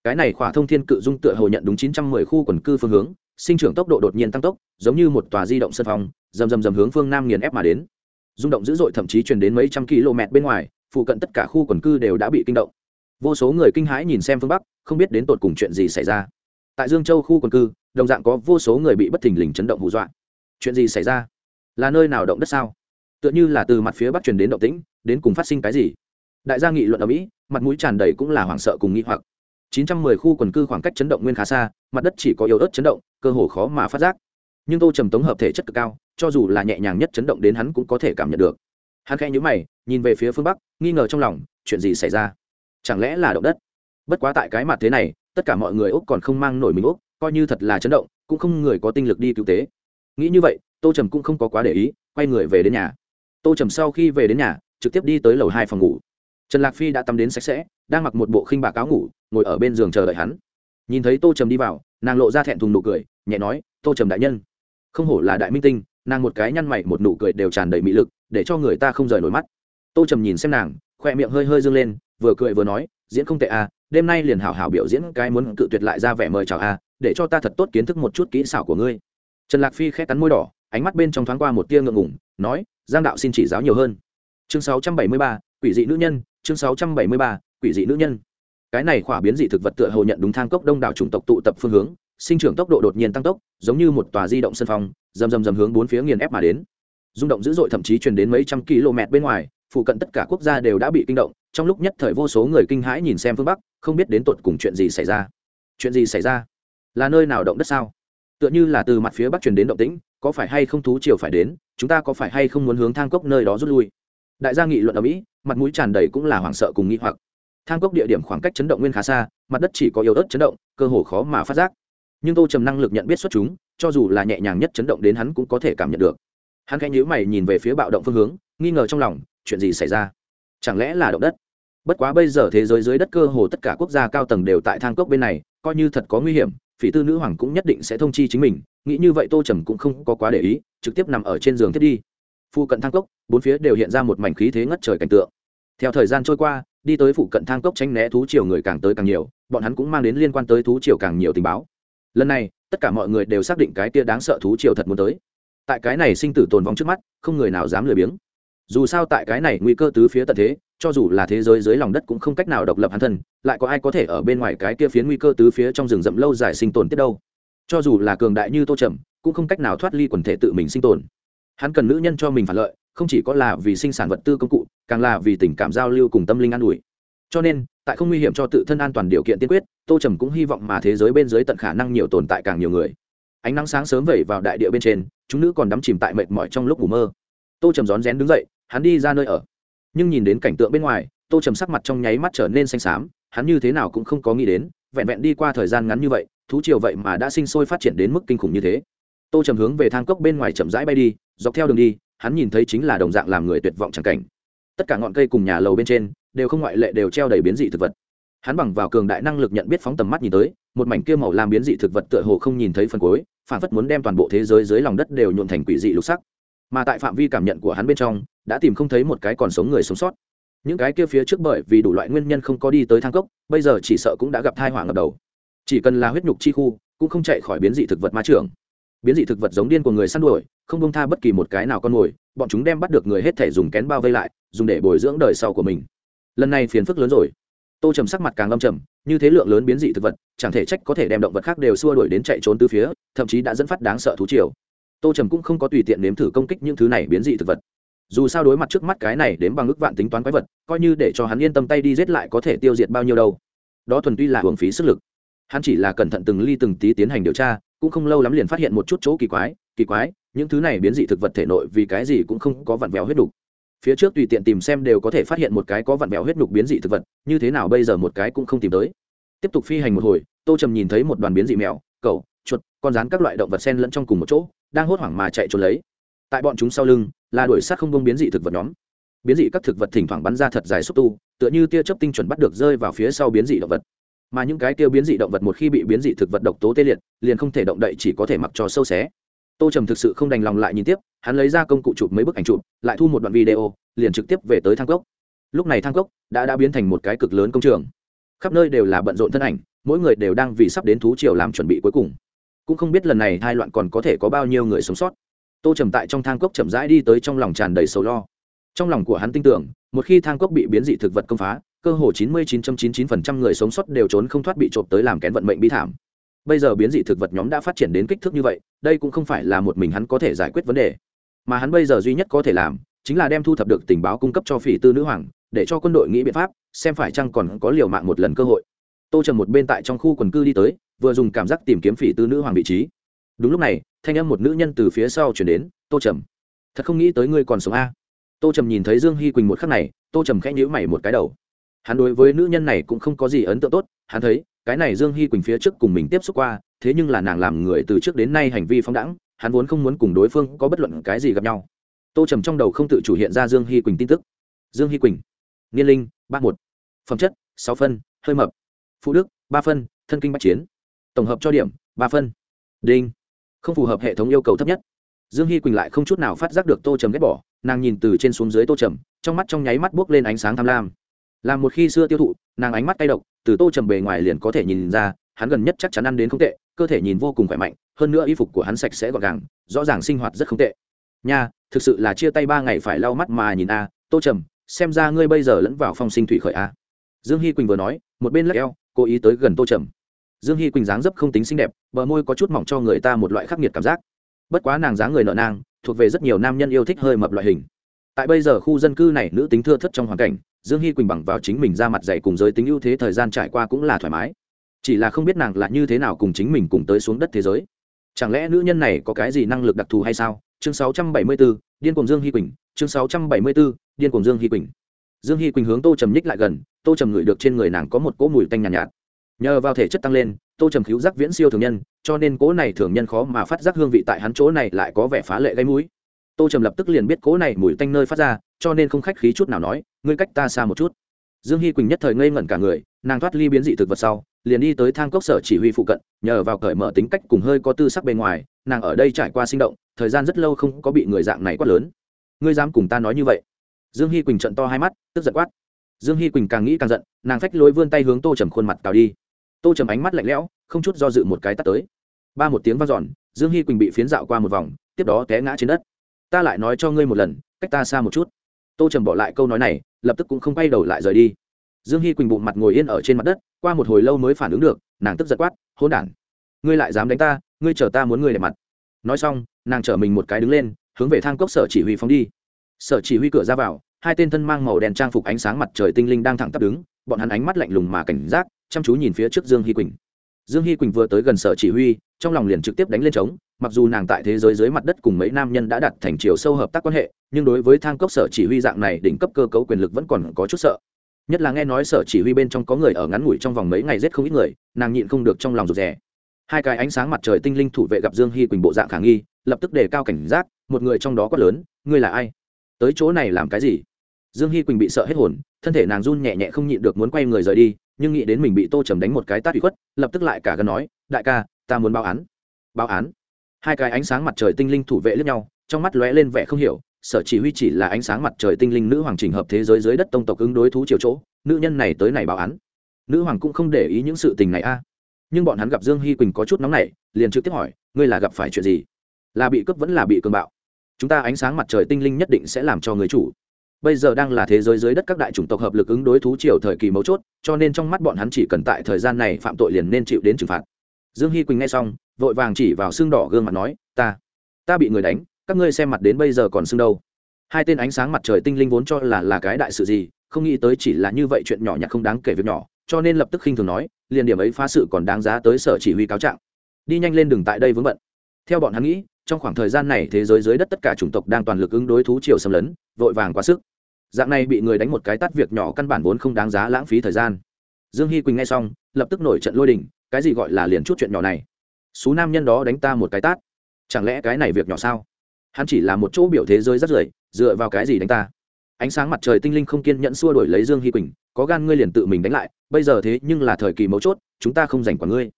Cái này khỏa thông thiên cự dung tựa hồ nhận đúng chín trăm mười khu quần cư phương hướng sinh trưởng tốc độ đột nhiên tăng tốc giống như một tòa di động sân phòng, rầm rầm rầm hướng phương nam nghiền ép mà đến. Rung động dữ dội thậm chí truyền đến mấy trăm km bên ngoài phụ cận tất cả khu quần cư đều đã bị kinh động vô số người kinh hãi nhìn xem phương bắc không biết đến tột cùng chuyện gì xảy ra tại dương châu khu quần cư đồng dạng có vô số người bị bất thình lình chấn động hù dọa chuyện gì xảy ra là nơi nào động đất sao tựa như là từ mặt phía bắc truyền đến động tĩnh đến cùng phát sinh cái gì đại gia nghị luận ở mỹ mặt mũi tràn đầy cũng là hoảng sợ cùng nghĩ hoặc 910 khu quần cư khoảng cách chấn động nguyên khá xa mặt đất chỉ có yếu ớt chấn động cơ hồ khó mà phát giác nhưng tô trầm tống hợp thể chất cực cao cho dù là nhẹ nhàng nhất chấn động đến hắn cũng có thể cảm nhận được hắn khẽ nhíu mày nhìn về phía phương bắc nghi ngờ trong lòng chuyện gì xảy ra chẳng lẽ là động đất? Bất quá tại cái mặt thế này, tất cả mọi người úc còn không mang nổi mình úc, coi như thật là chấn động, cũng không người có tinh lực đi cứu tế. Nghĩ như vậy, tô trầm cũng không có quá để ý, quay người về đến nhà. Tô trầm sau khi về đến nhà, trực tiếp đi tới lầu hai phòng ngủ. Trần lạc phi đã tắm đến sạch sẽ, đang mặc một bộ khinh bạc áo ngủ, ngồi ở bên giường chờ đợi hắn. Nhìn thấy tô trầm đi vào, nàng lộ ra thẹn thùng nụ cười, nhẹ nói, tô trầm đại nhân. Không hổ là đại minh tinh, nàng một cái nhăn mày, một nụ cười đều tràn đầy mị lực, để cho người ta không rời nổi mắt. Tô trầm nhìn xem nàng, khoe miệng hơi hơi dâng lên vừa cười vừa nói diễn không tệ à đêm nay liền hảo hảo biểu diễn cái muốn cự tuyệt lại ra vẻ mời chào à để cho ta thật tốt kiến thức một chút kỹ xảo của ngươi. Trần lạc phi khẽ cắn môi đỏ ánh mắt bên trong thoáng qua một tia ngượng ngủng nói giang đạo xin chỉ giáo nhiều hơn. Chương 673, quỷ dị nữ nhân chương 673, quỷ dị nữ nhân. Cái này khỏa biến dị thực vật tựa hồ nhận đúng thang cốc đông đảo chủng tộc tụ tập phương hướng sinh trưởng tốc độ đột nhiên tăng tốc giống như một tòa di động sân phong rầm rầm rầm hướng bốn phía nghiền ép mà đến. Rung động dữ dội thậm chí truyền đến mấy trăm km bên ngoài phụ cận tất cả quốc gia đều đã bị kinh động trong lúc nhất thời vô số người kinh hãi nhìn xem phương bắc, không biết đến tột cùng chuyện gì xảy ra. Chuyện gì xảy ra? Là nơi nào động đất sao? Tựa như là từ mặt phía bắc truyền đến động tĩnh, có phải hay không thú chiều phải đến, chúng ta có phải hay không muốn hướng thang cốc nơi đó rút lui? Đại gia nghị luận ở mỹ, mặt mũi tràn đầy cũng là hoảng sợ cùng nghĩ hoặc. Thang cốc địa điểm khoảng cách chấn động nguyên khá xa, mặt đất chỉ có yếu ớt chấn động, cơ hồ khó mà phát giác. Nhưng tô trầm năng lực nhận biết xuất chúng, cho dù là nhẹ nhàng nhất chấn động đến hắn cũng có thể cảm nhận được. Hắn khẽ nhíu mày nhìn về phía bạo động phương hướng, nghi ngờ trong lòng, chuyện gì xảy ra? Chẳng lẽ là động đất? Bất quá bây giờ thế giới dưới đất cơ hồ tất cả quốc gia cao tầng đều tại thang cốc bên này, coi như thật có nguy hiểm, phỉ tư nữ hoàng cũng nhất định sẽ thông chi chính mình, nghĩ như vậy tô trầm cũng không có quá để ý, trực tiếp nằm ở trên giường thiết đi. Phụ cận thang cốc, bốn phía đều hiện ra một mảnh khí thế ngất trời cảnh tượng. Theo thời gian trôi qua, đi tới phụ cận thang cốc tránh né thú triều người càng tới càng nhiều, bọn hắn cũng mang đến liên quan tới thú triều càng nhiều tình báo. Lần này, tất cả mọi người đều xác định cái kia đáng sợ thú triều thật muốn tới. Tại cái này sinh tử tồn vong trước mắt, không người nào dám lười biếng dù sao tại cái này nguy cơ tứ phía tận thế, cho dù là thế giới dưới lòng đất cũng không cách nào độc lập hắn thân, lại có ai có thể ở bên ngoài cái kia phía nguy cơ tứ phía trong rừng rậm lâu dài sinh tồn tiếp đâu? Cho dù là cường đại như tô trầm, cũng không cách nào thoát ly quần thể tự mình sinh tồn. Hắn cần nữ nhân cho mình phản lợi, không chỉ có là vì sinh sản vật tư công cụ, càng là vì tình cảm giao lưu cùng tâm linh an ủi. Cho nên, tại không nguy hiểm cho tự thân an toàn điều kiện tiên quyết, tô trầm cũng hy vọng mà thế giới bên dưới tận khả năng nhiều tồn tại càng nhiều người. Ánh nắng sáng sớm vẩy vào đại địa bên trên, chúng nữ còn đắm chìm tại mệt mỏi trong lúc ngủ mơ. Tô trầm rón rén đứng dậy hắn đi ra nơi ở. Nhưng nhìn đến cảnh tượng bên ngoài, tô trầm sắc mặt trong nháy mắt trở nên xanh xám, hắn như thế nào cũng không có nghĩ đến, vẹn vẹn đi qua thời gian ngắn như vậy, thú triều vậy mà đã sinh sôi phát triển đến mức kinh khủng như thế. Tô trầm hướng về thang cốc bên ngoài chậm rãi bay đi, dọc theo đường đi, hắn nhìn thấy chính là đồng dạng làm người tuyệt vọng chẳng cảnh. Tất cả ngọn cây cùng nhà lầu bên trên, đều không ngoại lệ đều treo đầy biến dị thực vật. Hắn bằng vào cường đại năng lực nhận biết phóng tầm mắt nhìn tới, một mảnh kia màu làm biến dị thực vật tựa hồ không nhìn thấy phần cuối phản phất muốn đem toàn bộ thế giới dưới lòng đất đều nhuộn thành quỷ dị lục sắc. Mà tại phạm vi cảm nhận của hắn bên trong đã tìm không thấy một cái còn sống người sống sót. Những cái kia phía trước bởi vì đủ loại nguyên nhân không có đi tới thang cốc, bây giờ chỉ sợ cũng đã gặp thai họa ngập đầu. Chỉ cần là huyết nhục chi khu, cũng không chạy khỏi biến dị thực vật ma trưởng biến dị thực vật giống điên của người săn đuổi, không bông tha bất kỳ một cái nào con mồi, bọn chúng đem bắt được người hết thể dùng kén bao vây lại, dùng để bồi dưỡng đời sau của mình. Lần này phiền phức lớn rồi. Tô trầm sắc mặt càng lâm trầm, như thế lượng lớn biến dị thực vật, chẳng thể trách có thể đem động vật khác đều xua đuổi đến chạy trốn từ phía, thậm chí đã dẫn phát đáng sợ thú triều. Tô trầm cũng không có tùy tiện nếm thử công kích những thứ này biến dị thực vật dù sao đối mặt trước mắt cái này đến bằng ước vạn tính toán quái vật, coi như để cho hắn yên tâm tay đi giết lại có thể tiêu diệt bao nhiêu đâu. Đó thuần tuy là hưởng phí sức lực. Hắn chỉ là cẩn thận từng ly từng tí tiến hành điều tra, cũng không lâu lắm liền phát hiện một chút chỗ kỳ quái kỳ quái, những thứ này biến dị thực vật thể nội vì cái gì cũng không có vặn vẹo huyết đục phía trước tùy tiện tìm xem đều có thể phát hiện một cái có vặn vẹo huyết đục biến dị thực vật, như thế nào bây giờ một cái cũng không tìm tới. Tiếp tục phi hành một hồi, tô trầm nhìn thấy một đoàn biến dị mèo, cẩu, chuột, con rán các loại động vật sen lẫn trong cùng một chỗ, đang hốt hoảng mà chạy trốn lấy. Tại bọn chúng sau lưng là đuổi sát không bông biến dị thực vật nhóm. Biến dị các thực vật thỉnh thoảng bắn ra thật dài xúc tu, tựa như tia chớp tinh chuẩn bắt được rơi vào phía sau biến dị động vật. Mà những cái tiêu biến dị động vật một khi bị biến dị thực vật độc tố tê liệt, liền không thể động đậy chỉ có thể mặc cho sâu xé. Tô trầm thực sự không đành lòng lại nhìn tiếp, hắn lấy ra công cụ chụp mấy bức ảnh chụp, lại thu một đoạn video, liền trực tiếp về tới thang cốc. Lúc này thang cốc đã đã biến thành một cái cực lớn công trường. Khắp nơi đều là bận rộn thân ảnh, mỗi người đều đang vì sắp đến thú triều làm chuẩn bị cuối cùng. Cũng không biết lần này hai loạn còn có thể có bao nhiêu người sống sót tô trầm tại trong thang cốc chậm rãi đi tới trong lòng tràn đầy sầu lo. Trong lòng của hắn tin tưởng, một khi thang cốc bị biến dị thực vật công phá, cơ hồ 99.99% người sống sót đều trốn không thoát bị trộm tới làm kén vận mệnh bi thảm. Bây giờ biến dị thực vật nhóm đã phát triển đến kích thước như vậy, đây cũng không phải là một mình hắn có thể giải quyết vấn đề. Mà hắn bây giờ duy nhất có thể làm, chính là đem thu thập được tình báo cung cấp cho phỉ tư nữ hoàng, để cho quân đội nghĩ biện pháp, xem phải chăng còn có liều mạng một lần cơ hội. Tô trầm một bên tại trong khu quần cư đi tới, vừa dùng cảm giác tìm kiếm phỉ tư nữ hoàng vị trí đúng lúc này, thanh âm một nữ nhân từ phía sau chuyển đến, tô trầm, thật không nghĩ tới ngươi còn sống a. Tô trầm nhìn thấy dương hy quỳnh một khắc này, tô trầm khẽ nhữ mày một cái đầu. Hắn đối với nữ nhân này cũng không có gì ấn tượng tốt, hắn thấy, cái này dương hy quỳnh phía trước cùng mình tiếp xúc qua, thế nhưng là nàng làm người từ trước đến nay hành vi phóng đẳng hắn vốn không muốn cùng đối phương có bất luận cái gì gặp nhau. Tô trầm trong đầu không tự chủ hiện ra dương hy quỳnh tin tức. Dương hy quỳnh, niên linh ba một, phẩm chất, sáu phân, hơi mập, phụ đức, ba phân, thân kinh bắc chiến, tổng hợp cho điểm, ba phân, đinh không phù hợp hệ thống yêu cầu thấp nhất. Dương hy quỳnh lại không chút nào phát giác được tô trầm ghét bỏ, nàng nhìn từ trên xuống dưới tô trầm, trong mắt trong nháy mắt buốc lên ánh sáng tham lam. Làm một khi xưa tiêu thụ, nàng ánh mắt cay độc, từ tô trầm bề ngoài liền có thể nhìn ra, hắn gần nhất chắc chắn ăn đến không tệ, cơ thể nhìn vô cùng khỏe mạnh, hơn nữa y phục của hắn sạch sẽ gọn gàng, rõ ràng sinh hoạt rất không tệ. Nha, thực sự là chia tay ba ngày phải lau mắt mà nhìn a, tô trầm, xem ra ngươi bây giờ lẫn vào phong sinh thủy khởi a. Dương hy quỳnh vừa nói, một bên lắc eo, cố ý tới gần tô trầm dương hy quỳnh dáng dấp không tính xinh đẹp bờ môi có chút mỏng cho người ta một loại khắc nghiệt cảm giác. Bất quá nàng dáng người nợ nang thuộc về rất nhiều nam nhân yêu thích hơi mập loại hình. Tại bây giờ khu dân cư này nữ tính thưa thất trong hoàn cảnh dương hy quỳnh bằng vào chính mình ra mặt dày cùng giới tính ưu thế thời gian trải qua cũng là thoải mái. Chỉ là không biết nàng là như thế nào cùng chính mình cùng tới xuống đất thế giới. Chẳng lẽ nữ nhân này có cái gì năng lực đặc thù hay sao? Chương 674, điên cùng dương hy quỳnh chương 674, điên cùng dương hy quỳnh. Dương hy quỳnh hướng tô trầm nhích lại gần tô trầm ngửi được trên người nàng có một cỗ mùi tanh nhàn nhạt, nhạt nhờ vào thể chất tăng lên, tô trầm cứu giác viễn siêu thường nhân, cho nên cố này thường nhân khó mà phát giác hương vị tại hắn chỗ này lại có vẻ phá lệ gây mũi. Tô trầm lập tức liền biết cố này mùi tanh nơi phát ra, cho nên không khách khí chút nào nói, ngươi cách ta xa một chút. Dương hy quỳnh nhất thời ngây ngẩn cả người, nàng thoát ly biến dị thực vật sau, liền đi tới thang cốc sở chỉ huy phụ cận, nhờ vào cởi mở tính cách cùng hơi có tư sắc bên ngoài, nàng ở đây trải qua sinh động, thời gian rất lâu không có bị người dạng này quát lớn. Ngươi dám cùng ta nói như vậy? Dương hy quỳnh trận to hai mắt, tức giận quát. Dương hy quỳnh càng nghĩ càng giận, nàng phách lối vươn tay hướng tô trầm khuôn mặt cào đi tô trầm ánh mắt lạnh lẽo, không chút do dự một cái tắt tới. Ba một tiếng v a n giòn dương hy quỳnh bị phiến dạo qua một vòng, tiếp đó té ngã trên đất. Ta lại nói cho ngươi một lần, cách ta xa một chút. Tô trầm bỏ lại câu nói này, lập tức cũng không quay đầu lại rời đi. Dương hy quỳnh bụng mặt ngồi yên ở trên mặt đất, qua một hồi lâu mới phản ứng được, nàng tức giật quát hôn đản, ngươi lại dám đánh ta, ngươi chờ ta muốn ngươi để mặt. Nói xong, nàng chở mình một cái đứng lên, hướng về thang cốc sở chỉ huy phóng đi. Sở chỉ huy cửa ra vào, hai tên thân mang màu đèn trang phục ánh sáng mặt trời tinh linh đang thẳng tắp đứng, bọn hắn ánh mắt lạnh lùng mà cảnh giác chăm chú nhìn phía trước dương hy quỳnh. Dương hy quỳnh vừa tới gần sở chỉ huy, trong lòng liền trực tiếp đánh lên trống, mặc dù nàng tại thế giới dưới mặt đất cùng mấy nam nhân đã đặt thành chiều sâu hợp tác quan hệ, nhưng đối với thang cốc sở chỉ huy dạng này đỉnh cấp cơ cấu quyền lực vẫn còn có chút sợ. Nhất là nghe nói sở chỉ huy bên trong có người ở ngắn ngủi trong vòng mấy ngày giết không ít người, nàng nhịn không được trong lòng rụt rè. Hai cái ánh sáng mặt trời tinh linh thủ vệ gặp dương hy quỳnh bộ dạng khả nghi, lập tức đề cao cảnh giác, một người trong đó quát lớn, ngươi là ai? Tới chỗ này làm cái gì? Dương hy quỳnh bị sợ hết hồn, thân thể nàng run nhẹ nhẹ không nhịn được muốn quay người rời đi nhưng nghĩ đến mình bị tô trầm đánh một cái tát bị khuất, lập tức lại cả gần nói, đại ca, ta muốn báo án. Báo án? Hai cái ánh sáng mặt trời tinh linh thủ vệ lẫn nhau, trong mắt lóe lên vẻ không hiểu, sở chỉ huy chỉ là ánh sáng mặt trời tinh linh nữ hoàng trình hợp thế giới dưới đất tông tộc ứng đối thú chiều chỗ, nữ nhân này tới này báo án. Nữ hoàng cũng không để ý những sự tình này a. Nhưng bọn hắn gặp dương hy quỳnh có chút nóng nảy, liền trực tiếp hỏi, ngươi là gặp phải chuyện gì? Là bị cướp vẫn là bị cương bạo? Chúng ta ánh sáng mặt trời tinh linh nhất định sẽ làm cho người chủ bây giờ đang là thế giới dưới đất các đại chủng tộc hợp lực ứng đối thú triều thời kỳ mấu chốt, cho nên trong mắt bọn hắn chỉ cần tại thời gian này phạm tội liền nên chịu đến trừng phạt. Dương hy quỳnh nghe xong, vội vàng chỉ vào xương đỏ gương mặt nói, ta ta bị người đánh, các ngươi xem mặt đến bây giờ còn xương đâu? Hai tên ánh sáng mặt trời tinh linh vốn cho là là cái đại sự gì, không nghĩ tới chỉ là như vậy chuyện nhỏ nhặt không đáng kể việc nhỏ, cho nên lập tức khinh thường nói, liền điểm ấy phá sự còn đáng giá tới sở chỉ huy cáo trạng. Đi nhanh lên đường tại đây vướng bận. Theo bọn hắn nghĩ, trong khoảng thời gian này thế giới dưới đất tất cả chủng tộc đang toàn lực ứng đối thú triều xâm lấn, vội vàng quá sức dạng này bị người đánh một cái tắt việc nhỏ căn bản vốn không đáng giá lãng phí thời gian. Dương hy quỳnh nghe xong, lập tức nổi trận lôi đình, cái gì gọi là liền chút chuyện nhỏ này? Số nam nhân đó đánh ta một cái tát. Chẳng lẽ cái này việc nhỏ sao? Hắn chỉ là một chỗ biểu thế giới rất rưởi dựa vào cái gì đánh ta? Ánh sáng mặt trời tinh linh không kiên nhẫn xua đổi lấy dương hy quỳnh, có gan ngươi liền tự mình đánh lại, bây giờ thế nhưng là thời kỳ mấu chốt, chúng ta không dành quả ngươi.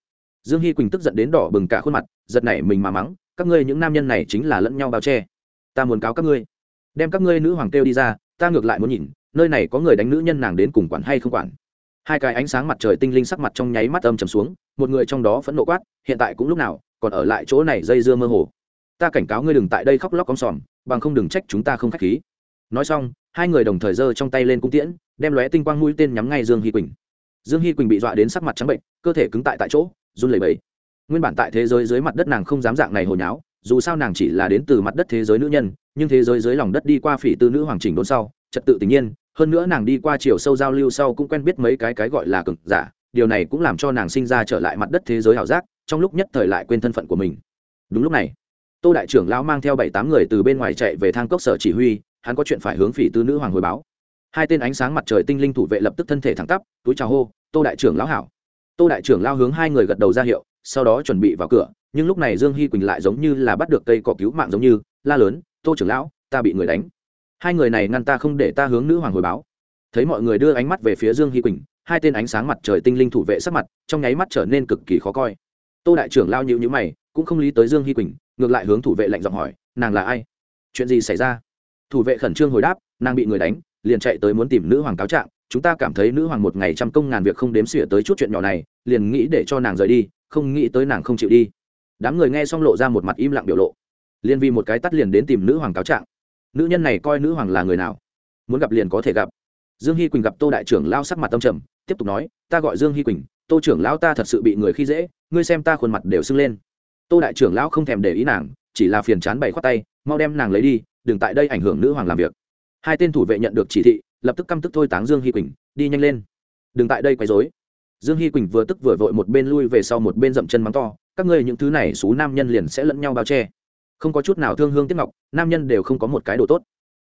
Dương hy quỳnh tức giận đến đỏ bừng cả khuôn mặt, giật nảy mình mà mắng, các ngươi những nam nhân này chính là lẫn nhau bao che. Ta muốn cáo các ngươi. Đem các ngươi nữ hoàng kêu đi ra ta ngược lại muốn nhìn, nơi này có người đánh nữ nhân nàng đến cùng quản hay không quản. Hai cái ánh sáng mặt trời tinh linh sắc mặt trong nháy mắt âm trầm xuống, một người trong đó phẫn nộ quát, hiện tại cũng lúc nào, còn ở lại chỗ này dây dưa mơ hồ. Ta cảnh cáo ngươi đừng tại đây khóc lóc con sòm, bằng không đừng trách chúng ta không k h á c h khí. Nói xong, hai người đồng thời giơ trong tay lên cung tiễn, đem lóe tinh quang mũi tên nhắm ngay dương hy quỳnh. Dương hy quỳnh bị dọa đến sắc mặt trắng bệnh, cơ thể cứng tại tại chỗ, run lẩy bẩy. Nguyên bản tại thế giới dưới mặt đất nàng không dám dạng này hồi nháo dù sao nàng chỉ là đến từ mặt đất thế giới nữ nhân, nhưng thế giới dưới lòng đất đi qua phỉ tư nữ hoàng trình đốn sau, trật tự tình nhiên, hơn nữa nàng đi qua chiều sâu giao lưu sau cũng quen biết mấy cái cái gọi là cực giả, điều này cũng làm cho nàng sinh ra trở lại mặt đất thế giới ảo giác, trong lúc nhất thời lại quên thân phận của mình. Đúng lúc này, tô đại trưởng lão mang theo bảy tám người từ bên ngoài chạy về thang cốc sở chỉ huy, hắn có chuyện phải hướng phỉ tư nữ hoàng hồi báo. Hai tên ánh sáng mặt trời tinh linh thủ vệ lập tức thân thể thẳng tắp, túi chào hô, tô đại trưởng lão hảo. Tô đại trưởng lao hướng hai người gật đầu ra hiệu, sau đó chuẩn bị vào cửa nhưng lúc này dương hy quỳnh lại giống như là bắt được cây cỏ cứu mạng giống như, la lớn, tô trưởng lão, ta bị người đánh. Hai người này ngăn ta không để ta hướng nữ hoàng hồi báo. Thấy mọi người đưa ánh mắt về phía dương hy quỳnh, hai tên ánh sáng mặt trời tinh linh thủ vệ sắc mặt trong nháy mắt trở nên cực kỳ khó coi. Tô đại trưởng lao nhịu nhữ mày, cũng không lý tới dương hy quỳnh, ngược lại hướng thủ vệ lạnh giọng hỏi, nàng là ai? Chuyện gì xảy ra? Thủ vệ khẩn trương hồi đáp, nàng bị người đánh, liền chạy tới muốn tìm nữ hoàng cáo trạng, chúng ta cảm thấy nữ hoàng một ngày trăm công ngàn việc không đếm xỉa tới chút chuyện nhỏ này, liền nghĩ để cho nàng rời đi, không nghĩ tới nàng không chịu đi đám người nghe xong lộ ra một mặt im lặng biểu lộ. Liên vi một cái tắt liền đến tìm nữ hoàng cáo trạng. Nữ nhân này coi nữ hoàng là người nào? Muốn gặp liền có thể gặp. Dương hy quỳnh gặp tô đại trưởng lao sắc mặt tâm trầm, tiếp tục nói, ta gọi dương hy quỳnh, tô trưởng lão ta thật sự bị người khi dễ, ngươi xem ta khuôn mặt đều sưng lên. Tô đại trưởng lão không thèm để ý nàng, chỉ là phiền chán bày khoát tay, mau đem nàng lấy đi, đừng tại đây ảnh hưởng nữ hoàng làm việc. Hai tên thủ vệ nhận được chỉ thị, lập tức căm tức thôi táng dương hy quỳnh, đi nhanh lên, đừng tại đây quấy dối dương hy quỳnh vừa tức vừa vội một bên lui về sau một bên dậm chân mắng to các ngươi những thứ này xú nam nhân liền sẽ lẫn nhau bao che. Không có chút nào thương hương tiếc ngọc, nam nhân đều không có một cái đồ tốt.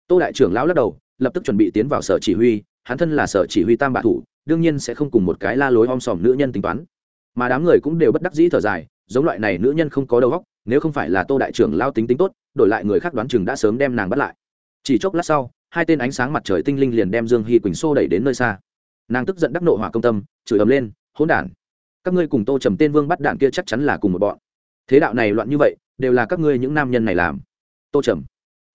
Tô đại trưởng lão lắc đầu, lập tức chuẩn bị tiến vào sở chỉ huy, hắn thân là sở chỉ huy tam bạ thủ, đương nhiên sẽ không cùng một cái la lối om sòm nữ nhân tính toán. Mà đám người cũng đều bất đắc dĩ thở dài, giống loại này nữ nhân không có đầu óc, nếu không phải là tô đại trưởng lao tính tính tốt, đổi lại người khác đoán chừng đã sớm đem nàng bắt lại. Chỉ chốc lát sau, hai tên ánh sáng mặt trời tinh linh liền đem dương hy quỳnh xô đẩy đến nơi xa. Nàng tức giận đắc nộ hỏa công tâm, chửi ầm lên, hỗn đản! Các ngươi cùng tô trầm tên vương bắt đạn kia chắc chắn là cùng một bọn. Thế đạo này loạn như vậy đều là các ngươi những nam nhân này làm. Tô trầm.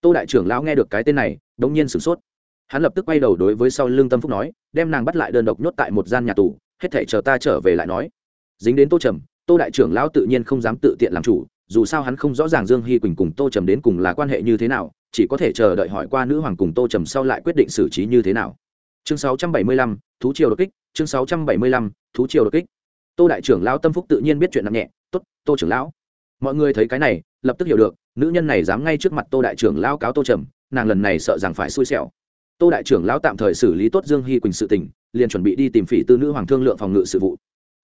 Tô đại trưởng lão nghe được cái tên này đống nhiên sửng sốt. Hắn lập tức quay đầu đối với sau lương tâm phúc nói đem nàng bắt lại đơn độc nhốt tại một gian nhà tù hết thể chờ ta trở về lại nói. Dính đến tô trầm tô đại trưởng lão tự nhiên không dám tự tiện làm chủ dù sao hắn không rõ ràng dương hy quỳnh cùng tô trầm đến cùng là quan hệ như thế nào chỉ có thể chờ đợi hỏi qua nữ hoàng cùng tô trầm sau lại quyết định xử trí như thế nào. Chương 675, thú triều đột kích chương 675, thú triều đột kích tô đại trưởng lão tâm phúc tự nhiên biết chuyện nặng nhẹ. Tốt, tô trưởng lão. Mọi người thấy cái này, lập tức hiểu được, nữ nhân này dám ngay trước mặt tô đại trưởng lão cáo tô trầm, nàng lần này sợ rằng phải xui xẻo. Tô đại trưởng lão tạm thời xử lý tốt dương hy quỳnh sự tình, liền chuẩn bị đi tìm phỉ tư nữ hoàng thương lượng phòng ngự sự vụ.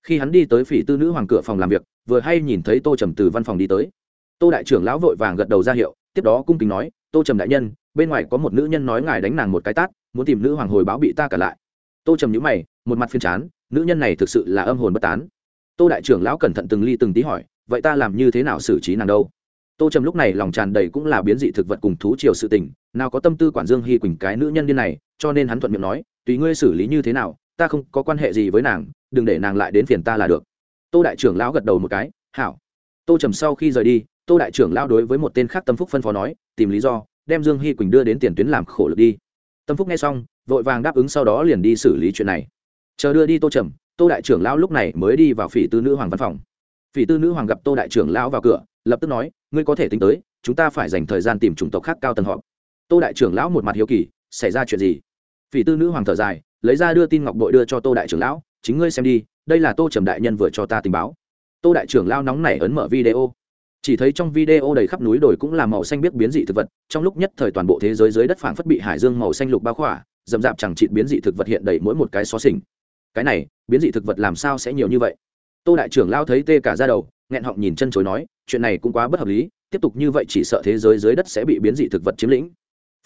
Khi hắn đi tới phỉ tư nữ hoàng cửa phòng làm việc, vừa hay nhìn thấy tô trầm từ văn phòng đi tới. Tô đại trưởng lão vội vàng gật đầu ra hiệu, tiếp đó cung kính nói, tô trầm đại nhân, bên ngoài có một nữ nhân nói ngài đánh nàng một cái tát, muốn tìm nữ hoàng hồi báo bị ta cả lại. Tô trầm nhữ mày, một mặt phiên chán nữ nhân này thực sự là âm hồn bất tán. Tô đại trưởng lão cẩn thận từng ly từng tí hỏi, vậy ta làm như thế nào xử trí nàng đâu? Tô trầm lúc này lòng tràn đầy cũng là biến dị thực vật cùng thú triều sự tình, nào có tâm tư quản dương hy quỳnh cái nữ nhân điên này, cho nên hắn thuận miệng nói, tùy ngươi xử lý như thế nào, ta không có quan hệ gì với nàng, đừng để nàng lại đến phiền ta là được. Tô đại trưởng lão gật đầu một cái, hảo. Tô trầm sau khi rời đi, tô đại trưởng lão đối với một tên khác tâm phúc phân phó nói, tìm lý do, đem dương hy quỳnh đưa đến tiền tuyến làm khổ lực đi. Tâm phúc nghe xong, vội vàng đáp ứng sau đó liền đi xử lý chuyện này chờ đưa đi tô trầm, tô đại trưởng lão lúc này mới đi vào phỉ tư nữ hoàng văn phòng. phỉ tư nữ hoàng gặp tô đại trưởng lão vào cửa, lập tức nói, ngươi có thể tính tới, chúng ta phải dành thời gian tìm chủng tộc khác cao tầng họp. Tô đại trưởng lão một mặt hiếu kỳ, xảy ra chuyện gì? Phỉ tư nữ hoàng thở dài, lấy ra đưa tin ngọc bội đưa cho tô đại trưởng lão, chính ngươi xem đi, đây là tô trầm đại nhân vừa cho ta tình báo. Tô đại trưởng lão nóng nảy ấn mở video. Chỉ thấy trong video đầy khắp núi đồi cũng là màu xanh biết biến dị thực vật, trong lúc nhất thời toàn bộ thế giới dưới đất phảng phất bị hải dương màu xanh lục bao khỏa dầm dạp chẳng trị biến dị thực vật hiện đầy mỗi một cái xó xỉnh cái này, biến dị thực vật làm sao sẽ nhiều như vậy? Tô đại trưởng lao thấy tê cả ra đầu, nghẹn họng nhìn chân chối nói, chuyện này cũng quá bất hợp lý, tiếp tục như vậy chỉ sợ thế giới dưới đất sẽ bị biến dị thực vật chiếm lĩnh.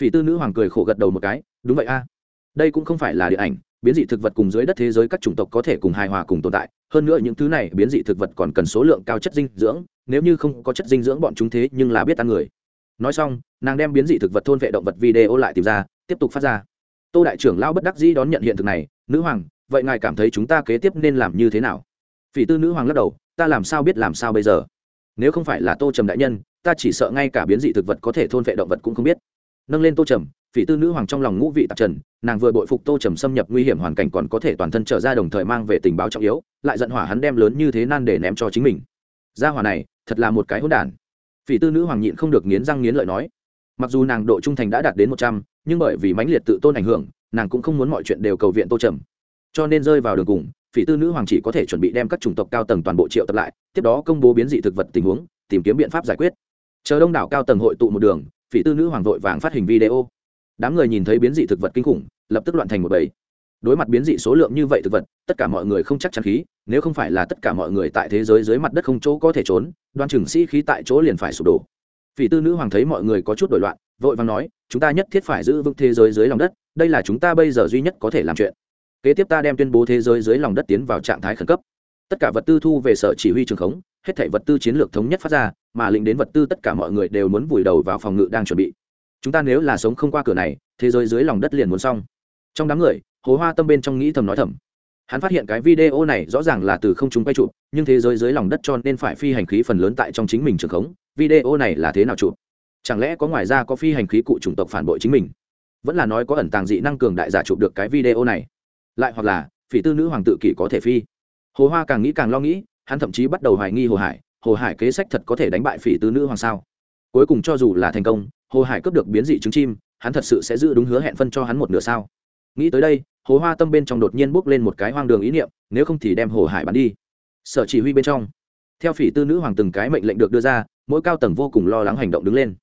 Phỉ tư nữ hoàng cười khổ gật đầu một cái, đúng vậy a. Đây cũng không phải là điện ảnh, biến dị thực vật cùng dưới đất thế giới các chủng tộc có thể cùng hài hòa cùng tồn tại, hơn nữa những thứ này biến dị thực vật còn cần số lượng cao chất dinh dưỡng, nếu như không có chất dinh dưỡng bọn chúng thế nhưng là biết ăn người. Nói xong, nàng đem biến dị thực vật thôn vệ động vật video lại tìm ra, tiếp tục phát ra. Tô đại trưởng lao bất đắc dĩ đón nhận hiện thực này, nữ hoàng vậy ngài cảm thấy chúng ta kế tiếp nên làm như thế nào? Phỉ tư nữ hoàng lắc đầu, ta làm sao biết làm sao bây giờ? Nếu không phải là tô trầm đại nhân, ta chỉ sợ ngay cả biến dị thực vật có thể thôn vệ động vật cũng không biết. Nâng lên tô trầm, phỉ tư nữ hoàng trong lòng ngũ vị tạp trần, nàng vừa bội phục tô trầm xâm nhập nguy hiểm hoàn cảnh còn có thể toàn thân trở ra đồng thời mang về tình báo trọng yếu, lại giận hỏa hắn đem lớn như thế nan để ném cho chính mình. Gia hỏa này, thật là một cái hỗn đản. Phỉ tư nữ hoàng nhịn không được nghiến răng nghiến lợi nói. Mặc dù nàng độ trung thành đã đạt đến một trăm, nhưng bởi vì mãnh liệt tự tôn ảnh hưởng, nàng cũng không muốn mọi chuyện đều cầu viện tô trầm cho nên rơi vào đường cùng, phỉ tư nữ hoàng chỉ có thể chuẩn bị đem các chủng tộc cao tầng toàn bộ triệu tập lại, tiếp đó công bố biến dị thực vật tình huống, tìm kiếm biện pháp giải quyết. Chờ đông đảo cao tầng hội tụ một đường, phỉ tư nữ hoàng vội vàng phát hình video. Đám người nhìn thấy biến dị thực vật kinh khủng, lập tức loạn thành một bầy. Đối mặt biến dị số lượng như vậy thực vật, tất cả mọi người không chắc chắn khí, nếu không phải là tất cả mọi người tại thế giới dưới mặt đất không chỗ có thể trốn, đoan trừng sĩ khí tại chỗ liền phải sụp đổ. Phỉ tư nữ hoàng thấy mọi người có chút đổi loạn, vội vàng nói, chúng ta nhất thiết phải giữ vững thế giới dưới lòng đất, đây là chúng ta bây giờ duy nhất có thể làm chuyện kế tiếp ta đem tuyên bố thế giới dưới lòng đất tiến vào trạng thái khẩn cấp. Tất cả vật tư thu về sở chỉ huy trường khống, hết thảy vật tư chiến lược thống nhất phát ra, mà lĩnh đến vật tư tất cả mọi người đều muốn vùi đầu vào phòng ngự đang chuẩn bị. Chúng ta nếu là sống không qua cửa này, thế giới dưới lòng đất liền muốn xong. Trong đám người, hồ hoa tâm bên trong nghĩ thầm nói thầm. Hắn phát hiện cái video này rõ ràng là từ không chúng quay chụp, nhưng thế giới dưới lòng đất cho nên phải phi hành khí phần lớn tại trong chính mình trường khống, video này là thế nào chụp? Chẳng lẽ có ngoài ra có phi hành khí cụ chủng tộc phản bội chính mình? Vẫn là nói có ẩn tàng dị năng cường đại giả chụp được cái video này lại hoặc là phỉ tư nữ hoàng tự kỷ có thể phi. Hồ hoa càng nghĩ càng lo nghĩ, hắn thậm chí bắt đầu hoài nghi hồ hải hồ hải kế sách thật có thể đánh bại phỉ tư nữ hoàng sao? Cuối cùng cho dù là thành công, hồ hải cướp được biến dị trứng chim, hắn thật sự sẽ giữ đúng hứa hẹn phân cho hắn một nửa sao? Nghĩ tới đây, hồ hoa tâm bên trong đột nhiên bốc lên một cái hoang đường ý niệm, nếu không thì đem hồ hải bắn đi. Sở chỉ huy bên trong, theo phỉ tư nữ hoàng từng cái mệnh lệnh được đưa ra, mỗi cao tầng vô cùng lo lắng hành động đứng lên.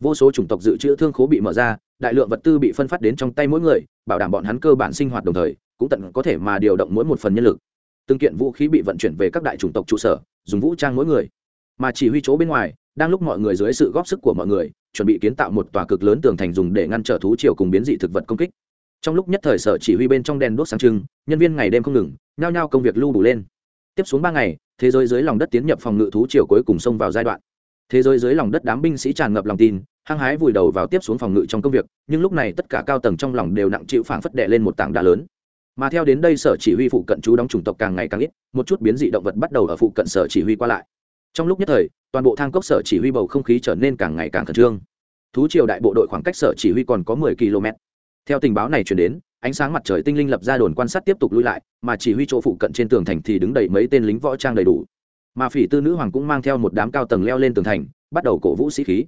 Vô số chủng tộc dự trữ thương khố bị mở ra, đại lượng vật tư bị phân phát đến trong tay mỗi người, bảo đảm bọn hắn cơ bản sinh hoạt đồng thời cũng tận có thể mà điều động mỗi một phần nhân lực. Từng kiện vũ khí bị vận chuyển về các đại chủng tộc trụ sở, dùng vũ trang mỗi người. Mà chỉ huy chỗ bên ngoài, đang lúc mọi người dưới sự góp sức của mọi người, chuẩn bị kiến tạo một tòa cực lớn tường thành dùng để ngăn trở thú triều cùng biến dị thực vật công kích. Trong lúc nhất thời sở chỉ huy bên trong đèn đốt sáng trưng, nhân viên ngày đêm không ngừng, nhao nhao công việc lưu đủ lên. Tiếp xuống ba ngày, thế giới dưới lòng đất tiến nhập phòng ngự thú triều cuối cùng xông vào giai đoạn. Thế giới dưới lòng đất đám binh sĩ tràn ngập lòng tin, hăng hái vùi đầu vào tiếp xuống phòng ngự trong công việc, nhưng lúc này tất cả cao tầng trong lòng đều nặng chịu phảng phất đệ lên một tảng đá lớn mà theo đến đây sở chỉ huy phụ cận chú đóng chủng tộc càng ngày càng ít, một chút biến dị động vật bắt đầu ở phụ cận sở chỉ huy qua lại. Trong lúc nhất thời, toàn bộ thang cốc sở chỉ huy bầu không khí trở nên càng ngày càng khẩn trương. Thú triều đại bộ đội khoảng cách sở chỉ huy còn có mười km. Theo tình báo này chuyển đến, ánh sáng mặt trời tinh linh lập ra đồn quan sát tiếp tục lui lại, mà chỉ huy chỗ phụ cận trên tường thành thì đứng đầy mấy tên lính võ trang đầy đủ. Mà phỉ tư nữ hoàng cũng mang theo một đám cao tầng leo lên tường thành, bắt đầu cổ vũ sĩ khí.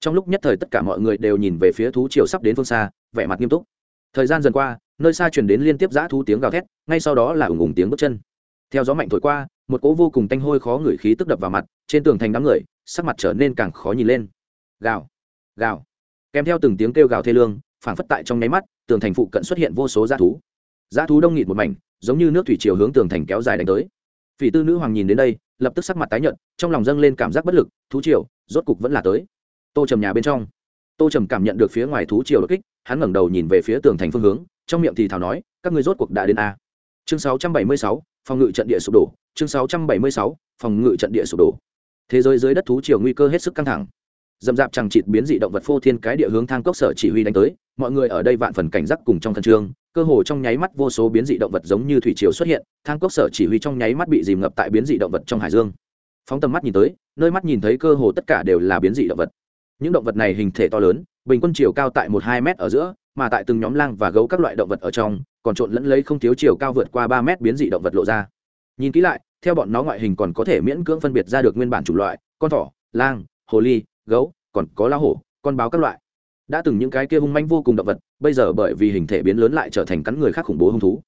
Trong lúc nhất thời tất cả mọi người đều nhìn về phía thú triều sắp đến phương xa, vẻ mặt nghiêm túc. Thời gian dần qua nơi xa truyền đến liên tiếp giã thú tiếng gào thét, ngay sau đó là ủng ủng tiếng bước chân. Theo gió mạnh thổi qua, một cỗ vô cùng tanh hôi khó ngửi khí tức đập vào mặt, trên tường thành đám người, sắc mặt trở nên càng khó nhìn lên. Gào gào. Kèm theo từng tiếng kêu gào thê lương, phảng phất tại trong nháy mắt, tường thành phụ cận xuất hiện vô số g thú. G thú đông nghịt một mảnh, giống như nước thủy chiều hướng tường thành kéo dài đánh tới. Phỉ tư nữ hoàng nhìn đến đây, lập tức sắc mặt tái nhợt, trong lòng dâng lên cảm giác bất lực, thú triều, rốt cục vẫn là tới. Tô trầm nhà bên trong. Tô trầm cảm nhận được phía ngoài thú triều đột kích, hắn ngẩng đầu nhìn về phía tường thành phương hướng trong miệng thì thào nói các người rốt cuộc đã đến a. Chương 676, phòng ngự trận địa sụp đổ. Chương 676, phòng ngự trận địa sụp đổ. Thế giới dưới đất thú triều nguy cơ hết sức căng thẳng. Dầm dạp chẳng chịt biến dị động vật phô thiên cái địa hướng thang cốc sở chỉ huy đánh tới. Mọi người ở đây vạn phần cảnh giác cùng trong khẩn trương. Cơ hồ trong nháy mắt vô số biến dị động vật giống như thủy triều xuất hiện. Thang cốc sở chỉ huy trong nháy mắt bị dìm ngập tại biến dị động vật trong hải dương. Phóng tầm mắt nhìn tới nơi mắt nhìn thấy cơ hồ tất cả đều là biến dị động vật. Những động vật này hình thể to lớn bình quân chiều cao tại một hai mét ở giữa mà tại từng nhóm lang và gấu các loại động vật ở trong, còn trộn lẫn lấy không thiếu chiều cao vượt qua ba mét biến dị động vật lộ ra. Nhìn kỹ lại, theo bọn nó ngoại hình còn có thể miễn cưỡng phân biệt ra được nguyên bản chủng loại, con thỏ, lang, hồ ly, gấu, còn có la hổ, con báo các loại. Đã từng những cái kia hung manh vô cùng động vật, bây giờ bởi vì hình thể biến lớn lại trở thành cắn người khác khủng bố hung thú.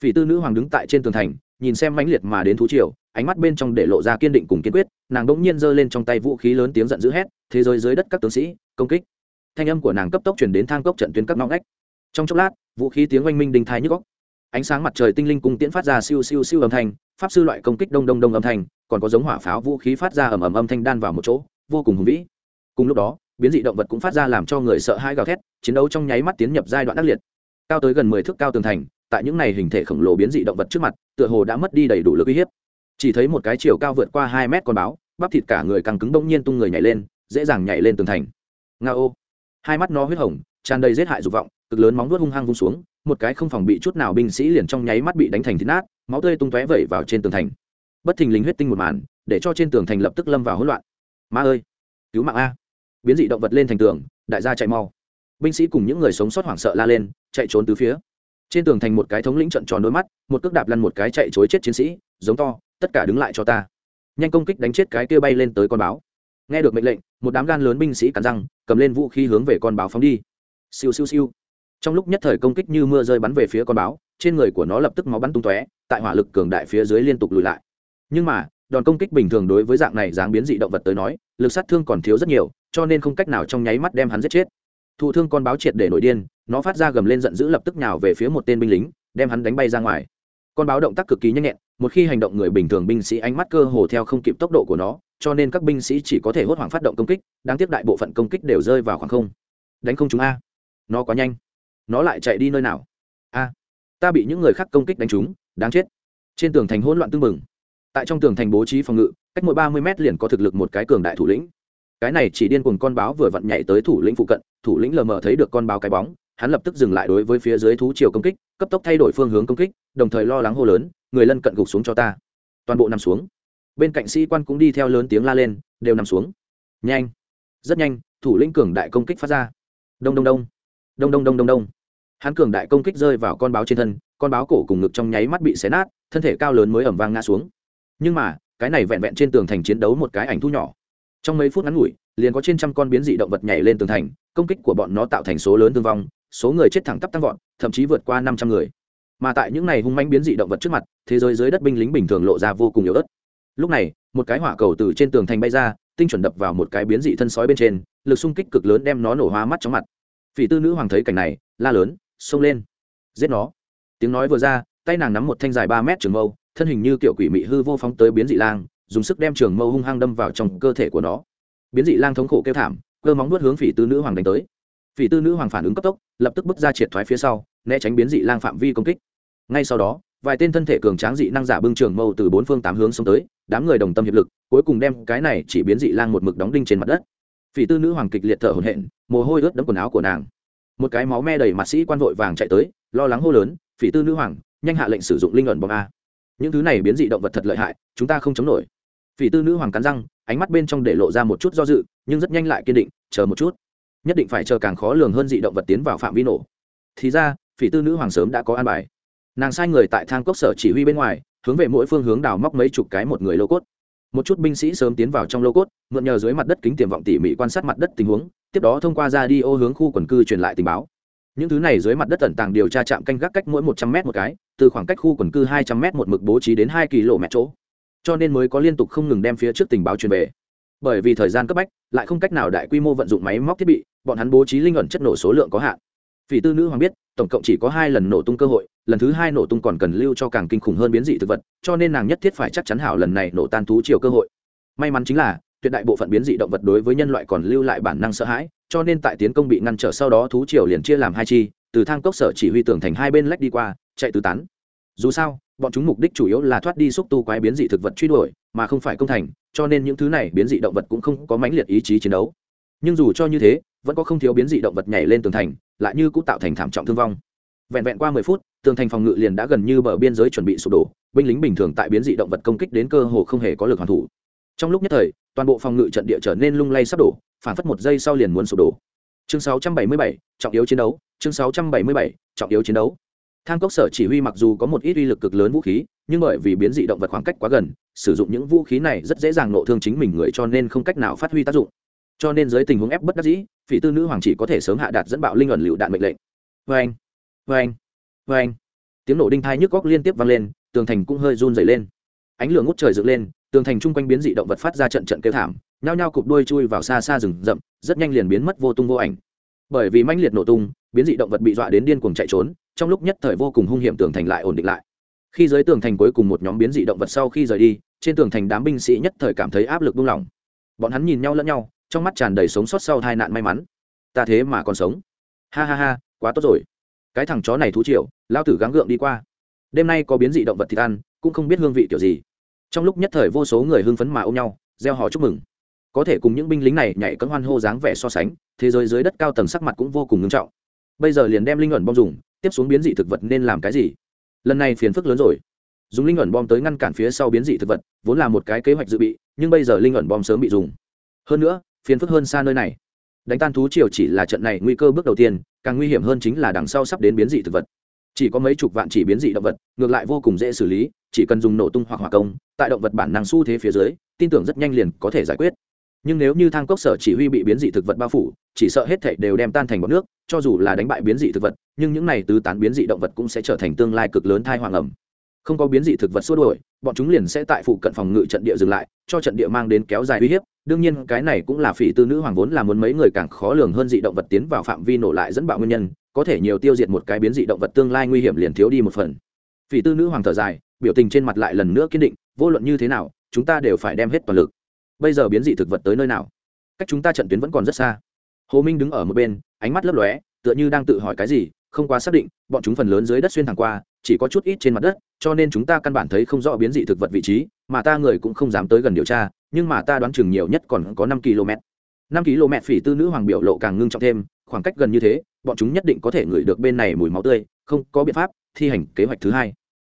Vị tư nữ hoàng đứng tại trên tường thành, nhìn xem mãnh liệt mà đến thú triều, ánh mắt bên trong để lộ ra kiên định cùng kiên quyết, nàng đỗng nhiên giơ lên trong tay vũ khí lớn tiếng giận dữ hét, thế giới dưới đất các tướng sĩ, công kích! Thanh âm của nàng cấp tốc chuyển đến thang cốc trận tuyến các ngõ ngách. Trong chốc lát, vũ khí tiếng oanh minh đình thái nhức góc ánh sáng mặt trời tinh linh cung tiễn phát ra siêu siêu siêu âm thanh, pháp sư loại công kích đông đông đông âm thanh, còn có giống hỏa pháo vũ khí phát ra ầm ầm âm thanh đan vào một chỗ, vô cùng hùng vĩ. Cùng lúc đó, biến dị động vật cũng phát ra làm cho người sợ hãi gào thét, chiến đấu trong nháy mắt tiến nhập giai đoạn ác liệt. Cao tới gần mười thước cao tường thành, tại những này hình thể khổng lồ biến dị động vật trước mặt, tựa hồ đã mất đi đầy đủ lực uy hiếp. Chỉ thấy một cái chiều cao vượt qua hai mét con báo, bắp thịt cả người càng cứng bỗng nhiên tung người nhảy lên, dễ dàng nhảy lên tường thành. Nga ô hai mắt nó huyết hồng, tràn đầy giết hại dục vọng, cực lớn móng vuốt hung hăng vung xuống, một cái không phòng bị chút nào binh sĩ liền trong nháy mắt bị đánh thành thịt nát, máu tươi tung tóe vẩy vào trên tường thành. Bất thình lình huyết tinh một màn, để cho trên tường thành lập tức lâm vào hỗn loạn. Ma ơi, cứu mạng a. Biến dị động vật lên thành tường, đại gia chạy mau. Binh sĩ cùng những người sống sót hoảng sợ la lên, chạy trốn từ phía. Trên tường thành một cái thống lĩnh trận tròn đôi mắt, một cước đạp lăn một cái chạy chối chết chiến sĩ, giống to, tất cả đứng lại cho ta. Nhanh công kích đánh chết cái kia bay lên tới con báo nghe được mệnh lệnh, một đám gan lớn binh sĩ cắn răng, cầm lên vũ khí hướng về con báo phóng đi. Siêu siêu siêu. Trong lúc nhất thời công kích như mưa rơi bắn về phía con báo, trên người của nó lập tức máu bắn tung tóe, tại hỏa lực cường đại phía dưới liên tục lùi lại. Nhưng mà, đòn công kích bình thường đối với dạng này dáng biến dị động vật tới nói, lực sát thương còn thiếu rất nhiều, cho nên không cách nào trong nháy mắt đem hắn giết chết. Thụ thương con báo triệt để nổi điên, nó phát ra gầm lên giận dữ lập tức nhào về phía một tên binh lính, đem hắn đánh bay ra ngoài. Con báo động tác cực kỳ nhanh nhẹn, một khi hành động người bình thường binh sĩ ánh mắt cơ hồ theo không kịp tốc độ của nó cho nên các binh sĩ chỉ có thể hốt hoảng phát động công kích, đáng tiếc đại bộ phận công kích đều rơi vào khoảng không. Đánh không chúng a. Nó quá nhanh. Nó lại chạy đi nơi nào? A. Ta bị những người khác công kích đánh trúng, đáng chết. Trên tường thành hỗn loạn tưng bừng. Tại trong tường thành bố trí phòng ngự, cách mỗi ba mươi mét liền có thực lực một cái cường đại thủ lĩnh. Cái này chỉ điên cuồng con báo vừa vặn nhảy tới thủ lĩnh phụ cận, thủ lĩnh lờ mờ thấy được con báo cái bóng, hắn lập tức dừng lại đối với phía dưới thú chiều công kích, cấp tốc thay đổi phương hướng công kích, đồng thời lo lắng hô lớn, người lân cận gục xuống cho ta. Toàn bộ nằm xuống bên cạnh sĩ quan cũng đi theo lớn tiếng la lên, đều nằm xuống. Nhanh, rất nhanh, thủ lĩnh cường đại công kích phát ra. Đông đông đông. Đông đông đông đông đông. Hắn cường đại công kích rơi vào con báo trên thân, con báo cổ cùng ngực trong nháy mắt bị xé nát, thân thể cao lớn mới ẩm vang ngã xuống. Nhưng mà, cái này vẹn vẹn trên tường thành chiến đấu một cái ảnh thu nhỏ. Trong mấy phút ngắn ngủi, liền có trên trăm con biến dị động vật nhảy lên tường thành, công kích của bọn nó tạo thành số lớn thương vong, số người chết thẳng tắp tăng vọt, thậm chí vượt qua năm trăm người. Mà tại những này hung manh biến dị động vật trước mặt, thế giới dưới đất binh lính bình thường lộ ra vô cùng yếu ớt lúc này, một cái hỏa cầu từ trên tường thành bay ra, tinh chuẩn đập vào một cái biến dị thân sói bên trên, lực xung kích cực lớn đem nó nổ hoa mắt chóng mặt. Phỉ tư nữ hoàng thấy cảnh này, la lớn, xông lên, giết nó. Tiếng nói vừa ra, tay nàng nắm một thanh dài ba mét trường mâu, thân hình như kiểu quỷ mị hư vô phóng tới biến dị lang, dùng sức đem trường mâu hung hăng đâm vào trong cơ thể của nó. Biến dị lang thống khổ kêu thảm, cơ móng nuốt hướng phỉ tư nữ hoàng đánh tới. Phỉ tư nữ hoàng phản ứng cấp tốc, lập tức bước ra triệt thoái phía sau, né tránh biến dị lang phạm vi công kích. Ngay sau đó vài tên thân thể cường tráng dị năng giả bưng trường mâu từ bốn phương tám hướng xông tới, đám người đồng tâm hiệp lực, cuối cùng đem cái này chỉ biến dị lang một mực đóng đinh trên mặt đất. Phỉ tư nữ hoàng kịch liệt thở hổn hển, mồ hôi ướt đẫm quần áo của nàng. Một cái máu me đầy mặt sĩ quan vội vàng chạy tới, lo lắng hô lớn, phỉ tư nữ hoàng, nhanh hạ lệnh sử dụng linh ẩn bom a. Những thứ này biến dị động vật thật lợi hại, chúng ta không chống nổi. Phỉ tư nữ hoàng cắn răng, ánh mắt bên trong để lộ ra một chút do dự, nhưng rất nhanh lại kiên định, chờ một chút. Nhất định phải chờ càng khó lường hơn dị động vật tiến vào phạm vi nổ. Thì ra, phỉ tư nữ hoàng sớm đã có an bài nàng sai người tại thang cốc sở chỉ huy bên ngoài, hướng về mỗi phương hướng đào móc mấy chục cái một người lô cốt. Một chút binh sĩ sớm tiến vào trong lô cốt, mượn nhờ dưới mặt đất kính tiềm vọng tỉ mỉ quan sát mặt đất tình huống, tiếp đó thông qua ra đi ô hướng khu quần cư truyền lại tình báo. Những thứ này dưới mặt đất tẩn tàng điều tra chạm canh gác cách mỗi một trăm m một cái, từ khoảng cách khu quần cư hai trăm m một mực bố trí đến hai km chỗ. Cho nên mới có liên tục không ngừng đem phía trước tình báo truyền về. Bởi vì thời gian cấp bách, lại không cách nào đại quy mô vận dụng máy móc thiết bị, bọn hắn bố trí linh ẩn chất nổ số lượng có hạn vì tư nữ hoàng biết, tổng cộng chỉ có hai lần nổ tung cơ hội, lần thứ hai nổ tung còn cần lưu cho càng kinh khủng hơn biến dị thực vật, cho nên nàng nhất thiết phải chắc chắn hảo lần này nổ tan thú chiều cơ hội. May mắn chính là, tuyệt đại bộ phận biến dị động vật đối với nhân loại còn lưu lại bản năng sợ hãi, cho nên tại tiến công bị ngăn trở sau đó thú triều liền chia làm hai chi, từ thang cốc sở chỉ huy tường thành hai bên lách đi qua, chạy tứ tán. Dù sao, bọn chúng mục đích chủ yếu là thoát đi xúc tu quái biến dị thực vật truy đuổi, mà không phải công thành, cho nên những thứ này biến dị động vật cũng không có mãnh liệt ý chí chiến đấu. Nhưng dù cho như thế vẫn có không thiếu biến dị động vật nhảy lên tường thành lại như cũng tạo thành thảm trọng thương vong. Vẹn vẹn qua mười phút tường thành phòng ngự liền đã gần như bờ biên giới chuẩn bị sụp đổ binh lính bình thường tại biến dị động vật công kích đến cơ hồ không hề có lực hoàn thủ. Trong lúc nhất thời toàn bộ phòng ngự trận địa trở nên lung lay sắp đổ phản phất một giây sau liền muốn sụp đổ. Chương 677, trọng yếu chiến đấu chương 677, trọng yếu chiến đấu. Thang cốc sở chỉ huy mặc dù có một ít uy lực cực lớn vũ khí nhưng bởi vì biến dị động vật khoảng cách quá gần sử dụng những vũ khí này rất dễ dàng nộ thương chính mình người cho nên không cách nào phát huy tác dụng cho nên dưới tình huống ép bất đắc dĩ, phỉ tư nữ hoàng chỉ có thể sớm hạ đạt dẫn bạo linh ẩn lựu đạn mệnh lệnh. Vê anh vê anh vê anh tiếng nổ đinh thai nhức góc liên tiếp vang lên, tường thành cũng hơi run dày lên. Ánh lửa ngút trời dựng lên, tường thành chung quanh biến dị động vật phát ra trận trận kêu thảm, nhao nhao cụp đuôi chui vào xa xa rừng rậm, rất nhanh liền biến mất vô tung vô ảnh. Bởi vì manh liệt nổ tung, biến dị động vật bị dọa đến điên cuồng chạy trốn, trong lúc nhất thời vô cùng hung hiểm tường thành lại ổn định lại. Khi dưới tường thành cuối cùng một nhóm biến dị động vật sau khi rời đi, trên tường thành đám binh sĩ nhất thời cảm thấy áp lực buông lỏng. Bọn hắn nhìn nhau lẫn nhau trong mắt tràn đầy sống sót sau tai nạn may mắn. Ta thế mà còn sống. Ha ha ha, quá tốt rồi. Cái thằng chó này thú triệu lao tử gắng gượng đi qua. Đêm nay có biến dị động vật thịt ăn, cũng không biết hương vị kiểu gì. Trong lúc nhất thời vô số người hưng phấn mà ôm nhau, gieo họ chúc mừng. Có thể cùng những binh lính này nhảy cấm hoan hô dáng vẻ so sánh, thế giới dưới đất cao tầng sắc mặt cũng vô cùng ngưng trọng. Bây giờ liền đem linh ẩn bom dùng, tiếp xuống biến dị thực vật nên làm cái gì? Lần này phiền phức lớn rồi. Dùng linh ẩn bom tới ngăn cản phía sau biến dị thực vật, vốn là một cái kế hoạch dự bị, nhưng bây giờ linh ẩn bom sớm bị dùng. Hơn nữa phiền phức hơn xa nơi này. Đánh tan thú triều chỉ là trận này nguy cơ bước đầu tiên, càng nguy hiểm hơn chính là đằng sau sắp đến biến dị thực vật. Chỉ có mấy chục vạn chỉ biến dị động vật, ngược lại vô cùng dễ xử lý, chỉ cần dùng nổ tung hoặc hỏa công, tại động vật bản năng xu thế phía dưới, tin tưởng rất nhanh liền có thể giải quyết. Nhưng nếu như thang cốc sở chỉ huy bị biến dị thực vật bao phủ, chỉ sợ hết thảy đều đem tan thành bọt nước, cho dù là đánh bại biến dị thực vật, nhưng những này tứ tán biến dị động vật cũng sẽ trở thành tương lai cực lớn thai hoàng ẩm không có biến dị thực vật xua đuổi, bọn chúng liền sẽ tại phụ cận phòng ngự trận địa dừng lại, cho trận địa mang đến kéo dài uy hiếp. Đương nhiên, cái này cũng là phỉ tư nữ hoàng vốn là muốn mấy người càng khó lường hơn dị động vật tiến vào phạm vi nổ lại dẫn bạo nguyên nhân, có thể nhiều tiêu diệt một cái biến dị động vật tương lai nguy hiểm liền thiếu đi một phần. Phỉ tư nữ hoàng thở dài, biểu tình trên mặt lại lần nữa kiên định, vô luận như thế nào, chúng ta đều phải đem hết toàn lực. Bây giờ biến dị thực vật tới nơi nào? Cách chúng ta trận tuyến vẫn còn rất xa. Hồ minh đứng ở một bên, ánh mắt lấp lóe, tựa như đang tự hỏi cái gì không quá xác định, bọn chúng phần lớn dưới đất xuyên thẳng qua, chỉ có chút ít trên mặt đất, cho nên chúng ta căn bản thấy không rõ biến dị thực vật vị trí, mà ta người cũng không dám tới gần điều tra, nhưng mà ta đoán chừng nhiều nhất còn có năm km. Năm km phỉ tư nữ hoàng biểu lộ càng ngưng trọng thêm, khoảng cách gần như thế, bọn chúng nhất định có thể ngửi được bên này mùi máu tươi, không có biện pháp, thi hành kế hoạch thứ hai.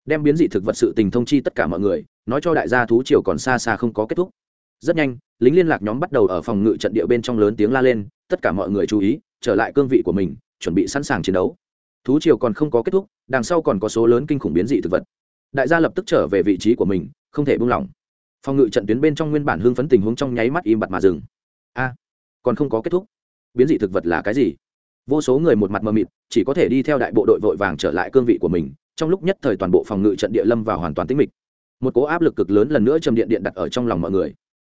Đem biến dị thực vật sự tình thông chi tất cả mọi người, nói cho đại gia thú triều còn xa xa không có kết thúc. Rất nhanh, lính liên lạc nhóm bắt đầu ở phòng ngự trận địa bên trong lớn tiếng la lên, tất cả mọi người chú ý, trở lại cương vị của mình, chuẩn bị sẵn sàng chiến đấu thú triều còn không có kết thúc, đằng sau còn có số lớn kinh khủng biến dị thực vật. Đại gia lập tức trở về vị trí của mình, không thể buông lỏng. Phòng ngự trận tuyến bên trong nguyên bản hưng phấn tình huống trong nháy mắt im bặt mà dừng. A, còn không có kết thúc. Biến dị thực vật là cái gì? Vô số người một mặt mờ mịt, chỉ có thể đi theo đại bộ đội vội vàng trở lại cương vị của mình, trong lúc nhất thời toàn bộ phòng ngự trận địa lâm vào hoàn toàn tĩnh mịch. Một cố áp lực cực lớn lần nữa châm điện điện đặt ở trong lòng mọi người.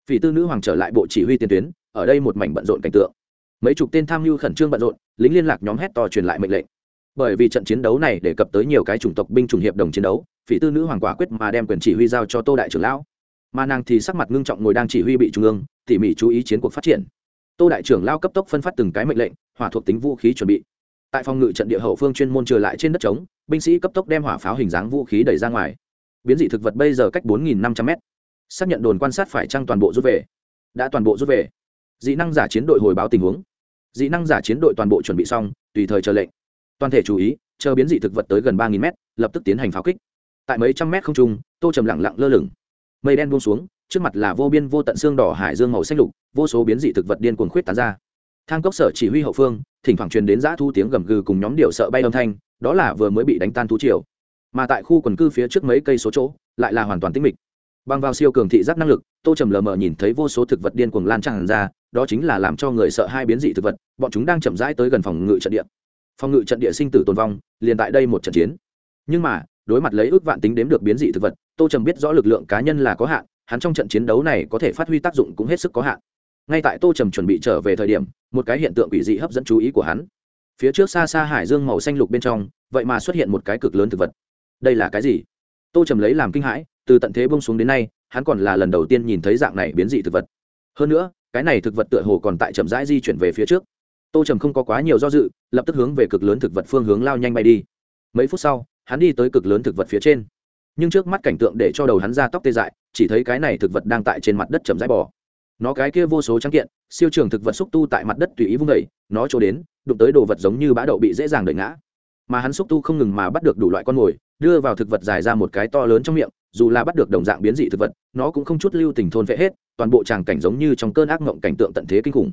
Vì tư nữ hoàng trở lại bộ chỉ huy tiền tuyến, ở đây một mảnh bận rộn cảnh tượng. Mấy chục tên tham mưu khẩn trương bận rộn, lính liên lạc nhóm hét to truyền lại mệnh lệnh bởi vì trận chiến đấu này đề cập tới nhiều cái chủng tộc binh chủng hiệp đồng chiến đấu, phỉ tư nữ hoàng quả quyết mà đem quyền chỉ huy giao cho tô đại trưởng lão. Mà nàng thì sắc mặt ngưng trọng ngồi đang chỉ huy bị trung ương, tỉ mỉ chú ý chiến cuộc phát triển. Tô đại trưởng lao cấp tốc phân phát từng cái mệnh lệnh, hỏa thuộc tính vũ khí chuẩn bị. Tại phòng ngự trận địa hậu phương chuyên môn trừ lại trên đất trống, binh sĩ cấp tốc đem hỏa pháo hình dáng vũ khí đẩy ra ngoài. Biến dị thực vật bây giờ cách bốn nghìn năm trăm m xác nhận đồn quan sát phải trăng toàn bộ rút về. Đã toàn bộ rút về. Dị năng giả chiến đội hồi báo tình huống. Dị năng giả chiến đội toàn bộ chuẩn bị xong, tùy thời chờ lệnh toàn thể chú ý chờ biến dị thực vật tới gần ba nghìn mét, lập tức tiến hành pháo kích. Tại mấy trăm mét không trung tô trầm lặng lặng lơ lửng. Mây đen buông xuống trước mặt là vô biên vô tận xương đỏ hải dương màu xanh lục vô số biến dị thực vật điên cuồng khuyết tán ra. Thang cốc sở chỉ huy hậu phương thỉnh thoảng truyền đến giã thu tiếng gầm gừ cùng nhóm điệu sợ bay âm thanh đó là vừa mới bị đánh tan thú triều. Mà tại khu quần cư phía trước mấy cây số chỗ lại là hoàn toàn tĩnh mịch. Bằng vào siêu cường thị giác năng lực tô trầm lờ mờ nhìn thấy vô số thực vật điên cuồng lan tràn ra đó chính là làm cho người sợ hai biến dị thực vật bọn chúng đang chậm rãi tới gần phòng ngự trận địa phòng ngự trận địa sinh tử tồn vong, liền tại đây một trận chiến. Nhưng mà, đối mặt lấy ước vạn tính đếm được biến dị thực vật, tô trầm biết rõ lực lượng cá nhân là có hạn, hắn trong trận chiến đấu này có thể phát huy tác dụng cũng hết sức có hạn. Ngay tại tô trầm chuẩn bị trở về thời điểm, một cái hiện tượng quỷ dị hấp dẫn chú ý của hắn. Phía trước xa xa hải dương màu xanh lục bên trong, vậy mà xuất hiện một cái cực lớn thực vật. Đây là cái gì? Tô trầm lấy làm kinh hãi, từ tận thế bông xuống đến nay, hắn còn là lần đầu tiên nhìn thấy dạng này biến dị thực vật. Hơn nữa, cái này thực vật tựa hồ còn tại chậm rãi di chuyển về phía trước tô trầm không có quá nhiều do dự, lập tức hướng về cực lớn thực vật phương hướng lao nhanh bay đi. Mấy phút sau, hắn đi tới cực lớn thực vật phía trên. Nhưng trước mắt cảnh tượng để cho đầu hắn ra tóc tê dại, chỉ thấy cái này thực vật đang tại trên mặt đất chầm rãi bò. Nó cái kia vô số trắng kiện, siêu trường thực vật xúc tu tại mặt đất tùy ý vung đầy nó trổ đến, đụng tới đồ vật giống như bã đậu bị dễ dàng đợi ngã. Mà hắn xúc tu không ngừng mà bắt được đủ loại con mồi, đưa vào thực vật dài ra một cái to lớn trong miệng, dù là bắt được đồng dạng biến dị thực vật, nó cũng không chút lưu tình thôn vẽ hết, toàn bộ tràng cảnh giống như trong cơn ác mộng cảnh tượng tận thế kinh khủng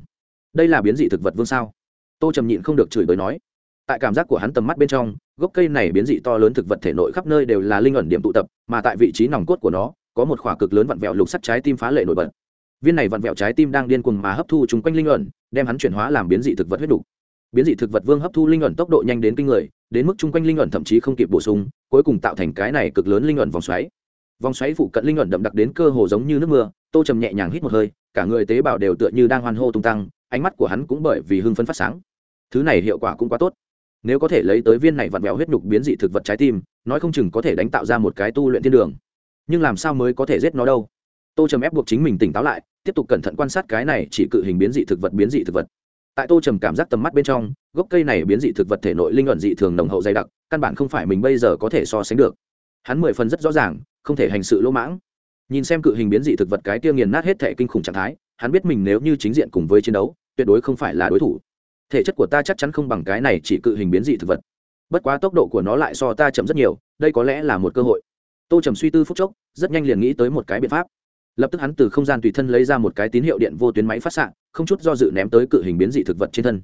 đây là biến dị thực vật vương sao? Tô trầm nhịn không được chửi bới nói. Tại cảm giác của hắn tầm mắt bên trong, gốc cây này biến dị to lớn thực vật thể nội khắp nơi đều là linh ẩn điểm tụ tập, mà tại vị trí nòng cốt của nó, có một khỏa cực lớn vặn vẹo lục sắt trái tim phá lệ nổi bật. Viên này vặn vẹo trái tim đang điên cuồng mà hấp thu chung quanh linh ẩn, đem hắn chuyển hóa làm biến dị thực vật huyết đủ biến dị thực vật vương hấp thu linh ẩn tốc độ nhanh đến kinh người, đến mức chung quanh linh ẩn thậm chí không kịp bổ sung, cuối cùng tạo thành cái này cực lớn linh ẩn vòng xoáy. Vòng xoáy phụ cận linh ẩn đậm đặc đến cơ hồ giống như nước mưa, tô trầm nhẹ nhàng hít một hơi, cả người tế bào đều tựa như đang hoan hô tung tăng ánh mắt của hắn cũng bởi vì hưng phấn phát sáng. Thứ này hiệu quả cũng quá tốt. Nếu có thể lấy tới viên này vặn vẹo huyết nhục biến dị thực vật trái tim, nói không chừng có thể đánh tạo ra một cái tu luyện thiên đường. Nhưng làm sao mới có thể giết nó đâu? Tô trầm ép buộc chính mình tỉnh táo lại, tiếp tục cẩn thận quan sát cái này chỉ cự hình biến dị thực vật biến dị thực vật. Tại tô trầm cảm giác tầm mắt bên trong, gốc cây này biến dị thực vật thể nội linh ẩn dị thường nồng hậu dày đặc, căn bản không phải mình bây giờ có thể so sánh được. Hắn mười phần rất rõ ràng, không thể hành sự lỗ mãng. Nhìn xem cự hình biến dị thực vật cái tiêu nghiền nát hết thể kinh khủng trạng thái, hắn biết mình nếu như chính diện cùng với chiến đấu tuyệt đối không phải là đối thủ. Thể chất của ta chắc chắn không bằng cái này chỉ cự hình biến dị thực vật. Bất quá tốc độ của nó lại so ta chậm rất nhiều, đây có lẽ là một cơ hội. Tô trầm suy tư phúc chốc, rất nhanh liền nghĩ tới một cái biện pháp. Lập tức hắn từ không gian tùy thân lấy ra một cái tín hiệu điện vô tuyến máy phát s không chút do dự ném tới cự hình biến dị thực vật trên thân.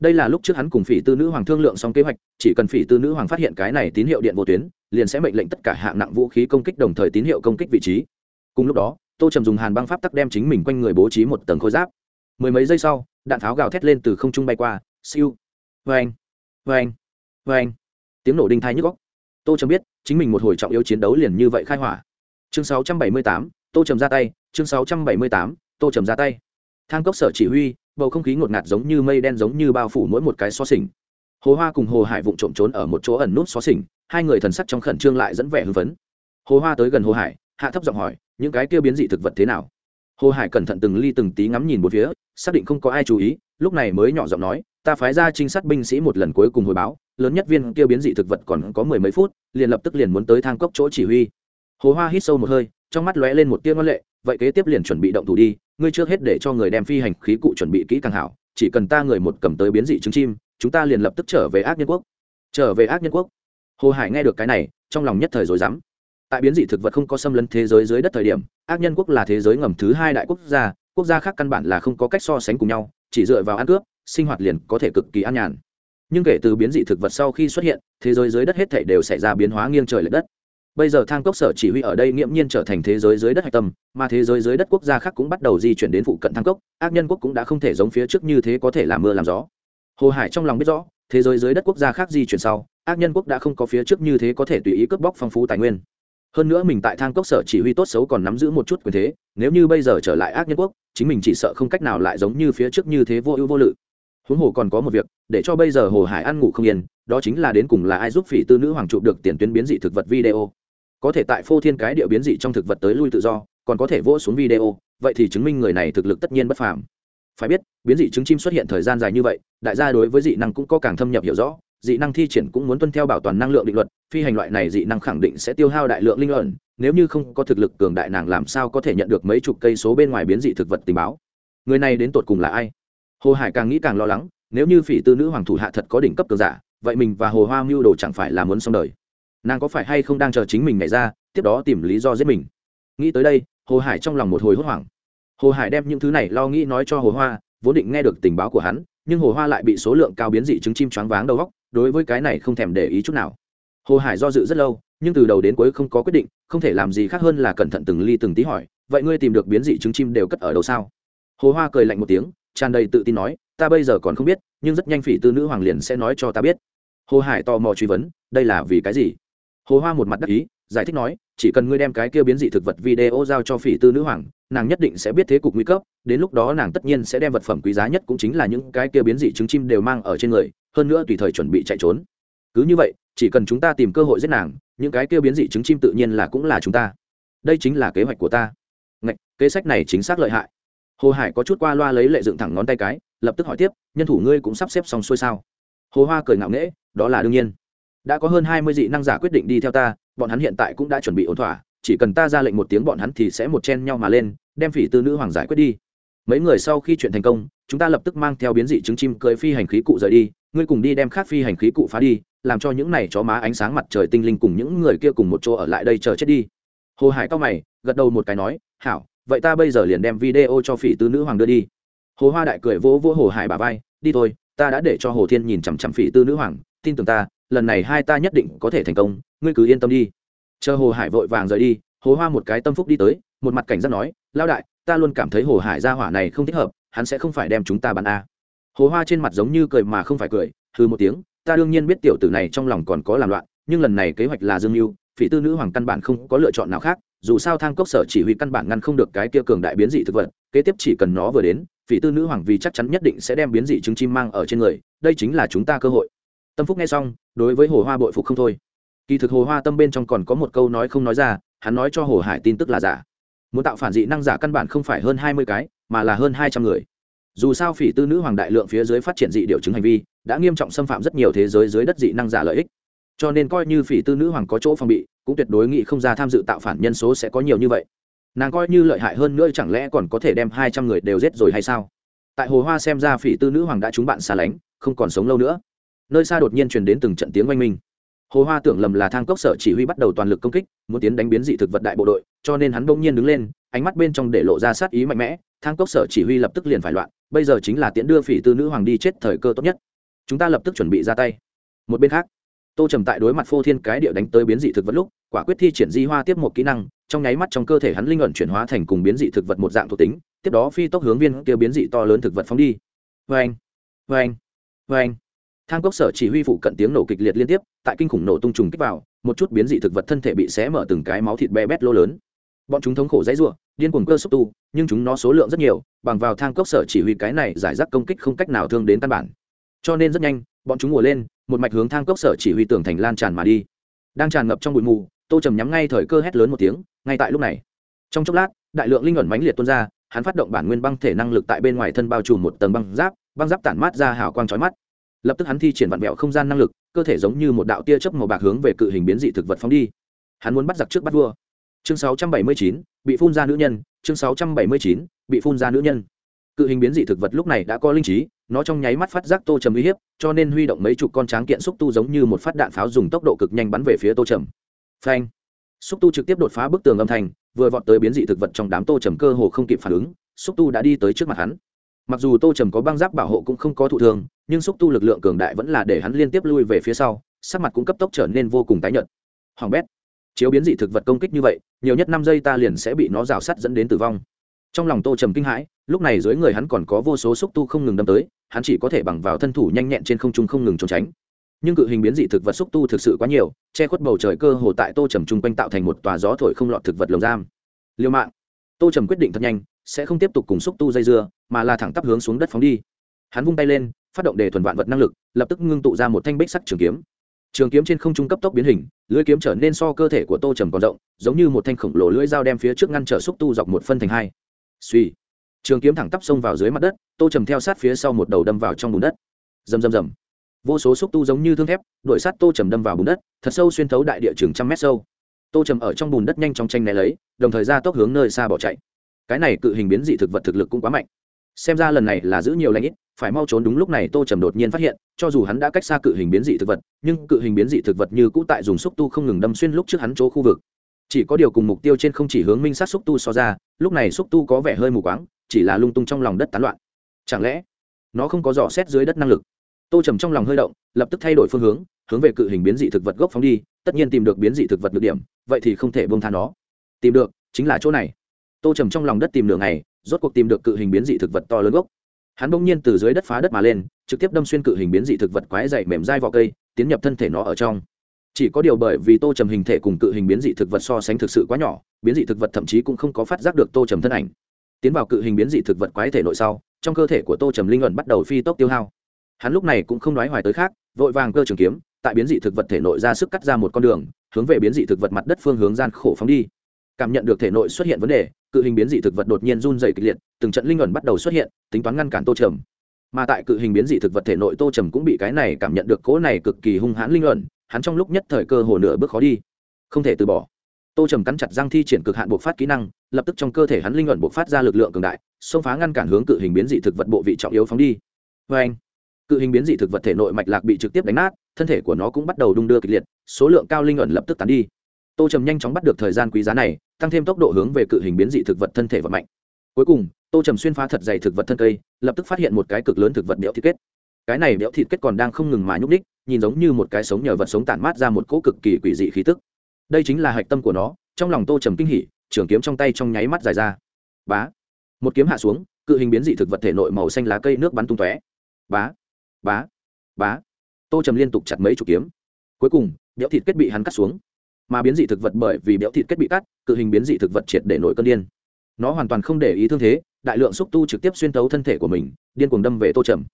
Đây là lúc trước hắn cùng phỉ tư nữ hoàng thương lượng xong kế hoạch, chỉ cần phỉ tư nữ hoàng phát hiện cái này tín hiệu điện vô tuyến, liền sẽ mệnh lệnh tất cả hạng nặng vũ khí công kích đồng thời tín hiệu công kích vị trí. Cùng lúc đó, tô trầm dùng hàn băng pháp tắc đem chính mình quanh người bố trí một tầng khôi giáp mười mấy giây sau đạn pháo gào thét lên từ không trung bay qua siêu vê anh vê anh vê anh tiếng nổ đinh thai nhức góc tô trầm biết chính mình một hồi trọng yếu chiến đấu liền như vậy khai hỏa. Chương 678, tô trầm ra tay chương 678, tô trầm ra tay. Thang cốc sở chỉ huy bầu không khí ngột ngạt giống như mây đen giống như bao phủ mỗi một cái xó xỉnh. Hồ hoa cùng hồ hải vụng trộm trốn ở một chỗ ẩn nút xó xỉnh hai người thần sắc trong khẩn trương lại dẫn vẻ hưng phấn. Hồ hoa tới gần hồ hải hạ thấp giọng hỏi những cái kia biến dị thực vật thế nào? Hồ hải cẩn thận từng ly từng tí ngắm nhìn một phía, xác định không có ai chú ý, lúc này mới nhỏ giọng nói, ta phái ra trinh sát binh sĩ một lần cuối cùng hồi báo, lớn nhất viên kia biến dị thực vật còn có mười mấy phút, liền lập tức liền muốn tới thang cốc chỗ chỉ huy. Hồ hoa hít sâu một hơi, trong mắt lóe lên một tia ngân lệ, vậy kế tiếp liền chuẩn bị động thủ đi, ngươi trước hết để cho người đem phi hành khí cụ chuẩn bị kỹ càng hảo, chỉ cần ta người một cầm tới biến dị trứng chim, chúng ta liền lập tức trở về ác nhân quốc. Trở về ác nhân quốc. Hồ hải nghe được cái này, trong lòng nhất thời rồi dám tại biến dị thực vật không có xâm lấn thế giới dưới đất thời điểm, ác nhân quốc là thế giới ngầm thứ hai đại quốc gia quốc gia khác căn bản là không có cách so sánh cùng nhau, chỉ dựa vào ăn cướp, sinh hoạt liền có thể cực kỳ an nhàn. Nhưng kể từ biến dị thực vật sau khi xuất hiện, thế giới dưới đất hết thể đều xảy ra biến hóa nghiêng trời l ệ đất. Bây giờ thang cốc sở chỉ huy ở đây nghiễm nhiên trở thành thế giới dưới đất hạch tâm, mà thế giới dưới đất quốc gia khác cũng bắt đầu di chuyển đến phụ cận thang cốc, ác nhân quốc cũng đã không thể giống phía trước như thế có thể làm mưa làm gió. Hồ hải trong lòng biết rõ, thế giới dưới đất quốc gia khác di chuyển sau, ác nhân quốc đã không có phía trước như thế có thể tùy ý cướp bóc phong phú tài nguyên hơn nữa mình tại thang cốc sở chỉ huy tốt xấu còn nắm giữ một chút quyền thế, nếu như bây giờ trở lại ác nhân quốc, chính mình chỉ sợ không cách nào lại giống như phía trước như thế vô ưu vô lự. Huống hồ còn có một việc, để cho bây giờ hồ hải ăn ngủ không yên, đó chính là đến cùng là ai giúp phỉ tư nữ hoàng trụ được tiền tuyến biến dị thực vật video. Có thể tại phô thiên cái địa biến dị trong thực vật tới lui tự do, còn có thể vỗ xuống video, vậy thì chứng minh người này thực lực tất nhiên bất phàm. Phải biết, biến dị trứng chim xuất hiện thời gian dài như vậy, đại gia đối với dị năng cũng có càng thâm nhập hiểu rõ dị năng thi triển cũng muốn tuân theo bảo toàn năng lượng định luật, phi hành loại này dị năng khẳng định sẽ tiêu hao đại lượng linh luận nếu như không có thực lực cường đại nàng làm sao có thể nhận được mấy chục cây số bên ngoài biến dị thực vật tình báo. Người này đến tột cùng là ai? Hồ hải càng nghĩ càng lo lắng, nếu như phỉ tư nữ hoàng thủ hạ thật có đỉnh cấp cường giả, vậy mình và hồ hoa mưu đồ chẳng phải là muốn xong đời. Nàng có phải hay không đang chờ chính mình nhảy ra, tiếp đó tìm lý do giết mình? Nghĩ tới đây, hồ hải trong lòng một hồi hốt hoảng. Hồ hải đem những thứ này lo nghĩ nói cho hồ hoa, vốn định nghe được tình báo của hắn, nhưng hồ hoa lại bị số lượng cao biến dị trứng chim choáng váng đầu góc đối với cái này không thèm để ý chút nào. Hồ hải do dự rất lâu, nhưng từ đầu đến cuối không có quyết định, không thể làm gì khác hơn là cẩn thận từng ly từng tí hỏi, vậy ngươi tìm được biến dị trứng chim đều cất ở đâu sao? Hồ hoa cười lạnh một tiếng, tràn đầy tự tin nói, ta bây giờ còn không biết, nhưng rất nhanh phỉ tư nữ hoàng liền sẽ nói cho ta biết. Hồ hải tò mò truy vấn, đây là vì cái gì? Hồ hoa một mặt đắc ý giải thích nói chỉ cần ngươi đem cái kia biến dị thực vật video giao cho phỉ tư nữ hoàng nàng nhất định sẽ biết thế cục nguy cấp đến lúc đó nàng tất nhiên sẽ đem vật phẩm quý giá nhất cũng chính là những cái kia biến dị trứng chim đều mang ở trên người hơn nữa tùy thời chuẩn bị chạy trốn. Cứ như vậy chỉ cần chúng ta tìm cơ hội giết nàng những cái kia biến dị trứng chim tự nhiên là cũng là chúng ta. Đây chính là kế hoạch của ta. Ngạch, kế sách này chính xác lợi hại. Hồ hải có chút qua loa lấy lệ dựng thẳng ngón tay cái lập tức hỏi tiếp nhân thủ ngươi cũng sắp xếp xong xuôi sao? Hồ hoa cười ngạo nghễ đó là đương nhiên. Đã có hơn hai mươi dị năng giả quyết định đi theo ta bọn hắn hiện tại cũng đã chuẩn bị ổn thỏa, chỉ cần ta ra lệnh một tiếng bọn hắn thì sẽ một chen nhau mà lên, đem phỉ tư nữ hoàng giải quyết đi. Mấy người sau khi chuyện thành công, chúng ta lập tức mang theo biến dị trứng chim cưới phi hành khí cụ rời đi, ngươi cùng đi đem khác phi hành khí cụ phá đi, làm cho những này chó má ánh sáng mặt trời tinh linh cùng những người kia cùng một chỗ ở lại đây chờ chết đi. Hồ hải cao mày, gật đầu một cái nói, hảo, vậy ta bây giờ liền đem video cho phỉ tư nữ hoàng đưa đi. Hồ hoa đại cười vỗ vỗ hồ hải bà vai, đi thôi, ta đã để cho hồ thiên nhìn chằm chằm phỉ tư nữ hoàng, tin tưởng ta lần này hai ta nhất định có thể thành công, ngươi cứ yên tâm đi. Chờ hồ hải vội vàng rời đi, hồ hoa một cái tâm phúc đi tới, một mặt cảnh giác nói lao đại, ta luôn cảm thấy hồ hải gia hỏa này không thích hợp, hắn sẽ không phải đem chúng ta bắn a. Hồ hoa trên mặt giống như cười mà không phải cười hư một tiếng, ta đương nhiên biết tiểu tử này trong lòng còn có làm loạn, nhưng lần này kế hoạch là dương mưu phỉ tư nữ hoàng căn bản không có lựa chọn nào khác, dù sao thang cốc sở chỉ huy căn bản ngăn không được cái kia cường đại biến dị thực vật, kế tiếp chỉ cần nó vừa đến, phỉ tư nữ hoàng vì chắc chắn nhất định sẽ đem biến dị trứng chim mang ở trên người, đây chính là chúng ta cơ hội. Tâm phúc nghe xong đối với hồ hoa bội phục không thôi. Kỳ thực hồ hoa tâm bên trong còn có một câu nói không nói ra, hắn nói cho hồ hải tin tức là giả. Muốn tạo phản dị năng giả căn bản không phải hơn hai mươi cái, mà là hơn hai trăm người. Dù sao phỉ tư nữ hoàng đại lượng phía dưới phát triển dị điều chứng hành vi, đã nghiêm trọng xâm phạm rất nhiều thế giới dưới đất dị năng giả lợi ích. Cho nên coi như phỉ tư nữ hoàng có chỗ phòng bị, cũng tuyệt đối nghị không ra tham dự tạo phản nhân số sẽ có nhiều như vậy. Nàng coi như lợi hại hơn nữa chẳng lẽ còn có thể đem hai trăm người đều giết rồi hay sao? Tại hồ hoa xem ra phỉ tư nữ hoàng đã trúng bạn xa lánh, không còn sống lâu nữa nơi xa đột nhiên truyền đến từng trận tiếng oanh minh. Hồ hoa tưởng lầm là thang cốc sở chỉ huy bắt đầu toàn lực công kích, muốn tiến đánh biến dị thực vật đại bộ đội, cho nên hắn bỗng nhiên đứng lên, ánh mắt bên trong để lộ ra sát ý mạnh mẽ, thang cốc sở chỉ huy lập tức liền phải loạn, bây giờ chính là tiễn đưa phỉ tư nữ hoàng đi chết thời cơ tốt nhất. Chúng ta lập tức chuẩn bị ra tay. Một bên khác, tô trầm tại đối mặt phô thiên cái địa đánh tới biến dị thực vật lúc, quả quyết thi triển di hoa tiếp một kỹ năng, trong nháy mắt trong cơ thể hắn linh ẩn chuyển hóa thành cùng biến dị thực vật một dạng thuộc tính, tiếp đó phi tốc hướng viên kia biến dị to lớn thực vật phóng đi. Vê anh vê anh vê anh thang cốc sở chỉ huy phụ cận tiếng nổ kịch liệt liên tiếp, tại kinh khủng nổ tung trùng kích vào, một chút biến dị thực vật thân thể bị xé mở từng cái máu thịt bé bét lô lớn. Bọn chúng thống khổ dãy ruộng điên cuồng cơ xúc tu, nhưng chúng nó số lượng rất nhiều, bằng vào thang cốc sở chỉ huy cái này giải rác công kích không cách nào thương đến căn bản. Cho nên rất nhanh, bọn chúng ngồi lên, một mạch hướng thang cốc sở chỉ huy tường thành lan tràn mà đi. Đang tràn ngập trong bụi mù, tô trầm nhắm ngay thời cơ hét lớn một tiếng, ngay tại lúc này. Trong chốc lát, đại lượng linh ẩn mãnh liệt tuôn ra, hắn phát động bản nguyên băng thể năng lực tại bên ngoài thân bao trùm một tầng băng giáp băng giáp tản mát ra hào quang trói mắt lập tức hắn thi triển vạn mẹo không gian năng lực cơ thể giống như một đạo tia chớp màu bạc hướng về cự hình biến dị thực vật phóng đi. Hắn muốn bắt giặc trước bắt vua. Chương 679, bị phun ra nữ nhân. Chương 679, bị phun ra nữ nhân. Cự hình biến dị thực vật lúc này đã có linh trí nó trong nháy mắt phát giác tô trầm uy hiếp cho nên huy động mấy chục con tráng kiện xúc tu giống như một phát đạn pháo dùng tốc độ cực nhanh bắn về phía tô trầm. Phanh! Xúc tu trực tiếp đột phá bức tường âm thanh vừa vọt tới biến dị thực vật trong đám tô trầm cơ hồ không kịp phản ứng xúc tu đã đi tới trước mặt hắn. Mặc dù tô trầm có băng giáp bảo hộ cũng không có thụ thường nhưng xúc tu lực lượng cường đại vẫn là để hắn liên tiếp lui về phía sau, sắc mặt cũng cấp tốc trở nên vô cùng tái nhợt. Hoàng bét, chiếu biến dị thực vật công kích như vậy, nhiều nhất năm giây ta liền sẽ bị nó rào sắt dẫn đến tử vong. Trong lòng tô trầm kinh hãi, lúc này dưới người hắn còn có vô số xúc tu không ngừng đâm tới, hắn chỉ có thể bằng vào thân thủ nhanh nhẹn trên không trung không ngừng trốn tránh. Nhưng cự hình biến dị thực vật xúc tu thực sự quá nhiều, che khuất bầu trời cơ hồ tại tô trầm chung quanh tạo thành một tòa gió thổi không lọt thực vật lồng giam. Liêu mạng. Tô trầm quyết định thật nhanh, sẽ không tiếp tục cùng xúc tu dây dưa, mà là thẳng tắp hướng xuống đất phóng đi. Hắn vung tay lên phát động đề thuần vạn vật năng lực, lập tức ngưng tụ ra một thanh bích sắc trường kiếm. Trường kiếm trên không trung cấp tốc biến hình lưỡi kiếm trở nên so cơ thể của tô trầm còn rộng, giống như một thanh khổng lồ lưỡi dao đem phía trước ngăn trở xúc tu dọc một phân thành hai. Suy trường kiếm thẳng tắp xông vào dưới mặt đất, tô trầm theo sát phía sau một đầu đâm vào trong bùn đất. Rầm rầm rầm. Vô số xúc tu giống như thương thép đội sát tô trầm đâm vào bùn đất, thật sâu xuyên thấu đại địa trường trăm mét sâu. Tô trầm ở trong bùn đất nhanh chóng tranh né lấy, đồng thời ra tốc hướng nơi xa bỏ chạy. Cái này cự hình biến dị thực vật thực lực cũng quá mạnh xem ra lần này là giữ nhiều lãnh ít, phải mau trốn đúng lúc này tô trầm đột nhiên phát hiện, cho dù hắn đã cách xa cự hình biến dị thực vật, nhưng cự hình biến dị thực vật như cũ tại dùng xúc tu không ngừng đâm xuyên lúc trước hắn chỗ khu vực. Chỉ có điều cùng mục tiêu trên không chỉ hướng minh sát xúc tu so ra, lúc này xúc tu có vẻ hơi mù quáng, chỉ là lung tung trong lòng đất tán loạn. Chẳng lẽ, nó không có dò xét dưới đất năng lực? Tô trầm trong lòng hơi động, lập tức thay đổi phương hướng hướng về cự hình biến dị thực vật gốc phóng đi, tất nhiên tìm được biến dị thực vật được điểm, vậy thì không thể bông tha nó. Tìm được, chính là chỗ này. Tô trầm trong lòng đất tìm đường này rốt cuộc tìm được cự hình biến dị thực vật to lớn gốc. Hắn bỗng nhiên từ dưới đất phá đất mà lên, trực tiếp đâm xuyên cự hình biến dị thực vật quái dày mềm dai vào cây, tiến nhập thân thể nó ở trong. Chỉ có điều bởi vì tô trầm hình thể cùng cự hình biến dị thực vật so sánh thực sự quá nhỏ, biến dị thực vật thậm chí cũng không có phát giác được tô trầm thân ảnh. Tiến vào cự hình biến dị thực vật quái thể nội sau, trong cơ thể của tô trầm linh luận bắt đầu phi tốc tiêu hao. Hắn lúc này cũng không nói hoài tới khác, vội vàng cơ trường kiếm, tại biến dị thực vật thể nội ra sức cắt ra một con đường, hướng về biến dị thực vật mặt đất phương hướng gian khổ phóng đi. Cảm nhận được thể nội xuất hiện vấn đề cự hình biến dị thực vật đột nhiên run dày kịch liệt, từng trận linh ẩn bắt đầu xuất hiện, tính toán ngăn cản tô trầm. Mà tại cự hình biến dị thực vật thể nội tô trầm cũng bị cái này cảm nhận được cỗ này cực kỳ hung hãn linh ẩn, hắn trong lúc nhất thời cơ hồ nửa bước khó đi. Không thể từ bỏ. Tô trầm cắn chặt răng thi triển cực hạn buộc phát kỹ năng, lập tức trong cơ thể hắn linh ẩn buộc phát ra lực lượng cường đại, xông phá ngăn cản hướng cự hình biến dị thực vật bộ vị trọng yếu phóng đi. Vê anh cự hình biến dị thực vật thể nội mạch lạc bị trực tiếp đánh nát, thân thể của nó cũng bắt đầu đung đưa kịch liệt, số lượng cao linh ẩn lập tức tán đi tô trầm nhanh chóng bắt được thời gian quý giá này, tăng thêm tốc độ hướng về cự hình biến dị thực vật thân thể vật mạnh. Cuối cùng, tô trầm xuyên phá thật dày thực vật thân cây, lập tức phát hiện một cái cực lớn thực vật đẽo thịt kết. Cái này đẽo thịt kết còn đang không ngừng mà nhúc ních nhìn giống như một cái sống nhờ vật sống tản mát ra một cỗ cực kỳ quỷ dị khí tức. Đây chính là hạch tâm của nó, trong lòng tô trầm kinh hỉ, trường kiếm trong tay trong nháy mắt dài ra. Bá! Một kiếm hạ xuống, cự hình biến dị thực vật thể nội màu xanh lá cây nước bắn tung tóe. Bá! Bá! Bá! Tô trầm liên tục chặt mấy chục kiếm. Cuối cùng đẽo thịt kết bị hắn cắt xuống mà biến dị thực vật bởi vì béo thịt kết bị cắt, cự hình biến dị thực vật triệt để nổi cơn điên. Nó hoàn toàn không để ý thương thế, đại lượng xúc tu trực tiếp xuyên tấu thân thể của mình, điên cuồng đâm về tô trầm.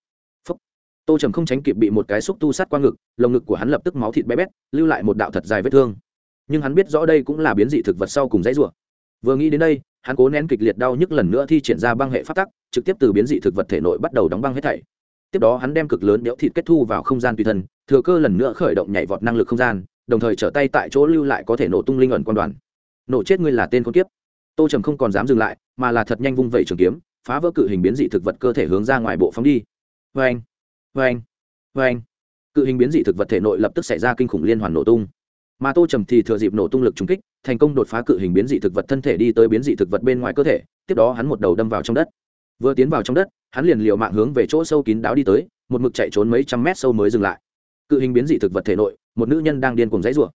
Phúc. tô trầm không tránh kịp bị một cái xúc tu sát qua ngực, lồng ngực của hắn lập tức máu thịt bé bét, lưu lại một đạo thật dài vết thương. Nhưng hắn biết rõ đây cũng là biến dị thực vật sau cùng dãy rủa. Vừa nghĩ đến đây, hắn cố nén kịch liệt đau nhức lần nữa thi triển ra băng hệ phát tắc, trực tiếp từ biến dị thực vật thể nội bắt đầu đóng băng hết thảy. Tiếp đó hắn đem cực lớn đẽo thịt kết thu vào không gian tùy thân, thừa cơ lần nữa khởi động nhảy vọt năng lực không gian đồng thời trở tay tại chỗ lưu lại có thể nổ tung linh ẩn quan đoàn. Nổ chết ngươi là tên con kiếp. Tô trầm không còn dám dừng lại, mà là thật nhanh vung vẩy trường kiếm, phá vỡ cự hình biến dị thực vật cơ thể hướng ra ngoài bộ phóng đi. Vê anh vê anh vê anh cự hình biến dị thực vật thể nội lập tức xảy ra kinh khủng liên hoàn nổ tung. Mà tô trầm thì thừa dịp nổ tung lực trúng kích, thành công đột phá cự hình biến dị thực vật thân thể đi tới biến dị thực vật bên ngoài cơ thể, tiếp đó hắn một đầu đâm vào trong đất. Vừa tiến vào trong đất, hắn liền liều mạng hướng về chỗ sâu kín đáo đi tới, một mực chạy trốn mấy trăm mét sâu mới dừng lại cự hình biến dị thực vật thể nội, một nữ nhân đang điên cùng dãy rủa.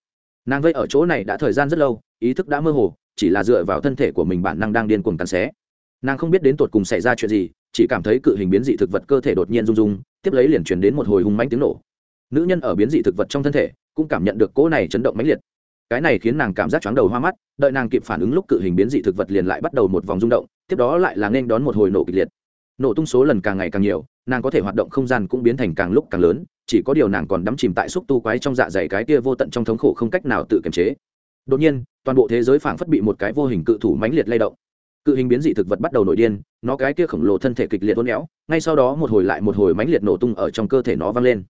Nàng vây ở chỗ này đã thời gian rất lâu, ý thức đã mơ hồ, chỉ là dựa vào thân thể của mình bản năng đang điên cuồng cắn xé. Nàng không biết đến tột cùng xảy ra chuyện gì, chỉ cảm thấy cự hình biến dị thực vật cơ thể đột nhiên rung rung, tiếp lấy liền truyền đến một hồi hung manh tiếng nổ. Nữ nhân ở biến dị thực vật trong thân thể, cũng cảm nhận được cỗ này chấn động mãnh liệt. Cái này khiến nàng cảm giác chóng đầu hoa mắt, đợi nàng kịp phản ứng lúc cự hình biến dị thực vật liền lại bắt đầu một vòng rung động, tiếp đó lại là nên đón một hồi nổ kịch liệt. Nổ tung số lần càng ngày càng nhiều, nàng có thể hoạt động không gian cũng biến thành càng lúc càng lớn chỉ có điều nàng còn đắm chìm tại xúc tu quái trong dạ dày cái kia vô tận trong thống khổ không cách nào tự kiềm chế. Đột nhiên, toàn bộ thế giới phảng phất bị một cái vô hình cự thủ mãnh liệt lay động. Cự hình biến dị thực vật bắt đầu nổi điên, nó cái kia khổng lồ thân thể kịch liệt hôn éo, ngay sau đó một hồi lại một hồi mãnh liệt nổ tung ở trong cơ thể nó vang lên.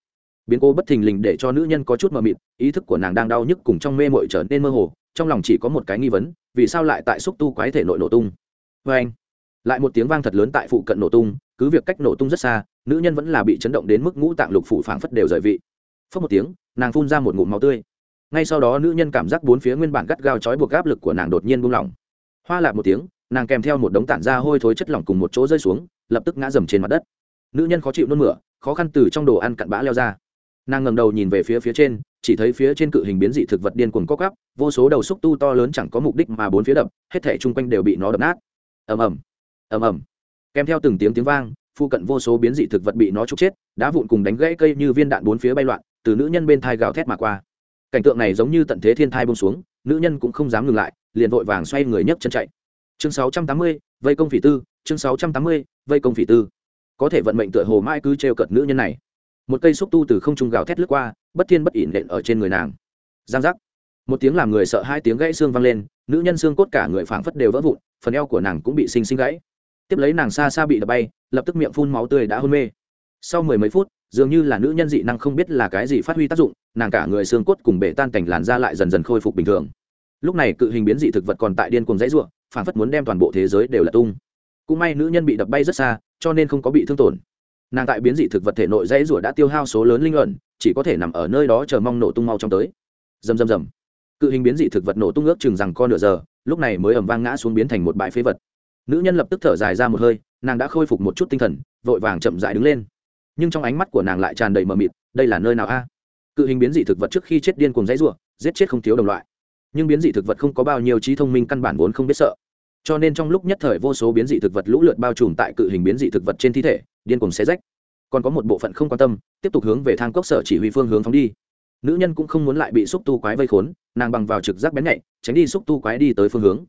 Biến cố bất thình lình để cho nữ nhân có chút mờ mịt, ý thức của nàng đang đau nhức cùng trong mê mội trở nên mơ hồ, trong lòng chỉ có một cái nghi vấn, vì sao lại tại xúc tu quái thể nội nổ tung? Vê anh lại một tiếng vang thật lớn tại phụ cận nổ tung, cứ việc cách nổ tung rất xa nữ nhân vẫn là bị chấn động đến mức ngũ tạng lục phủ phảng phất đều rời vị. Phất một tiếng, nàng phun ra một ngụm máu tươi. Ngay sau đó, nữ nhân cảm giác bốn phía nguyên bản gắt gao trói buộc áp lực của nàng đột nhiên buông lỏng. Hoa lạc một tiếng, nàng kèm theo một đống tản ra hôi thối chất lỏng cùng một chỗ rơi xuống, lập tức ngã dầm trên mặt đất. Nữ nhân khó chịu nôn mửa, khó khăn từ trong đồ ăn cặn bã leo ra. Nàng ngầm đầu nhìn về phía phía trên, chỉ thấy phía trên cự hình biến dị thực vật điên cuồng co cắp vô số đầu xúc tu to lớn chẳng có mục đích mà bốn phía đập, hết thể chung quanh đều bị nó đập nát. Ầm ầm ầm ầm. Kèm theo từng tiếng tiếng vang phụ cận vô số biến dị thực vật bị nó trục chết đá vụn cùng đánh gãy cây như viên đạn bốn phía bay loạn từ nữ nhân bên thai gào thét mà qua. Cảnh tượng này giống như tận thế thiên thai bông xuống nữ nhân cũng không dám ngừng lại liền vội vàng xoay người nhấc chân chạy. Chương 680, vây công phỉ tư chương 680, vây công phỉ tư. Có thể vận mệnh tựa hồ mãi cứ trêu cợt nữ nhân này. Một cây xúc tu từ không trung gào thét lướt qua bất thiên bất ỉn nện ở trên người nàng. Giang giác. Một tiếng làm người sợ hai tiếng gãy xương vang lên nữ nhân xương cốt cả người phảng phất đều vỡ vụn phần eo của nàng cũng bị xinh xinh gãy tiếp lấy nàng xa xa bị đập bay, lập tức miệng phun máu tươi đã hôn mê. Sau mười mấy phút, dường như là nữ nhân dị năng không biết là cái gì phát huy tác dụng, nàng cả người xương cốt cùng bể tan cảnh làn ra lại dần dần khôi phục bình thường. Lúc này cự hình biến dị thực vật còn tại điên cùng dãy ruộng phản phất muốn đem toàn bộ thế giới đều là tung. Cũng may nữ nhân bị đập bay rất xa, cho nên không có bị thương tổn. Nàng tại biến dị thực vật thể nội dãy ruộng đã tiêu hao số lớn linh luận chỉ có thể nằm ở nơi đó chờ mong nổ tung mau trong tới. Dầm dầm dầm cự hình biến dị thực vật nổ tung ước chừng rằng co nửa giờ, lúc này mới ẩm vang ngã xuống biến thành một bãi phế vật nữ nhân lập tức thở dài ra một hơi, nàng đã khôi phục một chút tinh thần, vội vàng chậm dại đứng lên. Nhưng trong ánh mắt của nàng lại tràn đầy mờ mịt, đây là nơi nào a? Cự hình biến dị thực vật trước khi chết điên cùng dãy ruộng giết chết không thiếu đồng loại. Nhưng biến dị thực vật không có bao nhiêu trí thông minh căn bản vốn không biết sợ. Cho nên trong lúc nhất thời vô số biến dị thực vật lũ lượt bao trùm tại cự hình biến dị thực vật trên thi thể, điên cùng xé rách. Còn có một bộ phận không quan tâm, tiếp tục hướng về thang cốc sở chỉ huy phương hướng phóng đi. Nữ nhân cũng không muốn lại bị xúc tu quái vây khốn, nàng bằng vào trực giác bén nhạy, tránh đi xúc tu quái đi tới phương hướng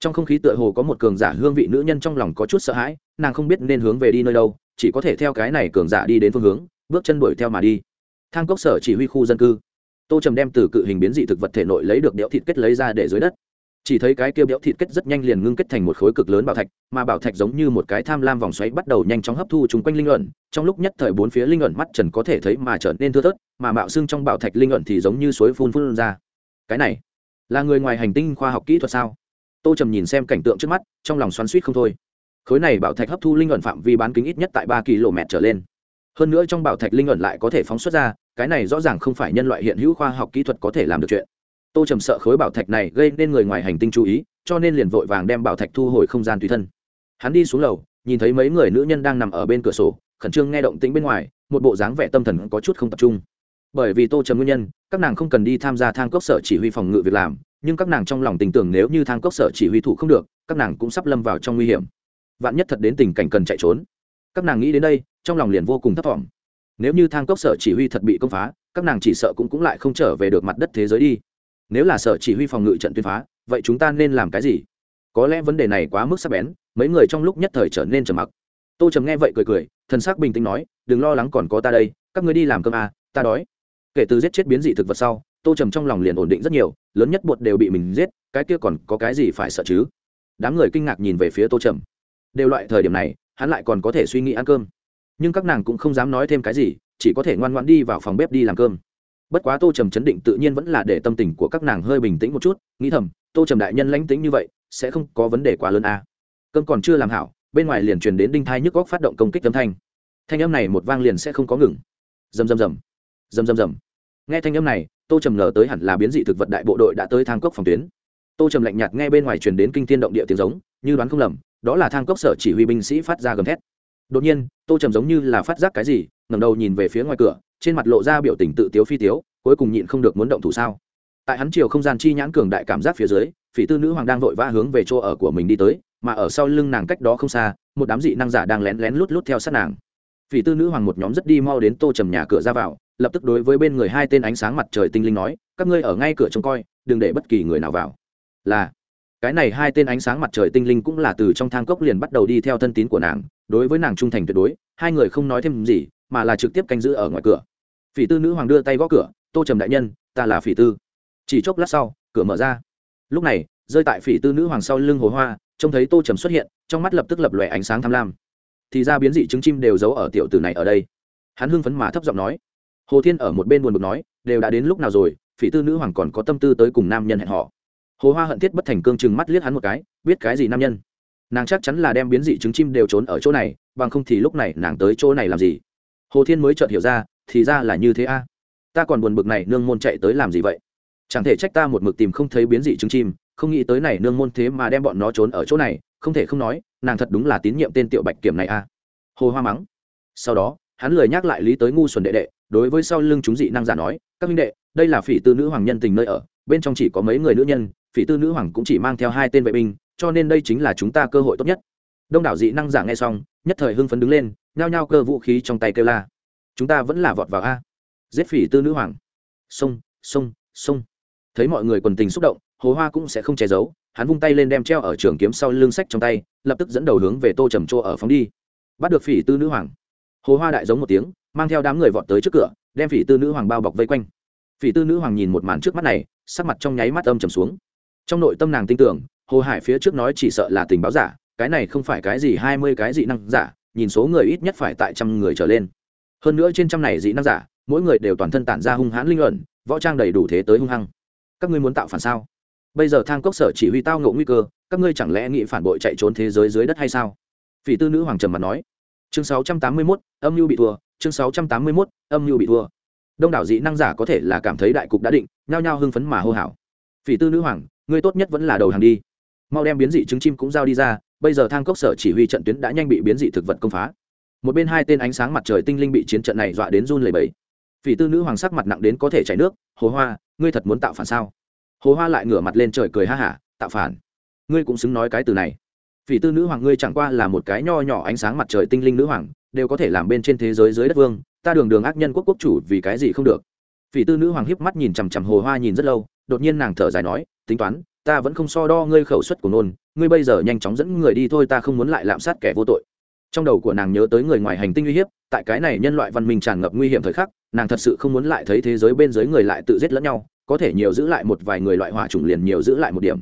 trong không khí tựa hồ có một cường giả hương vị nữ nhân trong lòng có chút sợ hãi, nàng không biết nên hướng về đi nơi đâu, chỉ có thể theo cái này cường giả đi đến phương hướng, bước chân đuổi theo mà đi. Thang cốc sở chỉ huy khu dân cư. Tô trầm đem từ cự hình biến dị thực vật thể nội lấy được đẽo thịt kết lấy ra để dưới đất. Chỉ thấy cái kia béo thịt kết rất nhanh liền ngưng kết thành một khối cực lớn bảo thạch, mà bảo thạch giống như một cái tham lam vòng xoáy bắt đầu nhanh chóng hấp thu chung quanh linh ẩn. Trong lúc nhất thời bốn phía linh ẩn mắt trần có thể thấy mà trở nên thưa thớt, mà mạo xưng trong bảo thạch linh ẩn thì giống như suối phun phun ra. Cái này là người ngoài hành tinh khoa học kỹ thuật sao? Tô trầm nhìn xem cảnh tượng trước mắt, trong lòng xoắn suýt không thôi. Khối này bảo thạch hấp thu linh ẩn phạm vi bán kính ít nhất tại ba km trở lên. Hơn nữa trong bảo thạch linh ẩn lại có thể phóng xuất ra, cái này rõ ràng không phải nhân loại hiện hữu khoa học kỹ thuật có thể làm được chuyện. Tô trầm sợ khối bảo thạch này gây nên người ngoài hành tinh chú ý, cho nên liền vội vàng đem bảo thạch thu hồi không gian tùy thân. Hắn đi xuống lầu, nhìn thấy mấy người nữ nhân đang nằm ở bên cửa sổ, khẩn trương nghe động tĩnh bên ngoài, một bộ dáng vẻ tâm thần có chút không tập trung. Bởi vì tô trầm nguyên nhân, các nàng không cần đi tham gia thang cốc sở chỉ huy phòng ngự việc làm nhưng các nàng trong lòng tình tưởng nếu như thang cốc sở chỉ huy thủ không được các nàng cũng sắp lâm vào trong nguy hiểm. Vạn nhất thật đến tình cảnh cần chạy trốn. Các nàng nghĩ đến đây trong lòng liền vô cùng thấp t nếu như thang cốc sở chỉ huy thật bị công phá các nàng chỉ sợ cũng cũng lại không trở về được mặt đất thế giới đi. Nếu là sở chỉ huy phòng ngự trận tuyên phá vậy chúng ta nên làm cái gì? Có lẽ vấn đề này quá mức sắc bén mấy người trong lúc nhất thời trở nên trầm mặc. Tô trầm nghe vậy cười cười thần sắc bình tĩnh nói đừng lo lắng còn có ta đây các người đi làm cơm à, ta đói. Kể từ giết chết biến dị thực vật sau tô trầm trong lòng liền ổn định rất nhiều lớn nhất bột đều bị mình giết, cái kia còn có cái gì phải sợ chứ? Đám người kinh ngạc nhìn về phía tô trầm. Đều loại thời điểm này, hắn lại còn có thể suy nghĩ ăn cơm. Nhưng các nàng cũng không dám nói thêm cái gì, chỉ có thể ngoan ngoãn đi vào phòng bếp đi làm cơm. Bất quá tô trầm chấn định tự nhiên vẫn là để tâm tình của các nàng hơi bình tĩnh một chút, nghĩ thầm, tô trầm đại nhân lãnh tĩnh như vậy, sẽ không có vấn đề quá lớn à. cơm còn chưa làm hảo, bên ngoài liền truyền đến đinh thai nhức góc phát động công kích âm thanh. Thanh âm này một vang liền sẽ không có ngừng. Rầm rầm rầm. Rầm rầm rầm nghe thanh âm này, tô trầm ngờ tới hẳn là biến dị thực vật đại bộ đội đã tới thang cốc phòng tuyến. Tô trầm lạnh nhạt nghe bên ngoài truyền đến kinh thiên động địa tiếng giống, như đoán không lầm, đó là thang cốc sở chỉ huy binh sĩ phát ra gầm thét. Đột nhiên, tô trầm giống như là phát giác cái gì, ngẩng đầu nhìn về phía ngoài cửa, trên mặt lộ ra biểu tình tự tiếu phi tiếu, cuối cùng nhịn không được muốn động thủ sao? Tại hắn chiều không gian chi nhãn cường đại cảm giác phía dưới, phỉ tư nữ hoàng đang vội vã hướng về chỗ ở của mình đi tới, mà ở sau lưng nàng cách đó không xa, một đám dị năng giả đang lén lén lút lút theo sát nàng. Phỉ tư nữ hoàng một nhóm rất đi mau đến tô trầm nhà cửa ra vào lập tức đối với bên người hai tên ánh sáng mặt trời tinh linh nói, các ngươi ở ngay cửa trông coi, đừng để bất kỳ người nào vào. Là, cái này hai tên ánh sáng mặt trời tinh linh cũng là từ trong thang cốc liền bắt đầu đi theo thân tín của nàng, đối với nàng trung thành tuyệt đối, hai người không nói thêm gì, mà là trực tiếp canh giữ ở ngoài cửa. Phỉ tư nữ hoàng đưa tay gõ cửa, tô trầm đại nhân, ta là phỉ tư. Chỉ chốc lát sau, cửa mở ra. Lúc này, rơi tại phỉ tư nữ hoàng sau lưng hồ hoa, trông thấy tô trầm xuất hiện, trong mắt lập tức lập lòe ánh sáng tham lam. Thì ra biến dị trứng chim đều giấu ở tiểu tử này ở đây. Hắn hưng phấn mà thấp giọng nói hồ thiên ở một bên buồn bực nói, đều đã đến lúc nào rồi, phỉ tư nữ hoàng còn có tâm tư tới cùng nam nhân hẹn họ hồ hoa hận thiết bất thành cương chừng mắt liếc hắn một cái, biết cái gì nam nhân? Nàng chắc chắn là đem biến dị trứng chim đều trốn ở chỗ này, bằng không thì lúc này nàng tới chỗ này làm gì? Hồ thiên mới chợt hiểu ra, thì ra là như thế a. Ta còn buồn bực này nương môn chạy tới làm gì vậy? Chẳng thể trách ta một mực tìm không thấy biến dị trứng chim, không nghĩ tới này nương môn thế mà đem bọn nó trốn ở chỗ này, không thể không nói, nàng thật đúng là tín nhiệm tên tiểu bạch kiểm này a. Hồ hoa mắng. Sau đó, hắn lười nhắc lại lý tới ngu xuẩn đệ đệ đối với sau lưng chúng dị năng giả nói, các minh đệ, đây là phỉ tư nữ hoàng nhân tình nơi ở, bên trong chỉ có mấy người nữ nhân, phỉ tư nữ hoàng cũng chỉ mang theo hai tên vệ binh, cho nên đây chính là chúng ta cơ hội tốt nhất. Đông đảo dị năng giả nghe xong, nhất thời hưng phấn đứng lên, nhao nhao cơ vũ khí trong tay kêu la. Chúng ta vẫn là vọt vào a. Giết phỉ tư nữ hoàng. Sông sông sông thấy mọi người quần tình xúc động, hồ hoa cũng sẽ không che giấu, hắn vung tay lên đem treo ở trường kiếm sau lưng sách trong tay, lập tức dẫn đầu hướng về tô trầm chỗ ở phóng đi. Bắt được phỉ tư nữ hoàng hồ hoa đại giống một tiếng, mang theo đám người vọt tới trước cửa, đem phỉ tư nữ hoàng bao bọc vây quanh. Phỉ tư nữ hoàng nhìn một màn trước mắt này, sắc mặt trong nháy mắt âm trầm xuống. Trong nội tâm nàng tin tưởng, hồ hải phía trước nói chỉ sợ là tình báo giả, cái này không phải cái gì hai mươi cái dị năng giả, nhìn số người ít nhất phải tại trăm người trở lên. Hơn nữa trên trăm này dị năng giả, mỗi người đều toàn thân tản ra hung hãn linh luận võ trang đầy đủ thế tới hung hăng. Các ngươi muốn tạo phản sao? Bây giờ thang cốc sở chỉ huy tao ngộ nguy cơ, các ngươi chẳng lẽ nghĩ phản bội chạy trốn thế giới dưới đất hay sao? Phỉ tư nữ hoàng trầm mặt nói chương 681, âm mưu bị thua. Chương 681, âm mưu bị thua. Đông đảo dị năng giả có thể là cảm thấy đại cục đã định nhao nhao hưng phấn mà hô hào. Phỉ tư nữ hoàng ngươi tốt nhất vẫn là đầu hàng đi. Mau đem biến dị trứng chim cũng giao đi ra bây giờ thang cốc sở chỉ huy trận tuyến đã nhanh bị biến dị thực vật công phá. Một bên hai tên ánh sáng mặt trời tinh linh bị chiến trận này dọa đến run lẩy bẩy. Phỉ tư nữ hoàng sắc mặt nặng đến có thể chảy nước hồ hoa ngươi thật muốn tạo phản sao? Hồ hoa lại ngửa mặt lên trời cười ha hả tạo phản? Ngươi cũng xứng nói cái từ này phỉ tư nữ hoàng ngươi chẳng qua là một cái nho nhỏ ánh sáng mặt trời tinh linh nữ hoàng, đều có thể làm bên trên thế giới dưới đất vương, ta đường đường ác nhân quốc quốc chủ vì cái gì không được. Phỉ tư nữ hoàng hiếp mắt nhìn chằm chằm hồ hoa nhìn rất lâu, đột nhiên nàng thở dài nói, tính toán, ta vẫn không so đo ngươi khẩu suất của nôn, ngươi bây giờ nhanh chóng dẫn người đi thôi, ta không muốn lại lạm sát kẻ vô tội. Trong đầu của nàng nhớ tới người ngoài hành tinh uy hiếp, tại cái này nhân loại văn minh tràn ngập nguy hiểm thời khắc, nàng thật sự không muốn lại thấy thế giới bên dưới người lại tự giết lẫn nhau, có thể nhiều giữ lại một vài người loại hỏa chủng liền nhiều giữ lại một điểm.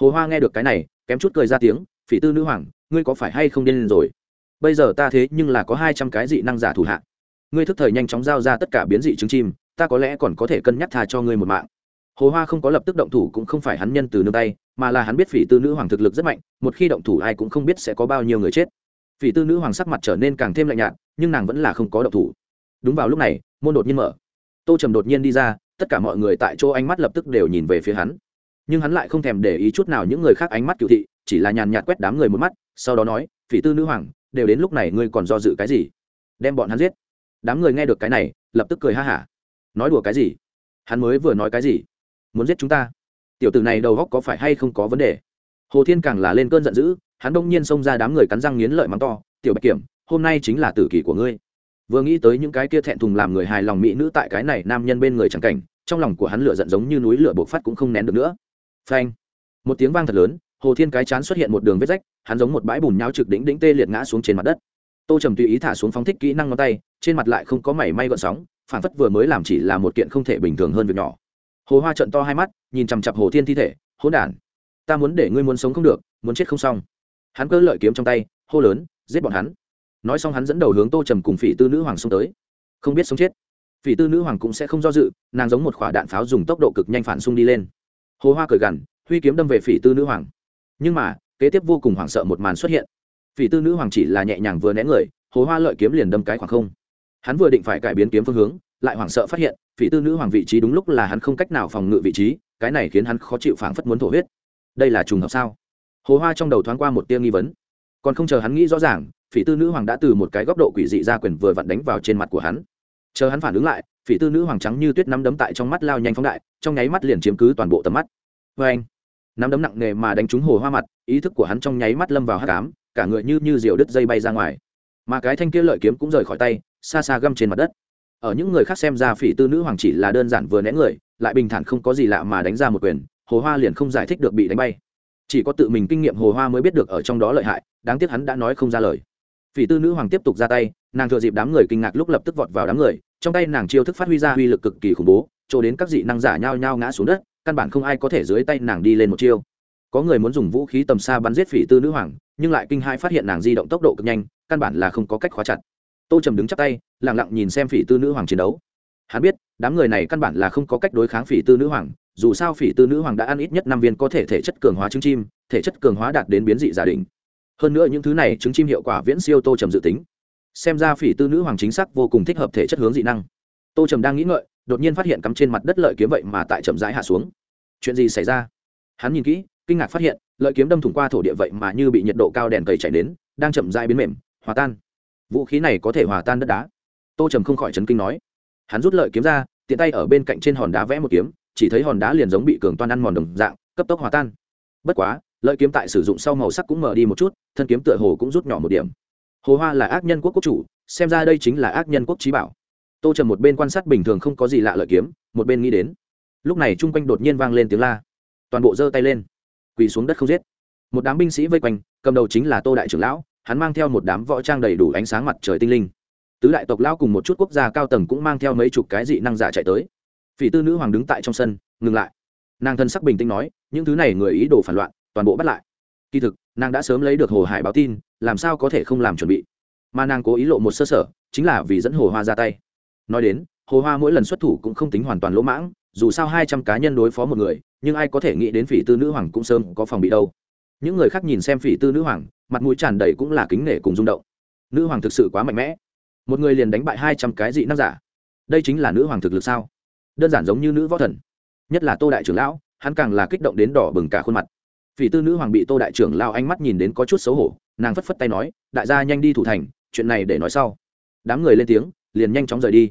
Hồ hoa nghe được cái này, kém chút cười ra tiếng phỉ tư nữ hoàng, ngươi có phải hay không điên rồi? Bây giờ ta thế nhưng là có hai trăm cái dị năng giả thủ hạ. Ngươi thức thời nhanh chóng giao ra tất cả biến dị trứng chim, ta có lẽ còn có thể cân nhắc tha cho ngươi một mạng. Hồ hoa không có lập tức động thủ cũng không phải hắn nhân từ nương tay, mà là hắn biết phỉ tư nữ hoàng thực lực rất mạnh, một khi động thủ ai cũng không biết sẽ có bao nhiêu người chết. Phỉ tư nữ hoàng sắc mặt trở nên càng thêm lạnh nhạt, nhưng nàng vẫn là không có động thủ. Đúng vào lúc này, môn đột nhiên mở. Tô trầm đột nhiên đi ra, tất cả mọi người tại chỗ ánh mắt lập tức đều nhìn về phía hắn nhưng hắn lại không thèm để ý chút nào những người khác ánh mắt cựu thị, chỉ là nhàn nhạt quét đám người một mắt, sau đó nói, phỉ tư nữ hoàng, đều đến lúc này ngươi còn do dự cái gì? Đem bọn hắn giết. Đám người nghe được cái này, lập tức cười ha hả. Nói đùa cái gì? Hắn mới vừa nói cái gì? Muốn giết chúng ta? Tiểu tử này đầu góc có phải hay không có vấn đề? Hồ thiên càng là lên cơn giận dữ, hắn đông nhiên xông ra đám người cắn răng nghiến lợi mắng to, tiểu bạch kiểm, hôm nay chính là tử kỷ của ngươi. Vừa nghĩ tới những cái kia thẹn thùng làm người hài lòng mỹ nữ tại cái này nam nhân bên người chẳng cảnh, trong lòng của hắn lửa giận giống như núi lửa bộc phát cũng không nén được nữa phanh. Một tiếng vang thật lớn, hồ thiên cái chán xuất hiện một đường vết rách, hắn giống một bãi bùn nhau trực đỉnh đỉnh tê liệt ngã xuống trên mặt đất. Tô trầm tùy ý thả xuống phóng thích kỹ năng ngón tay, trên mặt lại không có mảy may gợn sóng, phản phất vừa mới làm chỉ là một kiện không thể bình thường hơn việc nhỏ. Hồ hoa trận to hai mắt, nhìn chằm chặp hồ thiên thi thể, hỗn đản, ta muốn để ngươi muốn sống không được, muốn chết không xong. Hắn cơ lợi kiếm trong tay, hô lớn, giết bọn hắn. Nói xong hắn dẫn đầu hướng tô trầm cùng phỉ tư nữ hoàng xông tới. Không biết sống chết, phỉ tư nữ hoàng cũng sẽ không do dự, nàng giống một quả đạn pháo dùng tốc độ cực nhanh phản xung đi lên hồ hoa cười gằn, huy kiếm đâm về phỉ tư nữ hoàng. Nhưng mà, kế tiếp vô cùng hoảng sợ một màn xuất hiện. Phỉ tư nữ hoàng chỉ là nhẹ nhàng vừa né người, hồ hoa lợi kiếm liền đâm cái khoảng không. Hắn vừa định phải cải biến kiếm phương hướng, lại hoảng sợ phát hiện, phỉ tư nữ hoàng vị trí đúng lúc là hắn không cách nào phòng ngự vị trí, cái này khiến hắn khó chịu phảng phất muốn thổ huyết. Đây là trùng hợp sao? Hồ hoa trong đầu thoáng qua một tia nghi vấn. Còn không chờ hắn nghĩ rõ ràng, phỉ tư nữ hoàng đã từ một cái góc độ quỷ dị ra quyền vừa vặn đánh vào trên mặt của hắn. Chờ hắn phản ứng lại phỉ tư nữ hoàng trắng như tuyết nắm đấm tại trong mắt lao nhanh phóng đại, trong nháy mắt liền chiếm cứ toàn bộ tầm mắt. Vê anh, nắm đấm nặng nề mà đánh trúng hồ hoa mặt, ý thức của hắn trong nháy mắt lâm vào hát cám cả người như như diều đứt dây bay ra ngoài. Mà cái thanh kia lợi kiếm cũng rời khỏi tay, xa xa găm trên mặt đất. Ở những người khác xem ra phỉ tư nữ hoàng chỉ là đơn giản vừa né người, lại bình thản không có gì lạ mà đánh ra một quyền, hồ hoa liền không giải thích được bị đánh bay. Chỉ có tự mình kinh nghiệm hồ hoa mới biết được ở trong đó lợi hại, đáng tiếc hắn đã nói không ra lời. Phỉ tư nữ hoàng tiếp tục ra tay, nàng thừa dịp đám người kinh ngạc lúc lập tức vọt vào đám người trong tay nàng chiêu thức phát huy ra uy lực cực kỳ khủng bố chỗ đến các dị năng giả nhao nhao ngã xuống đất, căn bản không ai có thể dưới tay nàng đi lên một chiêu. Có người muốn dùng vũ khí tầm xa bắn giết phỉ tư nữ hoàng, nhưng lại kinh hai phát hiện nàng di động tốc độ cực nhanh, căn bản là không có cách khóa chặt. Tô trầm đứng chắc tay lẳng lặng nhìn xem phỉ tư nữ hoàng chiến đấu. Hắn biết, đám người này căn bản là không có cách đối kháng phỉ tư nữ hoàng, dù sao phỉ tư nữ hoàng đã ăn ít nhất năm viên có thể thể chất cường hóa trứng chim, thể chất cường hóa đạt đến biến dị giả định. hơn nữa những thứ này trứng chim hiệu quả viễn siêu tô trầm dự tính xem ra phỉ tư nữ hoàng chính xác vô cùng thích hợp thể chất hướng dị năng. Tô trầm đang nghĩ ngợi, đột nhiên phát hiện cắm trên mặt đất lợi kiếm vậy mà tại chậm rãi hạ xuống. Chuyện gì xảy ra? Hắn nhìn kỹ, kinh ngạc phát hiện, lợi kiếm đâm thủng qua thổ địa vậy mà như bị nhiệt độ cao đèn cầy chảy đến, đang chậm rãi biến mềm, hòa tan. Vũ khí này có thể hòa tan đất đá. Tô trầm không khỏi chấn kinh nói. Hắn rút lợi kiếm ra, tiện tay ở bên cạnh trên hòn đá vẽ một kiếm, chỉ thấy hòn đá liền giống bị cường toan ăn mòn đồng dạng, cấp tốc hòa tan. Bất quá, lợi kiếm tại sử dụng sau màu sắc cũng mở đi một chút, thân kiếm tựa hồ cũng rút nhỏ một điểm hồ hoa là ác nhân quốc quốc chủ, xem ra đây chính là ác nhân quốc trí bảo. Tô trầm một bên quan sát bình thường không có gì lạ lợi kiếm, một bên nghĩ đến. Lúc này chung quanh đột nhiên vang lên tiếng la. Toàn bộ giơ tay lên. Quỳ xuống đất không giết. Một đám binh sĩ vây quanh, cầm đầu chính là tô đại trưởng lão, hắn mang theo một đám võ trang đầy đủ ánh sáng mặt trời tinh linh. Tứ đại tộc lão cùng một chút quốc gia cao tầng cũng mang theo mấy chục cái dị năng giả chạy tới. Phỉ tư nữ hoàng đứng tại trong sân, ngừng lại. Nàng thân sắc bình tĩnh nói, những thứ này người ý đồ phản loạn, toàn bộ bắt lại. Kỳ thực nàng đã sớm lấy được hồ hải báo tin, làm sao có thể không làm chuẩn bị? Mà nàng cố ý lộ một sơ sở, chính là vì dẫn hồ hoa ra tay. Nói đến, hồ hoa mỗi lần xuất thủ cũng không tính hoàn toàn lỗ mãng, dù sao hai trăm cá nhân đối phó một người, nhưng ai có thể nghĩ đến phỉ tư nữ hoàng cũng sớm có phòng bị đâu. Những người khác nhìn xem phỉ tư nữ hoàng, mặt mũi tràn đầy cũng là kính nể cùng rung động. Nữ hoàng thực sự quá mạnh mẽ. Một người liền đánh bại hai trăm cái dị năng giả. Đây chính là nữ hoàng thực lực sao? Đơn giản giống như nữ võ thần. Nhất là tô đại trưởng lão, hắn càng là kích động đến đỏ bừng cả khuôn mặt phỉ tư nữ hoàng bị tô đại trưởng lao ánh mắt nhìn đến có chút xấu hổ, nàng phất phất tay nói, đại gia nhanh đi thủ thành, chuyện này để nói sau. Đám người lên tiếng, liền nhanh chóng rời đi.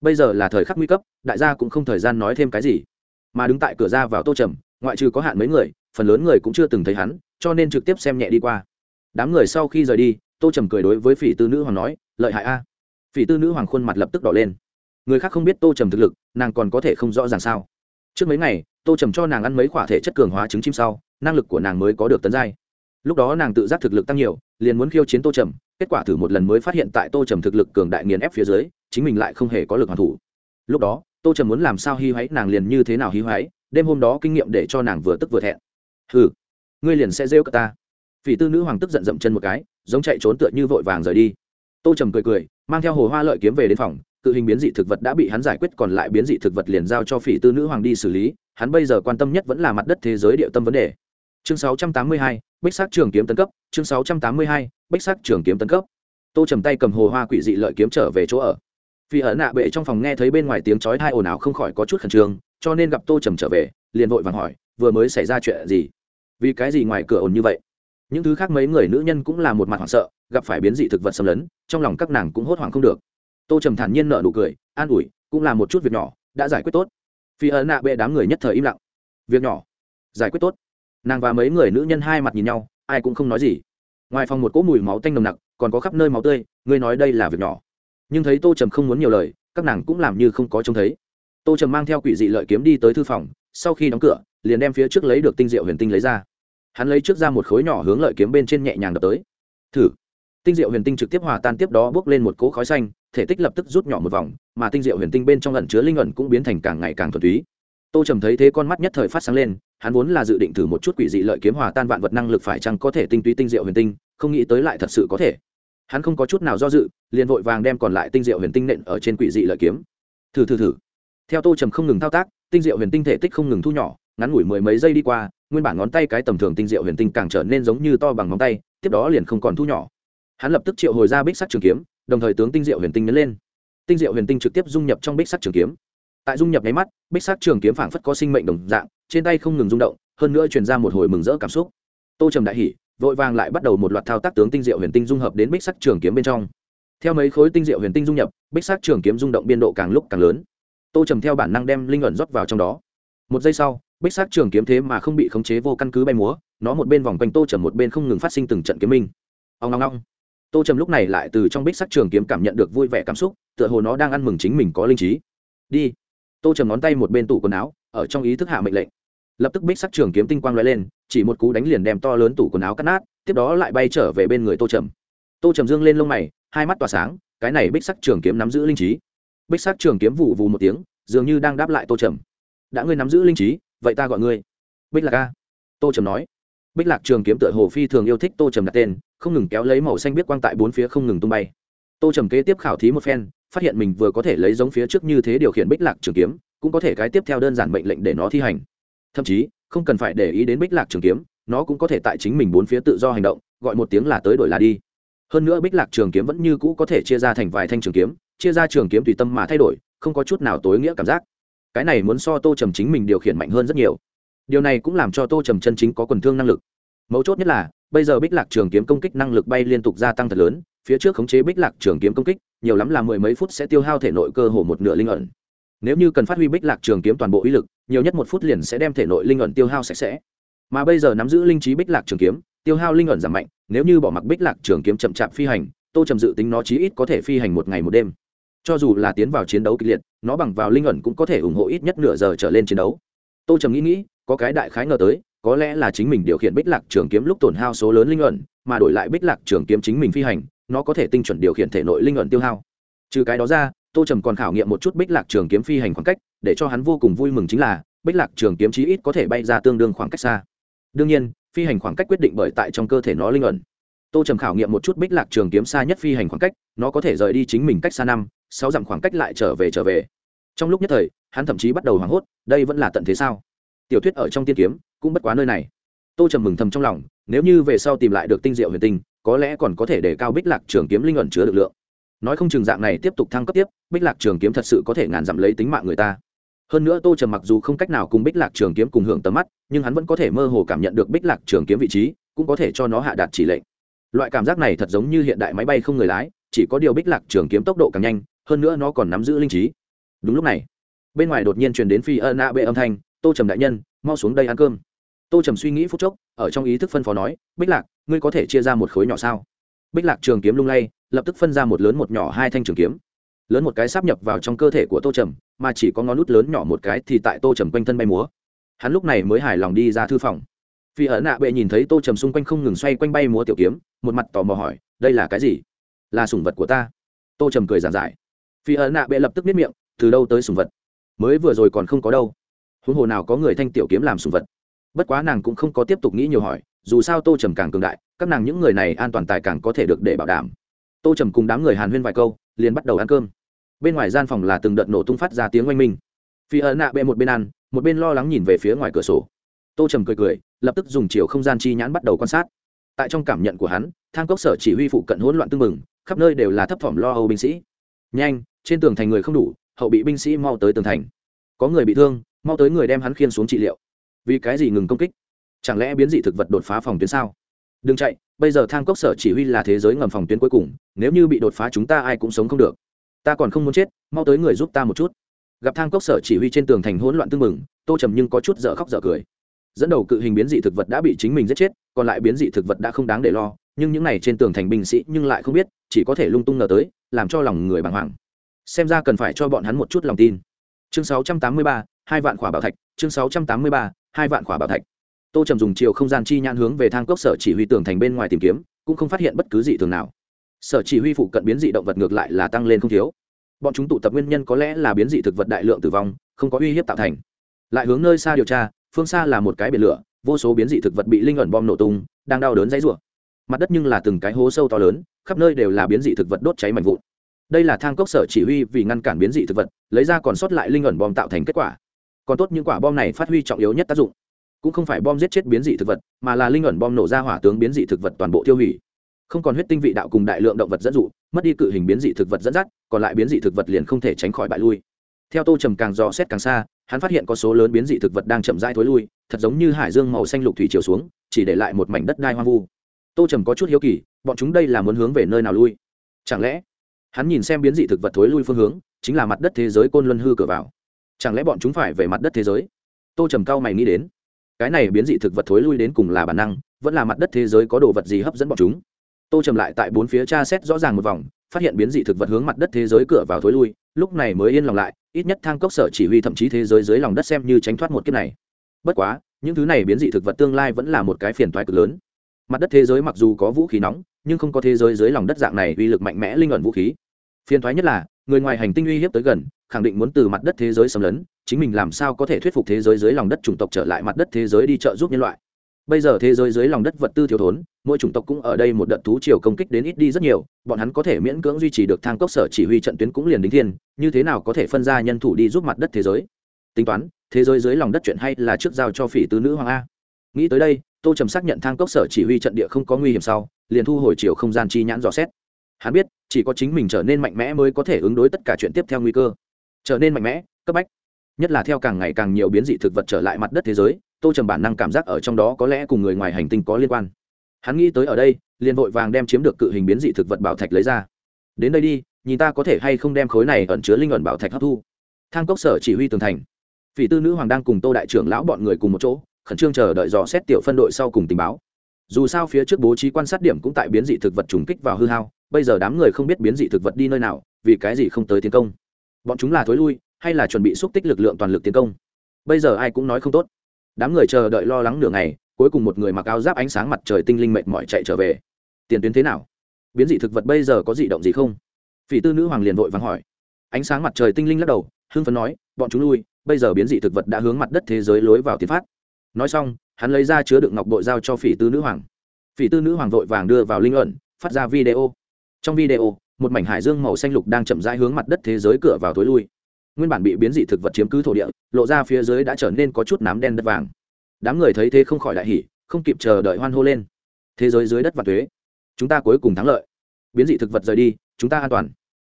Bây giờ là thời khắc nguy cấp, đại gia cũng không thời gian nói thêm cái gì. Mà đứng tại cửa ra vào tô trầm, ngoại trừ có hạn mấy người, phần lớn người cũng chưa từng thấy hắn, cho nên trực tiếp xem nhẹ đi qua. Đám người sau khi rời đi, tô trầm cười đối với phỉ tư nữ hoàng nói, lợi hại a. Phỉ tư nữ hoàng khuôn mặt lập tức đỏ lên. Người khác không biết tô trầm thực lực, nàng còn có thể không rõ ràng sao. Trước mấy ngày tô trầm cho nàng ăn mấy khoả thể chất cường hóa trứng chim sau, năng lực của nàng mới có được tấn giai. Lúc đó nàng tự giác thực lực tăng nhiều, liền muốn khiêu chiến tô trầm, kết quả thử một lần mới phát hiện tại tô trầm thực lực cường đại nghiền ép phía dưới, chính mình lại không hề có lực hoàn thủ. Lúc đó, tô trầm muốn làm sao hy hoáy, nàng liền như thế nào hy hoáy, đêm hôm đó kinh nghiệm để cho nàng vừa tức vừa thẹn. Hừ, ngươi liền sẽ rêu cả ta. Vị tư nữ hoàng tức giận dậm chân một cái, giống chạy trốn tựa như vội vàng rời đi. Tô trầm cười cười, mang theo hồ hoa lợi kiếm về đến phòng cự hình biến dị thực vật đã bị hắn giải quyết còn lại biến dị thực vật liền giao cho phỉ tư nữ hoàng đi xử lý hắn bây giờ quan tâm nhất vẫn là mặt đất thế giới địa tâm vấn đề. Chương 682, bích sắc trường kiếm tấn cấp chương 682, bích sắc trường kiếm tấn cấp. Tô trầm tay cầm hồ hoa quỷ dị lợi kiếm trở về chỗ ở. Vì ở nạ bệ trong phòng nghe thấy bên ngoài tiếng chói thai ồn ào không khỏi có chút khẩn trương cho nên gặp tô trầm trở về liền vội vàng hỏi vừa mới xảy ra chuyện gì? Vì cái gì ngoài cửa ồn như vậy? Những thứ khác mấy người nữ nhân cũng là một mặt hoảng sợ gặp phải biến dị thực vật xâm lấn trong lòng các nàng cũng hốt hoảng không được tô trầm thản nhiên nợ nụ cười, an ủi, cũng là một chút việc nhỏ, đã giải quyết tốt. Phi ấn nạ bệ đám người nhất thời im lặng. Việc nhỏ, giải quyết tốt. Nàng và mấy người nữ nhân hai mặt nhìn nhau, ai cũng không nói gì. Ngoài phòng một cỗ mùi máu tanh nồng nặc, còn có khắp nơi máu tươi, ngươi nói đây là việc nhỏ. Nhưng thấy tô trầm không muốn nhiều lời, các nàng cũng làm như không có trông thấy. Tô trầm mang theo quỷ dị lợi kiếm đi tới thư phòng, sau khi đóng cửa, liền đem phía trước lấy được tinh diệu huyền tinh lấy ra. Hắn lấy trước ra một khối nhỏ hướng lợi kiếm bên trên nhẹ nhàng đập tới. Thử. Tinh diệu huyền tinh trực tiếp hòa tan tiếp đó bước lên một cỗ khói xanh thể tích lập tức rút nhỏ một vòng, mà tinh diệu huyền tinh bên trong ẩn chứa linh ẩn cũng biến thành càng ngày càng thuần túy. Tô trầm thấy thế con mắt nhất thời phát sáng lên, hắn vốn là dự định thử một chút quỷ dị lợi kiếm hòa tan vạn vật năng lực phải chăng có thể tinh túy tinh diệu huyền tinh, không nghĩ tới lại thật sự có thể. Hắn không có chút nào do dự, liền vội vàng đem còn lại tinh diệu huyền tinh nện ở trên quỷ dị lợi kiếm. Thử thử thử. Theo tô trầm không ngừng thao tác, tinh diệu huyền tinh thể tích không ngừng thu nhỏ, ngắn ngủi mười mấy giây đi qua, nguyên bản ngón tay cái tầm thường tinh diệu huyền tinh càng trở nên giống như to bằng ngón tay, tiếp đó liền không còn thu nhỏ. Hắn lập tức triệu hồi ra bích sắc trường kiếm đồng thời tướng tinh diệu huyền tinh nhấn lên. Tinh diệu huyền tinh trực tiếp dung nhập trong bích sắc trường kiếm. Tại dung nhập nháy mắt, bích sắc trường kiếm phảng phất có sinh mệnh đồng dạng, trên tay không ngừng rung động, hơn nữa truyền ra một hồi mừng rỡ cảm xúc. Tô trầm đại hỉ, vội vàng lại bắt đầu một loạt thao tác tướng tinh diệu huyền tinh dung hợp đến bích sắc trường kiếm bên trong. Theo mấy khối tinh diệu huyền tinh dung nhập, bích sắc trường kiếm rung động biên độ càng lúc càng lớn. Tô trầm theo bản năng đem linh ẩn rót vào trong đó. Một giây sau, bích sắc trường kiếm thế mà không bị khống chế vô căn cứ bay múa, nó một bên vòng quanh tô trầm một bên không ngừng phát sinh từng trận kiếm minh. Ông long long tô trầm lúc này lại từ trong bích sắc trường kiếm cảm nhận được vui vẻ cảm xúc, tựa hồ nó đang ăn mừng chính mình có linh trí. Đi. Tô trầm ngón tay một bên tủ quần áo, ở trong ý thức hạ mệnh lệnh. Lập tức bích sắc trường kiếm tinh quang l lên, chỉ một cú đánh liền đem to lớn tủ quần áo cắt nát, tiếp đó lại bay trở về bên người tô trầm. Tô trầm dương lên lông mày, hai mắt tỏa sáng, cái này bích sắc trường kiếm nắm giữ linh trí. Bích sắc trường kiếm vụ vù một tiếng, dường như đang đáp lại tô trầm. Đã ngươi nắm giữ linh trí, vậy ta gọi ngươi. Bích lạc ca tô trầm nói bích lạc trường kiếm tựa hồ phi thường yêu thích tô trầm đặt tên, không ngừng kéo lấy màu xanh biết quang tại bốn phía không ngừng tung bay. Tô trầm kế tiếp khảo thí một phen, phát hiện mình vừa có thể lấy giống phía trước như thế điều khiển bích lạc trường kiếm, cũng có thể cái tiếp theo đơn giản mệnh lệnh để nó thi hành. Thậm chí, không cần phải để ý đến bích lạc trường kiếm, nó cũng có thể tại chính mình bốn phía tự do hành động, gọi một tiếng là tới đổi là đi. Hơn nữa bích lạc trường kiếm vẫn như cũ có thể chia ra thành vài thanh trường kiếm, chia ra trường kiếm tùy tâm mà thay đổi, không có chút nào tối nghĩa cảm giác. Cái này muốn so tô trầm chính mình điều khiển mạnh hơn rất nhiều. Điều này cũng làm cho tô trầm chân chính có quần thương năng lực mấu chốt nhất là, bây giờ bích lạc trường kiếm công kích năng lực bay liên tục gia tăng thật lớn, phía trước khống chế bích lạc trường kiếm công kích, nhiều lắm là mười mấy phút sẽ tiêu hao thể nội cơ hồ một nửa linh ẩn. Nếu như cần phát huy bích lạc trường kiếm toàn bộ uy lực, nhiều nhất một phút liền sẽ đem thể nội linh ẩn tiêu hao sạch sẽ. Mà bây giờ nắm giữ linh trí bích lạc trường kiếm, tiêu hao linh ẩn giảm mạnh, nếu như bỏ mặc bích lạc trường kiếm chậm chạp phi hành, tô trầm dự tính nó chí ít có thể phi hành một ngày một đêm. Cho dù là tiến vào chiến đấu kịch liệt, nó bằng vào linh ẩn cũng có thể ủng hộ ít nhất nửa giờ trở lên chiến đấu. Tô trầm nghĩ nghĩ, có cái đại khái ngờ tới có lẽ là chính mình điều khiển bích lạc trường kiếm lúc tổn hao số lớn linh ẩn, mà đổi lại bích lạc trường kiếm chính mình phi hành, nó có thể tinh chuẩn điều khiển thể nội linh ẩn tiêu hao. Trừ cái đó ra, tô trầm còn khảo nghiệm một chút bích lạc trường kiếm phi hành khoảng cách, để cho hắn vô cùng vui mừng chính là, bích lạc trường kiếm chí ít có thể bay ra tương đương khoảng cách xa. Đương nhiên, phi hành khoảng cách quyết định bởi tại trong cơ thể nó linh ẩn. Tô trầm khảo nghiệm một chút bích lạc trường kiếm xa nhất phi hành khoảng cách, nó có thể rời đi chính mình cách xa năm, sáu dặm khoảng cách lại trở về trở về. Trong lúc nhất thời, hắn thậm chí bắt đầu hoảng hốt, đây vẫn là tận thế sao? Tiểu thuyết ở trong tiên kiếm cũng bất quá nơi này. Tô trầm mừng thầm trong lòng, nếu như về sau tìm lại được tinh diệu huyền tinh, có lẽ còn có thể để cao bích lạc trường kiếm linh ẩn chứa lực lượng. Nói không chừng dạng này tiếp tục thăng cấp tiếp, bích lạc trường kiếm thật sự có thể ngàn dặm lấy tính mạng người ta. Hơn nữa tô trầm mặc dù không cách nào cùng bích lạc trường kiếm cùng hưởng tầm mắt, nhưng hắn vẫn có thể mơ hồ cảm nhận được bích lạc trường kiếm vị trí, cũng có thể cho nó hạ đạt chỉ lệnh. Loại cảm giác này thật giống như hiện đại máy bay không người lái, chỉ có điều bích lạc trường kiếm tốc độ càng nhanh, hơn nữa nó còn nắm giữ linh trí. Đúng lúc này, bên ngoài đột nhiên truyền đến phi ân a bệ âm thanh tô trầm đại nhân, mau xuống đây ăn cơm. Tô trầm suy nghĩ phút chốc, ở trong ý thức phân phó nói, bích lạc, ngươi có thể chia ra một khối nhỏ sao? Bích lạc trường kiếm lung lay, lập tức phân ra một lớn một nhỏ hai thanh trường kiếm. Lớn một cái sắp nhập vào trong cơ thể của tô trầm, mà chỉ có ngón nút lớn nhỏ một cái thì tại tô trầm quanh thân bay múa. Hắn lúc này mới hài lòng đi ra thư phòng. Phi ở nạ bệ nhìn thấy tô trầm xung quanh không ngừng xoay quanh bay múa tiểu kiếm, một mặt tò mò hỏi, đây là cái gì? Là sùng vật của ta. Tô trầm cười giản giải. Phi ở nạ bệ lập tức biết miệng, từ đâu tới sùng vật? Mới vừa rồi còn không có đâu huống hồ nào có người thanh tiểu kiếm làm sùng vật. Bất quá nàng cũng không có tiếp tục nghĩ nhiều hỏi, dù sao tô trầm càng cường đại, các nàng những người này an toàn tài càng có thể được để bảo đảm. Tô trầm cùng đám người hàn huyên vài câu, liền bắt đầu ăn cơm. Bên ngoài gian phòng là từng đợt nổ tung phát ra tiếng oanh minh. Phi ợ nạ bệ một bên ăn, một bên lo lắng nhìn về phía ngoài cửa sổ. Tô trầm cười cười, lập tức dùng chiều không gian chi nhãn bắt đầu quan sát. Tại trong cảm nhận của hắn, thang cốc sở chỉ huy phụ cận hỗn loạn tưng mừng khắp nơi đều là thấp thỏm lo âu binh sĩ. Nhanh, trên tường thành người không đủ, hậu bị binh sĩ mau tới tường thành. Có người bị thương mau tới người đem hắn khiên xuống trị liệu. Vì cái gì ngừng công kích? Chẳng lẽ biến dị thực vật đột phá phòng tuyến sao? Đừng chạy bây giờ thang cốc sở chỉ huy là thế giới ngầm phòng tuyến cuối cùng nếu như bị đột phá chúng ta ai cũng sống không được. Ta còn không muốn chết mau tới người giúp ta một chút. Gặp thang cốc sở chỉ huy trên tường thành hỗn loạn tưng mừng tô trầm nhưng có chút dở khóc dở cười. Dẫn đầu cự hình biến dị thực vật đã bị chính mình giết chết còn lại biến dị thực vật đã không đáng để lo nhưng những này trên tường thành binh sĩ nhưng lại không biết chỉ có thể lung tung ngờ tới làm cho lòng người bàng hoàng. Xem ra cần phải cho bọn hắn một chút lòng tin. Chương 683, hai vạn khỏa bảo thạch chương 683, hai vạn khỏa bảo thạch. Tô trầm dùng chiều không gian chi nhãn hướng về thang cốc sở chỉ huy tường thành bên ngoài tìm kiếm cũng không phát hiện bất cứ gì thường nào. Sở chỉ huy phụ cận biến dị động vật ngược lại là tăng lên không thiếu. Bọn chúng tụ tập nguyên nhân có lẽ là biến dị thực vật đại lượng tử vong không có uy hiếp tạo thành. Lại hướng nơi xa điều tra phương xa là một cái biển lửa vô số biến dị thực vật bị linh ẩn bom nổ tung đang đau đớn dãy rủa. Mặt đất nhưng là từng cái hố sâu to lớn khắp nơi đều là biến dị thực vật đốt cháy mạnh vụn. Đây là thang cốc sở chỉ huy vì ngăn cản biến dị thực vật lấy ra còn sót lại linh ẩn bom tạo thành kết quả còn tốt những quả bom này phát huy trọng yếu nhất tác dụng. Cũng không phải bom giết chết biến dị thực vật, mà là linh ẩn bom nổ ra hỏa tướng biến dị thực vật toàn bộ tiêu hủy. Không còn huyết tinh vị đạo cùng đại lượng động vật dẫn dụ, mất đi cự hình biến dị thực vật dẫn dắt, còn lại biến dị thực vật liền không thể tránh khỏi bại lui. Theo tô trầm càng dò xét càng xa, hắn phát hiện có số lớn biến dị thực vật đang chậm rãi thối lui, thật giống như hải dương màu xanh lục thủy chiều xuống, chỉ để lại một mảnh đất đai hoang vu. Tô trầm có chút hiếu kỳ, bọn chúng đây là muốn hướng về nơi nào lui? Chẳng lẽ hắn nhìn xem biến dị thực vật thối lui phương hướng, chính là mặt đất thế giới côn luân hư cửa vào? Chẳng lẽ bọn chúng phải về mặt đất thế giới? Tô trầm cao mày nghĩ đến. Cái này biến dị thực vật thối lui đến cùng là bản năng, vẫn là mặt đất thế giới có đồ vật gì hấp dẫn bọn chúng? Tô trầm lại tại bốn phía tra xét rõ ràng một vòng, phát hiện biến dị thực vật hướng mặt đất thế giới cửa vào thối lui, lúc này mới yên lòng lại, ít nhất thang cốc sở chỉ huy thậm chí thế giới dưới lòng đất xem như tránh thoát một kiếp này. Bất quá, những thứ này biến dị thực vật tương lai vẫn là một cái phiền toái cực lớn. Mặt đất thế giới mặc dù có vũ khí nóng, nhưng không có thế giới dưới lòng đất dạng này uy lực mạnh mẽ linh ẩn vũ khí. Phiền toái nhất là người ngoài hành tinh uy hiếp tới gần, khẳng định muốn từ mặt đất thế giới xâm lấn, chính mình làm sao có thể thuyết phục thế giới dưới lòng đất chủng tộc trở lại mặt đất thế giới đi trợ giúp nhân loại. Bây giờ thế giới dưới lòng đất vật tư thiếu thốn, mỗi chủng tộc cũng ở đây một đợt thú chiều công kích đến ít đi rất nhiều, bọn hắn có thể miễn cưỡng duy trì được thang cốc sở chỉ huy trận tuyến cũng liền đính thiên, như thế nào có thể phân ra nhân thủ đi giúp mặt đất thế giới? Tính toán, thế giới dưới lòng đất chuyện hay là trước giao cho phỉ tứ nữ hoàng a. Nghĩ tới đây, tô trầm xác nhận thang cốc sở chỉ huy trận địa không có nguy hiểm sau, liền thu hồi chiều không gian chi nhãn dò xét. Hắn biết chỉ có chính mình trở nên mạnh mẽ mới có thể ứng đối tất cả chuyện tiếp theo nguy cơ. Trở nên mạnh mẽ, cấp bách. Nhất là theo càng ngày càng nhiều biến dị thực vật trở lại mặt đất thế giới, tô trầm bản năng cảm giác ở trong đó có lẽ cùng người ngoài hành tinh có liên quan. Hắn nghĩ tới ở đây, liền vội vàng đem chiếm được cự hình biến dị thực vật bảo thạch lấy ra. Đến đây đi, nhìn ta có thể hay không đem khối này ẩn chứa linh ẩn bảo thạch hấp thu. Thang cốc sở chỉ huy tường thành. Phỉ tư nữ hoàng đang cùng tô đại trưởng lão bọn người cùng một chỗ, khẩn trương chờ đợi dò xét tiểu phân đội sau cùng tình báo dù sao phía trước bố trí quan sát điểm cũng tại biến dị thực vật trùng kích vào hư hao, bây giờ đám người không biết biến dị thực vật đi nơi nào, vì cái gì không tới tiến công? Bọn chúng là thối lui, hay là chuẩn bị xúc tích lực lượng toàn lực tiến công? Bây giờ ai cũng nói không tốt. Đám người chờ đợi lo lắng nửa ngày, cuối cùng một người mặc áo giáp ánh sáng mặt trời tinh linh mệt mỏi chạy trở về. Tiền tuyến thế nào? Biến dị thực vật bây giờ có dị động gì không? Phỉ tư nữ hoàng liền vội vắng hỏi. Ánh sáng mặt trời tinh linh lắc đầu, hưng phấn nói, bọn chúng lui, bây giờ biến dị thực vật đã hướng mặt đất thế giới lối vào tiến phát nói xong, hắn lấy ra chứa đựng ngọc bội giao cho phỉ tư nữ hoàng. Phỉ tư nữ hoàng vội vàng đưa vào linh ẩn, phát ra video. Trong video, một mảnh hải dương màu xanh lục đang chậm rãi hướng mặt đất thế giới cửa vào tối lui. Nguyên bản bị biến dị thực vật chiếm cứ thổ địa, lộ ra phía dưới đã trở nên có chút nám đen đất vàng. Đám người thấy thế không khỏi đại hỉ, không kịp chờ đợi hoan hô lên. Thế giới dưới đất và thuế. Chúng ta cuối cùng thắng lợi. Biến dị thực vật rời đi, chúng ta an toàn.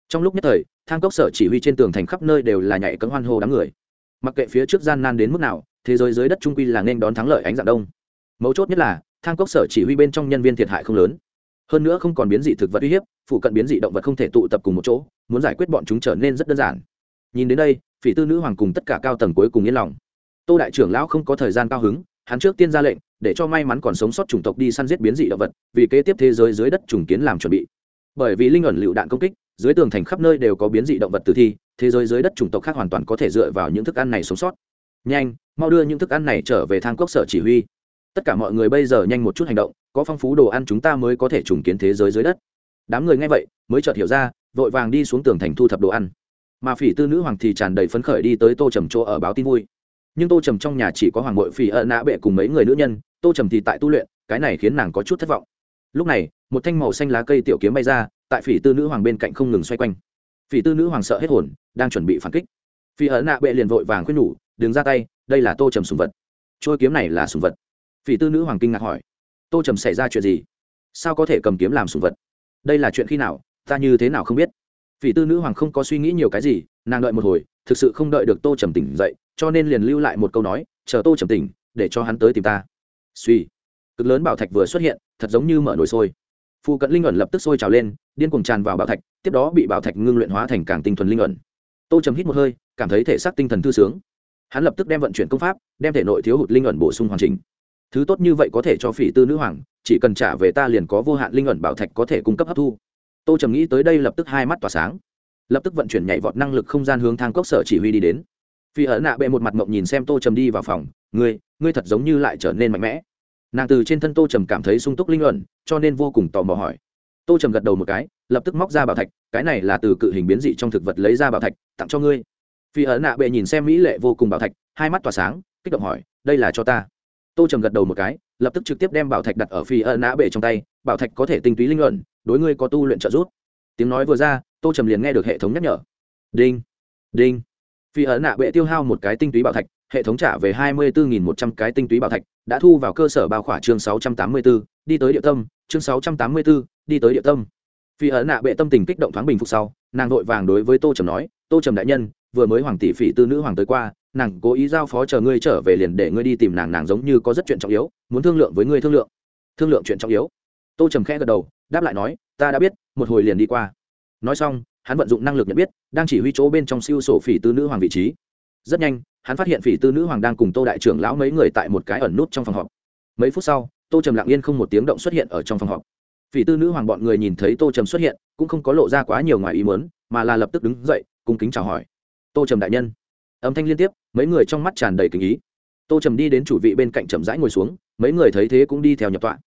Trong lúc nhất thời, thang cốc sở chỉ huy trên tường thành khắp nơi đều là nhảy cấm hoan hô đám người. Mặc kệ phía trước gian nan đến mức nào thế giới dưới đất trung quy là nên đón thắng lợi ánh dạng đông. Mấu chốt nhất là, thang cốc sở chỉ huy bên trong nhân viên thiệt hại không lớn. Hơn nữa không còn biến dị thực vật uy hiếp, phụ cận biến dị động vật không thể tụ tập cùng một chỗ, muốn giải quyết bọn chúng trở nên rất đơn giản. Nhìn đến đây, phỉ tư nữ hoàng cùng tất cả cao tầng cuối cùng yên lòng. Tô đại trưởng lão không có thời gian cao hứng, hắn trước tiên ra lệnh, để cho may mắn còn sống sót chủng tộc đi săn giết biến dị động vật, vì kế tiếp thế giới dưới đất trùng kiến làm chuẩn bị. Bởi vì linh ẩn lựu đạn công kích, dưới tường thành khắp nơi đều có biến dị động vật tử thi, thế giới dưới đất chủng tộc khác hoàn toàn có thể dựa vào những thức ăn này sống sót nhanh, mau đưa những thức ăn này trở về thang cốc sở chỉ huy. Tất cả mọi người bây giờ nhanh một chút hành động, có phong phú đồ ăn chúng ta mới có thể trùng kiến thế giới dưới đất. Đám người nghe vậy, mới chợt hiểu ra, vội vàng đi xuống tường thành thu thập đồ ăn. Mà phỉ tư nữ hoàng thì tràn đầy phấn khởi đi tới tô trầm chỗ ở báo tin vui. Nhưng tô trầm trong nhà chỉ có hoàng bội phỉ ợ nã bệ cùng mấy người nữ nhân, tô trầm thì tại tu luyện, cái này khiến nàng có chút thất vọng. Lúc này, một thanh màu xanh lá cây tiểu kiếm bay ra, tại phỉ tư nữ hoàng bên cạnh không ngừng xoay quanh. Phỉ tư nữ hoàng sợ hết hồn, đang chuẩn bị phản kích. Phỉ ợ nạ bệ liền vội vàng khuyên nhủ đừng ra tay, đây là tô trầm sùng vật. Trôi kiếm này là sùng vật? Phỉ tư nữ hoàng kinh ngạc hỏi. Tô trầm xảy ra chuyện gì? Sao có thể cầm kiếm làm sùng vật? Đây là chuyện khi nào? Ta như thế nào không biết? Phỉ tư nữ hoàng không có suy nghĩ nhiều cái gì, nàng đợi một hồi, thực sự không đợi được tô trầm tỉnh dậy, cho nên liền lưu lại một câu nói, chờ tô trầm tỉnh, để cho hắn tới tìm ta. Suy. Cực lớn bảo thạch vừa xuất hiện, thật giống như mở nồi sôi. Phụ cận linh ẩn lập tức sôi trào lên, điên cuồng tràn vào bảo thạch, tiếp đó bị bảo thạch ngưng luyện hóa thành càng tinh thuần linh ẩn. Tô trầm hít một hơi, cảm thấy thể xác tinh thần thư sướng hắn lập tức đem vận chuyển công pháp, đem thể nội thiếu hụt linh ẩn bổ sung hoàn chỉnh. Thứ tốt như vậy có thể cho phỉ tư nữ hoàng, chỉ cần trả về ta liền có vô hạn linh ẩn bảo thạch có thể cung cấp hấp thu. Tô trầm nghĩ tới đây lập tức hai mắt tỏa sáng. Lập tức vận chuyển nhảy vọt năng lực không gian hướng thang cốc sở chỉ huy đi đến. Phi ở nạ bệ một mặt mộng nhìn xem tô trầm đi vào phòng, ngươi ngươi thật giống như lại trở nên mạnh mẽ. Nàng từ trên thân tô trầm cảm thấy sung túc linh luận cho nên vô cùng tò mò hỏi. Tô trầm gật đầu một cái, lập tức móc ra bảo thạch, cái này là từ cự hình biến dị trong thực vật lấy ra bảo thạch, tặng cho ngươi phi ở nạ bệ nhìn xem mỹ lệ vô cùng bảo thạch, hai mắt tỏa sáng, kích động hỏi, đây là cho ta. Tô trầm gật đầu một cái, lập tức trực tiếp đem bảo thạch đặt ở phi ở nạ bệ trong tay, bảo thạch có thể tinh túy linh luận, đối ngươi có tu luyện trợ giúp. Tiếng nói vừa ra, tô trầm liền nghe được hệ thống nhắc nhở. Đinh đinh. Phi ở nạ bệ tiêu hao một cái tinh túy bảo thạch, hệ thống trả về hai mươi bốn một trăm cái tinh túy bảo thạch, đã thu vào cơ sở bao khỏa chương sáu trăm tám mươi b ố đi tới địa tâm, chương sáu trăm tám mươi b ố đi tới địa tâm. Phi ở nạ bệ tâm tình kích động thoáng bình phục sau, nàng vội vàng đối với tô trầm nói, tô trầm đại nhân vừa mới hoàng tỷ phỉ tư nữ hoàng tới qua, nàng cố ý giao phó chờ ngươi trở về liền để ngươi đi tìm nàng nàng giống như có rất chuyện trọng yếu, muốn thương lượng với ngươi thương lượng. Thương lượng chuyện trọng yếu. Tô trầm khẽ gật đầu, đáp lại nói, ta đã biết, một hồi liền đi qua. Nói xong, hắn vận dụng năng lực nhận biết, đang chỉ huy chỗ bên trong siêu sổ phỉ tư nữ hoàng vị trí. Rất nhanh, hắn phát hiện phỉ tư nữ hoàng đang cùng tô đại trưởng lão mấy người tại một cái ẩn nút trong phòng họp. Mấy phút sau, tô trầm lặng yên không một tiếng động xuất hiện ở trong phòng họp. Phỉ tư nữ hoàng bọn người nhìn thấy tô trầm xuất hiện, cũng không có lộ ra quá nhiều ngoài ý mớn mà là lập tức đứng dậy, cung kính chào hỏi tô trầm đại nhân. Âm thanh liên tiếp, mấy người trong mắt tràn đầy kinh ý. Tô trầm đi đến chủ vị bên cạnh trầm rãi ngồi xuống, mấy người thấy thế cũng đi theo nhập tọa.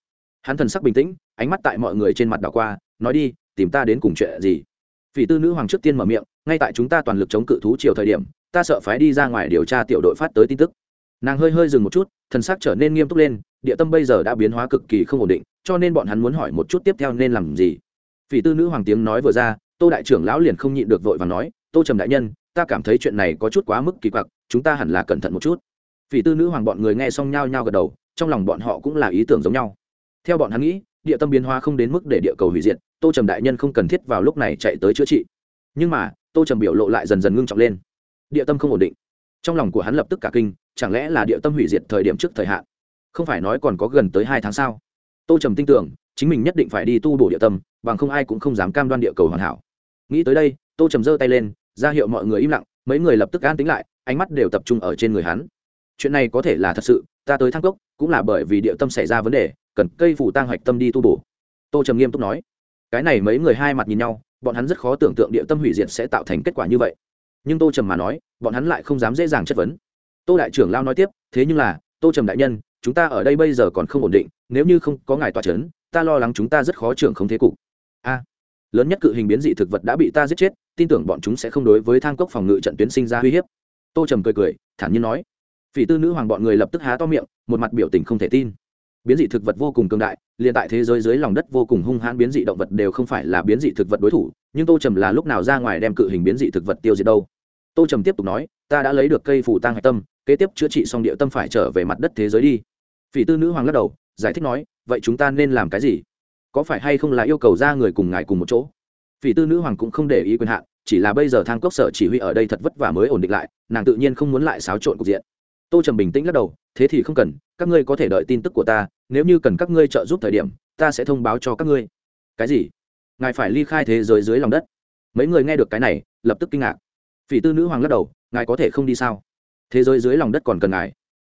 Hắn thần sắc bình tĩnh, ánh mắt tại mọi người trên mặt đảo qua, nói đi, tìm ta đến cùng chuyện gì? Vị tư nữ hoàng trước tiên mở miệng, ngay tại chúng ta toàn lực chống cự thú chiều thời điểm, ta sợ phái đi ra ngoài điều tra tiểu đội phát tới tin tức. Nàng hơi hơi dừng một chút, thần sắc trở nên nghiêm túc lên, địa tâm bây giờ đã biến hóa cực kỳ không ổn định, cho nên bọn hắn muốn hỏi một chút tiếp theo nên làm gì. Phỉ tư nữ hoàng tiếng nói vừa ra, tô đại trưởng lão liền không nhịn được vội và nói tô trầm đại nhân, ta cảm thấy chuyện này có chút quá mức kỳ quặc, chúng ta hẳn là cẩn thận một chút. Vì tư nữ hoàng bọn người nghe xong nhao nhao gật đầu, trong lòng bọn họ cũng là ý tưởng giống nhau. Theo bọn hắn nghĩ, địa tâm biến hóa không đến mức để địa cầu hủy diệt, tô trầm đại nhân không cần thiết vào lúc này chạy tới chữa trị. Nhưng mà, tô trầm biểu lộ lại dần dần ngưng trọng lên. Địa tâm không ổn định. Trong lòng của hắn lập tức cả kinh, chẳng lẽ là địa tâm hủy diệt thời điểm trước thời hạn? Không phải nói còn có gần tới hai tháng sao? Tô trầm tin tưởng, chính mình nhất định phải đi tu bổ địa tâm, bằng không ai cũng không dám cam đoan địa cầu hoàn hảo. Nghĩ tới đây tô trầm giơ tay lên, ra hiệu mọi người im lặng, mấy người lập tức an tính lại, ánh mắt đều tập trung ở trên người hắn. Chuyện này có thể là thật sự, ta tới thăng cốc, cũng là bởi vì địa tâm xảy ra vấn đề, cần cây phủ tang hoạch tâm đi tu bổ. Tô trầm nghiêm túc nói. Cái này mấy người hai mặt nhìn nhau, bọn hắn rất khó tưởng tượng địa tâm hủy diệt sẽ tạo thành kết quả như vậy. Nhưng tô trầm mà nói, bọn hắn lại không dám dễ dàng chất vấn. Tô đại trưởng lao nói tiếp, thế nhưng là, tô trầm đại nhân, chúng ta ở đây bây giờ còn không ổn định, nếu như không có ngài tòa c h ấ n ta lo lắng chúng ta rất khó trưởng không thế cục. A lớn nhất cự hình biến dị thực vật đã bị ta giết chết, tin tưởng bọn chúng sẽ không đối với thang cốc phòng ngự trận tuyến sinh ra uy hiếp. Tô trầm cười cười, thản nhiên nói. Phỉ tư nữ hoàng bọn người lập tức há to miệng, một mặt biểu tình không thể tin. Biến dị thực vật vô cùng cường đại, liền tại thế giới dưới lòng đất vô cùng hung hãn biến dị động vật đều không phải là biến dị thực vật đối thủ, nhưng tô trầm là lúc nào ra ngoài đem cự hình biến dị thực vật tiêu diệt đâu? Tô trầm tiếp tục nói, ta đã lấy được cây phủ tăng hạch tâm, kế tiếp chữa trị xong địa tâm phải trở về mặt đất thế giới đi. Phỉ tư nữ hoàng lắc đầu, giải thích nói, vậy chúng ta nên làm cái gì? Có phải hay không là yêu cầu ra người cùng ngài cùng một chỗ? Phỉ tư nữ hoàng cũng không để ý quyền hạn, chỉ là bây giờ thang cốc sở chỉ huy ở đây thật vất vả mới ổn định lại, nàng tự nhiên không muốn lại xáo trộn cục diện. Tô trầm bình tĩnh lắc đầu, thế thì không cần, các ngươi có thể đợi tin tức của ta, nếu như cần các ngươi trợ giúp thời điểm, ta sẽ thông báo cho các ngươi. Cái gì? Ngài phải ly khai thế giới dưới lòng đất. Mấy người nghe được cái này, lập tức kinh ngạc. Phỉ tư nữ hoàng lắc đầu, ngài có thể không đi sao? Thế giới dưới lòng đất còn cần ngài.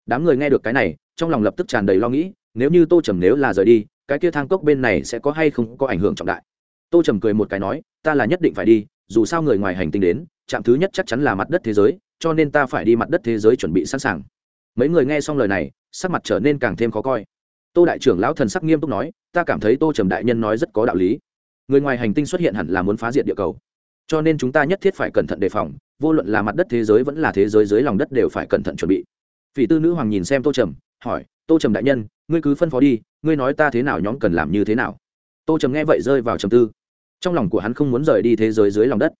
Đám người nghe được cái này, trong lòng lập tức tràn đầy lo nghĩ, nếu như tô trầm nếu là rời đi cái kia thang cốc bên này sẽ có hay không có ảnh hưởng trọng đại. Tô trầm cười một cái nói, ta là nhất định phải đi, dù sao người ngoài hành tinh đến, trạm thứ nhất chắc chắn là mặt đất thế giới, cho nên ta phải đi mặt đất thế giới chuẩn bị sẵn sàng. Mấy người nghe xong lời này, sắc mặt trở nên càng thêm khó coi. Tô đại trưởng lão thần sắc nghiêm túc nói, ta cảm thấy tô trầm đại nhân nói rất có đạo lý. Người ngoài hành tinh xuất hiện hẳn là muốn phá diệt địa cầu. Cho nên chúng ta nhất thiết phải cẩn thận đề phòng, vô luận là mặt đất thế giới vẫn là thế giới dưới lòng đất đều phải cẩn thận chuẩn bị. Vị tư nữ hoàng nhìn xem tô trầm, hỏi, tô trầm đại nhân, ngươi cứ phân phó đi ngươi nói ta thế nào nhóm cần làm như thế nào? Tô trầm nghe vậy rơi vào trầm tư. Trong lòng của hắn không muốn rời đi thế giới dưới lòng đất.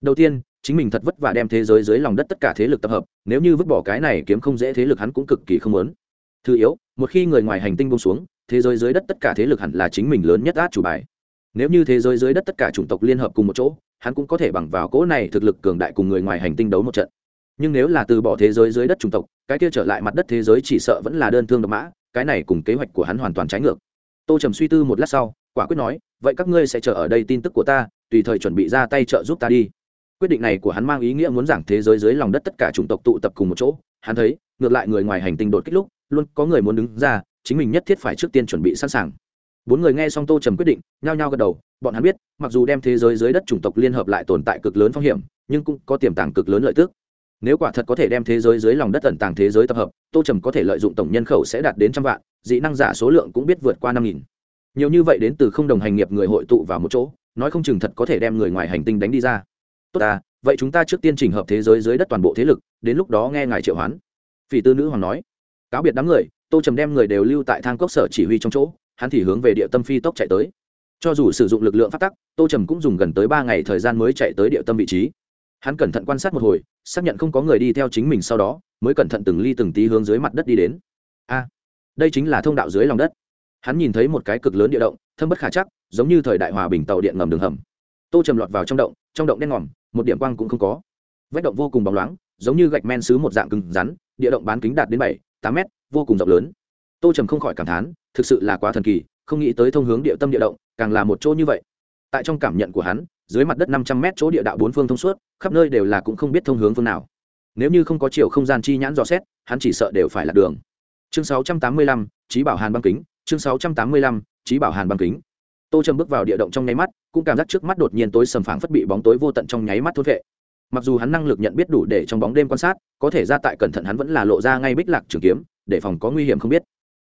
Đầu tiên, chính mình thật vất vả đem thế giới dưới lòng đất tất cả thế lực tập hợp, nếu như vứt bỏ cái này kiếm không dễ thế lực hắn cũng cực kỳ không muốn. Thứ yếu, một khi người ngoài hành tinh bông xuống, thế giới dưới đất tất cả thế lực hẳn là chính mình lớn nhất át chủ bài. Nếu như thế giới dưới đất tất cả chủng tộc liên hợp cùng một chỗ, hắn cũng có thể bằng vào cỗ này thực lực cường đại cùng người ngoài hành tinh đấu một trận nhưng nếu là từ bỏ thế giới dưới đất chủng tộc, cái kia trở lại mặt đất thế giới chỉ sợ vẫn là đơn thương độc mã, cái này cùng kế hoạch của hắn hoàn toàn trái ngược. Tô trầm suy tư một lát sau, quả quyết nói, vậy các ngươi sẽ chờ ở đây tin tức của ta, tùy thời chuẩn bị ra tay trợ giúp ta đi. Quyết định này của hắn mang ý nghĩa muốn giảng thế giới dưới lòng đất tất cả chủng tộc tụ tập cùng một chỗ. Hắn thấy, ngược lại người ngoài hành tinh đột kích lúc, luôn có người muốn đứng ra, chính mình nhất thiết phải trước tiên chuẩn bị sẵn sàng. Bốn người nghe xong tô trầm quyết định, nhao nhao gật đầu, bọn hắn biết, mặc dù đem thế giới dưới đất chủng tộc liên hợp lại tồn tại cực lớn phong hiểm, nhưng cũng có tiềm tàng cực lớn lợi tức nếu quả thật có thể đem thế giới dưới lòng đất tận tàng thế giới tập hợp, tô trầm có thể lợi dụng tổng nhân khẩu sẽ đạt đến trăm vạn, dị năng giả số lượng cũng biết vượt qua năm nghìn. Nhiều như vậy đến từ không đồng hành nghiệp người hội tụ vào một chỗ, nói không chừng thật có thể đem người ngoài hành tinh đánh đi ra. Tốt à vậy chúng ta trước tiên chỉnh hợp thế giới dưới đất toàn bộ thế lực, đến lúc đó nghe ngài triệu hoán. Phỉ tư nữ hoàng nói. Cáo biệt đám người, tô trầm đem người đều lưu tại thang cốc sở chỉ huy trong chỗ, hắn thì hướng về địa tâm phi tốc chạy tới. Cho dù sử dụng lực lượng phát tắc, tô trầm cũng dùng gần tới ba ngày thời gian mới chạy tới địa tâm vị trí hắn cẩn thận quan sát một hồi, xác nhận không có người đi theo chính mình sau đó, mới cẩn thận từng ly từng tí hướng dưới mặt đất đi đến. A, đây chính là thông đạo dưới lòng đất. Hắn nhìn thấy một cái cực lớn địa động, thâm bất khả chắc, giống như thời đại hòa bình tàu điện ngầm đường hầm. Tô trầm lọt vào trong động trong động đen ngòm, một điểm quang cũng không có. Vách động vô cùng bóng loáng, giống như gạch men xứ một dạng cứng rắn, địa động bán kính đạt đến bảy, tám mét, vô cùng rộng lớn. Tô trầm không khỏi cảm thán, thực sự là quá thần kỳ, không nghĩ tới thông hướng địa tâm địa động, càng là một chỗ như vậy. Tại trong cảm nhận của hắn dưới mặt đất năm trăm mét chỗ địa đạo bốn phương thông suốt, khắp nơi đều là cũng không biết thông hướng phương nào. Nếu như không có chiều không gian chi nhãn dò xét, hắn chỉ sợ đều phải là đường. Chương sáu trăm tám mươi lăm trí bảo hàn băng kính. Chương sáu trăm tám mươi lăm trí bảo hàn băng kính. Tô trầm bước vào địa động trong nháy mắt, cũng cảm giác trước mắt đột nhiên tối sầm phảng phất bị bóng tối vô tận trong nháy mắt thốt vệ mặc dù hắn năng lực nhận biết đủ để trong bóng đêm quan sát, có thể ra tại cẩn thận hắn vẫn là lộ ra ngay bích lạc trường kiếm, để phòng có nguy hiểm không biết.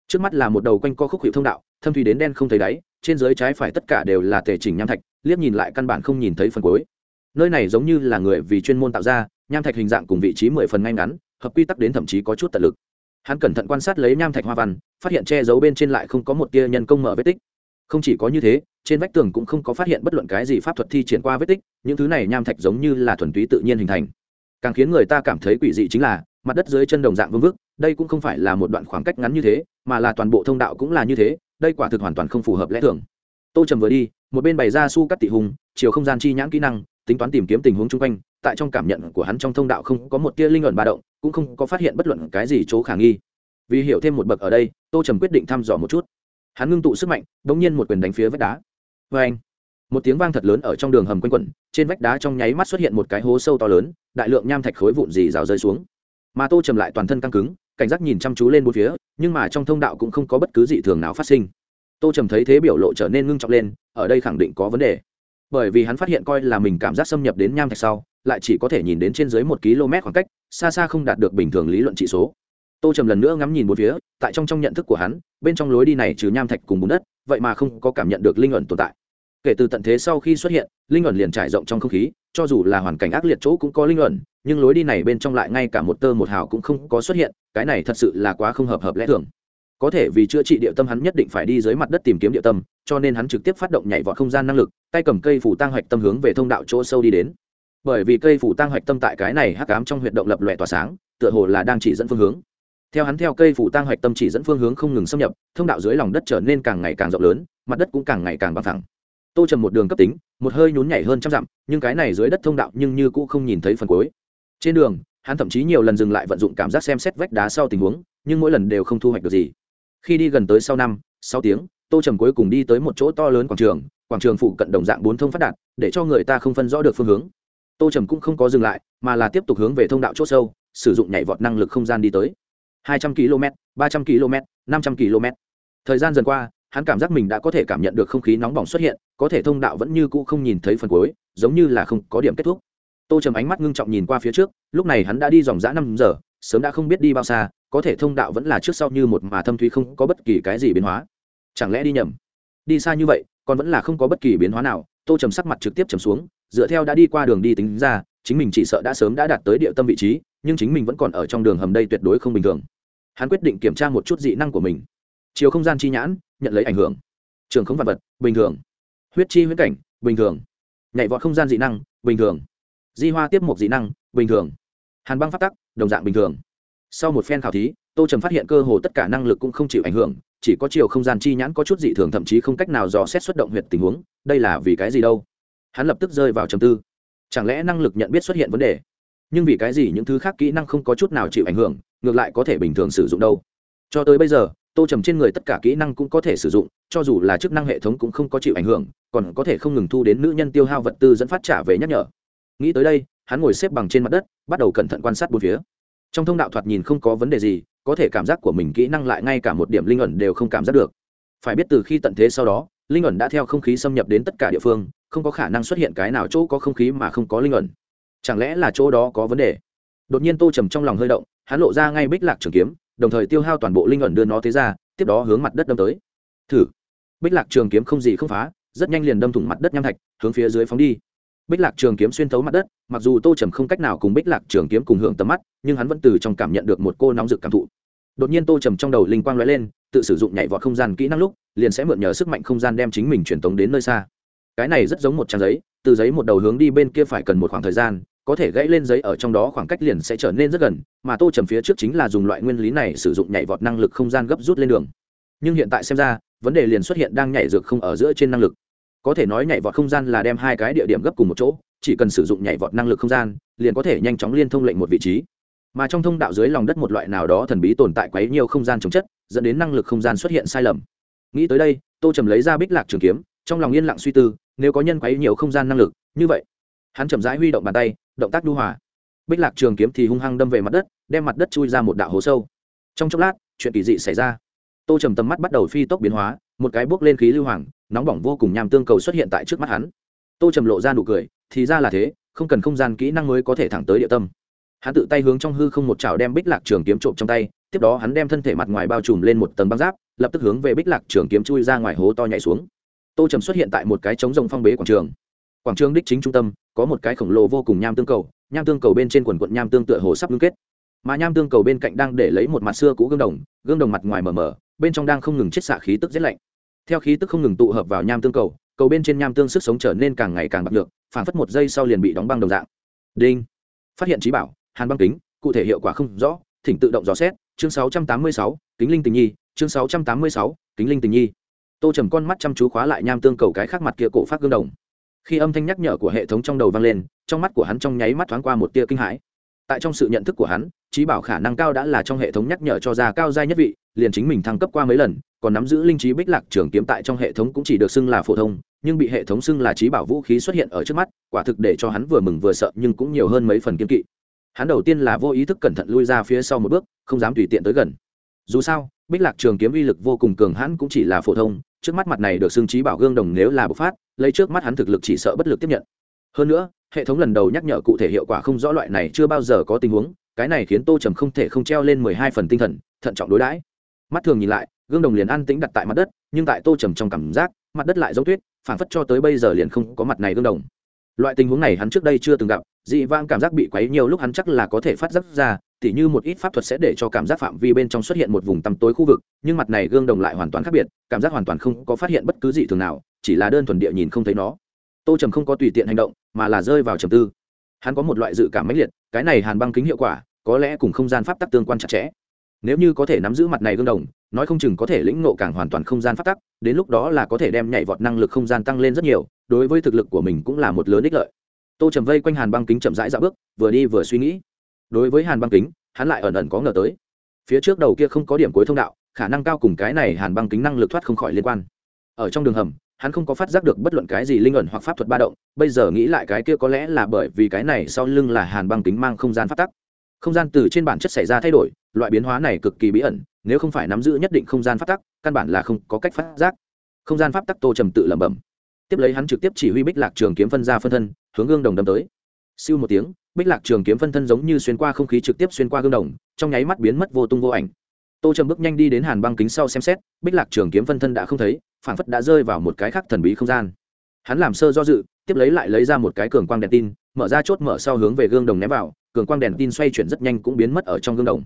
Trước mắt là một đầu quanh co khúc hiệu thông đạo, thâm thủy đến đen không thấy đáy, trên dưới trái phải tất cả đều là tề chỉnh nham thạch liếc nhìn lại căn bản không nhìn thấy phần cuối. Nơi này giống như là người vì chuyên môn tạo ra, nham thạch hình dạng cùng vị trí mười phần ngay ngắn, hợp quy tắc đến thậm chí có chút tận lực. Hắn cẩn thận quan sát lấy nham thạch hoa văn, phát hiện che giấu bên trên lại không có một tia nhân công mở vết tích. Không chỉ có như thế, trên vách tường cũng không có phát hiện bất luận cái gì pháp thuật thi triển qua vết tích, những thứ này nham thạch giống như là thuần túy tự nhiên hình thành. Càng khiến người ta cảm thấy quỷ dị chính là, mặt đất dưới chân đồng dạng vương vức, đây cũng không phải là một đoạn khoảng cách ngắn như thế, mà là toàn bộ thông đạo cũng là như thế, đây quả thực hoàn toàn không phù hợp lẽ thường tô trầm vừa đi, một bên bày ra su cắt tị hùng, chiều không gian chi nhãn kỹ năng, tính toán tìm kiếm tình huống chung quanh, tại trong cảm nhận của hắn trong thông đạo không có một tia linh luận ba động, cũng không có phát hiện bất luận cái gì chỗ khả nghi. Vì hiểu thêm một bậc ở đây, tô trầm quyết định thăm dò một chút. Hắn ngưng tụ sức mạnh đ ỗ n g nhiên một quyền đánh phía vách đá. Vê anh, một tiếng vang thật lớn ở trong đường hầm quanh quẩn, trên vách đá trong nháy mắt xuất hiện một cái hố sâu to lớn, đại lượng nham thạch khối vụn dì rào rơi xuống. Mà tô trầm lại toàn thân căng cứng, cảnh giác nhìn chăm chú lên bốn phía, nhưng mà trong thông đạo cũng không có bất cứ dị thường nào phát sinh tô trầm thấy thế biểu lộ trở nên ngưng trọng lên, ở đây khẳng định có vấn đề. Bởi vì hắn phát hiện coi là mình cảm giác xâm nhập đến nham thạch sau, lại chỉ có thể nhìn đến trên dưới một km khoảng cách, xa xa không đạt được bình thường lý luận trị số. Tô trầm lần nữa ngắm nhìn một phía, tại trong trong nhận thức của hắn, bên trong lối đi này trừ nham thạch cùng bùn đất, vậy mà không có cảm nhận được linh ẩn tồn tại. Kể từ tận thế sau khi xuất hiện, linh ẩn liền trải rộng trong không khí, cho dù là hoàn cảnh ác liệt chỗ cũng có linh ẩn, nhưng lối đi này bên trong lại ngay cả một tơ một hào cũng không có xuất hiện, cái này thật sự là quá không hợp hợp lẽ thường có thể vì chữa trị địa tâm hắn nhất định phải đi dưới mặt đất tìm kiếm địa tâm, cho nên hắn trực tiếp phát động nhảy vọt không gian năng lực, tay cầm cây phủ tăng hoạch tâm hướng về thông đạo chỗ sâu đi đến. Bởi vì cây phủ tăng hoạch tâm tại cái này hắc ám trong huyệt động lập lòe tỏa sáng, tựa hồ là đang chỉ dẫn phương hướng. Theo hắn theo cây phủ tăng hoạch tâm chỉ dẫn phương hướng không ngừng xâm nhập, thông đạo dưới lòng đất trở nên càng ngày càng rộng lớn, mặt đất cũng càng ngày càng bằng thẳng tô trầm một đường cấp tính, một hơi nhún nhảy hơn trăm dặm, nhưng cái này dưới đất thông đạo nhưng như cũ không nhìn thấy phần cuối. Trên đường, hắn thậm chí nhiều lần dừng lại vận dụng cảm giác xem xét vách đá sau tình huống, nhưng mỗi lần đều không thu hoạch được gì khi đi gần tới sau năm, sáu tiếng, tô trầm cuối cùng đi tới một chỗ to lớn quảng trường quảng trường phụ cận đồng dạng bốn thông phát đạt, để cho người ta không phân rõ được phương hướng. Tô trầm cũng không có dừng lại, mà là tiếp tục hướng về thông đạo c h ỗ sâu, sử dụng nhảy vọt năng lực không gian đi tới. Hai trăm km ba trăm km năm trăm km thời gian dần qua, hắn cảm giác mình đã có thể cảm nhận được không khí nóng bỏng xuất hiện, có thể thông đạo vẫn như cũ không nhìn thấy phần cuối, giống như là không có điểm kết thúc. Tô trầm ánh mắt ngưng trọng nhìn qua phía trước, lúc này hắn đã đi dòng g năm giờ, sớm đã không biết đi bao xa có thể thông đạo vẫn là trước sau như một mà thâm thúy không có bất kỳ cái gì biến hóa. Chẳng lẽ đi nhầm? Đi xa như vậy, còn vẫn là không có bất kỳ biến hóa nào. Tô trầm sắc mặt trực tiếp trầm xuống, dựa theo đã đi qua đường đi tính ra, chính mình chỉ sợ đã sớm đã đạt tới địa tâm vị trí, nhưng chính mình vẫn còn ở trong đường hầm đây tuyệt đối không bình thường. Hắn quyết định kiểm tra một chút dị năng của mình. Chiều không gian chi nhãn, nhận lấy ảnh hưởng. Trường không vật vật, bình thường. Huyết chi huyết cảnh, bình thường. Nhảy vọt không gian dị năng, bình thường. Di hoa tiếp một dị năng, bình thường. Hàn băng phát tắc, đồng dạng bình thường sau một phen khảo thí, tô trầm phát hiện cơ hồ tất cả năng lực cũng không chịu ảnh hưởng, chỉ có chiều không gian chi nhãn có chút dị thường, thậm chí không cách nào dò xét xuất động huyệt tình huống, đây là vì cái gì đâu? Hắn lập tức rơi vào trầm tư. Chẳng lẽ năng lực nhận biết xuất hiện vấn đề? Nhưng vì cái gì những thứ khác kỹ năng không có chút nào chịu ảnh hưởng, ngược lại có thể bình thường sử dụng đâu? Cho tới bây giờ, tô trầm trên người tất cả kỹ năng cũng có thể sử dụng, cho dù là chức năng hệ thống cũng không có chịu ảnh hưởng, còn có thể không ngừng thu đến nữ nhân tiêu hao vật tư dẫn phát trả về nhắc nhở. Nghĩ tới đây, hắn ngồi xếp bằng trên mặt đất, bắt đầu cẩn thận quan sát bốn phía trong thông đạo thoạt nhìn không có vấn đề gì, có thể cảm giác của mình kỹ năng lại ngay cả một điểm linh ẩn đều không cảm giác được. Phải biết từ khi tận thế sau đó, linh ẩn đã theo không khí xâm nhập đến tất cả địa phương, không có khả năng xuất hiện cái nào chỗ có không khí mà không có linh ẩn. Chẳng lẽ là chỗ đó có vấn đề? Đột nhiên tô trầm trong lòng hơi động, hắn lộ ra ngay bích lạc trường kiếm, đồng thời tiêu hao toàn bộ linh ẩn đưa nó thế ra, tiếp đó hướng mặt đất đâm tới. Thử. Bích lạc trường kiếm không gì không phá, rất nhanh liền đâm thủng mặt đất nham thạch, hướng phía dưới phóng đi bích lạc trường kiếm xuyên thấu mặt đất, mặc dù tô trầm không cách nào cùng bích lạc trường kiếm cùng hưởng tầm mắt, nhưng hắn vẫn từ trong cảm nhận được một cô nóng rực cảm thụ. Đột nhiên tô trầm trong đầu linh quang l ó e lên, tự sử dụng nhảy vọt không gian kỹ năng lúc, liền sẽ mượn nhờ sức mạnh không gian đem chính mình truyền tống đến nơi xa. Cái này rất giống một trang giấy, từ giấy một đầu hướng đi bên kia phải cần một khoảng thời gian, có thể gãy lên giấy ở trong đó khoảng cách liền sẽ trở nên rất gần, mà tô trầm phía trước chính là dùng loại nguyên lý này sử dụng nhảy vọt năng lực không gian gấp rút lên đường. Nhưng hiện tại xem ra, vấn đề liền xuất hiện đang nhảy dược không ở giữa trên năng lực có thể nói nhảy vọt không gian là đem hai cái địa điểm gấp cùng một chỗ, chỉ cần sử dụng nhảy vọt năng lực không gian, liền có thể nhanh chóng liên thông lệnh một vị trí. Mà trong thông đạo dưới lòng đất một loại nào đó thần bí tồn tại quấy nhiều không gian chống chất, dẫn đến năng lực không gian xuất hiện sai lầm. Nghĩ tới đây, tô trầm lấy ra bích lạc trường kiếm, trong lòng yên lặng suy tư, nếu có nhân quấy nhiều không gian năng lực, như vậy, hắn chậm rãi huy động bàn tay, động tác đu hòa. Bích lạc trường kiếm thì hung hăng đâm về mặt đất, đem mặt đất chui ra một đạo hố sâu. Trong chốc lát, chuyện kỳ dị xảy ra. Tô trầm tầm mắt bắt đầu phi tốc biến hóa, một cái bước lên khí lưu hoàng nóng bỏng vô cùng nham tương cầu xuất hiện tại trước mắt hắn. Tô trầm lộ ra nụ cười, thì ra là thế, không cần không gian kỹ năng mới có thể thẳng tới địa tâm. Hắn tự tay hướng trong hư không một chảo đem bích lạc trường kiếm trộm trong tay, tiếp đó hắn đem thân thể mặt ngoài bao trùm lên một tầng băng giáp, lập tức hướng về bích lạc trường kiếm chui ra ngoài hố to nhảy xuống. Tô trầm xuất hiện tại một cái trống rồng phong bế quảng trường. Quảng trường đích chính trung tâm, có một cái khổng lồ vô cùng nham tương cầu, nham tương cầu bên trên quần quận nham tương tựa hồ sắp ngưng kết. Mà nham tương cầu bên cạnh đang để lấy một mặt xưa cũ gương đồng gương đồng mặt ngoài mờ mờ, bên trong đang không ngừng chiết xạ khí tức rét lạnh theo khí tức không ngừng tụ hợp vào nham tương cầu cầu bên trên nham tương sức sống trở nên càng ngày càng bạc được phản phất một giây sau liền bị đóng băng đồng dạng. Đinh. Phát hiện trí bảo hàn băng kính cụ thể hiệu quả không rõ thỉnh tự động dò xét chương 686, kính linh tình nhi chương 686, kính linh tình nhi. Tô trầm con mắt chăm chú khóa lại nham tương cầu cái khác mặt kia cổ phát gương đồng. Khi âm thanh nhắc nhở của hệ thống trong đầu vang lên trong mắt của hắn trong nháy mắt thoáng qua một tia kinh hãi tại trong sự nhận thức của hắn, trí bảo khả năng cao đã là trong hệ thống nhắc nhở cho ra cao giai nhất vị, liền chính mình thăng cấp qua mấy lần, còn nắm giữ linh trí bích lạc trường kiếm tại trong hệ thống cũng chỉ được xưng là phổ thông, nhưng bị hệ thống xưng là trí bảo vũ khí xuất hiện ở trước mắt, quả thực để cho hắn vừa mừng vừa sợ nhưng cũng nhiều hơn mấy phần kiên kỵ. Hắn đầu tiên là vô ý thức cẩn thận lui ra phía sau một bước, không dám tùy tiện tới gần. Dù sao, bích lạc trường kiếm uy lực vô cùng cường hãn cũng chỉ là phổ thông, trước mắt mặt này được xưng trí bảo gương đồng nếu là bộc phát, lấy trước mắt hắn thực lực chỉ sợ bất lực tiếp nhận. Hơn nữa hệ thống lần đầu nhắc nhở cụ thể hiệu quả không rõ loại này chưa bao giờ có tình huống, cái này khiến tô trầm không thể không treo lên mười hai phần tinh thần, thận trọng đối đãi. Mắt thường nhìn lại, gương đồng liền an tĩnh đặt tại mặt đất, nhưng tại tô trầm trong cảm giác, mặt đất lại giống tuyết phản phất cho tới bây giờ liền không có mặt này gương đồng. Loại tình huống này hắn trước đây chưa từng gặp, dị vang cảm giác bị quấy nhiều lúc hắn chắc là có thể phát giác ra, tỉ như một ít pháp thuật sẽ để cho cảm giác phạm vi bên trong xuất hiện một vùng tăm tối khu vực, nhưng mặt này gương đồng lại hoàn toàn khác biệt, cảm giác hoàn toàn không có phát hiện bất cứ gì thường nào, chỉ là đơn thuần địa nhìn không thấy nó. Tô trầm không có tùy tiện hành động mà là rơi vào trầm tư. Hắn có một loại dự cảm mãnh liệt, cái này hàn băng kính hiệu quả, có lẽ cùng không gian pháp tắc tương quan chặt chẽ. Nếu như có thể nắm giữ mặt này gương đồng, nói không chừng có thể lĩnh nộ càng hoàn toàn không gian pháp tắc, đến lúc đó là có thể đem nhảy vọt năng lực không gian tăng lên rất nhiều, đối với thực lực của mình cũng là một lớn ích lợi. Tô trầm vây quanh hàn băng kính chậm rãi dạo bước, vừa đi vừa suy nghĩ. Đối với hàn băng kính, hắn lại ẩn ẩn có ngờ tới. Phía trước đầu kia không có điểm cuối thông đạo, khả năng cao cùng cái này hàn băng kính năng lực thoát không khỏi liên quan. Ở trong đường hầm hắn không có phát giác được bất luận cái gì linh ẩn hoặc pháp thuật ba động, bây giờ nghĩ lại cái kia có lẽ là bởi vì cái này sau lưng là hàn băng kính mang không gian phát tắc. Không gian từ trên bản chất xảy ra thay đổi, loại biến hóa này cực kỳ bí ẩn, nếu không phải nắm giữ nhất định không gian phát tắc, căn bản là không có cách phát giác. Không gian pháp tắc tô trầm tự lẩm bẩm. Tiếp lấy hắn trực tiếp chỉ huy bích lạc trường kiếm phân ra phân thân, hướng gương đồng đâm tới. Siêu một tiếng, bích lạc trường kiếm phân thân giống như xuyên qua không khí trực tiếp xuyên qua gương đồng, trong nháy mắt biến mất vô tung vô ảnh tô trầm bước nhanh đi đến hàn băng kính sau xem xét, bích lạc trường kiếm phân thân đã không thấy phản phất đã rơi vào một cái khác thần bí không gian. Hắn làm sơ do dự, tiếp lấy lại lấy ra một cái cường quang đèn tin, mở ra chốt mở sau hướng về gương đồng ném vào, cường quang đèn tin xoay chuyển rất nhanh cũng biến mất ở trong gương đồng.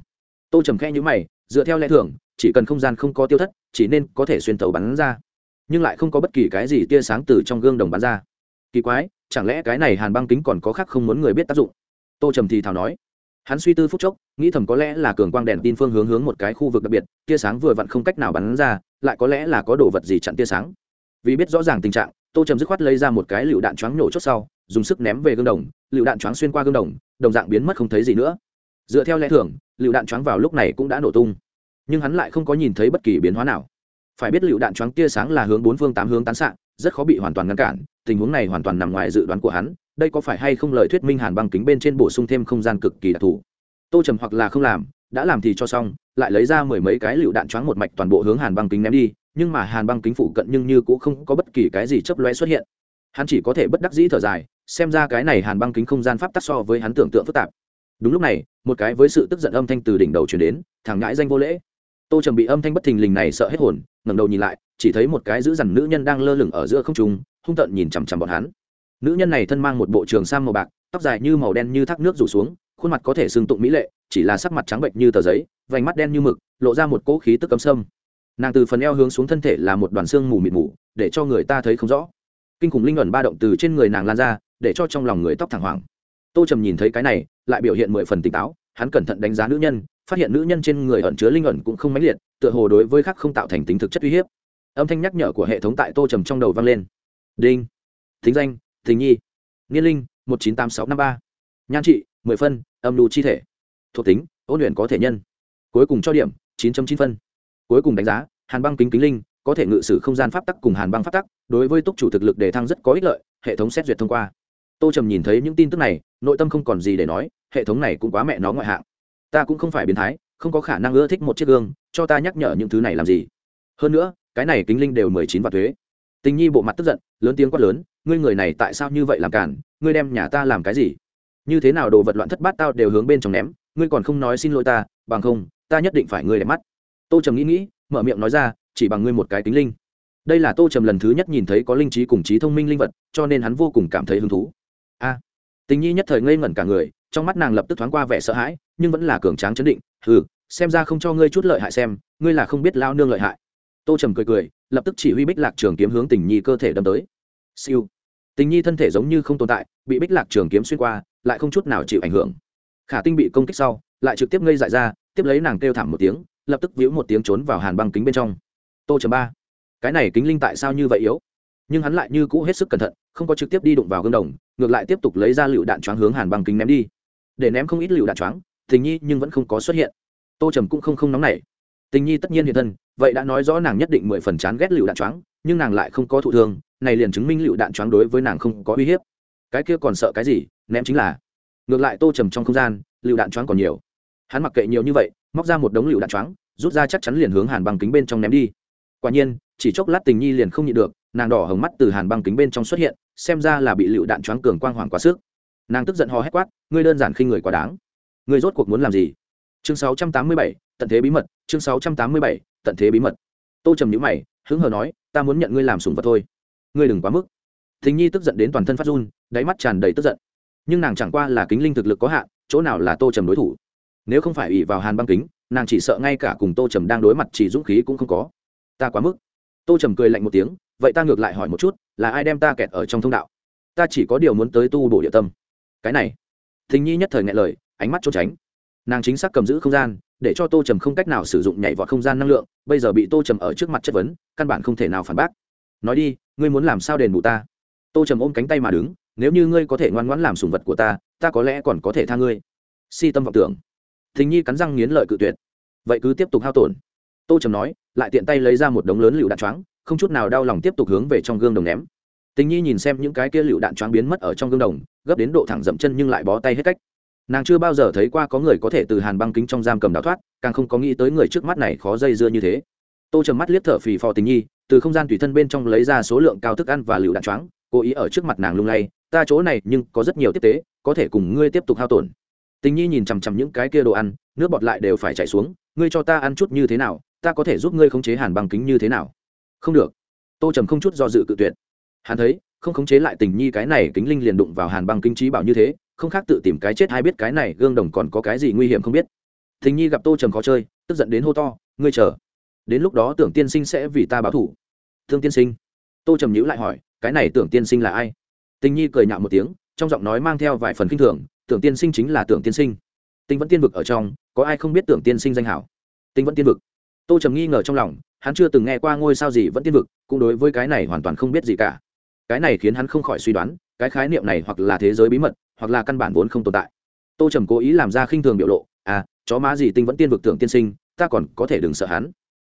Tô trầm khe nhữ mày, dựa theo lẽ thường, chỉ cần không gian không có tiêu thất, chỉ nên có thể xuyên tàu bắn ra, nhưng lại không có bất kỳ cái gì tia sáng từ trong gương đồng bắn ra. Kỳ quái, chẳng lẽ cái này hàn băng kính còn có khác không muốn người biết tác dụng? Tô trầm thì thào nói hắn suy tư phút chốc, nghĩ thầm có lẽ là cường quang đèn tin phương hướng hướng một cái khu vực đặc biệt, tia sáng vừa vặn không cách nào bắn ra, lại có lẽ là có đồ vật gì chặn tia sáng. Vì biết rõ ràng tình trạng, tô trầm dứt khoát lấy ra một cái lựu đạn choáng nổ chốt sau, dùng sức ném về gương đồng, lựu đạn choáng xuyên qua gương đồng đồng dạng biến mất không thấy gì nữa. Dựa theo lẽ thường, lựu đạn choáng vào lúc này cũng đã nổ tung, nhưng hắn lại không có nhìn thấy bất kỳ biến hóa nào. Phải biết lựu đạn choáng tia sáng là hướng bốn phương tám hướng tán xạ, rất khó bị hoàn toàn ngăn cản, tình huống này hoàn toàn nằm ngoài dự đoán của hắn đây có phải hay không lời thuyết minh hàn băng kính bên trên bổ sung thêm không gian cực kỳ đặc thù? Tô trầm hoặc là không làm, đã làm thì cho xong, lại lấy ra mười mấy cái lựu đạn choáng một mạch toàn bộ hướng hàn băng kính ném đi, nhưng mà hàn băng kính phụ cận nhưng như cũng không có bất kỳ cái gì chấp loe xuất hiện. Hắn chỉ có thể bất đắc dĩ thở dài, xem ra cái này hàn băng kính không gian pháp tắc so với hắn tưởng tượng phức tạp. Đúng lúc này, một cái với sự tức giận âm thanh từ đỉnh đầu chuyển đến, thằng ngãi danh vô lễ. Tô trầm bị âm thanh bất thình lình này sợ hết hồn, ngẩng đầu nhìn lại, chỉ thấy một cái giữ dằn nữ nhân đang lơ lửng ở giữa không trung, hung tợn nhìn chằm chằm bọn hắn nữ nhân này thân mang một bộ trường sam màu bạc, tóc dài như màu đen như thác nước rủ xuống, khuôn mặt có thể xương tụng mỹ lệ, chỉ là sắc mặt trắng bệnh như tờ giấy, vành mắt đen như mực, lộ ra một cỗ khí tức cấm sâm. Nàng từ phần eo hướng xuống thân thể là một đoàn xương mù mịt mù, để cho người ta thấy không rõ. Kinh khủng linh ẩn ba động từ trên người nàng lan ra, để cho trong lòng người tóc thẳng hoàng tô trầm nhìn thấy cái này, lại biểu hiện mười phần tỉnh táo, hắn cẩn thận đánh giá nữ nhân, phát hiện nữ nhân trên người ẩn chứa linh ẩn cũng không mãnh liệt, tựa hồ đối với khác không tạo thành tính thực chất uy hiếp. Âm thanh nhắc nhở của hệ thống tại tô trầm trong đầu vang lên. Đinh. Thính danh Tình nhi. Niên linh, một chín tám sáu năm ba. Nhan trị, mười phân, âm lưu chi thể. Thuộc tính, ôn luyện có thể nhân. Cuối cùng cho điểm, chín chín phân. Cuối cùng đánh giá, hàn băng kính kính linh, có thể ngự sử không gian pháp tắc cùng hàn băng pháp tắc, đối với túc chủ thực lực đề thăng rất có ích lợi, hệ thống xét duyệt thông qua. Tô trầm nhìn thấy những tin tức này, nội tâm không còn gì để nói, hệ thống này cũng quá mẹ nó ngoại hạng. Ta cũng không phải biến thái, không có khả năng ưa thích một chiếc gương, cho ta nhắc nhở những thứ này làm gì. Hơn nữa, cái này kính linh đều mười chín vạn thuế. Tình nhi bộ mặt tức giận, lớn tiếng quát lớn ngươi người này tại sao như vậy làm cản, ngươi đem nhà ta làm cái gì? Như thế nào đồ vật loạn thất bát tao đều hướng bên trong ném, ngươi còn không nói xin lỗi ta, bằng không, ta nhất định phải ngươi đẹp mắt. Tô trầm nghĩ nghĩ, mở miệng nói ra, chỉ bằng ngươi một cái tính linh. Đây là tô trầm lần thứ nhất nhìn thấy có linh trí cùng trí thông minh linh vật, cho nên hắn vô cùng cảm thấy hứng thú. A à, tình nhi nhất thời ngây ngẩn cả người, trong mắt nàng lập tức thoáng qua vẻ sợ hãi, nhưng vẫn là cường tráng chấn định ừ xem ra không cho ngươi chút lợi hại xem, ngươi là không biết lao nương lợi hại. Tô trầm cười cười, lập tức chỉ huy bích lạc trường kiếm hướng tình nhi cơ thể đâm tới siêu. Tình nhi thân thể giống như không tồn tại, bị bích lạc trường kiếm xuyên qua, lại không chút nào chịu ảnh hưởng. Khả tinh bị công kích sau, lại trực tiếp ngây dại ra, tiếp lấy nàng kêu thảm một tiếng, lập tức víu một tiếng trốn vào hàn băng kính bên trong. Tô trầm ba, cái này kính linh tại sao như vậy yếu? Nhưng hắn lại như cũ hết sức cẩn thận, không có trực tiếp đi đụng vào gương đồng, ngược lại tiếp tục lấy ra lựu đạn choáng hướng hàn băng kính ném đi. Để ném không ít lựu đạn choáng, tình nhi nhưng vẫn không có xuất hiện. Tô trầm cũng không không nóng nảy tình nhi tất nhiên hiện thân vậy đã nói rõ nàng nhất định mười phần chán ghét lựu đạn choáng nhưng nàng lại không có thụ thương này liền chứng minh lựu đạn choáng đối với nàng không có uy hiếp. Cái kia còn sợ cái gì ném chính là. Ngược lại tô trầm trong không gian lựu đạn choáng còn nhiều. Hắn mặc kệ nhiều như vậy móc ra một đống lựu đạn choáng rút ra chắc chắn liền hướng hàn băng kính bên trong ném đi. Quả nhiên chỉ chốc lát tình nhi liền không nhịn được nàng đỏ hồng mắt từ hàn băng kính bên trong xuất hiện xem ra là bị lựu đạn choáng cường quang hoàng quá sức. Nàng tức giận ho hét quát ngươi đơn giản khi người quá đáng. Ngươi rốt cuộc muốn làm gì? Chương 687, tận thế bí mật chương 687, tận thế bí mật. Tô trầm nhữ mày hứng hờ nói ta muốn nhận ngươi làm sùng vật thôi. Ngươi đừng quá mức. Thính nhi tức giận đến toàn thân phát run đáy mắt tràn đầy tức giận. Nhưng nàng chẳng qua là kính linh thực lực có hạn chỗ nào là tô trầm đối thủ? Nếu không phải ủy vào hàn băng kính nàng chỉ sợ ngay cả cùng tô trầm đang đối mặt chỉ dũng khí cũng không có. Ta quá mức. Tô trầm cười lạnh một tiếng vậy ta ngược lại hỏi một chút là ai đem ta kẹt ở trong thông đạo? Ta chỉ có điều muốn tới tu bổ địa tâm. Cái này. Thình nhi nhất thời ngại lời ánh mắt trốn tránh. Nàng chính xác cầm giữ không gian để cho tô trầm không cách nào sử dụng nhảy vọt không gian năng lượng, bây giờ bị tô trầm ở trước mặt chất vấn, căn bản không thể nào phản bác. Nói đi, ngươi muốn làm sao đền bù ta? Tô trầm ôm cánh tay mà đứng, nếu như ngươi có thể ngoan ngoãn làm sùng vật của ta ta có lẽ còn có thể tha ngươi. Si tâm vọng tưởng. Thình nhi cắn răng nghiến lợi cự tuyệt. Vậy cứ tiếp tục hao tổn. Tô trầm nói, lại tiện tay lấy ra một đống lớn lựu đạn choáng, không chút nào đau lòng tiếp tục hướng về trong gương đồng ném. Tình nhi nhìn xem những cái kia lựu đạn choáng biến mất ở trong gương đồng, gấp đến độ thẳng dậm chân nhưng lại bó tay hết cách nàng chưa bao giờ thấy qua có người có thể từ hàn băng kính trong giam cầm đào thoát, càng không có nghĩ tới người trước mắt này khó dây dưa như thế. Tô trầm mắt liếc thở phì phò tình nhi, từ không gian tùy thân bên trong lấy ra số lượng cao thức ăn và lựu đạn choáng, cố ý ở trước mặt nàng lung lay, ta chỗ này nhưng có rất nhiều tiếp tế, có thể cùng ngươi tiếp tục hao tổn. Tình nhi nhìn chằm chằm những cái kia đồ ăn, nước bọt lại đều phải chảy xuống, ngươi cho ta ăn chút như thế nào, ta có thể giúp ngươi khống chế hàn băng kính như thế nào? Không được. Tô trầm không chút do dự cự tuyệt. Hắn thấy, không khống chế lại tình nhi cái này kính linh liền đụng vào hàn băng kính trí bảo như thế không khác tự tìm cái chết hay biết cái này gương đồng còn có cái gì nguy hiểm không biết. Thính nhi gặp tô trầm khó chơi, tức giận đến hô to, ngươi chờ, đến lúc đó tưởng tiên sinh sẽ vì ta báo thủ thương tiên sinh? Tô trầm nhữ lại hỏi, cái này tưởng tiên sinh là ai? Tình nhi cười nhạo một tiếng, trong giọng nói mang theo vài phần kinh thường, tưởng tiên sinh chính là tưởng tiên sinh. Tinh vẫn tiên vực ở trong, có ai không biết tưởng tiên sinh danh hảo? Tinh vẫn tiên vực. Tô trầm nghi ngờ trong lòng, hắn chưa từng nghe qua ngôi sao gì vẫn tiên vực, cũng đối với cái này hoàn toàn không biết gì cả. Cái này khiến hắn không khỏi suy đoán, cái khái niệm này hoặc là thế giới bí mật hoặc là căn bản vốn không tồn tại. Tô trầm cố ý làm ra khinh thường biểu lộ à chó má gì tinh vẫn tiên vực tưởng tiên sinh, ta còn có thể đừng sợ hắn.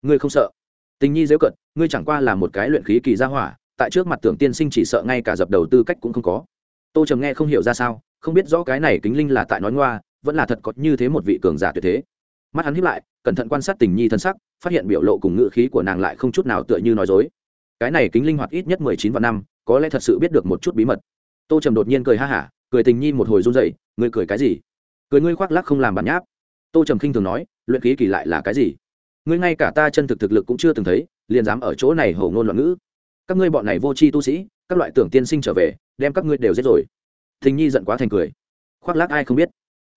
Ngươi không sợ? Tình nhi dễ cận ngươi chẳng qua là một cái luyện khí kỳ gia hỏa, tại trước mặt tưởng tiên sinh chỉ sợ ngay cả dập đầu tư cách cũng không có. Tô trầm nghe không hiểu ra sao, không biết rõ cái này kính linh là tại nói ngoa, vẫn là thật có như thế một vị cường giả tuyệt thế. Mắt hắn hiếp lại, cẩn thận quan sát tình nhi thân sắc, phát hiện biểu lộ cùng ngữ khí của nàng lại không chút nào tựa như nói dối. Cái này kính linh hoạt ít nhất mười chín vạn năm, có lẽ thật sự biết được một chút bí mật. Tô trầm đột nhiên cười ha hả cười tình nhi một hồi run dậy ngươi cười cái gì? Cười ngươi khoác lắc không làm bản nháp. Tô trầm khinh thường nói, luyện khí kỳ lại là cái gì? Ngươi ngay cả ta chân thực thực lực cũng chưa từng thấy, liền dám ở chỗ này hầu ngôn loạn ngữ. Các ngươi bọn này vô tri tu sĩ, các loại tưởng tiên sinh trở về, đem các ngươi đều giết rồi. Thình nhi giận quá thành cười. Khoác lác ai không biết?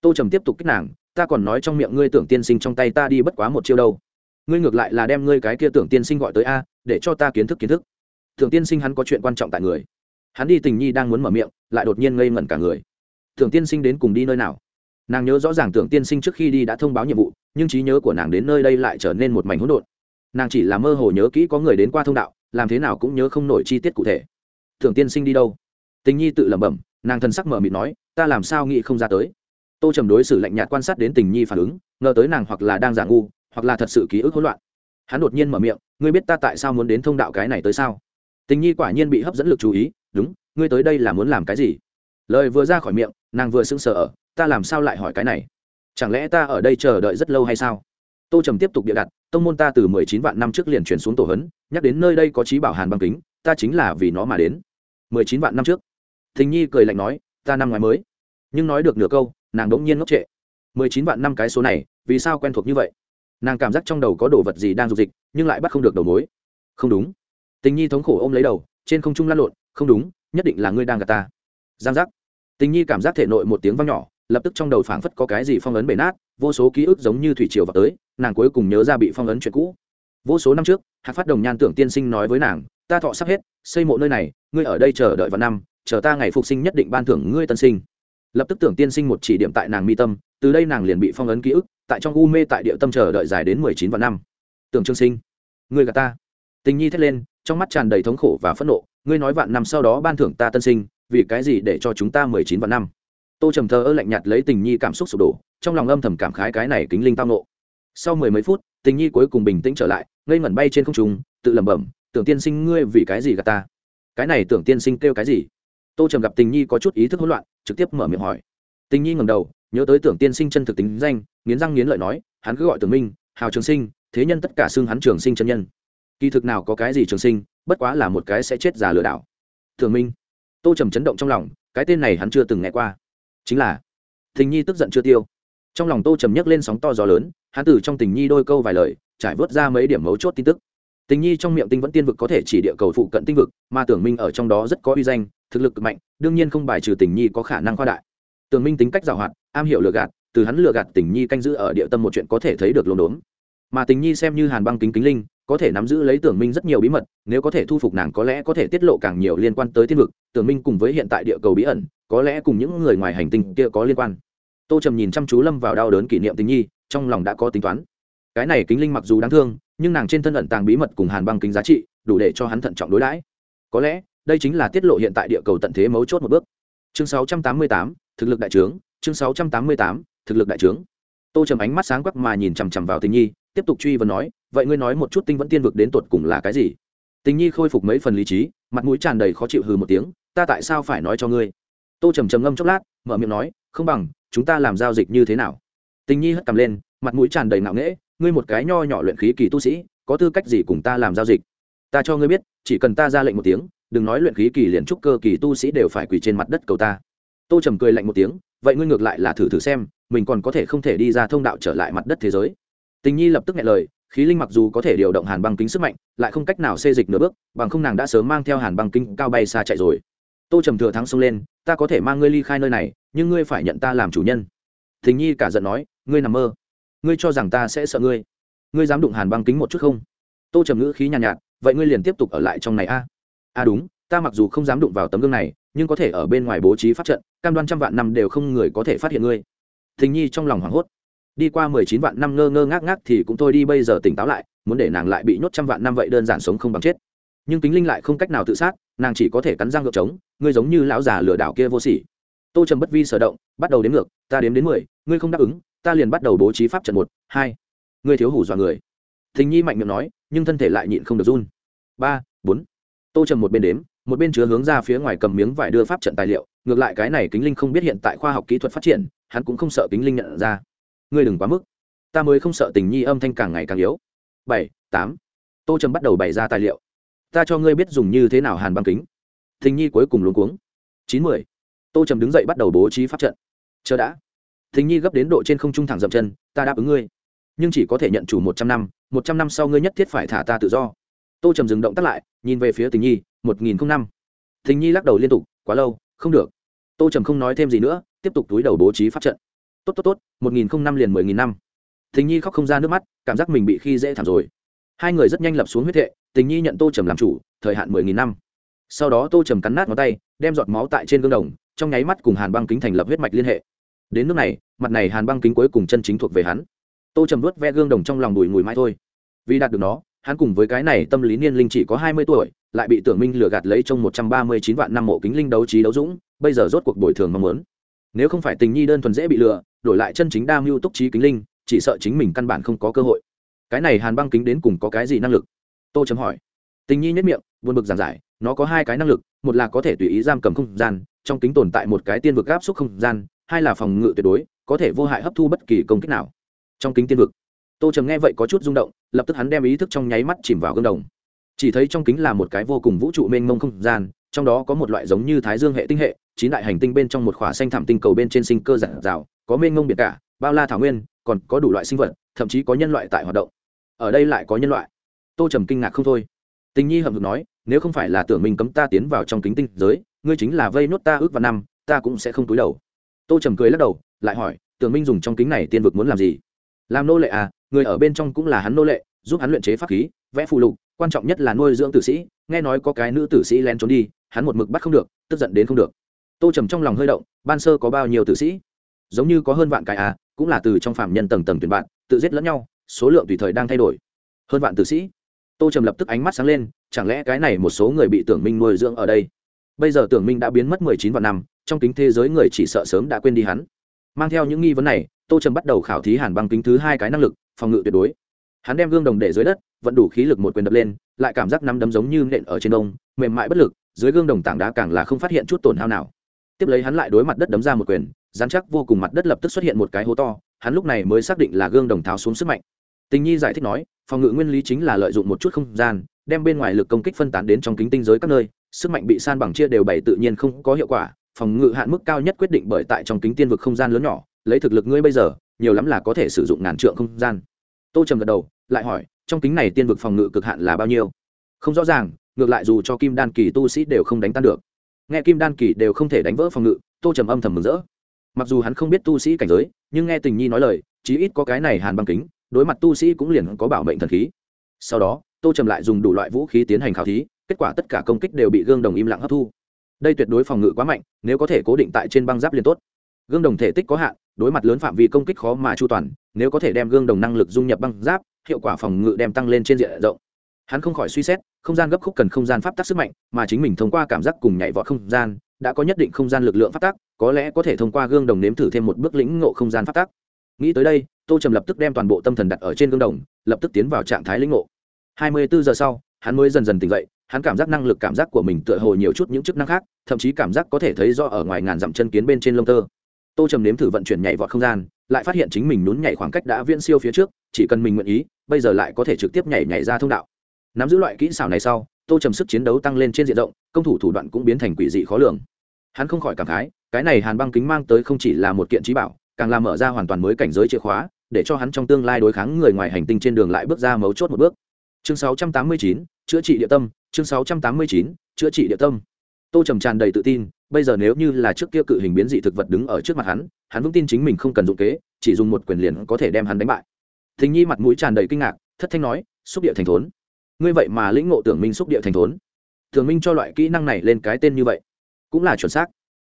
Tô trầm tiếp tục kích nàng, ta còn nói trong miệng ngươi tưởng tiên sinh trong tay ta đi bất quá một chiêu đâu. Ngươi ngược lại là đem ngươi cái kia tưởng tiên sinh gọi tới a, để cho ta kiến thức kiến thức. Tưởng tiên sinh hắn có chuyện quan trọng tại người hắn đi tình nhi đang muốn mở miệng, lại đột nhiên ngây ngẩn cả người. Tưởng tiên sinh đến cùng đi nơi nào? Nàng nhớ rõ ràng tưởng tiên sinh trước khi đi đã thông báo nhiệm vụ, nhưng trí nhớ của nàng đến nơi đây lại trở nên một mảnh hỗn độn. Nàng chỉ là mơ hồ nhớ kỹ có người đến qua thông đạo, làm thế nào cũng nhớ không nổi chi tiết cụ thể. Tưởng tiên sinh đi đâu? Tình nhi tự lẩm bẩm, nàng thân sắc mở mịt nói, ta làm sao nghĩ không ra tới? Tô trầm đối xử lạnh nhạt quan sát đến tình nhi phản ứng, ngờ tới nàng hoặc là đang giả ngu, hoặc là thật sự ký ức hỗn loạn. Hắn đột nhiên mở miệng, ngươi biết ta tại sao muốn đến thông đạo cái này tới sao? Tình nhi quả nhiên bị hấp dẫn lực chú ý đúng, ngươi tới đây là muốn làm cái gì? Lời vừa ra khỏi miệng, nàng vừa sững sờ ở, ta làm sao lại hỏi cái này? Chẳng lẽ ta ở đây chờ đợi rất lâu hay sao? Tô trầm tiếp tục bịa đặt, tông môn ta từ mười chín vạn năm trước liền chuyển xuống tổ hấn, nhắc đến nơi đây có trí bảo hàn băng kính, ta chính là vì nó mà đến. mười chín vạn năm trước. Thình nhi cười lạnh nói, ta năm ngoái mới. Nhưng nói được nửa câu, nàng đ ỗ n g nhiên ngốc trệ. mười chín vạn năm cái số này, vì sao quen thuộc như vậy? Nàng cảm giác trong đầu có đồ vật gì đang dục dịch, nhưng lại bắt không được đầu mối. Không đúng. Tình nhi thống khổ ôm lấy đầu, trên không trung lăn lộn không đúng, nhất định là ngươi đang gạt ta. Giang giác. Tình nhi cảm giác thể nội một tiếng vang nhỏ, lập tức trong đầu phảng phất có cái gì phong ấn bể nát, vô số ký ức giống như thủy triều vào tới, nàng cuối cùng nhớ ra bị phong ấn chuyện cũ. Vô số năm trước, hạc phát đồng nhan tưởng tiên sinh nói với nàng, ta thọ sắp hết, xây mộ nơi này, ngươi ở đây chờ đợi vào năm, chờ ta ngày phục sinh nhất định ban thưởng ngươi tân sinh. Lập tức tưởng tiên sinh một chỉ điểm tại nàng mi tâm, từ đây nàng liền bị phong ấn ký ức, tại trong u mê tại địa tâm chờ đợi dài đến mười chín vạn năm. Tưởng trương sinh, ngươi gà ta. Tình nhi thét lên trong mắt tràn đầy thống khổ và phẫn nộ, ngươi nói vạn năm sau đó ban thưởng ta tân sinh, vì cái gì để cho chúng ta mười chín vạn năm? Tô trầm thơ ơ lạnh nhạt lấy tình nhi cảm xúc sụp đổ, trong lòng âm thầm cảm khái cái này kính linh tang nộ sau mười mấy phút, tình nhi cuối cùng bình tĩnh trở lại, ngây ngẩn bay trên không trung, tự lẩm bẩm, tưởng tiên sinh ngươi vì cái gì gạt ta? Cái này tưởng tiên sinh kêu cái gì? Tô trầm gặp tình nhi có chút ý thức hỗn loạn, trực tiếp mở miệng hỏi. Tình nhi ngầm đầu, nhớ tới tưởng tiên sinh chân thực tính danh, nghiến răng nghiến lợi nói, hắn cứ gọi tưởng minh, hào trường sinh, thế nhân tất cả xưng hắn trường sinh chân nhân kỳ thực nào có cái gì trường sinh, bất quá là một cái sẽ chết già lừa đảo. Thường minh, tô trầm chấn động trong lòng, cái tên này hắn chưa từng nghe qua. Chính là, tình nhi tức giận chưa tiêu. Trong lòng tô trầm nhấc lên sóng to gió lớn, hắn từ trong tình nhi đôi câu vài lời, trải vớt ra mấy điểm mấu chốt tin tức. Tình nhi trong miệng tinh vẫn tiên vực có thể chỉ địa cầu phụ cận tinh vực, mà tưởng minh ở trong đó rất có uy danh, thực lực mạnh, đương nhiên không bài trừ tình nhi có khả năng khoa đại. Tưởng minh tính cách giàu hoạt, am hiểu lừa gạt, từ hắn lừa gạt tình nhi canh giữ ở địa tâm một chuyện có thể thấy được lồn đốn. Mà tình nhi xem như hàn băng kính kính linh có thể nắm giữ lấy tưởng minh rất nhiều bí mật nếu có thể thu phục nàng có lẽ có thể tiết lộ càng nhiều liên quan tới thiên vực tưởng minh cùng với hiện tại địa cầu bí ẩn có lẽ cùng những người ngoài hành tinh kia có liên quan. Tô trầm nhìn chăm chú lâm vào đau đớn kỷ niệm tình nhi trong lòng đã có tính toán. Cái này kính linh mặc dù đáng thương nhưng nàng trên thân ẩn tàng bí mật cùng hàn băng kính giá trị đủ để cho hắn thận trọng đối đãi. Có lẽ đây chính là tiết lộ hiện tại địa cầu tận thế mấu chốt một bước. Chương 688, thực lực đại trướng chương 688, thực lực đại trướng. Tô trầm ánh mắt sáng quắc mà nhìn chằm chằm vào tình nhi tiếp tục truy vấn nói, vậy ngươi nói một chút tinh vẫn tiên vực đến tột cùng là cái gì? Tình nhi khôi phục mấy phần lý trí, mặt mũi tràn đầy khó chịu hừ một tiếng, ta tại sao phải nói cho ngươi? Tô trầm trầm ngâm chốc lát, mở miệng nói, không bằng, chúng ta làm giao dịch như thế nào? Tình nhi hất cầm lên, mặt mũi tràn đầy ngạo nghễ, ngươi một cái nho nhỏ luyện khí kỳ tu sĩ, có tư cách gì cùng ta làm giao dịch? Ta cho ngươi biết, chỉ cần ta ra lệnh một tiếng, đừng nói luyện khí kỳ liền trúc cơ kỳ tu sĩ đều phải quỳ trên mặt đất cầu ta. Tô trầm cười lạnh một tiếng, vậy ngươi ngược lại là thử thử xem, mình còn có thể không thể đi ra thông đạo trở lại mặt đất thế giới tình nhi lập tức nghe lời khí linh mặc dù có thể điều động hàn băng kính sức mạnh lại không cách nào xê dịch nửa bước bằng không nàng đã sớm mang theo hàn băng kính cao bay xa chạy rồi. Tô trầm thừa thắng xông lên ta có thể mang ngươi ly khai nơi này nhưng ngươi phải nhận ta làm chủ nhân. Tình nhi cả giận nói ngươi nằm mơ ngươi cho rằng ta sẽ sợ ngươi. Ngươi dám đụng hàn băng kính một chút không? Tô trầm ngữ khí nhàn nhạt, nhạt vậy ngươi liền tiếp tục ở lại trong này a? À? à đúng ta mặc dù không dám đụng vào tấm gương này nhưng có thể ở bên ngoài bố trí pháp trận cam đoan trăm vạn năm đều không người có thể phát hiện ngươi. Thình nhi trong lòng hoảng hốt đi qua mười chín vạn năm ngơ ngơ ngác ngác thì cũng thôi đi, bây giờ tỉnh táo lại, muốn để nàng lại bị nhốt trăm vạn năm vậy đơn giản sống không bằng chết. Nhưng kính linh lại không cách nào tự sát, nàng chỉ có thể cắn răng ngược trống, ngươi giống như lão già lừa đảo kia vô sỉ. Tô trầm bất vi sở động, bắt đầu đếm ngược, ta đếm đến mười, ngươi không đáp ứng, ta liền bắt đầu bố trí pháp trận một, hai. Ngươi thiếu hủ dọa người. Thình nhi mạnh miệng nói, nhưng thân thể lại nhịn không được run. Ba, bốn. Tô trầm một bên đếm, một bên chứa hướng ra phía ngoài cầm miếng vải đưa pháp trận tài liệu, ngược lại cái này kính linh không biết hiện tại khoa học kỹ thuật phát triển, hắn cũng không sợ kính linh nhận ra ngươi đừng quá mức. Ta mới không sợ tình nhi âm thanh càng ngày càng yếu. Bảy tám. Tô trầm bắt đầu bày ra tài liệu. Ta cho ngươi biết dùng như thế nào hàn băng kính. Tình nhi cuối cùng luống cuống. Chín mười, tô trầm đứng dậy bắt đầu bố trí pháp trận. Chờ đã. Tình nhi gấp đến độ trên không trung thẳng dậm chân ta đáp ứng ngươi. Nhưng chỉ có thể nhận chủ một trăm năm một trăm năm sau ngươi nhất thiết phải thả ta tự do. Tô trầm dừng động tắt lại nhìn về phía tình nhi một nghìn không năm. Tình nhi lắc đầu liên tục quá lâu không được. Tô trầm không nói thêm gì nữa tiếp tục túi đầu bố trí pháp trận tốt tốt tốt, một nghìn không năm liền mười nghìn năm. Tình nhi khóc không ra nước mắt, cảm giác mình bị khi dễ thảm rồi. Hai người rất nhanh lập xuống huyết thệ, tình nhi nhận tô trầm làm chủ, thời hạn mười nghìn năm. Sau đó tô trầm cắn nát ngón tay, đem giọt máu tại trên gương đồng, trong nháy mắt cùng hàn băng kính thành lập huyết mạch liên hệ. Đến nước này, mặt này hàn băng kính cuối cùng chân chính thuộc về hắn. Tô trầm vớt ve gương đồng trong lòng đùi ngùi mãi thôi. Vì đạt được nó, hắn cùng với cái này tâm lý niên linh chỉ có hai mươi tuổi, lại bị tưởng minh lừa gạt lấy trong một trăm ba mươi chín vạn năm mộ kính linh đấu trí đấu dũng, bây giờ rốt cuộc bồi thường mong muốn nếu không phải tình nhi đơn thuần dễ bị lừa, đổi lại chân chính đa mưu túc trí kính linh, chỉ sợ chính mình căn bản không có cơ hội. Cái này hàn băng kính đến cùng có cái gì năng lực? Tô chấm hỏi. Tình nhi nhất miệng, buồn bực giảng giải, nó có hai cái năng lực, một là có thể tùy ý giam cầm không gian, trong kính tồn tại một cái tiên vực áp suất không gian, hai là phòng ngự tuyệt đối, có thể vô hại hấp thu bất kỳ công kích nào. Trong kính tiên vực, tô trầm nghe vậy có chút rung động, lập tức hắn đem ý thức trong nháy mắt chìm vào gương đồng. Chỉ thấy trong kính là một cái vô cùng vũ trụ mênh mông không gian, trong đó có một loại giống như thái dương hệ tinh hệ chín đại hành tinh bên trong một khỏa xanh thảm tinh cầu bên trên sinh cơ giản rào có mênh ngông biển cả, bao la thảo nguyên, còn có đủ loại sinh vật, thậm chí có nhân loại tại hoạt động. Ở đây lại có nhân loại. Tô trầm kinh ngạc không thôi. Tình nhi hậm hực nói, nếu không phải là tưởng mình cấm ta tiến vào trong kính tinh giới, ngươi chính là vây nốt ta ước vào năm, ta cũng sẽ không túi đầu. Tô trầm cười lắc đầu, lại hỏi, tưởng minh dùng trong kính này tiên vực muốn làm gì? Làm nô lệ à người ở bên trong cũng là hắn nô lệ, giúp hắn luyện chế pháp khí, vẽ phụ lục, quan trọng nhất là nuôi dưỡng tử sĩ, nghe nói có cái nữ tử sĩ len trốn đi, hắn một mực bắt không được, tức giận đến không được tô trầm trong lòng hơi động, ban sơ có bao nhiêu tử sĩ? Giống như có hơn vạn cái à cũng là từ trong phạm nhân tầng tầng tuyển bạn, tự giết lẫn nhau, số lượng tùy thời đang thay đổi. Hơn vạn tử sĩ. Tô trầm lập tức ánh mắt sáng lên, chẳng lẽ cái này một số người bị tưởng minh nuôi dưỡng ở đây? Bây giờ tưởng minh đã biến mất mười chín vạn năm, trong kính thế giới người chỉ sợ sớm đã quên đi hắn. Mang theo những nghi vấn này, tô trầm bắt đầu khảo thí hàn băng kính thứ hai cái năng lực, phòng ngự tuyệt đối. Hắn đem gương đồng để dưới đất vẫn đủ khí lực một quyền đập lên, lại cảm giác nắm đấm giống như nện ở trên đông, mềm mại bất lực, dưới gương đồng tảng đá càng là không phát hiện chút tổn hao nào tiếp lấy hắn lại đối mặt đất đấm ra một quyền dán chắc vô cùng mặt đất lập tức xuất hiện một cái hố to, hắn lúc này mới xác định là gương đồng tháo xuống sức mạnh. Tình nhi giải thích nói, phòng ngự nguyên lý chính là lợi dụng một chút không gian, đem bên ngoài lực công kích phân tán đến trong kính tinh giới các nơi, sức mạnh bị san bằng chia đều bảy tự nhiên không có hiệu quả, phòng ngự hạn mức cao nhất quyết định bởi tại trong kính tiên vực không gian lớn nhỏ, lấy thực lực ngươi bây giờ, nhiều lắm là có thể sử dụng ngàn trượng không gian. Tô trầm gật đầu, lại hỏi, trong kính này tiên vực phòng ngự cực hạn là bao nhiêu? Không rõ ràng, ngược lại dù cho kim đan kỳ tu sĩ đều không đánh tan được nghe kim đan kỳ đều không thể đánh vỡ phòng ngự, tô trầm âm thầm mừng rỡ. Mặc dù hắn không biết tu sĩ cảnh giới, nhưng nghe tình nhi nói lời, chí ít có cái này hàn băng kính, đối mặt tu sĩ cũng liền có bảo mệnh thần khí. Sau đó, tô trầm lại dùng đủ loại vũ khí tiến hành khảo thí, kết quả tất cả công kích đều bị gương đồng im lặng hấp thu. Đây tuyệt đối phòng ngự quá mạnh, nếu có thể cố định tại trên băng giáp liền tốt. Gương đồng thể tích có hạn, đối mặt lớn phạm vi công kích khó mà chu toàn, nếu có thể đem gương đồng năng lực dung nhập băng giáp, hiệu quả phòng ngự đem tăng lên trên diện rộng hắn không khỏi suy xét, không gian gấp khúc cần không gian pháp tắc sức mạnh, mà chính mình thông qua cảm giác cùng nhảy vọt không gian, đã có nhất định không gian lực lượng pháp tắc, có lẽ có thể thông qua gương đồng nếm thử thêm một bước lĩnh ngộ không gian pháp tắc. Nghĩ tới đây, tô trầm lập tức đem toàn bộ tâm thần đặt ở trên gương đồng, lập tức tiến vào trạng thái lĩnh ngộ. Hai mươi bốn giờ sau, hắn mới dần dần tỉnh dậy, hắn cảm giác năng lực cảm giác của mình tựa hồ nhiều chút những chức năng khác, thậm chí cảm giác có thể thấy do ở ngoài ngàn dặm chân kiến bên trên lông tơ. Tô trầm nếm thử vận chuyển nhảy vọt không gian, lại phát hiện chính mình nhún nhảy khoảng cách đã viễn siêu phía trước, chỉ cần mình nguyện ý, bây giờ lại có thể trực tiếp nhảy nhảy ra thông đạo nắm giữ loại kỹ xảo này sau tô trầm sức chiến đấu tăng lên trên diện rộng công thủ thủ đoạn cũng biến thành quỷ dị khó lường. Hắn không khỏi cảm khái cái này hàn băng kính mang tới không chỉ là một kiện trí bảo càng làm mở ra hoàn toàn mới cảnh giới chìa khóa để cho hắn trong tương lai đối kháng người ngoài hành tinh trên đường lại bước ra mấu chốt một bước. Chương 689, chữa trị địa tâm chương 689, chữa trị địa tâm. Tô trầm tràn đầy tự tin bây giờ nếu như là trước kia cự hình biến dị thực vật đứng ở trước mặt hắn hắn vững tin chính mình không cần dụng kế chỉ dùng một quyền liền có thể đem hắn đánh bại. Thình nhi mặt mũi tràn đầy kinh ngạc thất thanh nói xúc địa thành thốn ngươi vậy mà lĩnh ngộ tưởng minh xúc địa thành thốn. Tưởng minh cho loại kỹ năng này lên cái tên như vậy, cũng là chuẩn xác.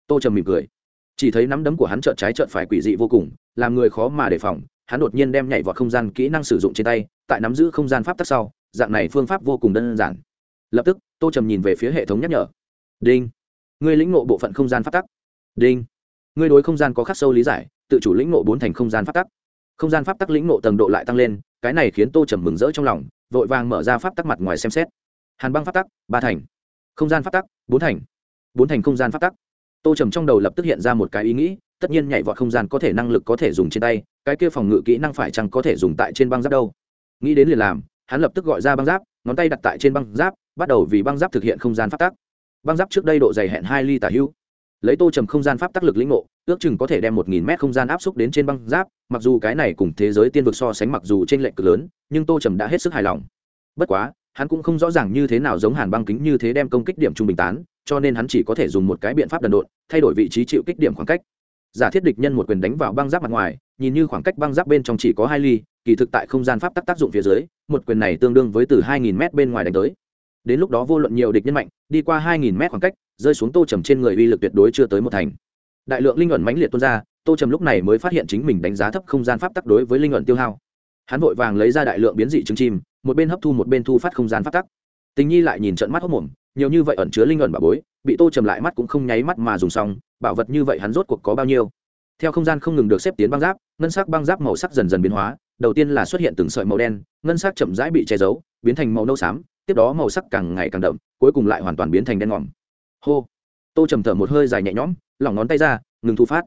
Tô trầm mỉm cười. Chỉ thấy nắm đấm của hắn trợn trái trợn phải quỷ dị vô cùng, làm người khó mà đề phòng, hắn đột nhiên đem nhảy vào không gian kỹ năng sử dụng trên tay, tại nắm giữ không gian pháp tắc sau, dạng này phương pháp vô cùng đơn giản. Lập tức, tô trầm nhìn về phía hệ thống nhắc nhở. Đinh. Ngươi lĩnh ngộ bộ phận không gian pháp tắc. Đinh. Ngươi đối không gian có khắc sâu lý giải, tự chủ lĩnh ngộ bốn thành không gian pháp tắc. Không gian pháp tắc lĩnh ngộ tầng độ lại tăng lên, cái này khiến tô trầm mừng rỡ trong lòng vội vàng mở ra pháp tắc mặt ngoài xem xét. Hàn băng pháp tắc, ba thành. Không gian pháp tắc, bốn thành. Bốn thành không gian pháp tắc. Tô trầm trong đầu lập tức hiện ra một cái ý nghĩ, tất nhiên nhảy vọt không gian có thể năng lực có thể dùng trên tay, cái kia phòng ngự kỹ năng phải chăng có thể dùng tại trên băng giáp đâu? Nghĩ đến liền làm, hắn lập tức gọi ra băng giáp, ngón tay đặt tại trên băng giáp, bắt đầu vì băng giáp thực hiện không gian pháp tắc. Băng giáp trước đây độ dày hẹn hai ly tả hữu lấy tô trầm không gian pháp tắc lực lĩnh ngộ ước chừng có thể đem một nghìn mét không gian áp xúc đến trên băng giáp, mặc dù cái này cùng thế giới tiên vực so sánh mặc dù trên lệnh cực lớn, nhưng tô trầm đã hết sức hài lòng. Bất quá, hắn cũng không rõ ràng như thế nào giống hàn băng kính như thế đem công kích điểm trung bình tán, cho nên hắn chỉ có thể dùng một cái biện pháp đần độn, thay đổi vị trí chịu kích điểm khoảng cách. Giả thiết địch nhân một quyền đánh vào băng giáp mặt ngoài, nhìn như khoảng cách băng giáp bên trong chỉ có hai ly, kỳ thực tại không gian pháp tắc tác dụng phía dưới, một quyền này tương đương với từ hai nghìn m bên ngoài đánh tới. Đến lúc đó vô luận nhiều địch nhân mạnh, đi qua hai nghìn m khoảng cách, rơi xuống tô trầm trên người uy lực tuyệt đối chưa tới một thành đại lượng linh ẩn mãnh liệt tuôn ra, tô trầm lúc này mới phát hiện chính mình đánh giá thấp không gian pháp tắc đối với linh ẩn tiêu hao. Hắn vội vàng lấy ra đại lượng biến dị trứng chim, một bên hấp thu một bên thu phát không gian pháp tắc. Tình nhi lại nhìn trận mắt hốc mồm, nhiều như vậy ẩn chứa linh ẩn bà bối, bị tô trầm lại mắt cũng không nháy mắt mà dùng xong, bảo vật như vậy hắn rốt cuộc có bao nhiêu? Theo không gian không ngừng được xếp tiến băng giáp, ngân sắc băng giáp màu sắc dần dần biến hóa, đầu tiên là xuất hiện từng sợi màu đen, ngân sắc chậm rãi bị che giấu, biến thành màu nâu xám, tiếp đó màu sắc càng ngày càng đậm, cuối cùng lại hoàn toàn biến thành đen ngòm. Hô! Tô trầm thở một hơi dài nhẹ nhõm lỏng ngón tay ra, ngừng thu phát.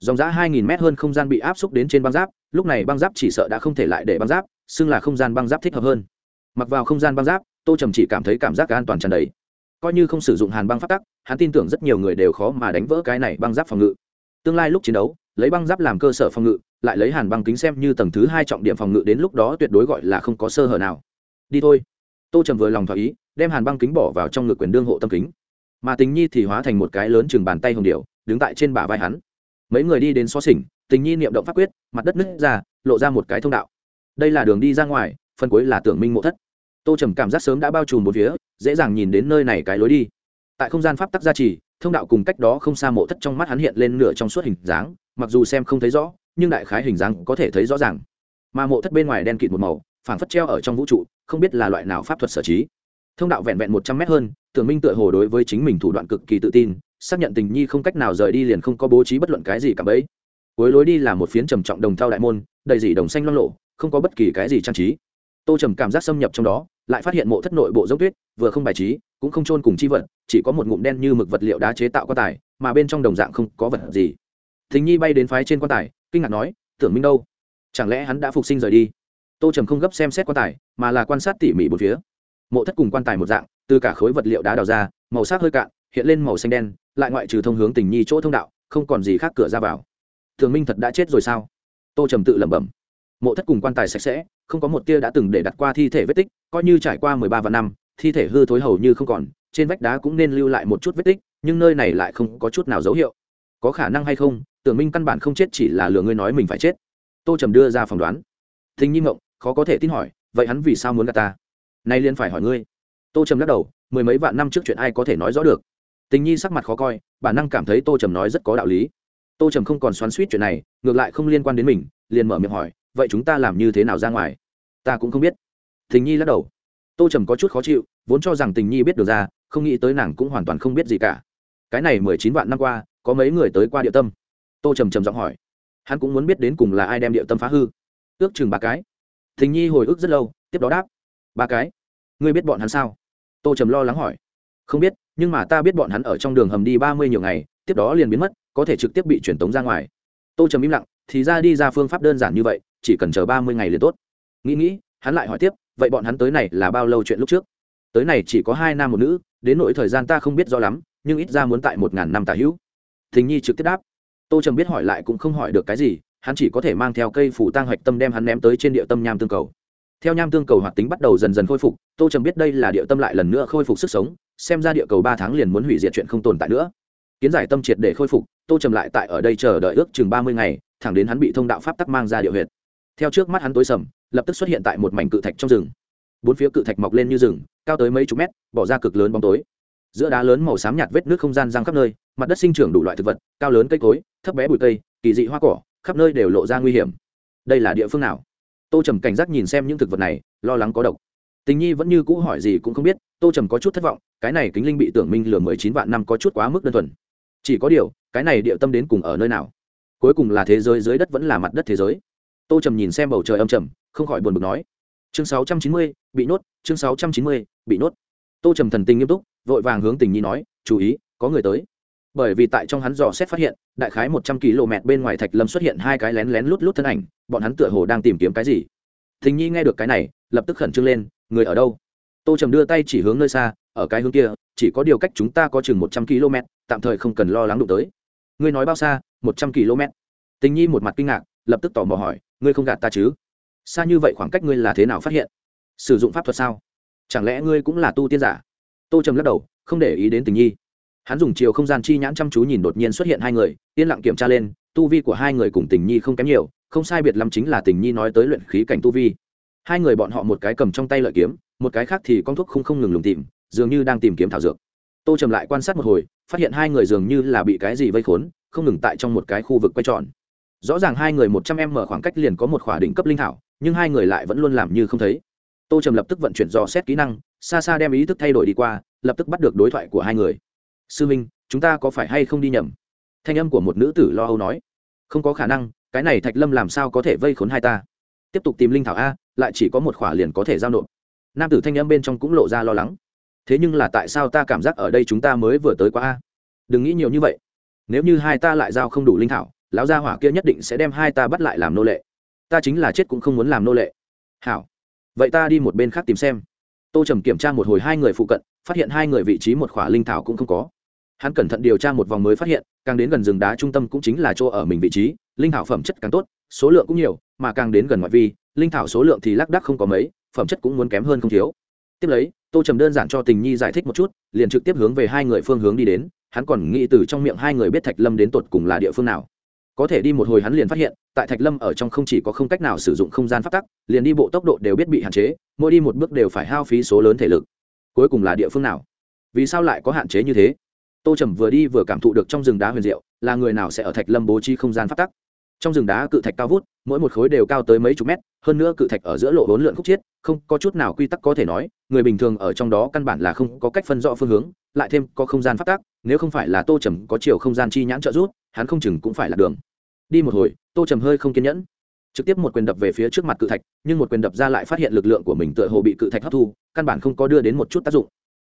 Dòng giã hai nghìn mét hơn không gian bị áp xúc đến trên băng giáp, lúc này băng giáp chỉ sợ đã không thể lại để băng giáp, xưng là không gian băng giáp thích hợp hơn. Mặc vào không gian băng giáp, tô trầm chỉ cảm thấy cảm giác an toàn tràn đầy. Coi như không sử dụng hàn băng phát tắc, hắn tin tưởng rất nhiều người đều khó mà đánh vỡ cái này băng giáp phòng ngự. Tương lai lúc chiến đấu, lấy băng giáp làm cơ sở phòng ngự, lại lấy hàn băng kính xem như tầng thứ hai trọng điểm phòng ngự đến lúc đó tuyệt đối gọi là không có sơ hở nào. Đi thôi. Tô trầm vừa lòng thỏa ý, đem hàn băng kính bỏ vào trong ngực quyền đương hộ tâm kính. Mà tình nhi thì hóa thành một cái lớn chừng bàn tay hồng điệu đứng tại trên bả vai hắn. Mấy người đi đến xó xỉnh, tình nhi niệm động pháp quyết, mặt đất nứt ra, lộ ra một cái thông đạo. Đây là đường đi ra ngoài, phần cuối là tưởng minh mộ thất. Tô trầm cảm giác sớm đã bao trùm một phía, dễ dàng nhìn đến nơi này cái lối đi. Tại không gian pháp tắc gia trì, thông đạo cùng cách đó không xa mộ thất trong mắt hắn hiện lên nửa trong suốt hình dáng, mặc dù xem không thấy rõ, nhưng đại khái hình dáng có thể thấy rõ ràng. Mà mộ thất bên ngoài đen kịt một màu, phảng phất treo ở trong vũ trụ, không biết là loại nào pháp thuật sở trí. Thông đạo vẹn vẹn một trăm mét hơn, tưởng minh tựa hồ đối với chính mình thủ đoạn cực kỳ tự tin xác nhận tình nhi không cách nào rời đi liền không có bố trí bất luận cái gì cả bấy. Cuối lối đi là một phiến trầm trọng đồng thau đại môn, đầy dỉ đồng xanh loang lộ không có bất kỳ cái gì trang trí. Tô trầm cảm giác xâm nhập trong đó, lại phát hiện mộ thất nội bộ dốc tuyết, vừa không bài trí, cũng không trôn cùng chi vật, chỉ có một ngụm đen như mực vật liệu đá chế tạo quan tài, mà bên trong đồng dạng không có vật gì. Thính nhi bay đến phái trên quan tài, kinh ngạc nói, tưởng minh đâu? Chẳng lẽ hắn đã phục sinh rời đi? Tô trầm không gấp xem xét quan tài, mà là quan sát tỉ mỉ bốn phía. Mộ thất cùng quan tài một dạng, từ cả khối vật liệu đá đào ra, màu sắc hơi cạn, hiện lên màu xanh đen lại ngoại trừ thông hướng tình nhi chỗ thông đạo, không còn gì khác cửa ra vào. Thường minh thật đã chết rồi sao? Tô trầm tự lẩm bẩm. Mộ thất cùng quan tài sạch sẽ, không có một tia đã từng để đặt qua thi thể vết tích, coi như trải qua mười ba vạn năm, thi thể hư thối hầu như không còn, trên vách đá cũng nên lưu lại một chút vết tích, nhưng nơi này lại không có chút nào dấu hiệu. Có khả năng hay không, tưởng minh căn bản không chết chỉ là lừa ngươi nói mình phải chết. Tô trầm đưa ra phỏng đoán. Thình nhi mộng khó có thể tin hỏi, vậy hắn vì sao muốn gạt ta? Nay liên phải hỏi ngươi. Tô trầm lắc đầu, mười mấy vạn năm trước chuyện ai có thể nói rõ được? Tình nhi sắc mặt khó coi, bản năng cảm thấy tô trầm nói rất có đạo lý. Tô trầm không còn xoắn suýt chuyện này, ngược lại không liên quan đến mình, liền mở miệng hỏi, vậy chúng ta làm như thế nào ra ngoài? Ta cũng không biết. Tình nhi lắc đầu. Tô trầm có chút khó chịu, vốn cho rằng tình nhi biết được ra, không nghĩ tới nàng cũng hoàn toàn không biết gì cả. Cái này mười chín vạn năm qua, có mấy người tới qua địa tâm? Tô trầm trầm giọng hỏi. Hắn cũng muốn biết đến cùng là ai đem địa tâm phá hư. Ước chừng ba cái. Tình nhi hồi ức rất lâu, tiếp đó đáp. Ba cái. Ngươi biết bọn hắn sao? Tô trầm lo lắng hỏi. Không biết nhưng mà ta biết bọn hắn ở trong đường hầm đi ba mươi nhiều ngày, tiếp đó liền biến mất, có thể trực tiếp bị truyền tống ra ngoài. Tô trầm im lặng, thì ra đi ra phương pháp đơn giản như vậy, chỉ cần chờ ba mươi ngày liền tốt. Nghĩ nghĩ, hắn lại hỏi tiếp, vậy bọn hắn tới này là bao lâu chuyện lúc trước? Tới này chỉ có hai nam một nữ, đến nỗi thời gian ta không biết rõ lắm, nhưng ít ra muốn tại một ngàn năm tả hữu. Thình nhi trực tiếp đáp. Tô trầm biết hỏi lại cũng không hỏi được cái gì, hắn chỉ có thể mang theo cây phủ tang hoạch tâm đem hắn ném tới trên địa tâm nham tương cầu. Theo nham tương cầu hoạt tính bắt đầu dần dần khôi phục, tô trầm biết đây là địa tâm lại lần nữa khôi phục sức sống xem ra địa cầu ba tháng liền muốn hủy diệt chuyện không tồn tại nữa. Kiến giải tâm triệt để khôi phục, tô trầm lại tại ở đây chờ đợi ước chừng ba mươi ngày, thẳng đến hắn bị thông đạo pháp tắc mang ra địa huyệt. Theo trước mắt hắn tối sầm, lập tức xuất hiện tại một mảnh cự thạch trong rừng. Bốn phía cự thạch mọc lên như rừng, cao tới mấy chục mét, bỏ ra cực lớn bóng tối. Giữa đá lớn màu xám nhạt vết nước không gian giang khắp nơi, mặt đất sinh trưởng đủ loại thực vật, cao lớn cây cối, thấp bé bụi cây, kỳ dị hoa cỏ, khắp nơi đều lộ ra nguy hiểm. Đây là địa phương nào? Tô trầm cảnh giác nhìn xem những thực vật này, lo lắng có độc. Tình nhi vẫn như cũ hỏi gì cũng không biết, tô trầm có chút thất vọng cái này kính linh bị tưởng minh lừa mười chín vạn năm có chút quá mức đơn thuần. Chỉ có điều, cái này địa tâm đến cùng ở nơi nào? Cuối cùng là thế giới dưới đất vẫn là mặt đất thế giới. Tô trầm nhìn xem bầu trời âm trầm, không khỏi buồn bực nói. Chương sáu trăm chín mươi, bị nốt chương sáu trăm chín mươi, bị nhốt. Tô trầm thần tình nghiêm túc, vội vàng hướng tình nhi nói, chú ý, có người tới. Bởi vì tại trong hắn dò xét phát hiện, đại khái một trăm km bên ngoài thạch lâm xuất hiện hai cái lén lén lút lút thân ảnh, bọn hắn tựa hồ đang tìm kiếm cái gì. Thình nhi nghe được cái này, lập tức khẩn trương lên, người ở đâu? Tô trầm đưa tay chỉ hướng nơi xa ở cái hướng kia, chỉ có điều cách chúng ta có chừng một trăm km tạm thời không cần lo lắng đụng tới. Ngươi nói bao xa? Một trăm km tình nhi một mặt kinh ngạc, lập tức tò mò hỏi, ngươi không gạt ta chứ? Xa như vậy khoảng cách ngươi là thế nào phát hiện? Sử dụng pháp thuật sao? Chẳng lẽ ngươi cũng là tu tiên giả? Tô trầm lắc đầu, không để ý đến tình nhi. Hắn dùng chiều không gian chi nhãn chăm chú nhìn đột nhiên xuất hiện hai người, yên lặng kiểm tra lên, tu vi của hai người cùng tình nhi không kém nhiều, không sai biệt lắm chính là tình nhi nói tới luyện khí cảnh tu vi. Hai người bọn họ một cái cầm trong tay lợi kiếm, một cái khác thì con thuốc không không ngừng lùng tìm dường như đang tìm kiếm thảo dược. Tô trầm lại quan sát một hồi, phát hiện hai người dường như là bị cái gì vây khốn, không ngừng tại trong một cái khu vực quay tròn. Rõ ràng hai người một trăm em mở khoảng cách liền có một khỏa đỉnh cấp linh thảo, nhưng hai người lại vẫn luôn làm như không thấy. Tô trầm lập tức vận chuyển dò xét kỹ năng, xa xa đem ý thức thay đổi đi qua, lập tức bắt được đối thoại của hai người. Sư minh, chúng ta có phải hay không đi nhầm? Thanh âm của một nữ tử lo âu nói. Không có khả năng, cái này thạch lâm làm sao có thể vây khốn hai ta? Tiếp tục tìm linh thảo a, lại chỉ có một khỏa liền có thể giao nộp. Nam tử thanh âm bên trong cũng lộ ra lo lắng thế nhưng là tại sao ta cảm giác ở đây chúng ta mới vừa tới quá a? Đừng nghĩ nhiều như vậy. Nếu như hai ta lại giao không đủ linh thảo, lão gia hỏa kia nhất định sẽ đem hai ta bắt lại làm nô lệ. Ta chính là chết cũng không muốn làm nô lệ. Hảo. Vậy ta đi một bên khác tìm xem. Tô trầm kiểm tra một hồi hai người phụ cận, phát hiện hai người vị trí một khỏa linh thảo cũng không có. Hắn cẩn thận điều tra một vòng mới phát hiện, càng đến gần rừng đá trung tâm cũng chính là chỗ ở mình vị trí, linh thảo phẩm chất càng tốt, số lượng cũng nhiều, mà càng đến gần ngoại vi, linh thảo số lượng thì lác đác không có mấy, phẩm chất cũng muốn kém hơn không thiếu tiếp lấy, tô trầm đơn giản cho tình nhi giải thích một chút, liền trực tiếp hướng về hai người phương hướng đi đến, hắn còn nghĩ từ trong miệng hai người biết thạch lâm đến tột cùng là địa phương nào. Có thể đi một hồi hắn liền phát hiện, tại thạch lâm ở trong không chỉ có không cách nào sử dụng không gian phát tắc, liền đi bộ tốc độ đều biết bị hạn chế, mỗi đi một bước đều phải hao phí số lớn thể lực. Cuối cùng là địa phương nào? Vì sao lại có hạn chế như thế? Tô trầm vừa đi vừa cảm thụ được trong rừng đá huyền diệu, là người nào sẽ ở thạch lâm bố trí không gian phát tắc? Trong rừng đá cự thạch cao vút mỗi một khối đều cao tới mấy chục mét, hơn nữa cự thạch ở giữa lộ hỗn lượn khúc chiết, không có chút nào quy tắc có thể nói, người bình thường ở trong đó căn bản là không có cách phân rõ phương hướng, lại thêm có không gian phát tác, nếu không phải là tô trầm có chiều không gian chi nhãn trợ rút hắn không chừng cũng phải là đường. Đi một hồi, tô trầm hơi không kiên nhẫn. Trực tiếp một quyền đập về phía trước mặt cự thạch, nhưng một quyền đập ra lại phát hiện lực lượng của mình tựa hồ bị cự thạch hấp thu, căn bản không có đưa đến một chút tác dụng.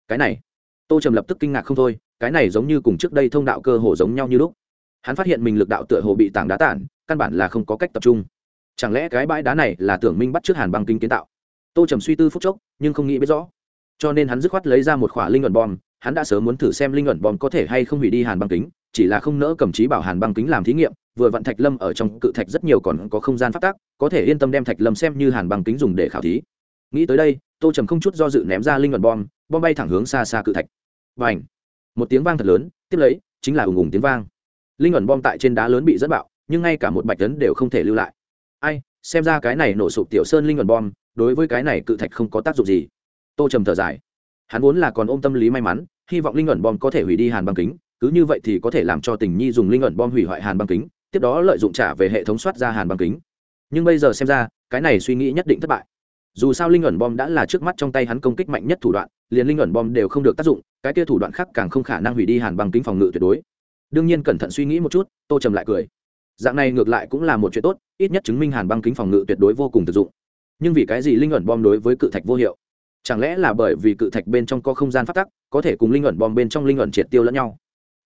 Cái này, tô trầm lập tức kinh ngạc không thôi, cái này giống như cùng trước đây thông đạo cơ hồ giống nhau như lúc hắn phát hiện mình lực đạo tựa hồ bị tảng đá tản, căn bản là không có cách tập trung. Chẳng lẽ cái bãi đá này là tưởng minh bắt trước hàn băng kinh kiến tạo? Tô trầm suy tư phúc chốc, nhưng không nghĩ biết rõ. Cho nên hắn dứt khoát lấy ra một khỏa linh luận bom, hắn đã sớm muốn thử xem linh luận bom có thể hay không hủy đi hàn băng kính, chỉ là không nỡ cầm trí bảo hàn băng kính làm thí nghiệm, vừa vặn thạch lâm ở trong cự thạch rất nhiều còn có không gian phát tác, có thể yên tâm đem thạch lâm xem như hàn băng kính dùng để khảo thí. Nghĩ tới đây, tô trầm không chút do dự ném ra linh luận bom bom bay thẳng hướng xa xa cự thạch. Và ảnh một tiếng vang thật lớn, tiếp lấy, chính là ùng ùng tiếng vang linh ẩn bom tại trên đá lớn bị dẫn bạo, nhưng ngay cả một bạch tấn đều không thể lưu lại. Ai, xem ra cái này nổ sụp tiểu sơn linh ẩn bom, đối với cái này cự thạch không có tác dụng gì. Tô trầm thở dài. Hắn vốn là còn ôm tâm lý may mắn, hy vọng linh ẩn bom có thể hủy đi hàn băng kính, cứ như vậy thì có thể làm cho tình nhi dùng linh ẩn bom hủy hoại hàn băng kính, tiếp đó lợi dụng trả về hệ thống soát ra hàn băng kính. Nhưng bây giờ xem ra, cái này suy nghĩ nhất định thất bại. Dù sao linh ẩn bom đã là trước mắt trong tay hắn công kích mạnh nhất thủ đoạn, liền linh ẩn bom đều không được tác dụng, cái kia thủ đoạn khác càng không khả năng hủy đi hàn băng kính phòng ngự tuyệt đối đương nhiên cẩn thận suy nghĩ một chút, tô trầm lại cười. Dạng này ngược lại cũng là một chuyện tốt, ít nhất chứng minh hàn băng kính phòng ngự tuyệt đối vô cùng thực dụng. Nhưng vì cái gì linh ẩn bom đối với cự thạch vô hiệu? Chẳng lẽ là bởi vì cự thạch bên trong có không gian phát tắc, có thể cùng linh ẩn bom bên trong linh ẩn triệt tiêu lẫn nhau?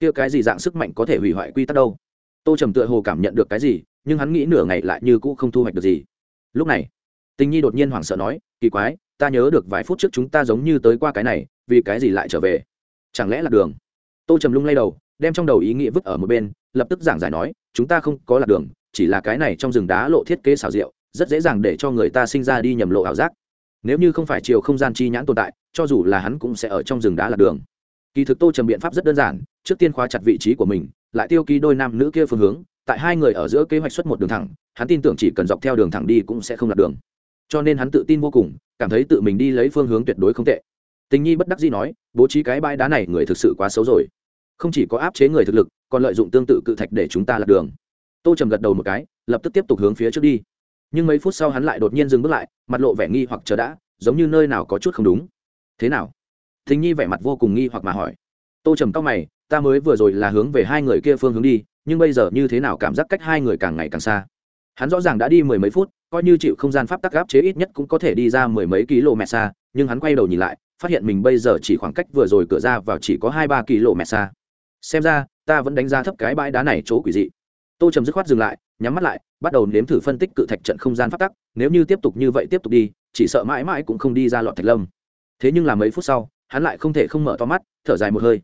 Kia cái gì dạng sức mạnh có thể hủy hoại quy tắc đâu? Tô trầm tựa hồ cảm nhận được cái gì, nhưng hắn nghĩ nửa ngày lại như cũ không thu hoạch được gì. Lúc này, tình nhi đột nhiên hoảng sợ nói, kỳ quái, ta nhớ được vài phút trước chúng ta giống như tới qua cái này, vì cái gì lại trở về? Chẳng lẽ là đường? Tô trầm lung lay đầu đem trong đầu ý nghĩa vứt ở một bên, lập tức giảng giải nói, chúng ta không có lạc đường, chỉ là cái này trong rừng đá lộ thiết kế xào rượu rất dễ dàng để cho người ta sinh ra đi nhầm lộ ảo giác. Nếu như không phải chiều không gian chi nhãn tồn tại, cho dù là hắn cũng sẽ ở trong rừng đá lạc đường. Kỳ thực tô trầm biện pháp rất đơn giản, trước tiên khóa chặt vị trí của mình, lại tiêu ký đôi nam nữ kia phương hướng, tại hai người ở giữa kế hoạch xuất một đường thẳng, hắn tin tưởng chỉ cần dọc theo đường thẳng đi cũng sẽ không lạc đường. Cho nên hắn tự tin vô cùng, cảm thấy tự mình đi lấy phương hướng tuyệt đối không tệ. Tình nhi bất đắc dĩ nói, bố trí cái bãi đá này người thực sự quá xấu rồi không chỉ có áp chế người thực lực, còn lợi dụng tương tự cự thạch để chúng ta lạc đường. Tô trầm gật đầu một cái, lập tức tiếp tục hướng phía trước đi. Nhưng mấy phút sau hắn lại đột nhiên dừng bước lại, mặt lộ vẻ nghi hoặc chờ đã, giống như nơi nào có chút không đúng. Thế nào? Thính nhi vẻ mặt vô cùng nghi hoặc mà hỏi. Tô trầm tóc mày, ta mới vừa rồi là hướng về hai người kia phương hướng đi, nhưng bây giờ như thế nào cảm giác cách hai người càng ngày càng xa? Hắn rõ ràng đã đi mười mấy phút, coi như chịu không gian pháp tắc gáp chế ít nhất cũng có thể đi ra mười mấy km xa, nhưng hắn quay đầu nhìn lại, phát hiện mình bây giờ chỉ khoảng cách vừa rồi cửa ra vào chỉ có hai ba km xa xem ra, ta vẫn đánh giá thấp cái bãi đá này chỗ quỷ dị. Tô trầm dứt khoát dừng lại, nhắm mắt lại, bắt đầu nếm thử phân tích cự thạch trận không gian phát tắc, nếu như tiếp tục như vậy tiếp tục đi, chỉ sợ mãi mãi cũng không đi ra lọt thạch lâm. Thế nhưng là mấy phút sau, hắn lại không thể không mở to mắt, thở dài một hơi.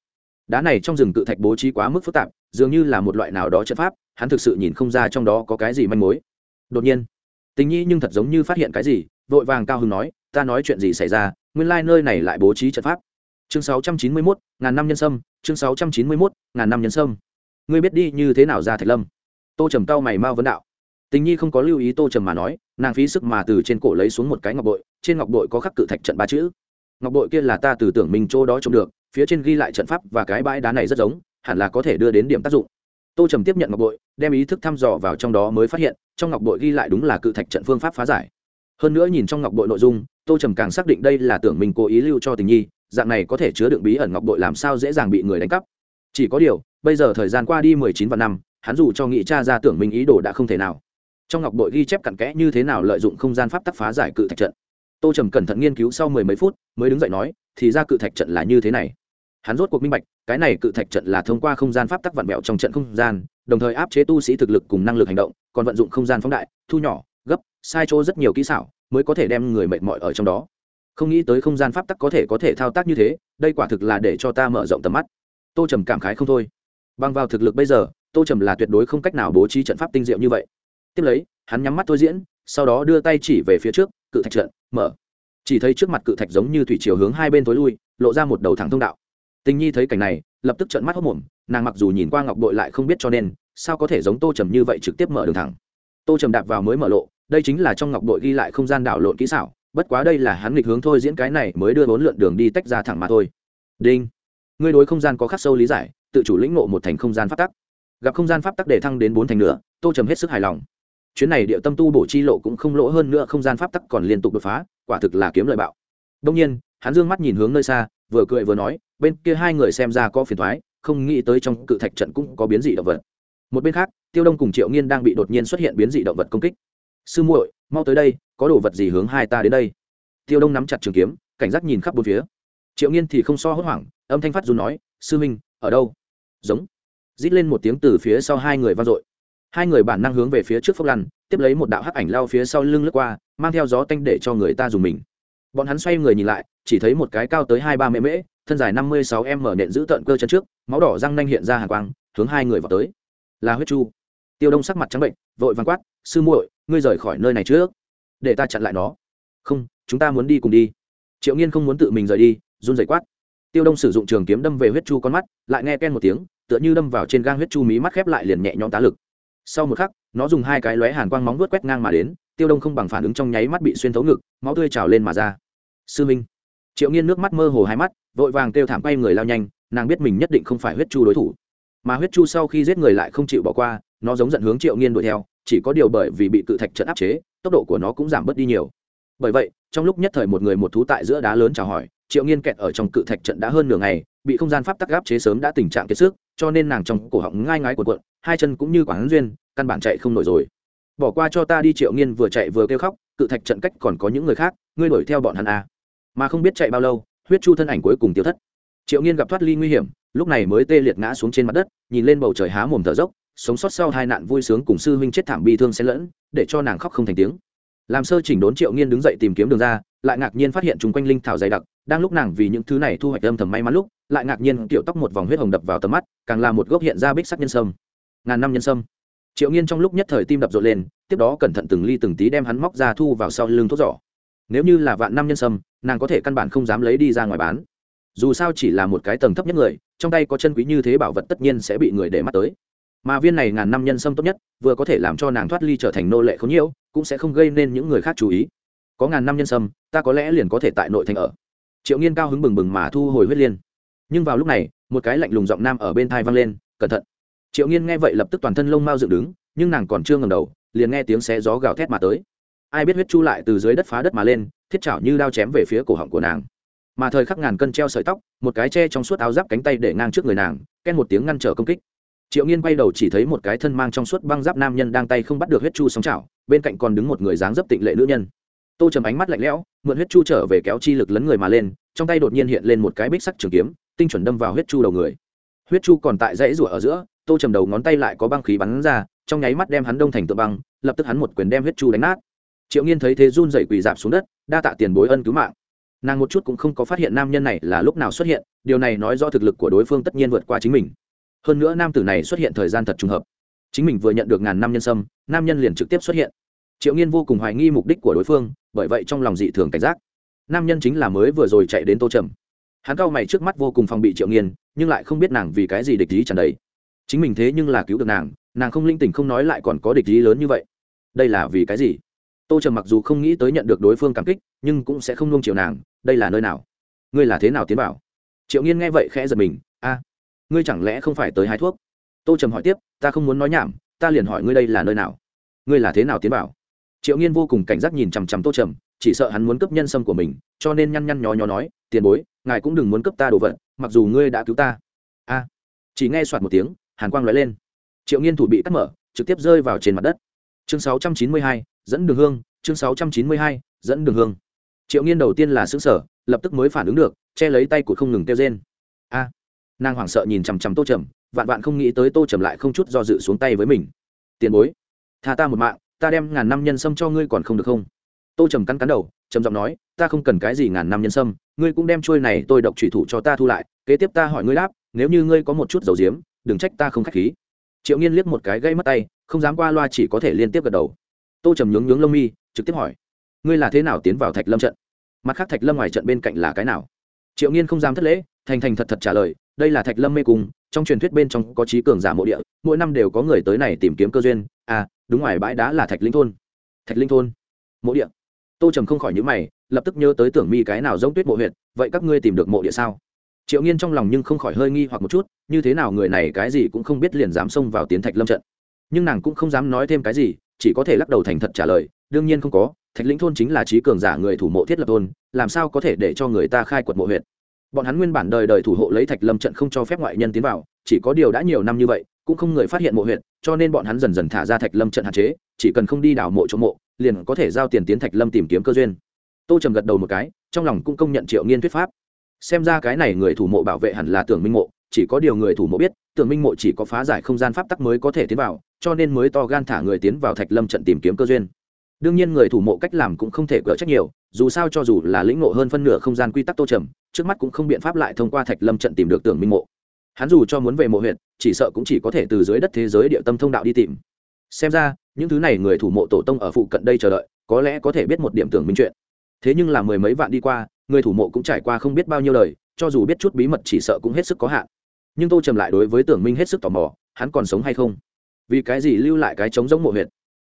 Đá này trong rừng cự thạch bố trí quá mức phức tạp, dường như là một loại nào đó trận pháp, hắn thực sự nhìn không ra trong đó có cái gì manh mối. Đột nhiên, tình nhi nhưng thật giống như phát hiện cái gì, vội vàng cao hưng nói, ta nói chuyện gì xảy ra, nguyên lai、like、nơi này lại bố trí trận pháp chương sáu trăm chín mươi mốt, ngàn năm nhân sâm, chương sáu trăm chín mươi mốt, ngàn năm nhân sâm. Ngươi biết đi như thế nào ra thạch lâm? Tô trầm cao mày mau vấn đạo. Tình nhi không có lưu ý tô trầm mà nói, nàng phí sức mà từ trên cổ lấy xuống một cái ngọc bội, trên ngọc bội có khắc cự thạch trận ba chữ. Ngọc bội kia là ta từ tưởng mình chỗ đó trông được, phía trên ghi lại trận pháp và cái bãi đá này rất giống, hẳn là có thể đưa đến điểm tác dụng. Tô trầm tiếp nhận ngọc bội, đem ý thức thăm dò vào trong đó mới phát hiện, trong ngọc bội ghi lại đúng là cự thạch trận phương pháp phá giải. Hơn nữa nhìn trong ngọc bội nội dung, tô trầm càng xác định đây là tưởng mình cố ý lưu cho tình nhi dạng này có thể chứa đựng bí ẩn ngọc bội làm sao dễ dàng bị người đánh cắp. Chỉ có điều, bây giờ thời gian qua đi mười chín vạn năm, hắn dù cho nghĩ cha ra tưởng minh ý đồ đã không thể nào. Trong ngọc bội ghi chép cặn kẽ như thế nào lợi dụng không gian pháp tắc phá giải cự thạch trận. Tô trầm cẩn thận nghiên cứu sau mười mấy phút, mới đứng dậy nói, thì ra cự thạch trận là như thế này. Hắn rốt cuộc minh bạch, cái này cự thạch trận là thông qua không gian pháp tắc vạn mẹo trong trận không gian, đồng thời áp chế tu sĩ thực lực cùng năng lực hành động, còn vận dụng không gian phóng đại, thu nhỏ, gấp, sai chỗ rất nhiều kỹ xảo, mới có thể đem người mệt mỏi ở trong đó không nghĩ tới không gian pháp tắc có thể có thể thao tác như thế, đây quả thực là để cho ta mở rộng tầm mắt. Tô trầm cảm khái không thôi. Bằng vào thực lực bây giờ, tô trầm là tuyệt đối không cách nào bố trí trận pháp tinh diệu như vậy. Tiếp lấy, hắn nhắm mắt thôi diễn, sau đó đưa tay chỉ về phía trước, cự thạch trận, mở. Chỉ thấy trước mặt cự thạch giống như thủy chiều hướng hai bên tối lui, lộ ra một đầu thẳng thông đạo. Tình nhi thấy cảnh này, lập tức trận mắt hốc mồm nàng mặc dù nhìn qua ngọc bội lại không biết cho nên, sao có thể giống tô trầm như vậy trực tiếp mở đường thẳng. Tô trầm đạp vào mới mở lộ, đây chính là trong ngọc bội ghi lại không gian đảo lộn kỹ xảo bất quá đây là hắn nghịch hướng thôi, diễn cái này mới đưa bốn lượn đường đi tách ra thẳng mà thôi. Đinh. Ngươi đối không gian có khắc sâu lý giải, tự chủ lĩnh ngộ một thành không gian pháp tắc. Gặp không gian pháp tắc để thăng đến bốn thành nữa, tô trầm hết sức hài lòng. Chuyến này địa tâm tu bổ chi lộ cũng không lỗ hơn nữa, không gian pháp tắc còn liên tục đột phá, quả thực là kiếm lợi bạo. Đông nhiên, hắn dương mắt nhìn hướng nơi xa, vừa cười vừa nói, bên kia hai người xem ra có phiền thoái không nghĩ tới trong cự thạch trận cũng có biến dị động vật. Một bên khác, tiêu đông cùng triệu nghiên đang bị đột nhiên xuất hiện biến dị động vật công kích. Sư muội mau tới đây, có đồ vật gì hướng hai ta đến đây? Tiêu đông nắm chặt trường kiếm, cảnh giác nhìn khắp bốn phía. Triệu nghiên thì không so hốt hoảng, âm thanh phát dù nói, sư minh, ở đâu? Giống. Rít lên một tiếng từ phía sau hai người vang dội. Hai người bản năng hướng về phía trước phốc lăn, tiếp lấy một đạo hắc ảnh lao phía sau lưng lướt qua, mang theo gió tanh để cho người ta dùng mình. Bọn hắn xoay người nhìn lại, chỉ thấy một cái cao tới hai ba mễ mễ, thân dài năm mươi sáu m mở nện giữ tận cơ chân trước, máu đỏ răng nanh hiện ra hàng quang, hướng hai người vào tới. Là huyết chu. Tiêu đông sắc mặt trắng bệnh, vội vàng quát, sư muội ngươi rời khỏi nơi này trước, để ta chặn lại nó. Không, chúng ta muốn đi cùng đi. Triệu nghiên không muốn tự mình rời đi, run rẩy quát. Tiêu đông sử dụng trường kiếm đâm về huyết chu con mắt, lại nghe ken một tiếng, tựa như đâm vào trên gang huyết chu mí mắt khép lại liền nhẹ nhõm tá lực. Sau một khắc, nó dùng hai cái lóe hàn quang móng vuốt quét ngang mà đến, tiêu đông không bằng phản ứng trong nháy mắt bị xuyên thấu ngực, máu tươi trào lên mà ra. Sư minh. Triệu nghiên nước mắt mơ hồ hai mắt, vội vàng kêu thảm quay người lao nhanh, nàng biết mình nhất định không phải huyết chu đối thủ. Mà huyết chu sau khi giết người lại không chịu bỏ qua, nó giống giận hướng triệu nghiên đuổi theo chỉ có điều bởi vì bị cự thạch trận áp chế, tốc độ của nó cũng giảm bớt đi nhiều. Bởi vậy, trong lúc nhất thời một người một thú tại giữa đá lớn chào hỏi, triệu nghiên kẹt ở trong cự thạch trận đã hơn nửa ngày, bị không gian pháp tắc gáp chế sớm đã tình trạng kiệt sức, cho nên nàng trong cổ họng ngai ngái của cuộn, hai chân cũng như quảng duyên, căn bản chạy không nổi rồi. Bỏ qua cho ta đi, triệu nghiên vừa chạy vừa kêu khóc, cự thạch trận cách còn có những người khác, ngươi đuổi theo bọn hắn à. mà không biết chạy bao lâu, huyết chu thân ảnh cuối cùng tiêu thất. Triệu nghiên gặp thoát ly nguy hiểm, lúc này mới tê liệt ngã xuống trên mặt đất, nhìn lên bầu trời há mồm thở dốc sống sót sau hai nạn vui sướng cùng sư huynh chết thảm bi thương xen lẫn, để cho nàng khóc không thành tiếng. Làm sơ chỉnh đốn triệu nghiên đứng dậy tìm kiếm đường ra, lại ngạc nhiên phát hiện chung quanh linh thảo dày đặc, đang lúc nàng vì những thứ này thu hoạch âm thầm may mắn lúc, lại ngạc nhiên kiểu tóc một vòng huyết hồng đập vào tầm mắt, càng là một gốc hiện ra bích sắc nhân sâm. Ngàn năm nhân sâm. Triệu nghiên trong lúc nhất thời tim đập rộn lên, tiếp đó cẩn thận từng ly từng tí đem hắn móc ra thu vào sau lưng thuốc giỏ. Nếu như là vạn năm nhân sâm, nàng có thể căn bản không dám lấy đi ra ngoài bán. Dù sao chỉ là một cái tầng thấp nhất người, trong tay có chân quý như thế bảo vật tất nhiên sẽ bị người để mắt tới mà viên này ngàn năm nhân sâm tốt nhất, vừa có thể làm cho nàng thoát ly trở thành nô lệ khốn nhiễu, cũng sẽ không gây nên những người khác chú ý. Có ngàn năm nhân sâm, ta có lẽ liền có thể tại nội thành ở. Triệu nghiên cao hứng bừng bừng mà thu hồi huyết liên. Nhưng vào lúc này, một cái lạnh lùng giọng nam ở bên thai vang lên, cẩn thận. Triệu nghiên nghe vậy lập tức toàn thân lông mau dựng đứng, nhưng nàng còn chưa ngầm đầu, liền nghe tiếng xé gió gào thét mà tới. Ai biết huyết chu lại từ dưới đất phá đất mà lên, thiết chảo như đao chém về phía cổ họng của nàng. Mà thời khắc ngàn cân treo sợi tóc, một cái che trong suốt áo giáp cánh tay để ngang trước người nàng, ken một tiếng ngăn trở công kích triệu nghiên quay đầu chỉ thấy một cái thân mang trong suốt băng giáp nam nhân đang tay không bắt được huyết chu sóng chảo bên cạnh còn đứng một người dáng dấp tịnh lệ nữ nhân. Tô trầm ánh mắt lạnh lẽo, mượn huyết chu trở về kéo chi lực lấn người mà lên, trong tay đột nhiên hiện lên một cái bích sắc trường kiếm, tinh chuẩn đâm vào huyết chu đầu người. Huyết chu còn tại dãy rủa ở giữa, tô trầm đầu ngón tay lại có băng khí bắn ra, trong nháy mắt đem hắn đông thành tượng băng, lập tức hắn một quyền đem huyết chu đánh nát. Triệu nghiên thấy thế run dậy quỳ dạp xuống đất, đa tạ tiền bối ân cứu mạng. Nàng một chút cũng không có phát hiện nam nhân này là lúc nào xuất hiện, điều này nói do thực lực của đối phương tất nhiên vượt qua chính mình hơn nữa nam tử này xuất hiện thời gian thật trùng hợp. Chính mình vừa nhận được ngàn năm nhân sâm, nam nhân liền trực tiếp xuất hiện. Triệu nghiên vô cùng hoài nghi mục đích của đối phương, bởi vậy trong lòng dị thường cảnh giác. Nam nhân chính là mới vừa rồi chạy đến tô trầm. Hắn cao mày trước mắt vô cùng phòng bị triệu nghiên, nhưng lại không biết nàng vì cái gì địch ý tràn đầy. Chính mình thế nhưng là cứu được nàng nàng không linh tỉnh không nói lại còn có địch ý lớn như vậy. Đây là vì cái gì? Tô trầm mặc dù không nghĩ tới nhận được đối phương cảm kích, nhưng cũng sẽ không nung chiều nàng, đây là nơi nào? Ngươi là thế nào tiến bảo triệu nghiên nghe vậy khẽ giật mình, a ngươi chẳng lẽ không phải tới hái thuốc? Tô trầm hỏi tiếp ta không muốn nói nhảm ta liền hỏi ngươi đây là nơi nào? Ngươi là thế nào tiến bảo triệu nghiên vô cùng cảnh giác nhìn chằm chằm tô trầm chỉ sợ hắn muốn cướp nhân sâm của mình cho nên nhăn nhăn nhó nhó nói tiền bối ngài cũng đừng muốn cướp ta đồ vật mặc dù ngươi đã cứu ta. A. Chỉ nghe soạt một tiếng hàn quang lóe lên. Triệu nghiên thủ bị cắt mở trực tiếp rơi vào trên mặt đất. Chương 692, dẫn đường hương chương 692, dẫn đường hương. Triệu nghiên đầu tiên là xứng sở lập tức mới phản ứng được che lấy tay của không ngừng kêu trên a nàng hoảng sợ nhìn chằm chằm tô trầm, vạn vạn không nghĩ tới tô trầm lại không chút do dự xuống tay với mình. Tiền bối, tha ta một mạng, ta đem ngàn năm nhân sâm cho ngươi còn không được không? Tô trầm cắn cắn đầu, trầm giọng nói, ta không cần cái gì ngàn năm nhân sâm, ngươi cũng đem trôi này tôi độc thủy thủ cho ta thu lại, kế tiếp ta hỏi ngươi đáp, nếu như ngươi có một chút dầu diếm, đừng trách ta không k h á c h khí. Triệu nghiên liếc một cái gây mất tay, không dám qua loa chỉ có thể liên tiếp gật đầu. Tô trầm nhướng nhướng lông mi, trực tiếp hỏi, ngươi là thế nào tiến vào thạch lâm trận? Mặt khác thạch lâm ngoài trận bên cạnh là cái nào? Triệu nghiên không dám thất lễ, thành thành thật thật trả lời đây là thạch lâm mê cung, trong truyền thuyết bên trong có trí cường giả mộ địa, mỗi năm đều có người tới này tìm kiếm cơ duyên. À đúng ngoài bãi đá là thạch linh thôn. Thạch linh thôn, mộ địa. Tô trầm không khỏi nhữ mày, lập tức nhớ tới tưởng mi cái nào giống tuyết mộ huyện vậy các ngươi tìm được mộ địa sao? Triệu nghiên trong lòng nhưng không khỏi hơi nghi hoặc một chút, như thế nào người này cái gì cũng không biết liền dám xông vào tiến thạch lâm trận. Nhưng nàng cũng không dám nói thêm cái gì, chỉ có thể lắc đầu thành thật trả lời, đương nhiên không có, thạch lĩnh thôn chính là trí cường giả người thủ mộ thiết lập thôn, làm sao có thể để cho người ta khai quật mộ huyện bọn hắn nguyên bản đời đời thủ hộ lấy thạch lâm trận không cho phép ngoại nhân tiến vào, chỉ có điều đã nhiều năm như vậy, cũng không người phát hiện mộ huyện cho nên bọn hắn dần dần thả ra thạch lâm trận hạn chế, chỉ cần không đi đào mộ chỗ mộ, liền có thể giao tiền tiến thạch lâm tìm kiếm cơ duyên. Tô trầm gật đầu một cái, trong lòng cũng công nhận triệu nghiên thuyết pháp. Xem ra cái này người thủ mộ bảo vệ hẳn là tưởng minh mộ, chỉ có điều người thủ mộ biết, tưởng minh mộ chỉ có phá giải không gian pháp tắc mới có thể tiến vào, cho nên mới to gan thả người tiến vào thạch lâm trận tìm kiếm cơ duyên đương nhiên người thủ mộ cách làm cũng không thể gỡ trách nhiều, dù sao cho dù là lĩnh ngộ hơn phân nửa không gian quy tắc tô trầm, trước mắt cũng không biện pháp lại thông qua thạch lâm trận tìm được tưởng minh mộ. Hắn dù cho muốn về mộ huyện chỉ sợ cũng chỉ có thể từ dưới đất thế giới địa tâm thông đạo đi tìm. Xem ra, những thứ này người thủ mộ tổ tông ở phụ cận đây chờ đợi, có lẽ có thể biết một điểm tưởng minh chuyện. Thế nhưng là mười mấy vạn đi qua, người thủ mộ cũng trải qua không biết bao nhiêu lời cho dù biết chút bí mật chỉ sợ cũng hết sức có hạn. Nhưng tô trầm lại đối với tưởng minh hết sức tò mò, hắn còn sống hay không? Vì cái gì lưu lại cái trống giống mộ huyện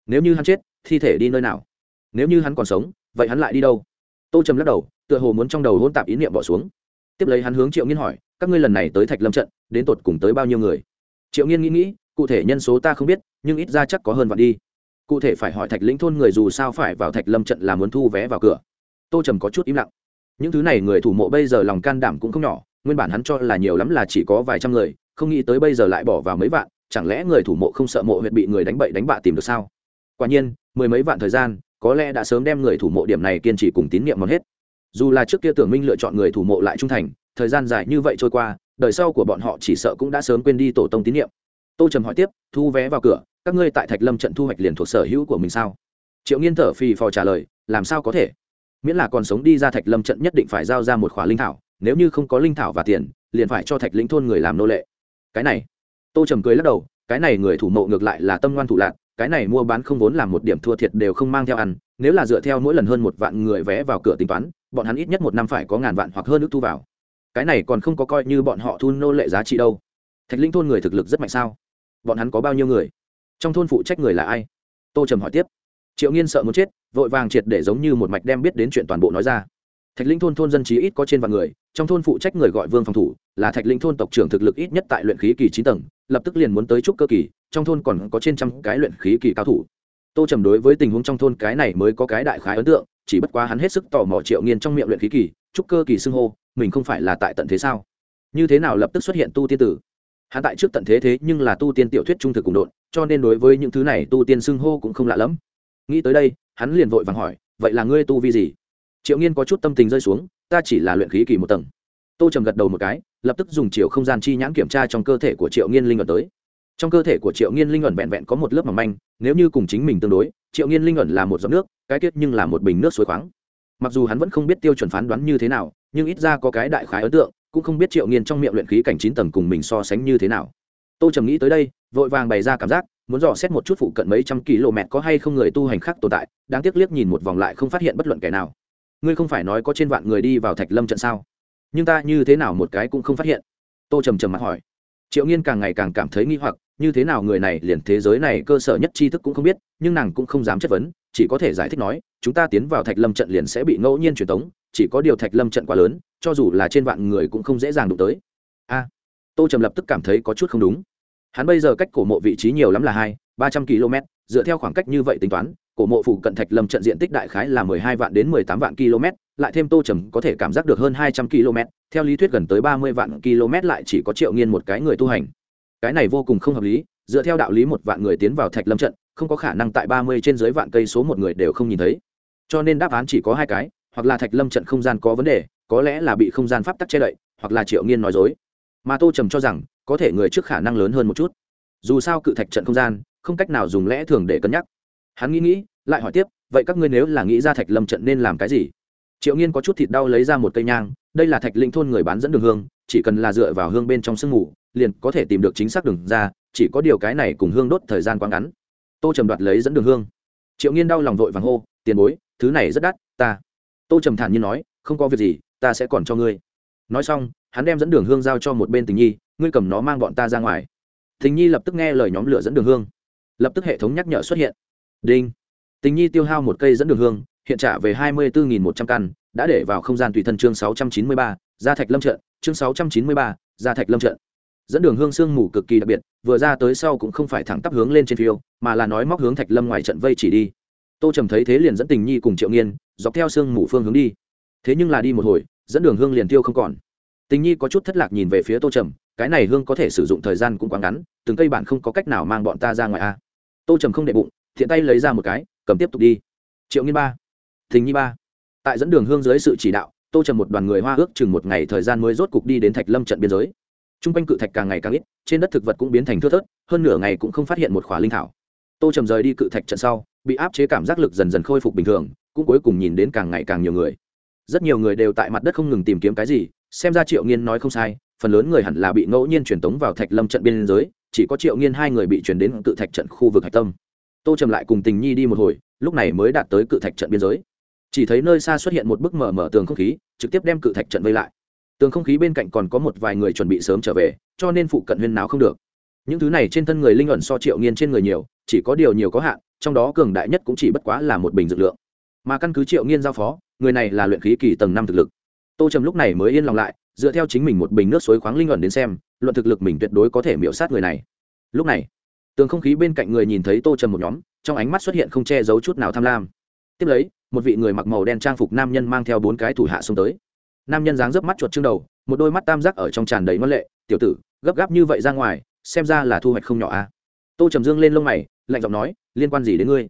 nếu như hắn chết thi thể đi nơi nào? Nếu như hắn còn sống, vậy hắn lại đi đâu? Tô trầm lắc đầu, tựa hồ muốn trong đầu hôn tạp ý niệm bỏ xuống. Tiếp lấy hắn hướng triệu nghiên hỏi, các ngươi lần này tới thạch lâm trận, đến tột cùng tới bao nhiêu người? Triệu nghiên nghĩ nghĩ, cụ thể nhân số ta không biết, nhưng ít ra chắc có hơn vạn đi. Cụ thể phải hỏi thạch lĩnh thôn người dù sao phải vào thạch lâm trận là muốn thu vé vào cửa. Tô trầm có chút im lặng. Những thứ này người thủ mộ bây giờ lòng can đảm cũng không nhỏ, nguyên bản hắn cho là nhiều lắm là chỉ có vài trăm người, không nghĩ tới bây giờ lại bỏ vào mấy vạn, chẳng lẽ người thủ mộ không sợ mộ huyện bị người đánh bậy đánh bạ tìm được sao? Quả nhiên, mười mấy vạn thời gian, có lẽ đã sớm đem người thủ mộ điểm này kiên trì cùng tín nhiệm mòn hết. Dù là trước kia tưởng minh lựa chọn người thủ mộ lại trung thành, thời gian dài như vậy trôi qua, đời sau của bọn họ chỉ sợ cũng đã sớm quên đi tổ tông tín nhiệm tô trầm hỏi tiếp, thu vé vào cửa, các ngươi tại thạch lâm trận thu hoạch liền thuộc sở hữu của mình sao? Triệu nghiên thở phì phò trả lời, làm sao có thể? Miễn là còn sống đi ra thạch lâm trận nhất định phải giao ra một khóa linh thảo, nếu như không có linh thảo và tiền, liền phải cho thạch lĩnh thôn người làm nô lệ. Cái này, tô trầm cười lắc đầu, cái này người thủ mộ ngược lại là tâm ngoan thủ lạc cái này mua bán không vốn làm một điểm thua thiệt đều không mang theo ăn, nếu là dựa theo mỗi lần hơn một vạn người vé vào cửa tính toán, bọn hắn ít nhất một năm phải có ngàn vạn hoặc hơn ước thu vào. Cái này còn không có coi như bọn họ thu nô lệ giá trị đâu. Thạch linh thôn người thực lực rất mạnh sao? Bọn hắn có bao nhiêu người? Trong thôn phụ trách người là ai? Tô trầm hỏi tiếp. Triệu nghiên sợ muốn chết, vội vàng triệt để giống như một mạch đem biết đến chuyện toàn bộ nói ra. Thạch linh thôn thôn dân trí ít có trên vạn người trong thôn phụ trách người gọi vương phòng thủ, là thạch linh thôn tộc trưởng thực lực ít nhất tại luyện khí kỳ chín tầng, lập tức liền muốn tới trúc cơ kỳ, trong thôn còn có trên trăm cái luyện khí kỳ cao thủ. Tô trầm đối với tình huống trong thôn cái này mới có cái đại khái ấn tượng, chỉ bất quá hắn hết sức tò mò triệu nghiên trong miệng luyện khí kỳ, trúc cơ kỳ xưng hô, mình không phải là tại tận thế sao? Như thế nào lập tức xuất hiện tu tiên tử? Hắn tại trước tận thế thế nhưng là tu tiên tiểu thuyết trung thực cùng độn, cho nên đối với những thứ này tu tiên xưng hô cũng không lạ lẫm nghĩ tới đây, hắn liền vội vàng hỏi, vậy là ngươi tu vi gì? Triệu nghiên có chút tâm tình rơi xuống ta chỉ là luyện khí kỳ một tầng. Tô trầm gật đầu một cái, lập tức dùng chiều không gian chi nhãn kiểm tra trong cơ thể của triệu nghiên linh ẩn tới. Trong cơ thể của triệu nghiên linh ẩn vẹn vẹn có một lớp mỏng manh, nếu như cùng chính mình tương đối, triệu nghiên linh ẩn là một giọt nước, cái tiết nhưng là một bình nước suối khoáng. Mặc dù hắn vẫn không biết tiêu chuẩn phán đoán như thế nào, nhưng ít ra có cái đại khái ấn tượng, cũng không biết triệu nghiên trong miệng luyện khí cảnh chín tầng cùng mình so sánh như thế nào. Tô trầm nghĩ tới đây, vội vàng bày ra cảm giác, muốn dò xét một chút phụ cận mấy trăm km có hay không người tu hành khác tồn tại, đáng tiếc liếc nhìn một vòng lại không phát hiện bất luận kẻ nào ngươi không phải nói có trên vạn người đi vào thạch lâm trận sao? Nhưng ta như thế nào một cái cũng không phát hiện. Tô trầm trầm mặt hỏi. Triệu nghiên càng ngày càng cảm thấy nghi hoặc, như thế nào người này liền thế giới này cơ sở nhất tri thức cũng không biết, nhưng nàng cũng không dám chất vấn, chỉ có thể giải thích nói, chúng ta tiến vào thạch lâm trận liền sẽ bị ngẫu nhiên truyền tống, chỉ có điều thạch lâm trận quá lớn, cho dù là trên vạn người cũng không dễ dàng đụng tới. A. Tô trầm lập tức cảm thấy có chút không đúng. Hắn bây giờ cách cổ mộ vị trí nhiều lắm là hai, ba trăm km dựa theo khoảng cách như vậy tính toán cổ mộ phủ cận thạch lâm trận diện tích đại khái là mười hai vạn đến mười tám vạn km, lại thêm tô trầm có thể cảm giác được hơn hai trăm km. Theo lý thuyết gần tới ba mươi vạn km lại chỉ có triệu nghiên một cái người tu hành. Cái này vô cùng không hợp lý, dựa theo đạo lý một vạn người tiến vào thạch lâm trận, không có khả năng tại ba mươi trên dưới vạn cây số một người đều không nhìn thấy. Cho nên đáp án chỉ có hai cái, hoặc là thạch lâm trận không gian có vấn đề, có lẽ là bị không gian pháp tắc che đậy, hoặc là triệu nghiên nói dối. Mà tô trầm cho rằng, có thể người trước khả năng lớn hơn một chút. Dù sao cự thạch trận không gian, không cách nào dùng lẽ thường để cân nhắc hắn nghĩ nghĩ, lại hỏi tiếp, vậy các ngươi nếu là nghĩ ra thạch lâm trận nên làm cái gì? Triệu nghiên có chút thịt đau lấy ra một cây nhang, đây là thạch linh thôn người bán dẫn đường hương, chỉ cần là dựa vào hương bên trong sương mù, liền có thể tìm được chính xác đường ra, chỉ có điều cái này cùng hương đốt thời gian quá ngắn. Tô trầm đoạt lấy dẫn đường hương. Triệu nghiên đau lòng vội vàng hô, tiền bối, thứ này rất đắt, ta. Tô trầm thản nhiên nói, không có việc gì, ta sẽ còn cho ngươi. Nói xong, hắn đem dẫn đường hương giao cho một bên tình nhi, ngươi cầm nó mang bọn ta ra ngoài. Tình nhi lập tức nghe lời nhóm lửa dẫn đường hương. Lập tức hệ thống nhắc nhở xuất hiện đinh. Tình nhi tiêu hao một cây dẫn đường hương, hiện trả về hai mươi bốn một trăm căn, đã để vào không gian tùy thân chương sáu trăm chín mươi ba, gia thạch lâm trận, chương sáu trăm chín mươi ba, gia thạch lâm trận. Dẫn đường hương sương mù cực kỳ đặc biệt, vừa ra tới sau cũng không phải thẳng tắp hướng lên trên phiêu, mà là nói móc hướng thạch lâm ngoài trận vây chỉ đi. Tô trầm thấy thế liền dẫn tình nhi cùng triệu nghiên, dọc theo sương mù phương hướng đi. Thế nhưng là đi một hồi, dẫn đường hương liền tiêu không còn. Tình nhi có chút thất lạc nhìn về phía tô trầm, cái này hương có thể sử dụng thời gian cũng quá ngắn, từng cây bản không có cách nào mang bọn ta ra ngoài a. Tô trầm không đệ bụng thiện tay lấy ra một cái, cầm tiếp tục đi. Triệu nghiên ba, thình nhi ba. Tại dẫn đường hương dưới sự chỉ đạo, tô trầm một đoàn người hoa ước chừng một ngày thời gian mới rốt cục đi đến thạch lâm trận biên giới. T r u n g quanh cự thạch càng ngày càng ít, trên đất thực vật cũng biến thành thưa thớt, hơn nửa ngày cũng không phát hiện một khỏa linh thảo. Tô trầm rời đi cự thạch trận sau, bị áp chế cảm giác lực dần dần khôi phục bình thường, cũng cuối cùng nhìn đến càng ngày càng nhiều người. Rất nhiều người đều tại mặt đất không ngừng tìm kiếm cái gì, xem ra triệu nghiên nói không sai, phần lớn người hẳn là bị ngẫu nhiên truyền tống vào thạch lâm trận biên giới, chỉ có triệu nghiên hai người bị chuyển đến cự thạch trận khu vực hạch tâm tô trầm lại cùng tình nhi đi một hồi, lúc này mới đạt tới cự thạch trận biên giới. Chỉ thấy nơi xa xuất hiện một bức mở mở tường không khí, trực tiếp đem cự thạch trận vây lại. Tường không khí bên cạnh còn có một vài người chuẩn bị sớm trở về, cho nên phụ cận huyên náo không được. Những thứ này trên thân người linh ẩn so triệu nghiên trên người nhiều, chỉ có điều nhiều có hạn, trong đó cường đại nhất cũng chỉ bất quá là một bình dược lượng. Mà căn cứ triệu nghiên giao phó, người này là luyện khí kỳ tầng năm thực lực. Tô trầm lúc này mới yên lòng lại, dựa theo chính mình một bình nước suối khoáng linh ẩn đến xem, luận thực lực mình tuyệt đối có thể miễu sát người này. Lúc này tường không khí bên cạnh người nhìn thấy tô trầm một nhóm, trong ánh mắt xuất hiện không che giấu chút nào tham lam. Tiếp lấy, một vị người mặc màu đen trang phục nam nhân mang theo bốn cái thủ hạ xuống tới. Nam nhân dáng dấp mắt chuột trương đầu, một đôi mắt tam giác ở trong tràn đầy ngân lệ, tiểu tử, gấp gáp như vậy ra ngoài, xem ra là thu hoạch không nhỏ a à. tô trầm dương lên lông mày, lạnh giọng nói, liên quan gì đến ngươi?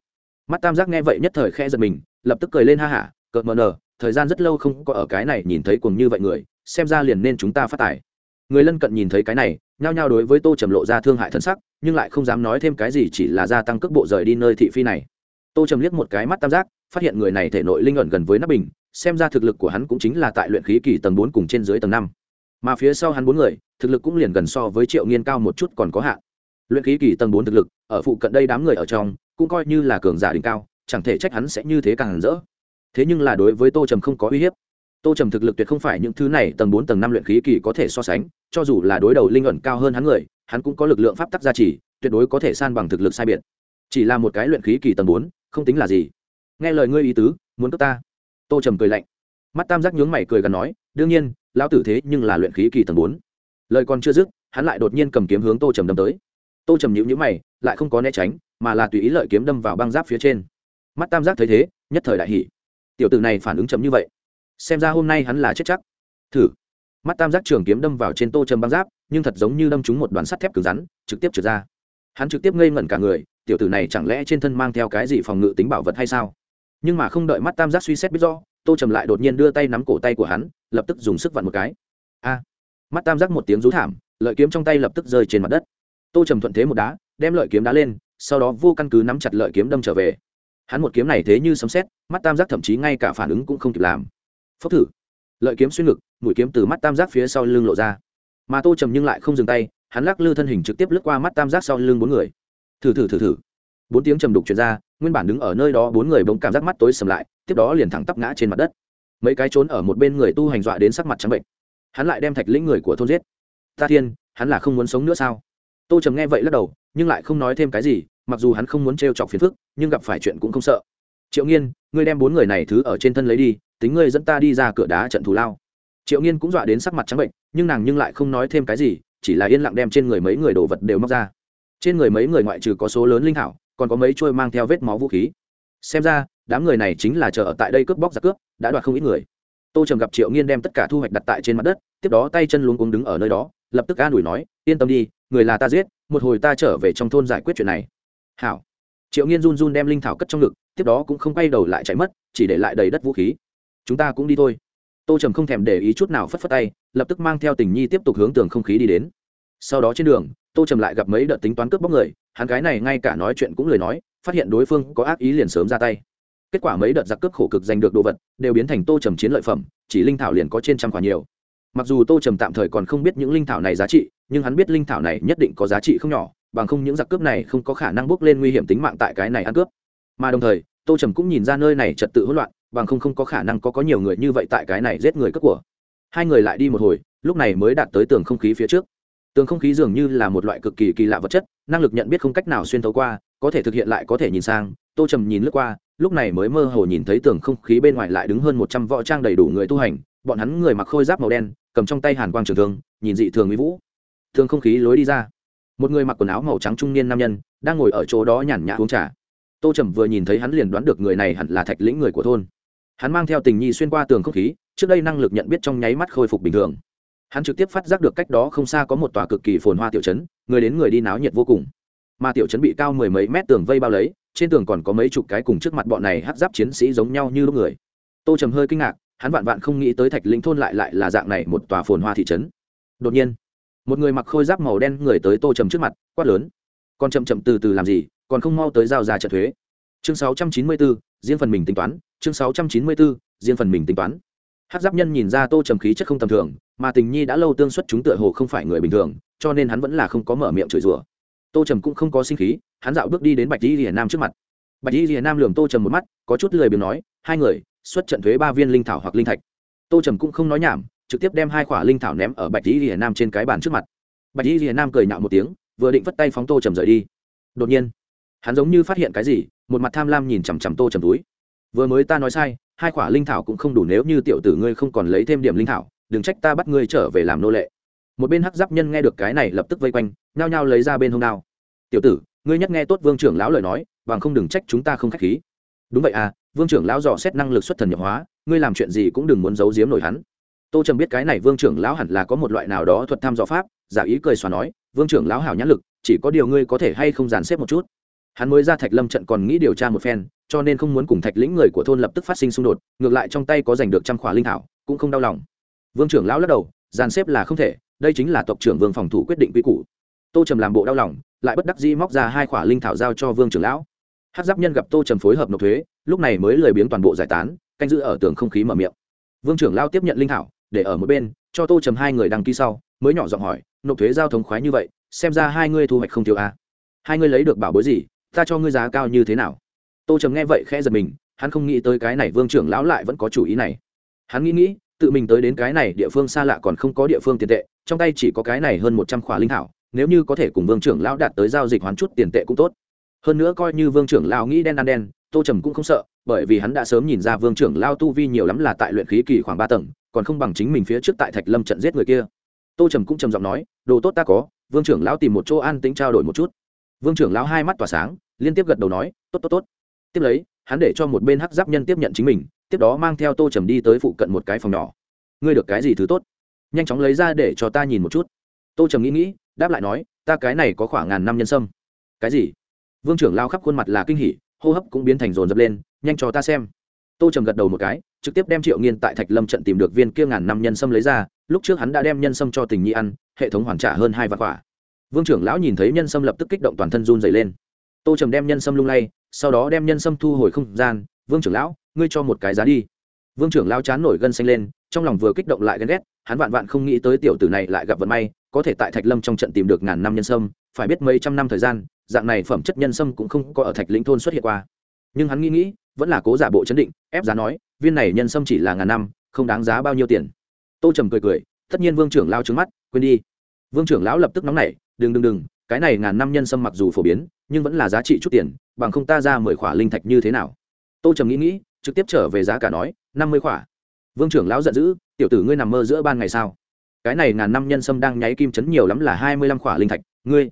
Mắt tam giác nghe vậy nhất thời khe giật mình, lập tức cười lên ha hả, cợt mờ nờ, thời gian rất lâu không có ở cái này nhìn thấy cùng như vậy người, xem ra liền nên chúng ta phát tài. Người lân cận nhìn thấy cái này, nhao nhao đối với tô trầm lộ ra thương hại thân sắc nhưng lại không dám nói thêm cái gì chỉ là gia tăng cước bộ rời đi nơi thị phi này. Tô trầm liếc một cái mắt tam giác, phát hiện người này thể nội linh ẩn gần với nắp bình, xem ra thực lực của hắn cũng chính là tại luyện khí kỳ tầng bốn cùng trên dưới tầng năm. Mà phía sau hắn bốn người, thực lực cũng liền gần so với triệu nghiên cao một chút còn có hạn. Luyện khí kỳ tầng bốn thực lực, ở phụ cận đây đám người ở trong, cũng coi như là cường giả đỉnh cao, chẳng thể trách hắn sẽ như thế càng rỡ. Thế nhưng là đối với tô trầm không có uy hiếp. Tô trầm thực lực tuyệt không phải những thứ này tầng bốn tầng năm luyện khí kỳ có thể so sánh, cho dù là đối đầu linh ẩn cao hơn hắn người hắn cũng có lực lượng pháp tắc gia trì, tuyệt đối có thể san bằng thực lực sai biệt. Chỉ là một cái luyện khí kỳ tầng bốn, không tính là gì. Nghe lời ngươi ý tứ, muốn cướp ta? Tô trầm cười lạnh. Mắt tam giác nhướng mày cười gần nói, đương nhiên, lão tử thế nhưng là luyện khí kỳ tầng bốn. Lời còn chưa dứt, hắn lại đột nhiên cầm kiếm hướng tô trầm đâm tới. Tô trầm nhíu nhíu mày, lại không có né tránh, mà là tùy ý lợi kiếm đâm vào băng giáp phía trên. Mắt tam giác thấy thế, nhất thời đại hỉ. Tiểu tử này phản ứng chậm như vậy. Xem ra hôm nay hắn là chết chắc. Thử. Mắt tam giác trường kiếm đâm vào trên tô trầm băng giáp nhưng thật giống như đâm trúng một đoàn sắt thép cứng rắn, trực tiếp trượt ra. Hắn trực tiếp ngây ngẩn cả người, tiểu tử này chẳng lẽ trên thân mang theo cái gì phòng ngự tính bảo vật hay sao? Nhưng mà không đợi mắt tam giác suy xét biết do tô trầm lại đột nhiên đưa tay nắm cổ tay của hắn, lập tức dùng sức vặn một cái. A! Mắt tam giác một tiếng rú thảm, lợi kiếm trong tay lập tức rơi trên mặt đất. Tô trầm thuận thế một đá, đem lợi kiếm đá lên, sau đó vô căn cứ nắm chặt lợi kiếm đâm trở về. Hắn một kiếm này thế như sấm xét mắt tam giác thậm chí ngay cả phản ứng cũng không kịp làm. Phốc thử. Lợi kiếm xuyên ngực, mũi kiếm từ mắt tam giác phía sau lưng lộ ra mà tô trầm nhưng lại không dừng tay, hắn lắc lư thân hình trực tiếp lướt qua mắt tam giác sau lưng bốn người. Thử thử thử thử. Bốn tiếng trầm đục chuyển ra, nguyên bản đứng ở nơi đó bốn người bỗng cảm giác mắt tối sầm lại, tiếp đó liền thẳng tắp ngã trên mặt đất. Mấy cái trốn ở một bên người tu hành dọa đến sắc mặt trắng bệnh. Hắn lại đem thạch lĩnh người của thôn giết. Ta thiên, hắn là không muốn sống nữa sao? Tô trầm nghe vậy lắc đầu, nhưng lại không nói thêm cái gì, mặc dù hắn không muốn t r e o chọc phiền phức, nhưng gặp phải chuyện cũng không sợ. Triệu nghiên, ngươi đem bốn người này thứ ở trên thân lấy đi, tính ngươi dẫn ta đi ra cửa đá trận thù lao triệu nghiên cũng dọa đến sắc mặt trắng bệnh, nhưng nàng nhưng lại không nói thêm cái gì, chỉ là yên lặng đem trên người mấy người đồ vật đều móc ra. Trên người mấy người ngoại trừ có số lớn linh thảo, còn có mấy trôi mang theo vết máu vũ khí. Xem ra, đám người này chính là chờ ở tại đây cướp bóc giặc cướp, đã đoạt không ít người. Tô trầm gặp triệu nghiên đem tất cả thu hoạch đặt tại trên mặt đất, tiếp đó tay chân luống cuống đứng ở nơi đó, lập tức an ủi nói, yên tâm đi, người là ta giết, một hồi ta trở về trong thôn giải quyết chuyện này. Hảo. Triệu nghiên run run đem linh thảo cất trong ngực, tiếp đó cũng không quay đầu lại chạy mất, chỉ để lại đầy đất vũ khí. Chúng ta cũng đi thôi tô trầm không thèm để ý chút nào phất phất tay, lập tức mang theo tình nhi tiếp tục hướng tường không khí đi đến. Sau đó trên đường, tô trầm lại gặp mấy đợt tính toán cướp bóc người, hắn gái này ngay cả nói chuyện cũng lời nói, phát hiện đối phương có ác ý liền sớm ra tay. Kết quả mấy đợt giặc cướp khổ cực giành được đồ vật, đều biến thành tô trầm chiến lợi phẩm, chỉ linh thảo liền có trên trăm quả nhiều. Mặc dù tô trầm tạm thời còn không biết những linh thảo này giá trị, nhưng hắn biết linh thảo này nhất định có giá trị không nhỏ, bằng không những giặc cướp này không có khả năng bước lên nguy hiểm tính mạng tại cái này ăn cướp. Mà đồng thời, tô trầm cũng nhìn ra nơi này trật tự hỗn loạn bằng không không có khả năng có có nhiều người như vậy tại cái này giết người cướp của. Hai người lại đi một hồi, lúc này mới đạt tới tường không khí phía trước. Tường không khí dường như là một loại cực kỳ kỳ lạ vật chất, năng lực nhận biết không cách nào xuyên thấu qua, có thể thực hiện lại có thể nhìn sang. Tô trầm nhìn lướt qua, lúc này mới mơ hồ nhìn thấy tường không khí bên ngoài lại đứng hơn một trăm võ trang đầy đủ người tu hành, bọn hắn người mặc khôi giáp màu đen, cầm trong tay hàn quang trường thương, nhìn dị thường mỹ vũ. Thường không khí lối đi ra. Một người mặc quần áo màu trắng trung niên nam nhân, đang ngồi ở chỗ đó nhàn nhã uống trà. Tô trầm vừa nhìn thấy hắn liền đoán được người này hẳn là thạch lĩnh người của thôn hắn mang theo tình nhi xuyên qua tường không khí trước đây năng lực nhận biết trong nháy mắt khôi phục bình thường. Hắn trực tiếp phát giác được cách đó không xa có một tòa cực kỳ phồn hoa tiểu trấn người đến người đi náo nhiệt vô cùng. Mà tiểu trấn bị cao mười mấy mét tường vây bao lấy trên tường còn có mấy chục cái cùng trước mặt bọn này hát giáp chiến sĩ giống nhau như lúc người. Tô trầm hơi kinh ngạc hắn vạn vạn không nghĩ tới thạch lĩnh thôn lại lại là dạng này một tòa phồn hoa thị trấn. Đột nhiên một người mặc khôi giáp màu đen người tới tô trầm trước mặt quát lớn. Còn chậm chậm từ từ làm gì còn không mau tới giao ra trận thuế. Chương 694, riêng phần mình tính toán chương 694, riêng phần mình tính toán. Hát giáp nhân nhìn ra tô trầm khí chất không tầm thường mà tình nhi đã lâu tương xuất chúng tựa hồ không phải người bình thường cho nên hắn vẫn là không có mở miệng chửi rủa. Tô trầm cũng không có sinh khí hắn dạo bước đi đến bạch di rìa nam trước mặt. Bạch di rìa nam lườm tô trầm một mắt có chút lười biếng nói hai người xuất trận thuế ba viên linh thảo hoặc linh thạch. Tô trầm cũng không nói nhảm trực tiếp đem hai quả linh thảo ném ở bạch di rìa nam trên cái bàn trước mặt. Bạch di rìa nam cười nhạo một tiếng vừa định vất tay phóng tô trầm rời đi. Đột nhiên hắn giống như phát hiện cái gì một mặt tham lam nhìn chằm chằm tô trầm túi vừa mới ta nói sai, hai quả linh thảo cũng không đủ nếu như tiểu tử ngươi không còn lấy thêm điểm linh thảo, đừng trách ta bắt ngươi trở về làm nô lệ. Một bên hắc giáp nhân nghe được cái này lập tức vây quanh, nhao nhao lấy ra bên hông đao. Tiểu tử, ngươi nhất nghe tốt vương trưởng lão lời nói, bằng không đừng trách chúng ta không k h á c h khí. Đúng vậy à vương trưởng lão dò xét năng lực xuất thần nhập hóa, ngươi làm chuyện gì cũng đừng muốn giấu giếm nổi hắn. Tô trầm biết cái này vương trưởng lão hẳn là có một loại nào đó thuật tham dò pháp, giả ý cười xòa nói, vương trưởng lão hảo nhãn lực, chỉ có điều ngươi có thể hay không dàn xếp một chút hắn mới ra thạch lâm trận còn nghĩ điều tra một phen, cho nên không muốn cùng thạch lĩnh người của thôn lập tức phát sinh xung đột, ngược lại trong tay có giành được trăm khỏa linh thảo, cũng không đau lòng. Vương trưởng lão lắc đầu, dàn xếp là không thể, đây chính là tộc trưởng vương phòng thủ quyết định quy củ. Tô trầm làm bộ đau lòng, lại bất đắc dĩ móc ra hai khỏa linh thảo giao cho vương trưởng lão. Hát giáp nhân gặp tô trầm phối hợp nộp thuế, lúc này mới lười biếng toàn bộ giải tán, canh giữ ở tường không khí mở miệng. Vương trưởng lao tiếp nhận linh thảo, để ở một bên, cho tô trầm hai người đăng ký sau, mới nhỏ giọng hỏi, nộp thuế giao thống khoái như vậy, xem ra hai ngươi thu hoạch không thiếu à. hai ngươi lấy được bảo bối gì? Ta cho ngươi giá cao như thế nào? Tô trầm nghe vậy khẽ giật mình, hắn không nghĩ tới cái này vương trưởng lão lại vẫn có chủ ý này. Hắn nghĩ nghĩ, tự mình tới đến cái này địa phương xa lạ còn không có địa phương tiền tệ, trong tay chỉ có cái này hơn một trăm khỏa linh thảo, nếu như có thể cùng vương trưởng lão đạt tới giao dịch hoán chút tiền tệ cũng tốt. Hơn nữa coi như vương trưởng lão nghĩ đen ăn đen, tô trầm cũng không sợ, bởi vì hắn đã sớm nhìn ra vương trưởng lao tu vi nhiều lắm là tại luyện khí kỳ khoảng ba tầng, còn không bằng chính mình phía trước tại thạch lâm trận giết người kia. Tô trầm cũng trầm giọng nói, đồ tốt ta có, vương trưởng lão tìm một chỗ an tính trao đổi một chút. Vương trưởng lão hai mắt tỏa sáng liên tiếp gật đầu nói, tốt tốt tốt. Tiếp lấy, hắn để cho một bên hắc giáp nhân tiếp nhận chính mình, tiếp đó mang theo tô trầm đi tới phụ cận một cái phòng nhỏ. Ngươi được cái gì thứ tốt? Nhanh chóng lấy ra để cho ta nhìn một chút. Tô trầm nghĩ nghĩ, đáp lại nói, ta cái này có khoảng ngàn năm nhân sâm. Cái gì? Vương trưởng lao khắp khuôn mặt là kinh hỉ, hô hấp cũng biến thành rồn dập lên, nhanh cho ta xem. Tô trầm gật đầu một cái, trực tiếp đem triệu nghiên tại thạch lâm trận tìm được viên kia ngàn năm nhân sâm lấy ra, lúc trước hắn đã đem nhân sâm cho tình nhi ăn, hệ thống hoàn trả hơn hai vạn quả. Vương trưởng lão nhìn thấy nhân sâm lập tức kích động toàn thân run dày lên tô trầm đem nhân sâm lung lay, sau đó đem nhân sâm thu hồi không gian, vương trưởng lão, ngươi cho một cái giá đi. Vương trưởng lão chán nổi gân xanh lên, trong lòng vừa kích động lại ghen ghét, hắn vạn vạn không nghĩ tới tiểu tử này lại gặp vận may, có thể tại thạch lâm trong trận tìm được ngàn năm nhân sâm, phải biết mấy trăm năm thời gian, dạng này phẩm chất nhân sâm cũng không có ở thạch lĩnh thôn xuất hiện qua. Nhưng hắn nghĩ nghĩ, vẫn là cố giả bộ chấn định, ép giá nói, viên này nhân sâm chỉ là ngàn năm, không đáng giá bao nhiêu tiền. Tô trầm cười cười, tất nhiên vương trưởng lao trứng mắt, quên đi. Vương trưởng lão lập tức nóng nảy, đừng đừng đừng cái này ngàn năm nhân sâm mặc dù phổ biến, nhưng vẫn là giá trị chút tiền, bằng không ta ra mười khỏa linh thạch như thế nào? Tô trầm nghĩ nghĩ, trực tiếp trở về giá cả nói, năm mươi khỏa. Vương trưởng lão giận dữ, tiểu tử ngươi nằm mơ giữa ban ngày sao? Cái này ngàn năm nhân sâm đang nháy kim chấn nhiều lắm là hai mươi lăm khỏa linh thạch, ngươi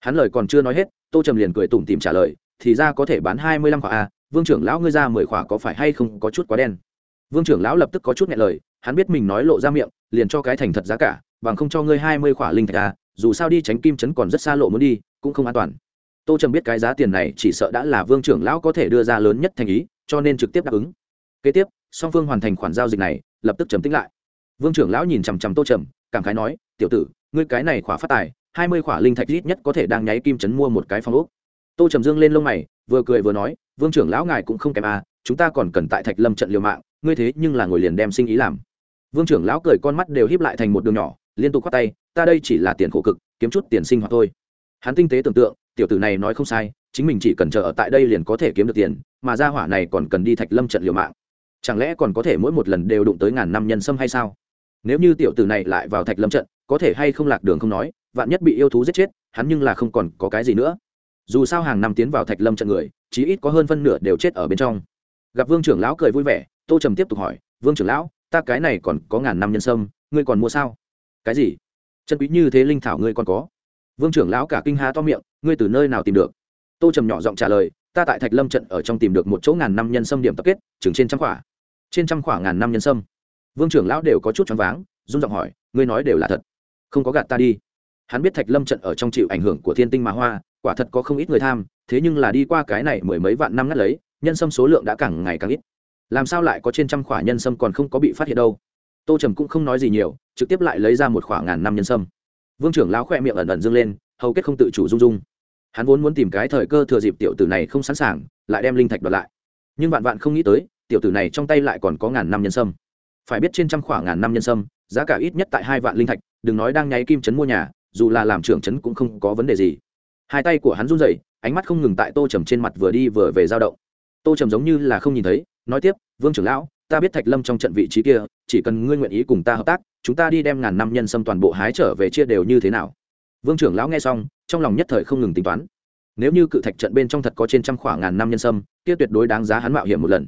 hắn lời còn chưa nói hết, tô trầm liền cười tủm tìm trả lời, thì ra có thể bán hai mươi lăm khỏa a vương trưởng lão ngươi ra mười khỏa có phải hay không có chút quá đen? Vương trưởng lão lập tức có chút nghe lời, hắn biết mình nói lộ ra miệng, liền cho cái thành thật giá cả, bằng không cho ngươi hai mươi khỏa linh thạch a dù sao đi tránh kim chấn còn rất xa lộ muốn đi, cũng không an toàn. Tô trầm biết cái giá tiền này chỉ sợ đã là vương trưởng lão có thể đưa ra lớn nhất thành ý, cho nên trực tiếp đáp ứng. Kế tiếp, song phương hoàn thành khoản giao dịch này, lập tức trầm tính lại. Vương trưởng lão nhìn chằm chằm tô trầm, cảm khái nói, tiểu tử, ngươi cái này khỏa phát tài, hai mươi khỏa linh thạch ít nhất có thể đang nháy kim chấn mua một cái phong ốc. Tô trầm dương lên lông mày, vừa cười vừa nói, vương trưởng lão ngài cũng không kém à chúng ta còn cần tại thạch lâm trận liều mạng, ngươi thế nhưng là ngồi liền đem sinh ý làm. Vương trưởng lão cười con mắt đều híp lại thành một đường nhỏ liên tục khoát tay, ta đây chỉ là tiền khổ cực, kiếm chút tiền sinh hoạt thôi. Hắn tinh tế tưởng tượng, tiểu tử này nói không sai, chính mình chỉ cần chờ ở tại đây liền có thể kiếm được tiền, mà ra hỏa này còn cần đi thạch lâm trận liều mạng. Chẳng lẽ còn có thể mỗi một lần đều đụng tới ngàn năm nhân sâm hay sao? Nếu như tiểu tử này lại vào thạch lâm trận, có thể hay không lạc đường không nói, vạn nhất bị yêu thú giết chết, hắn nhưng là không còn có cái gì nữa. Dù sao hàng năm tiến vào thạch lâm trận người, chí ít có hơn phân nửa đều chết ở bên trong. Gặp vương trưởng lão cười vui vẻ, tô trầm tiếp tục hỏi, vương trưởng lão, ta cái này còn có ngàn năm nhân sâm, ngươi còn mua sao? Cái gì? Chân quý như thế linh thảo ngươi còn có? Vương trưởng lão cả kinh há to miệng, ngươi từ nơi nào tìm được? Tô trầm nhỏ giọng trả lời, ta tại thạch lâm trận ở trong tìm được một chỗ ngàn năm nhân sâm điểm tập kết, chừng trên trăm khỏa. Trên trăm khỏa ngàn năm nhân sâm. Vương trưởng lão đều có chút choáng váng, run giọng hỏi, ngươi nói đều là thật. Không có gạt ta đi. Hắn biết thạch lâm trận ở trong chịu ảnh hưởng của thiên tinh mà hoa, quả thật có không ít người tham, thế nhưng là đi qua cái này mười mấy vạn năm ngắt lấy, nhân sâm số lượng đã càng ngày càng ít. Làm sao lại có trên trăm khỏa nhân sâm còn không có bị phát hiện đâu? Tô trầm cũng không nói gì nhiều, trực tiếp lại lấy ra một khoảng ngàn năm nhân sâm. Vương trưởng lão khoe miệng ẩn ẩn dâng lên, hầu kết không tự chủ rung rung. Hắn vốn muốn tìm cái thời cơ thừa dịp tiểu tử này không sẵn sàng, lại đem linh thạch đoạt lại. Nhưng vạn vạn không nghĩ tới, tiểu tử này trong tay lại còn có ngàn năm nhân sâm. Phải biết trên trăm khoảng ngàn năm nhân sâm, giá cả ít nhất tại hai vạn linh thạch, đừng nói đang nháy kim chấn mua nhà, dù là làm trưởng chấn cũng không có vấn đề gì. Hai tay của hắn run rẩy, ánh mắt không ngừng tại tô trầm trên mặt vừa đi vừa về dao động. Tô trầm giống như là không nhìn thấy, nói tiếp, vương trưởng lão ta biết thạch lâm trong trận vị trí kia, chỉ cần ngươi nguyện ý cùng ta hợp tác, chúng ta đi đem ngàn năm nhân sâm toàn bộ hái trở về chia đều như thế nào? Vương trưởng lão nghe xong, trong lòng nhất thời không ngừng tính toán. Nếu như cự thạch trận bên trong thật có trên trăm khoảng ngàn năm nhân sâm, kia tuyệt đối đáng giá hắn mạo hiểm một lần.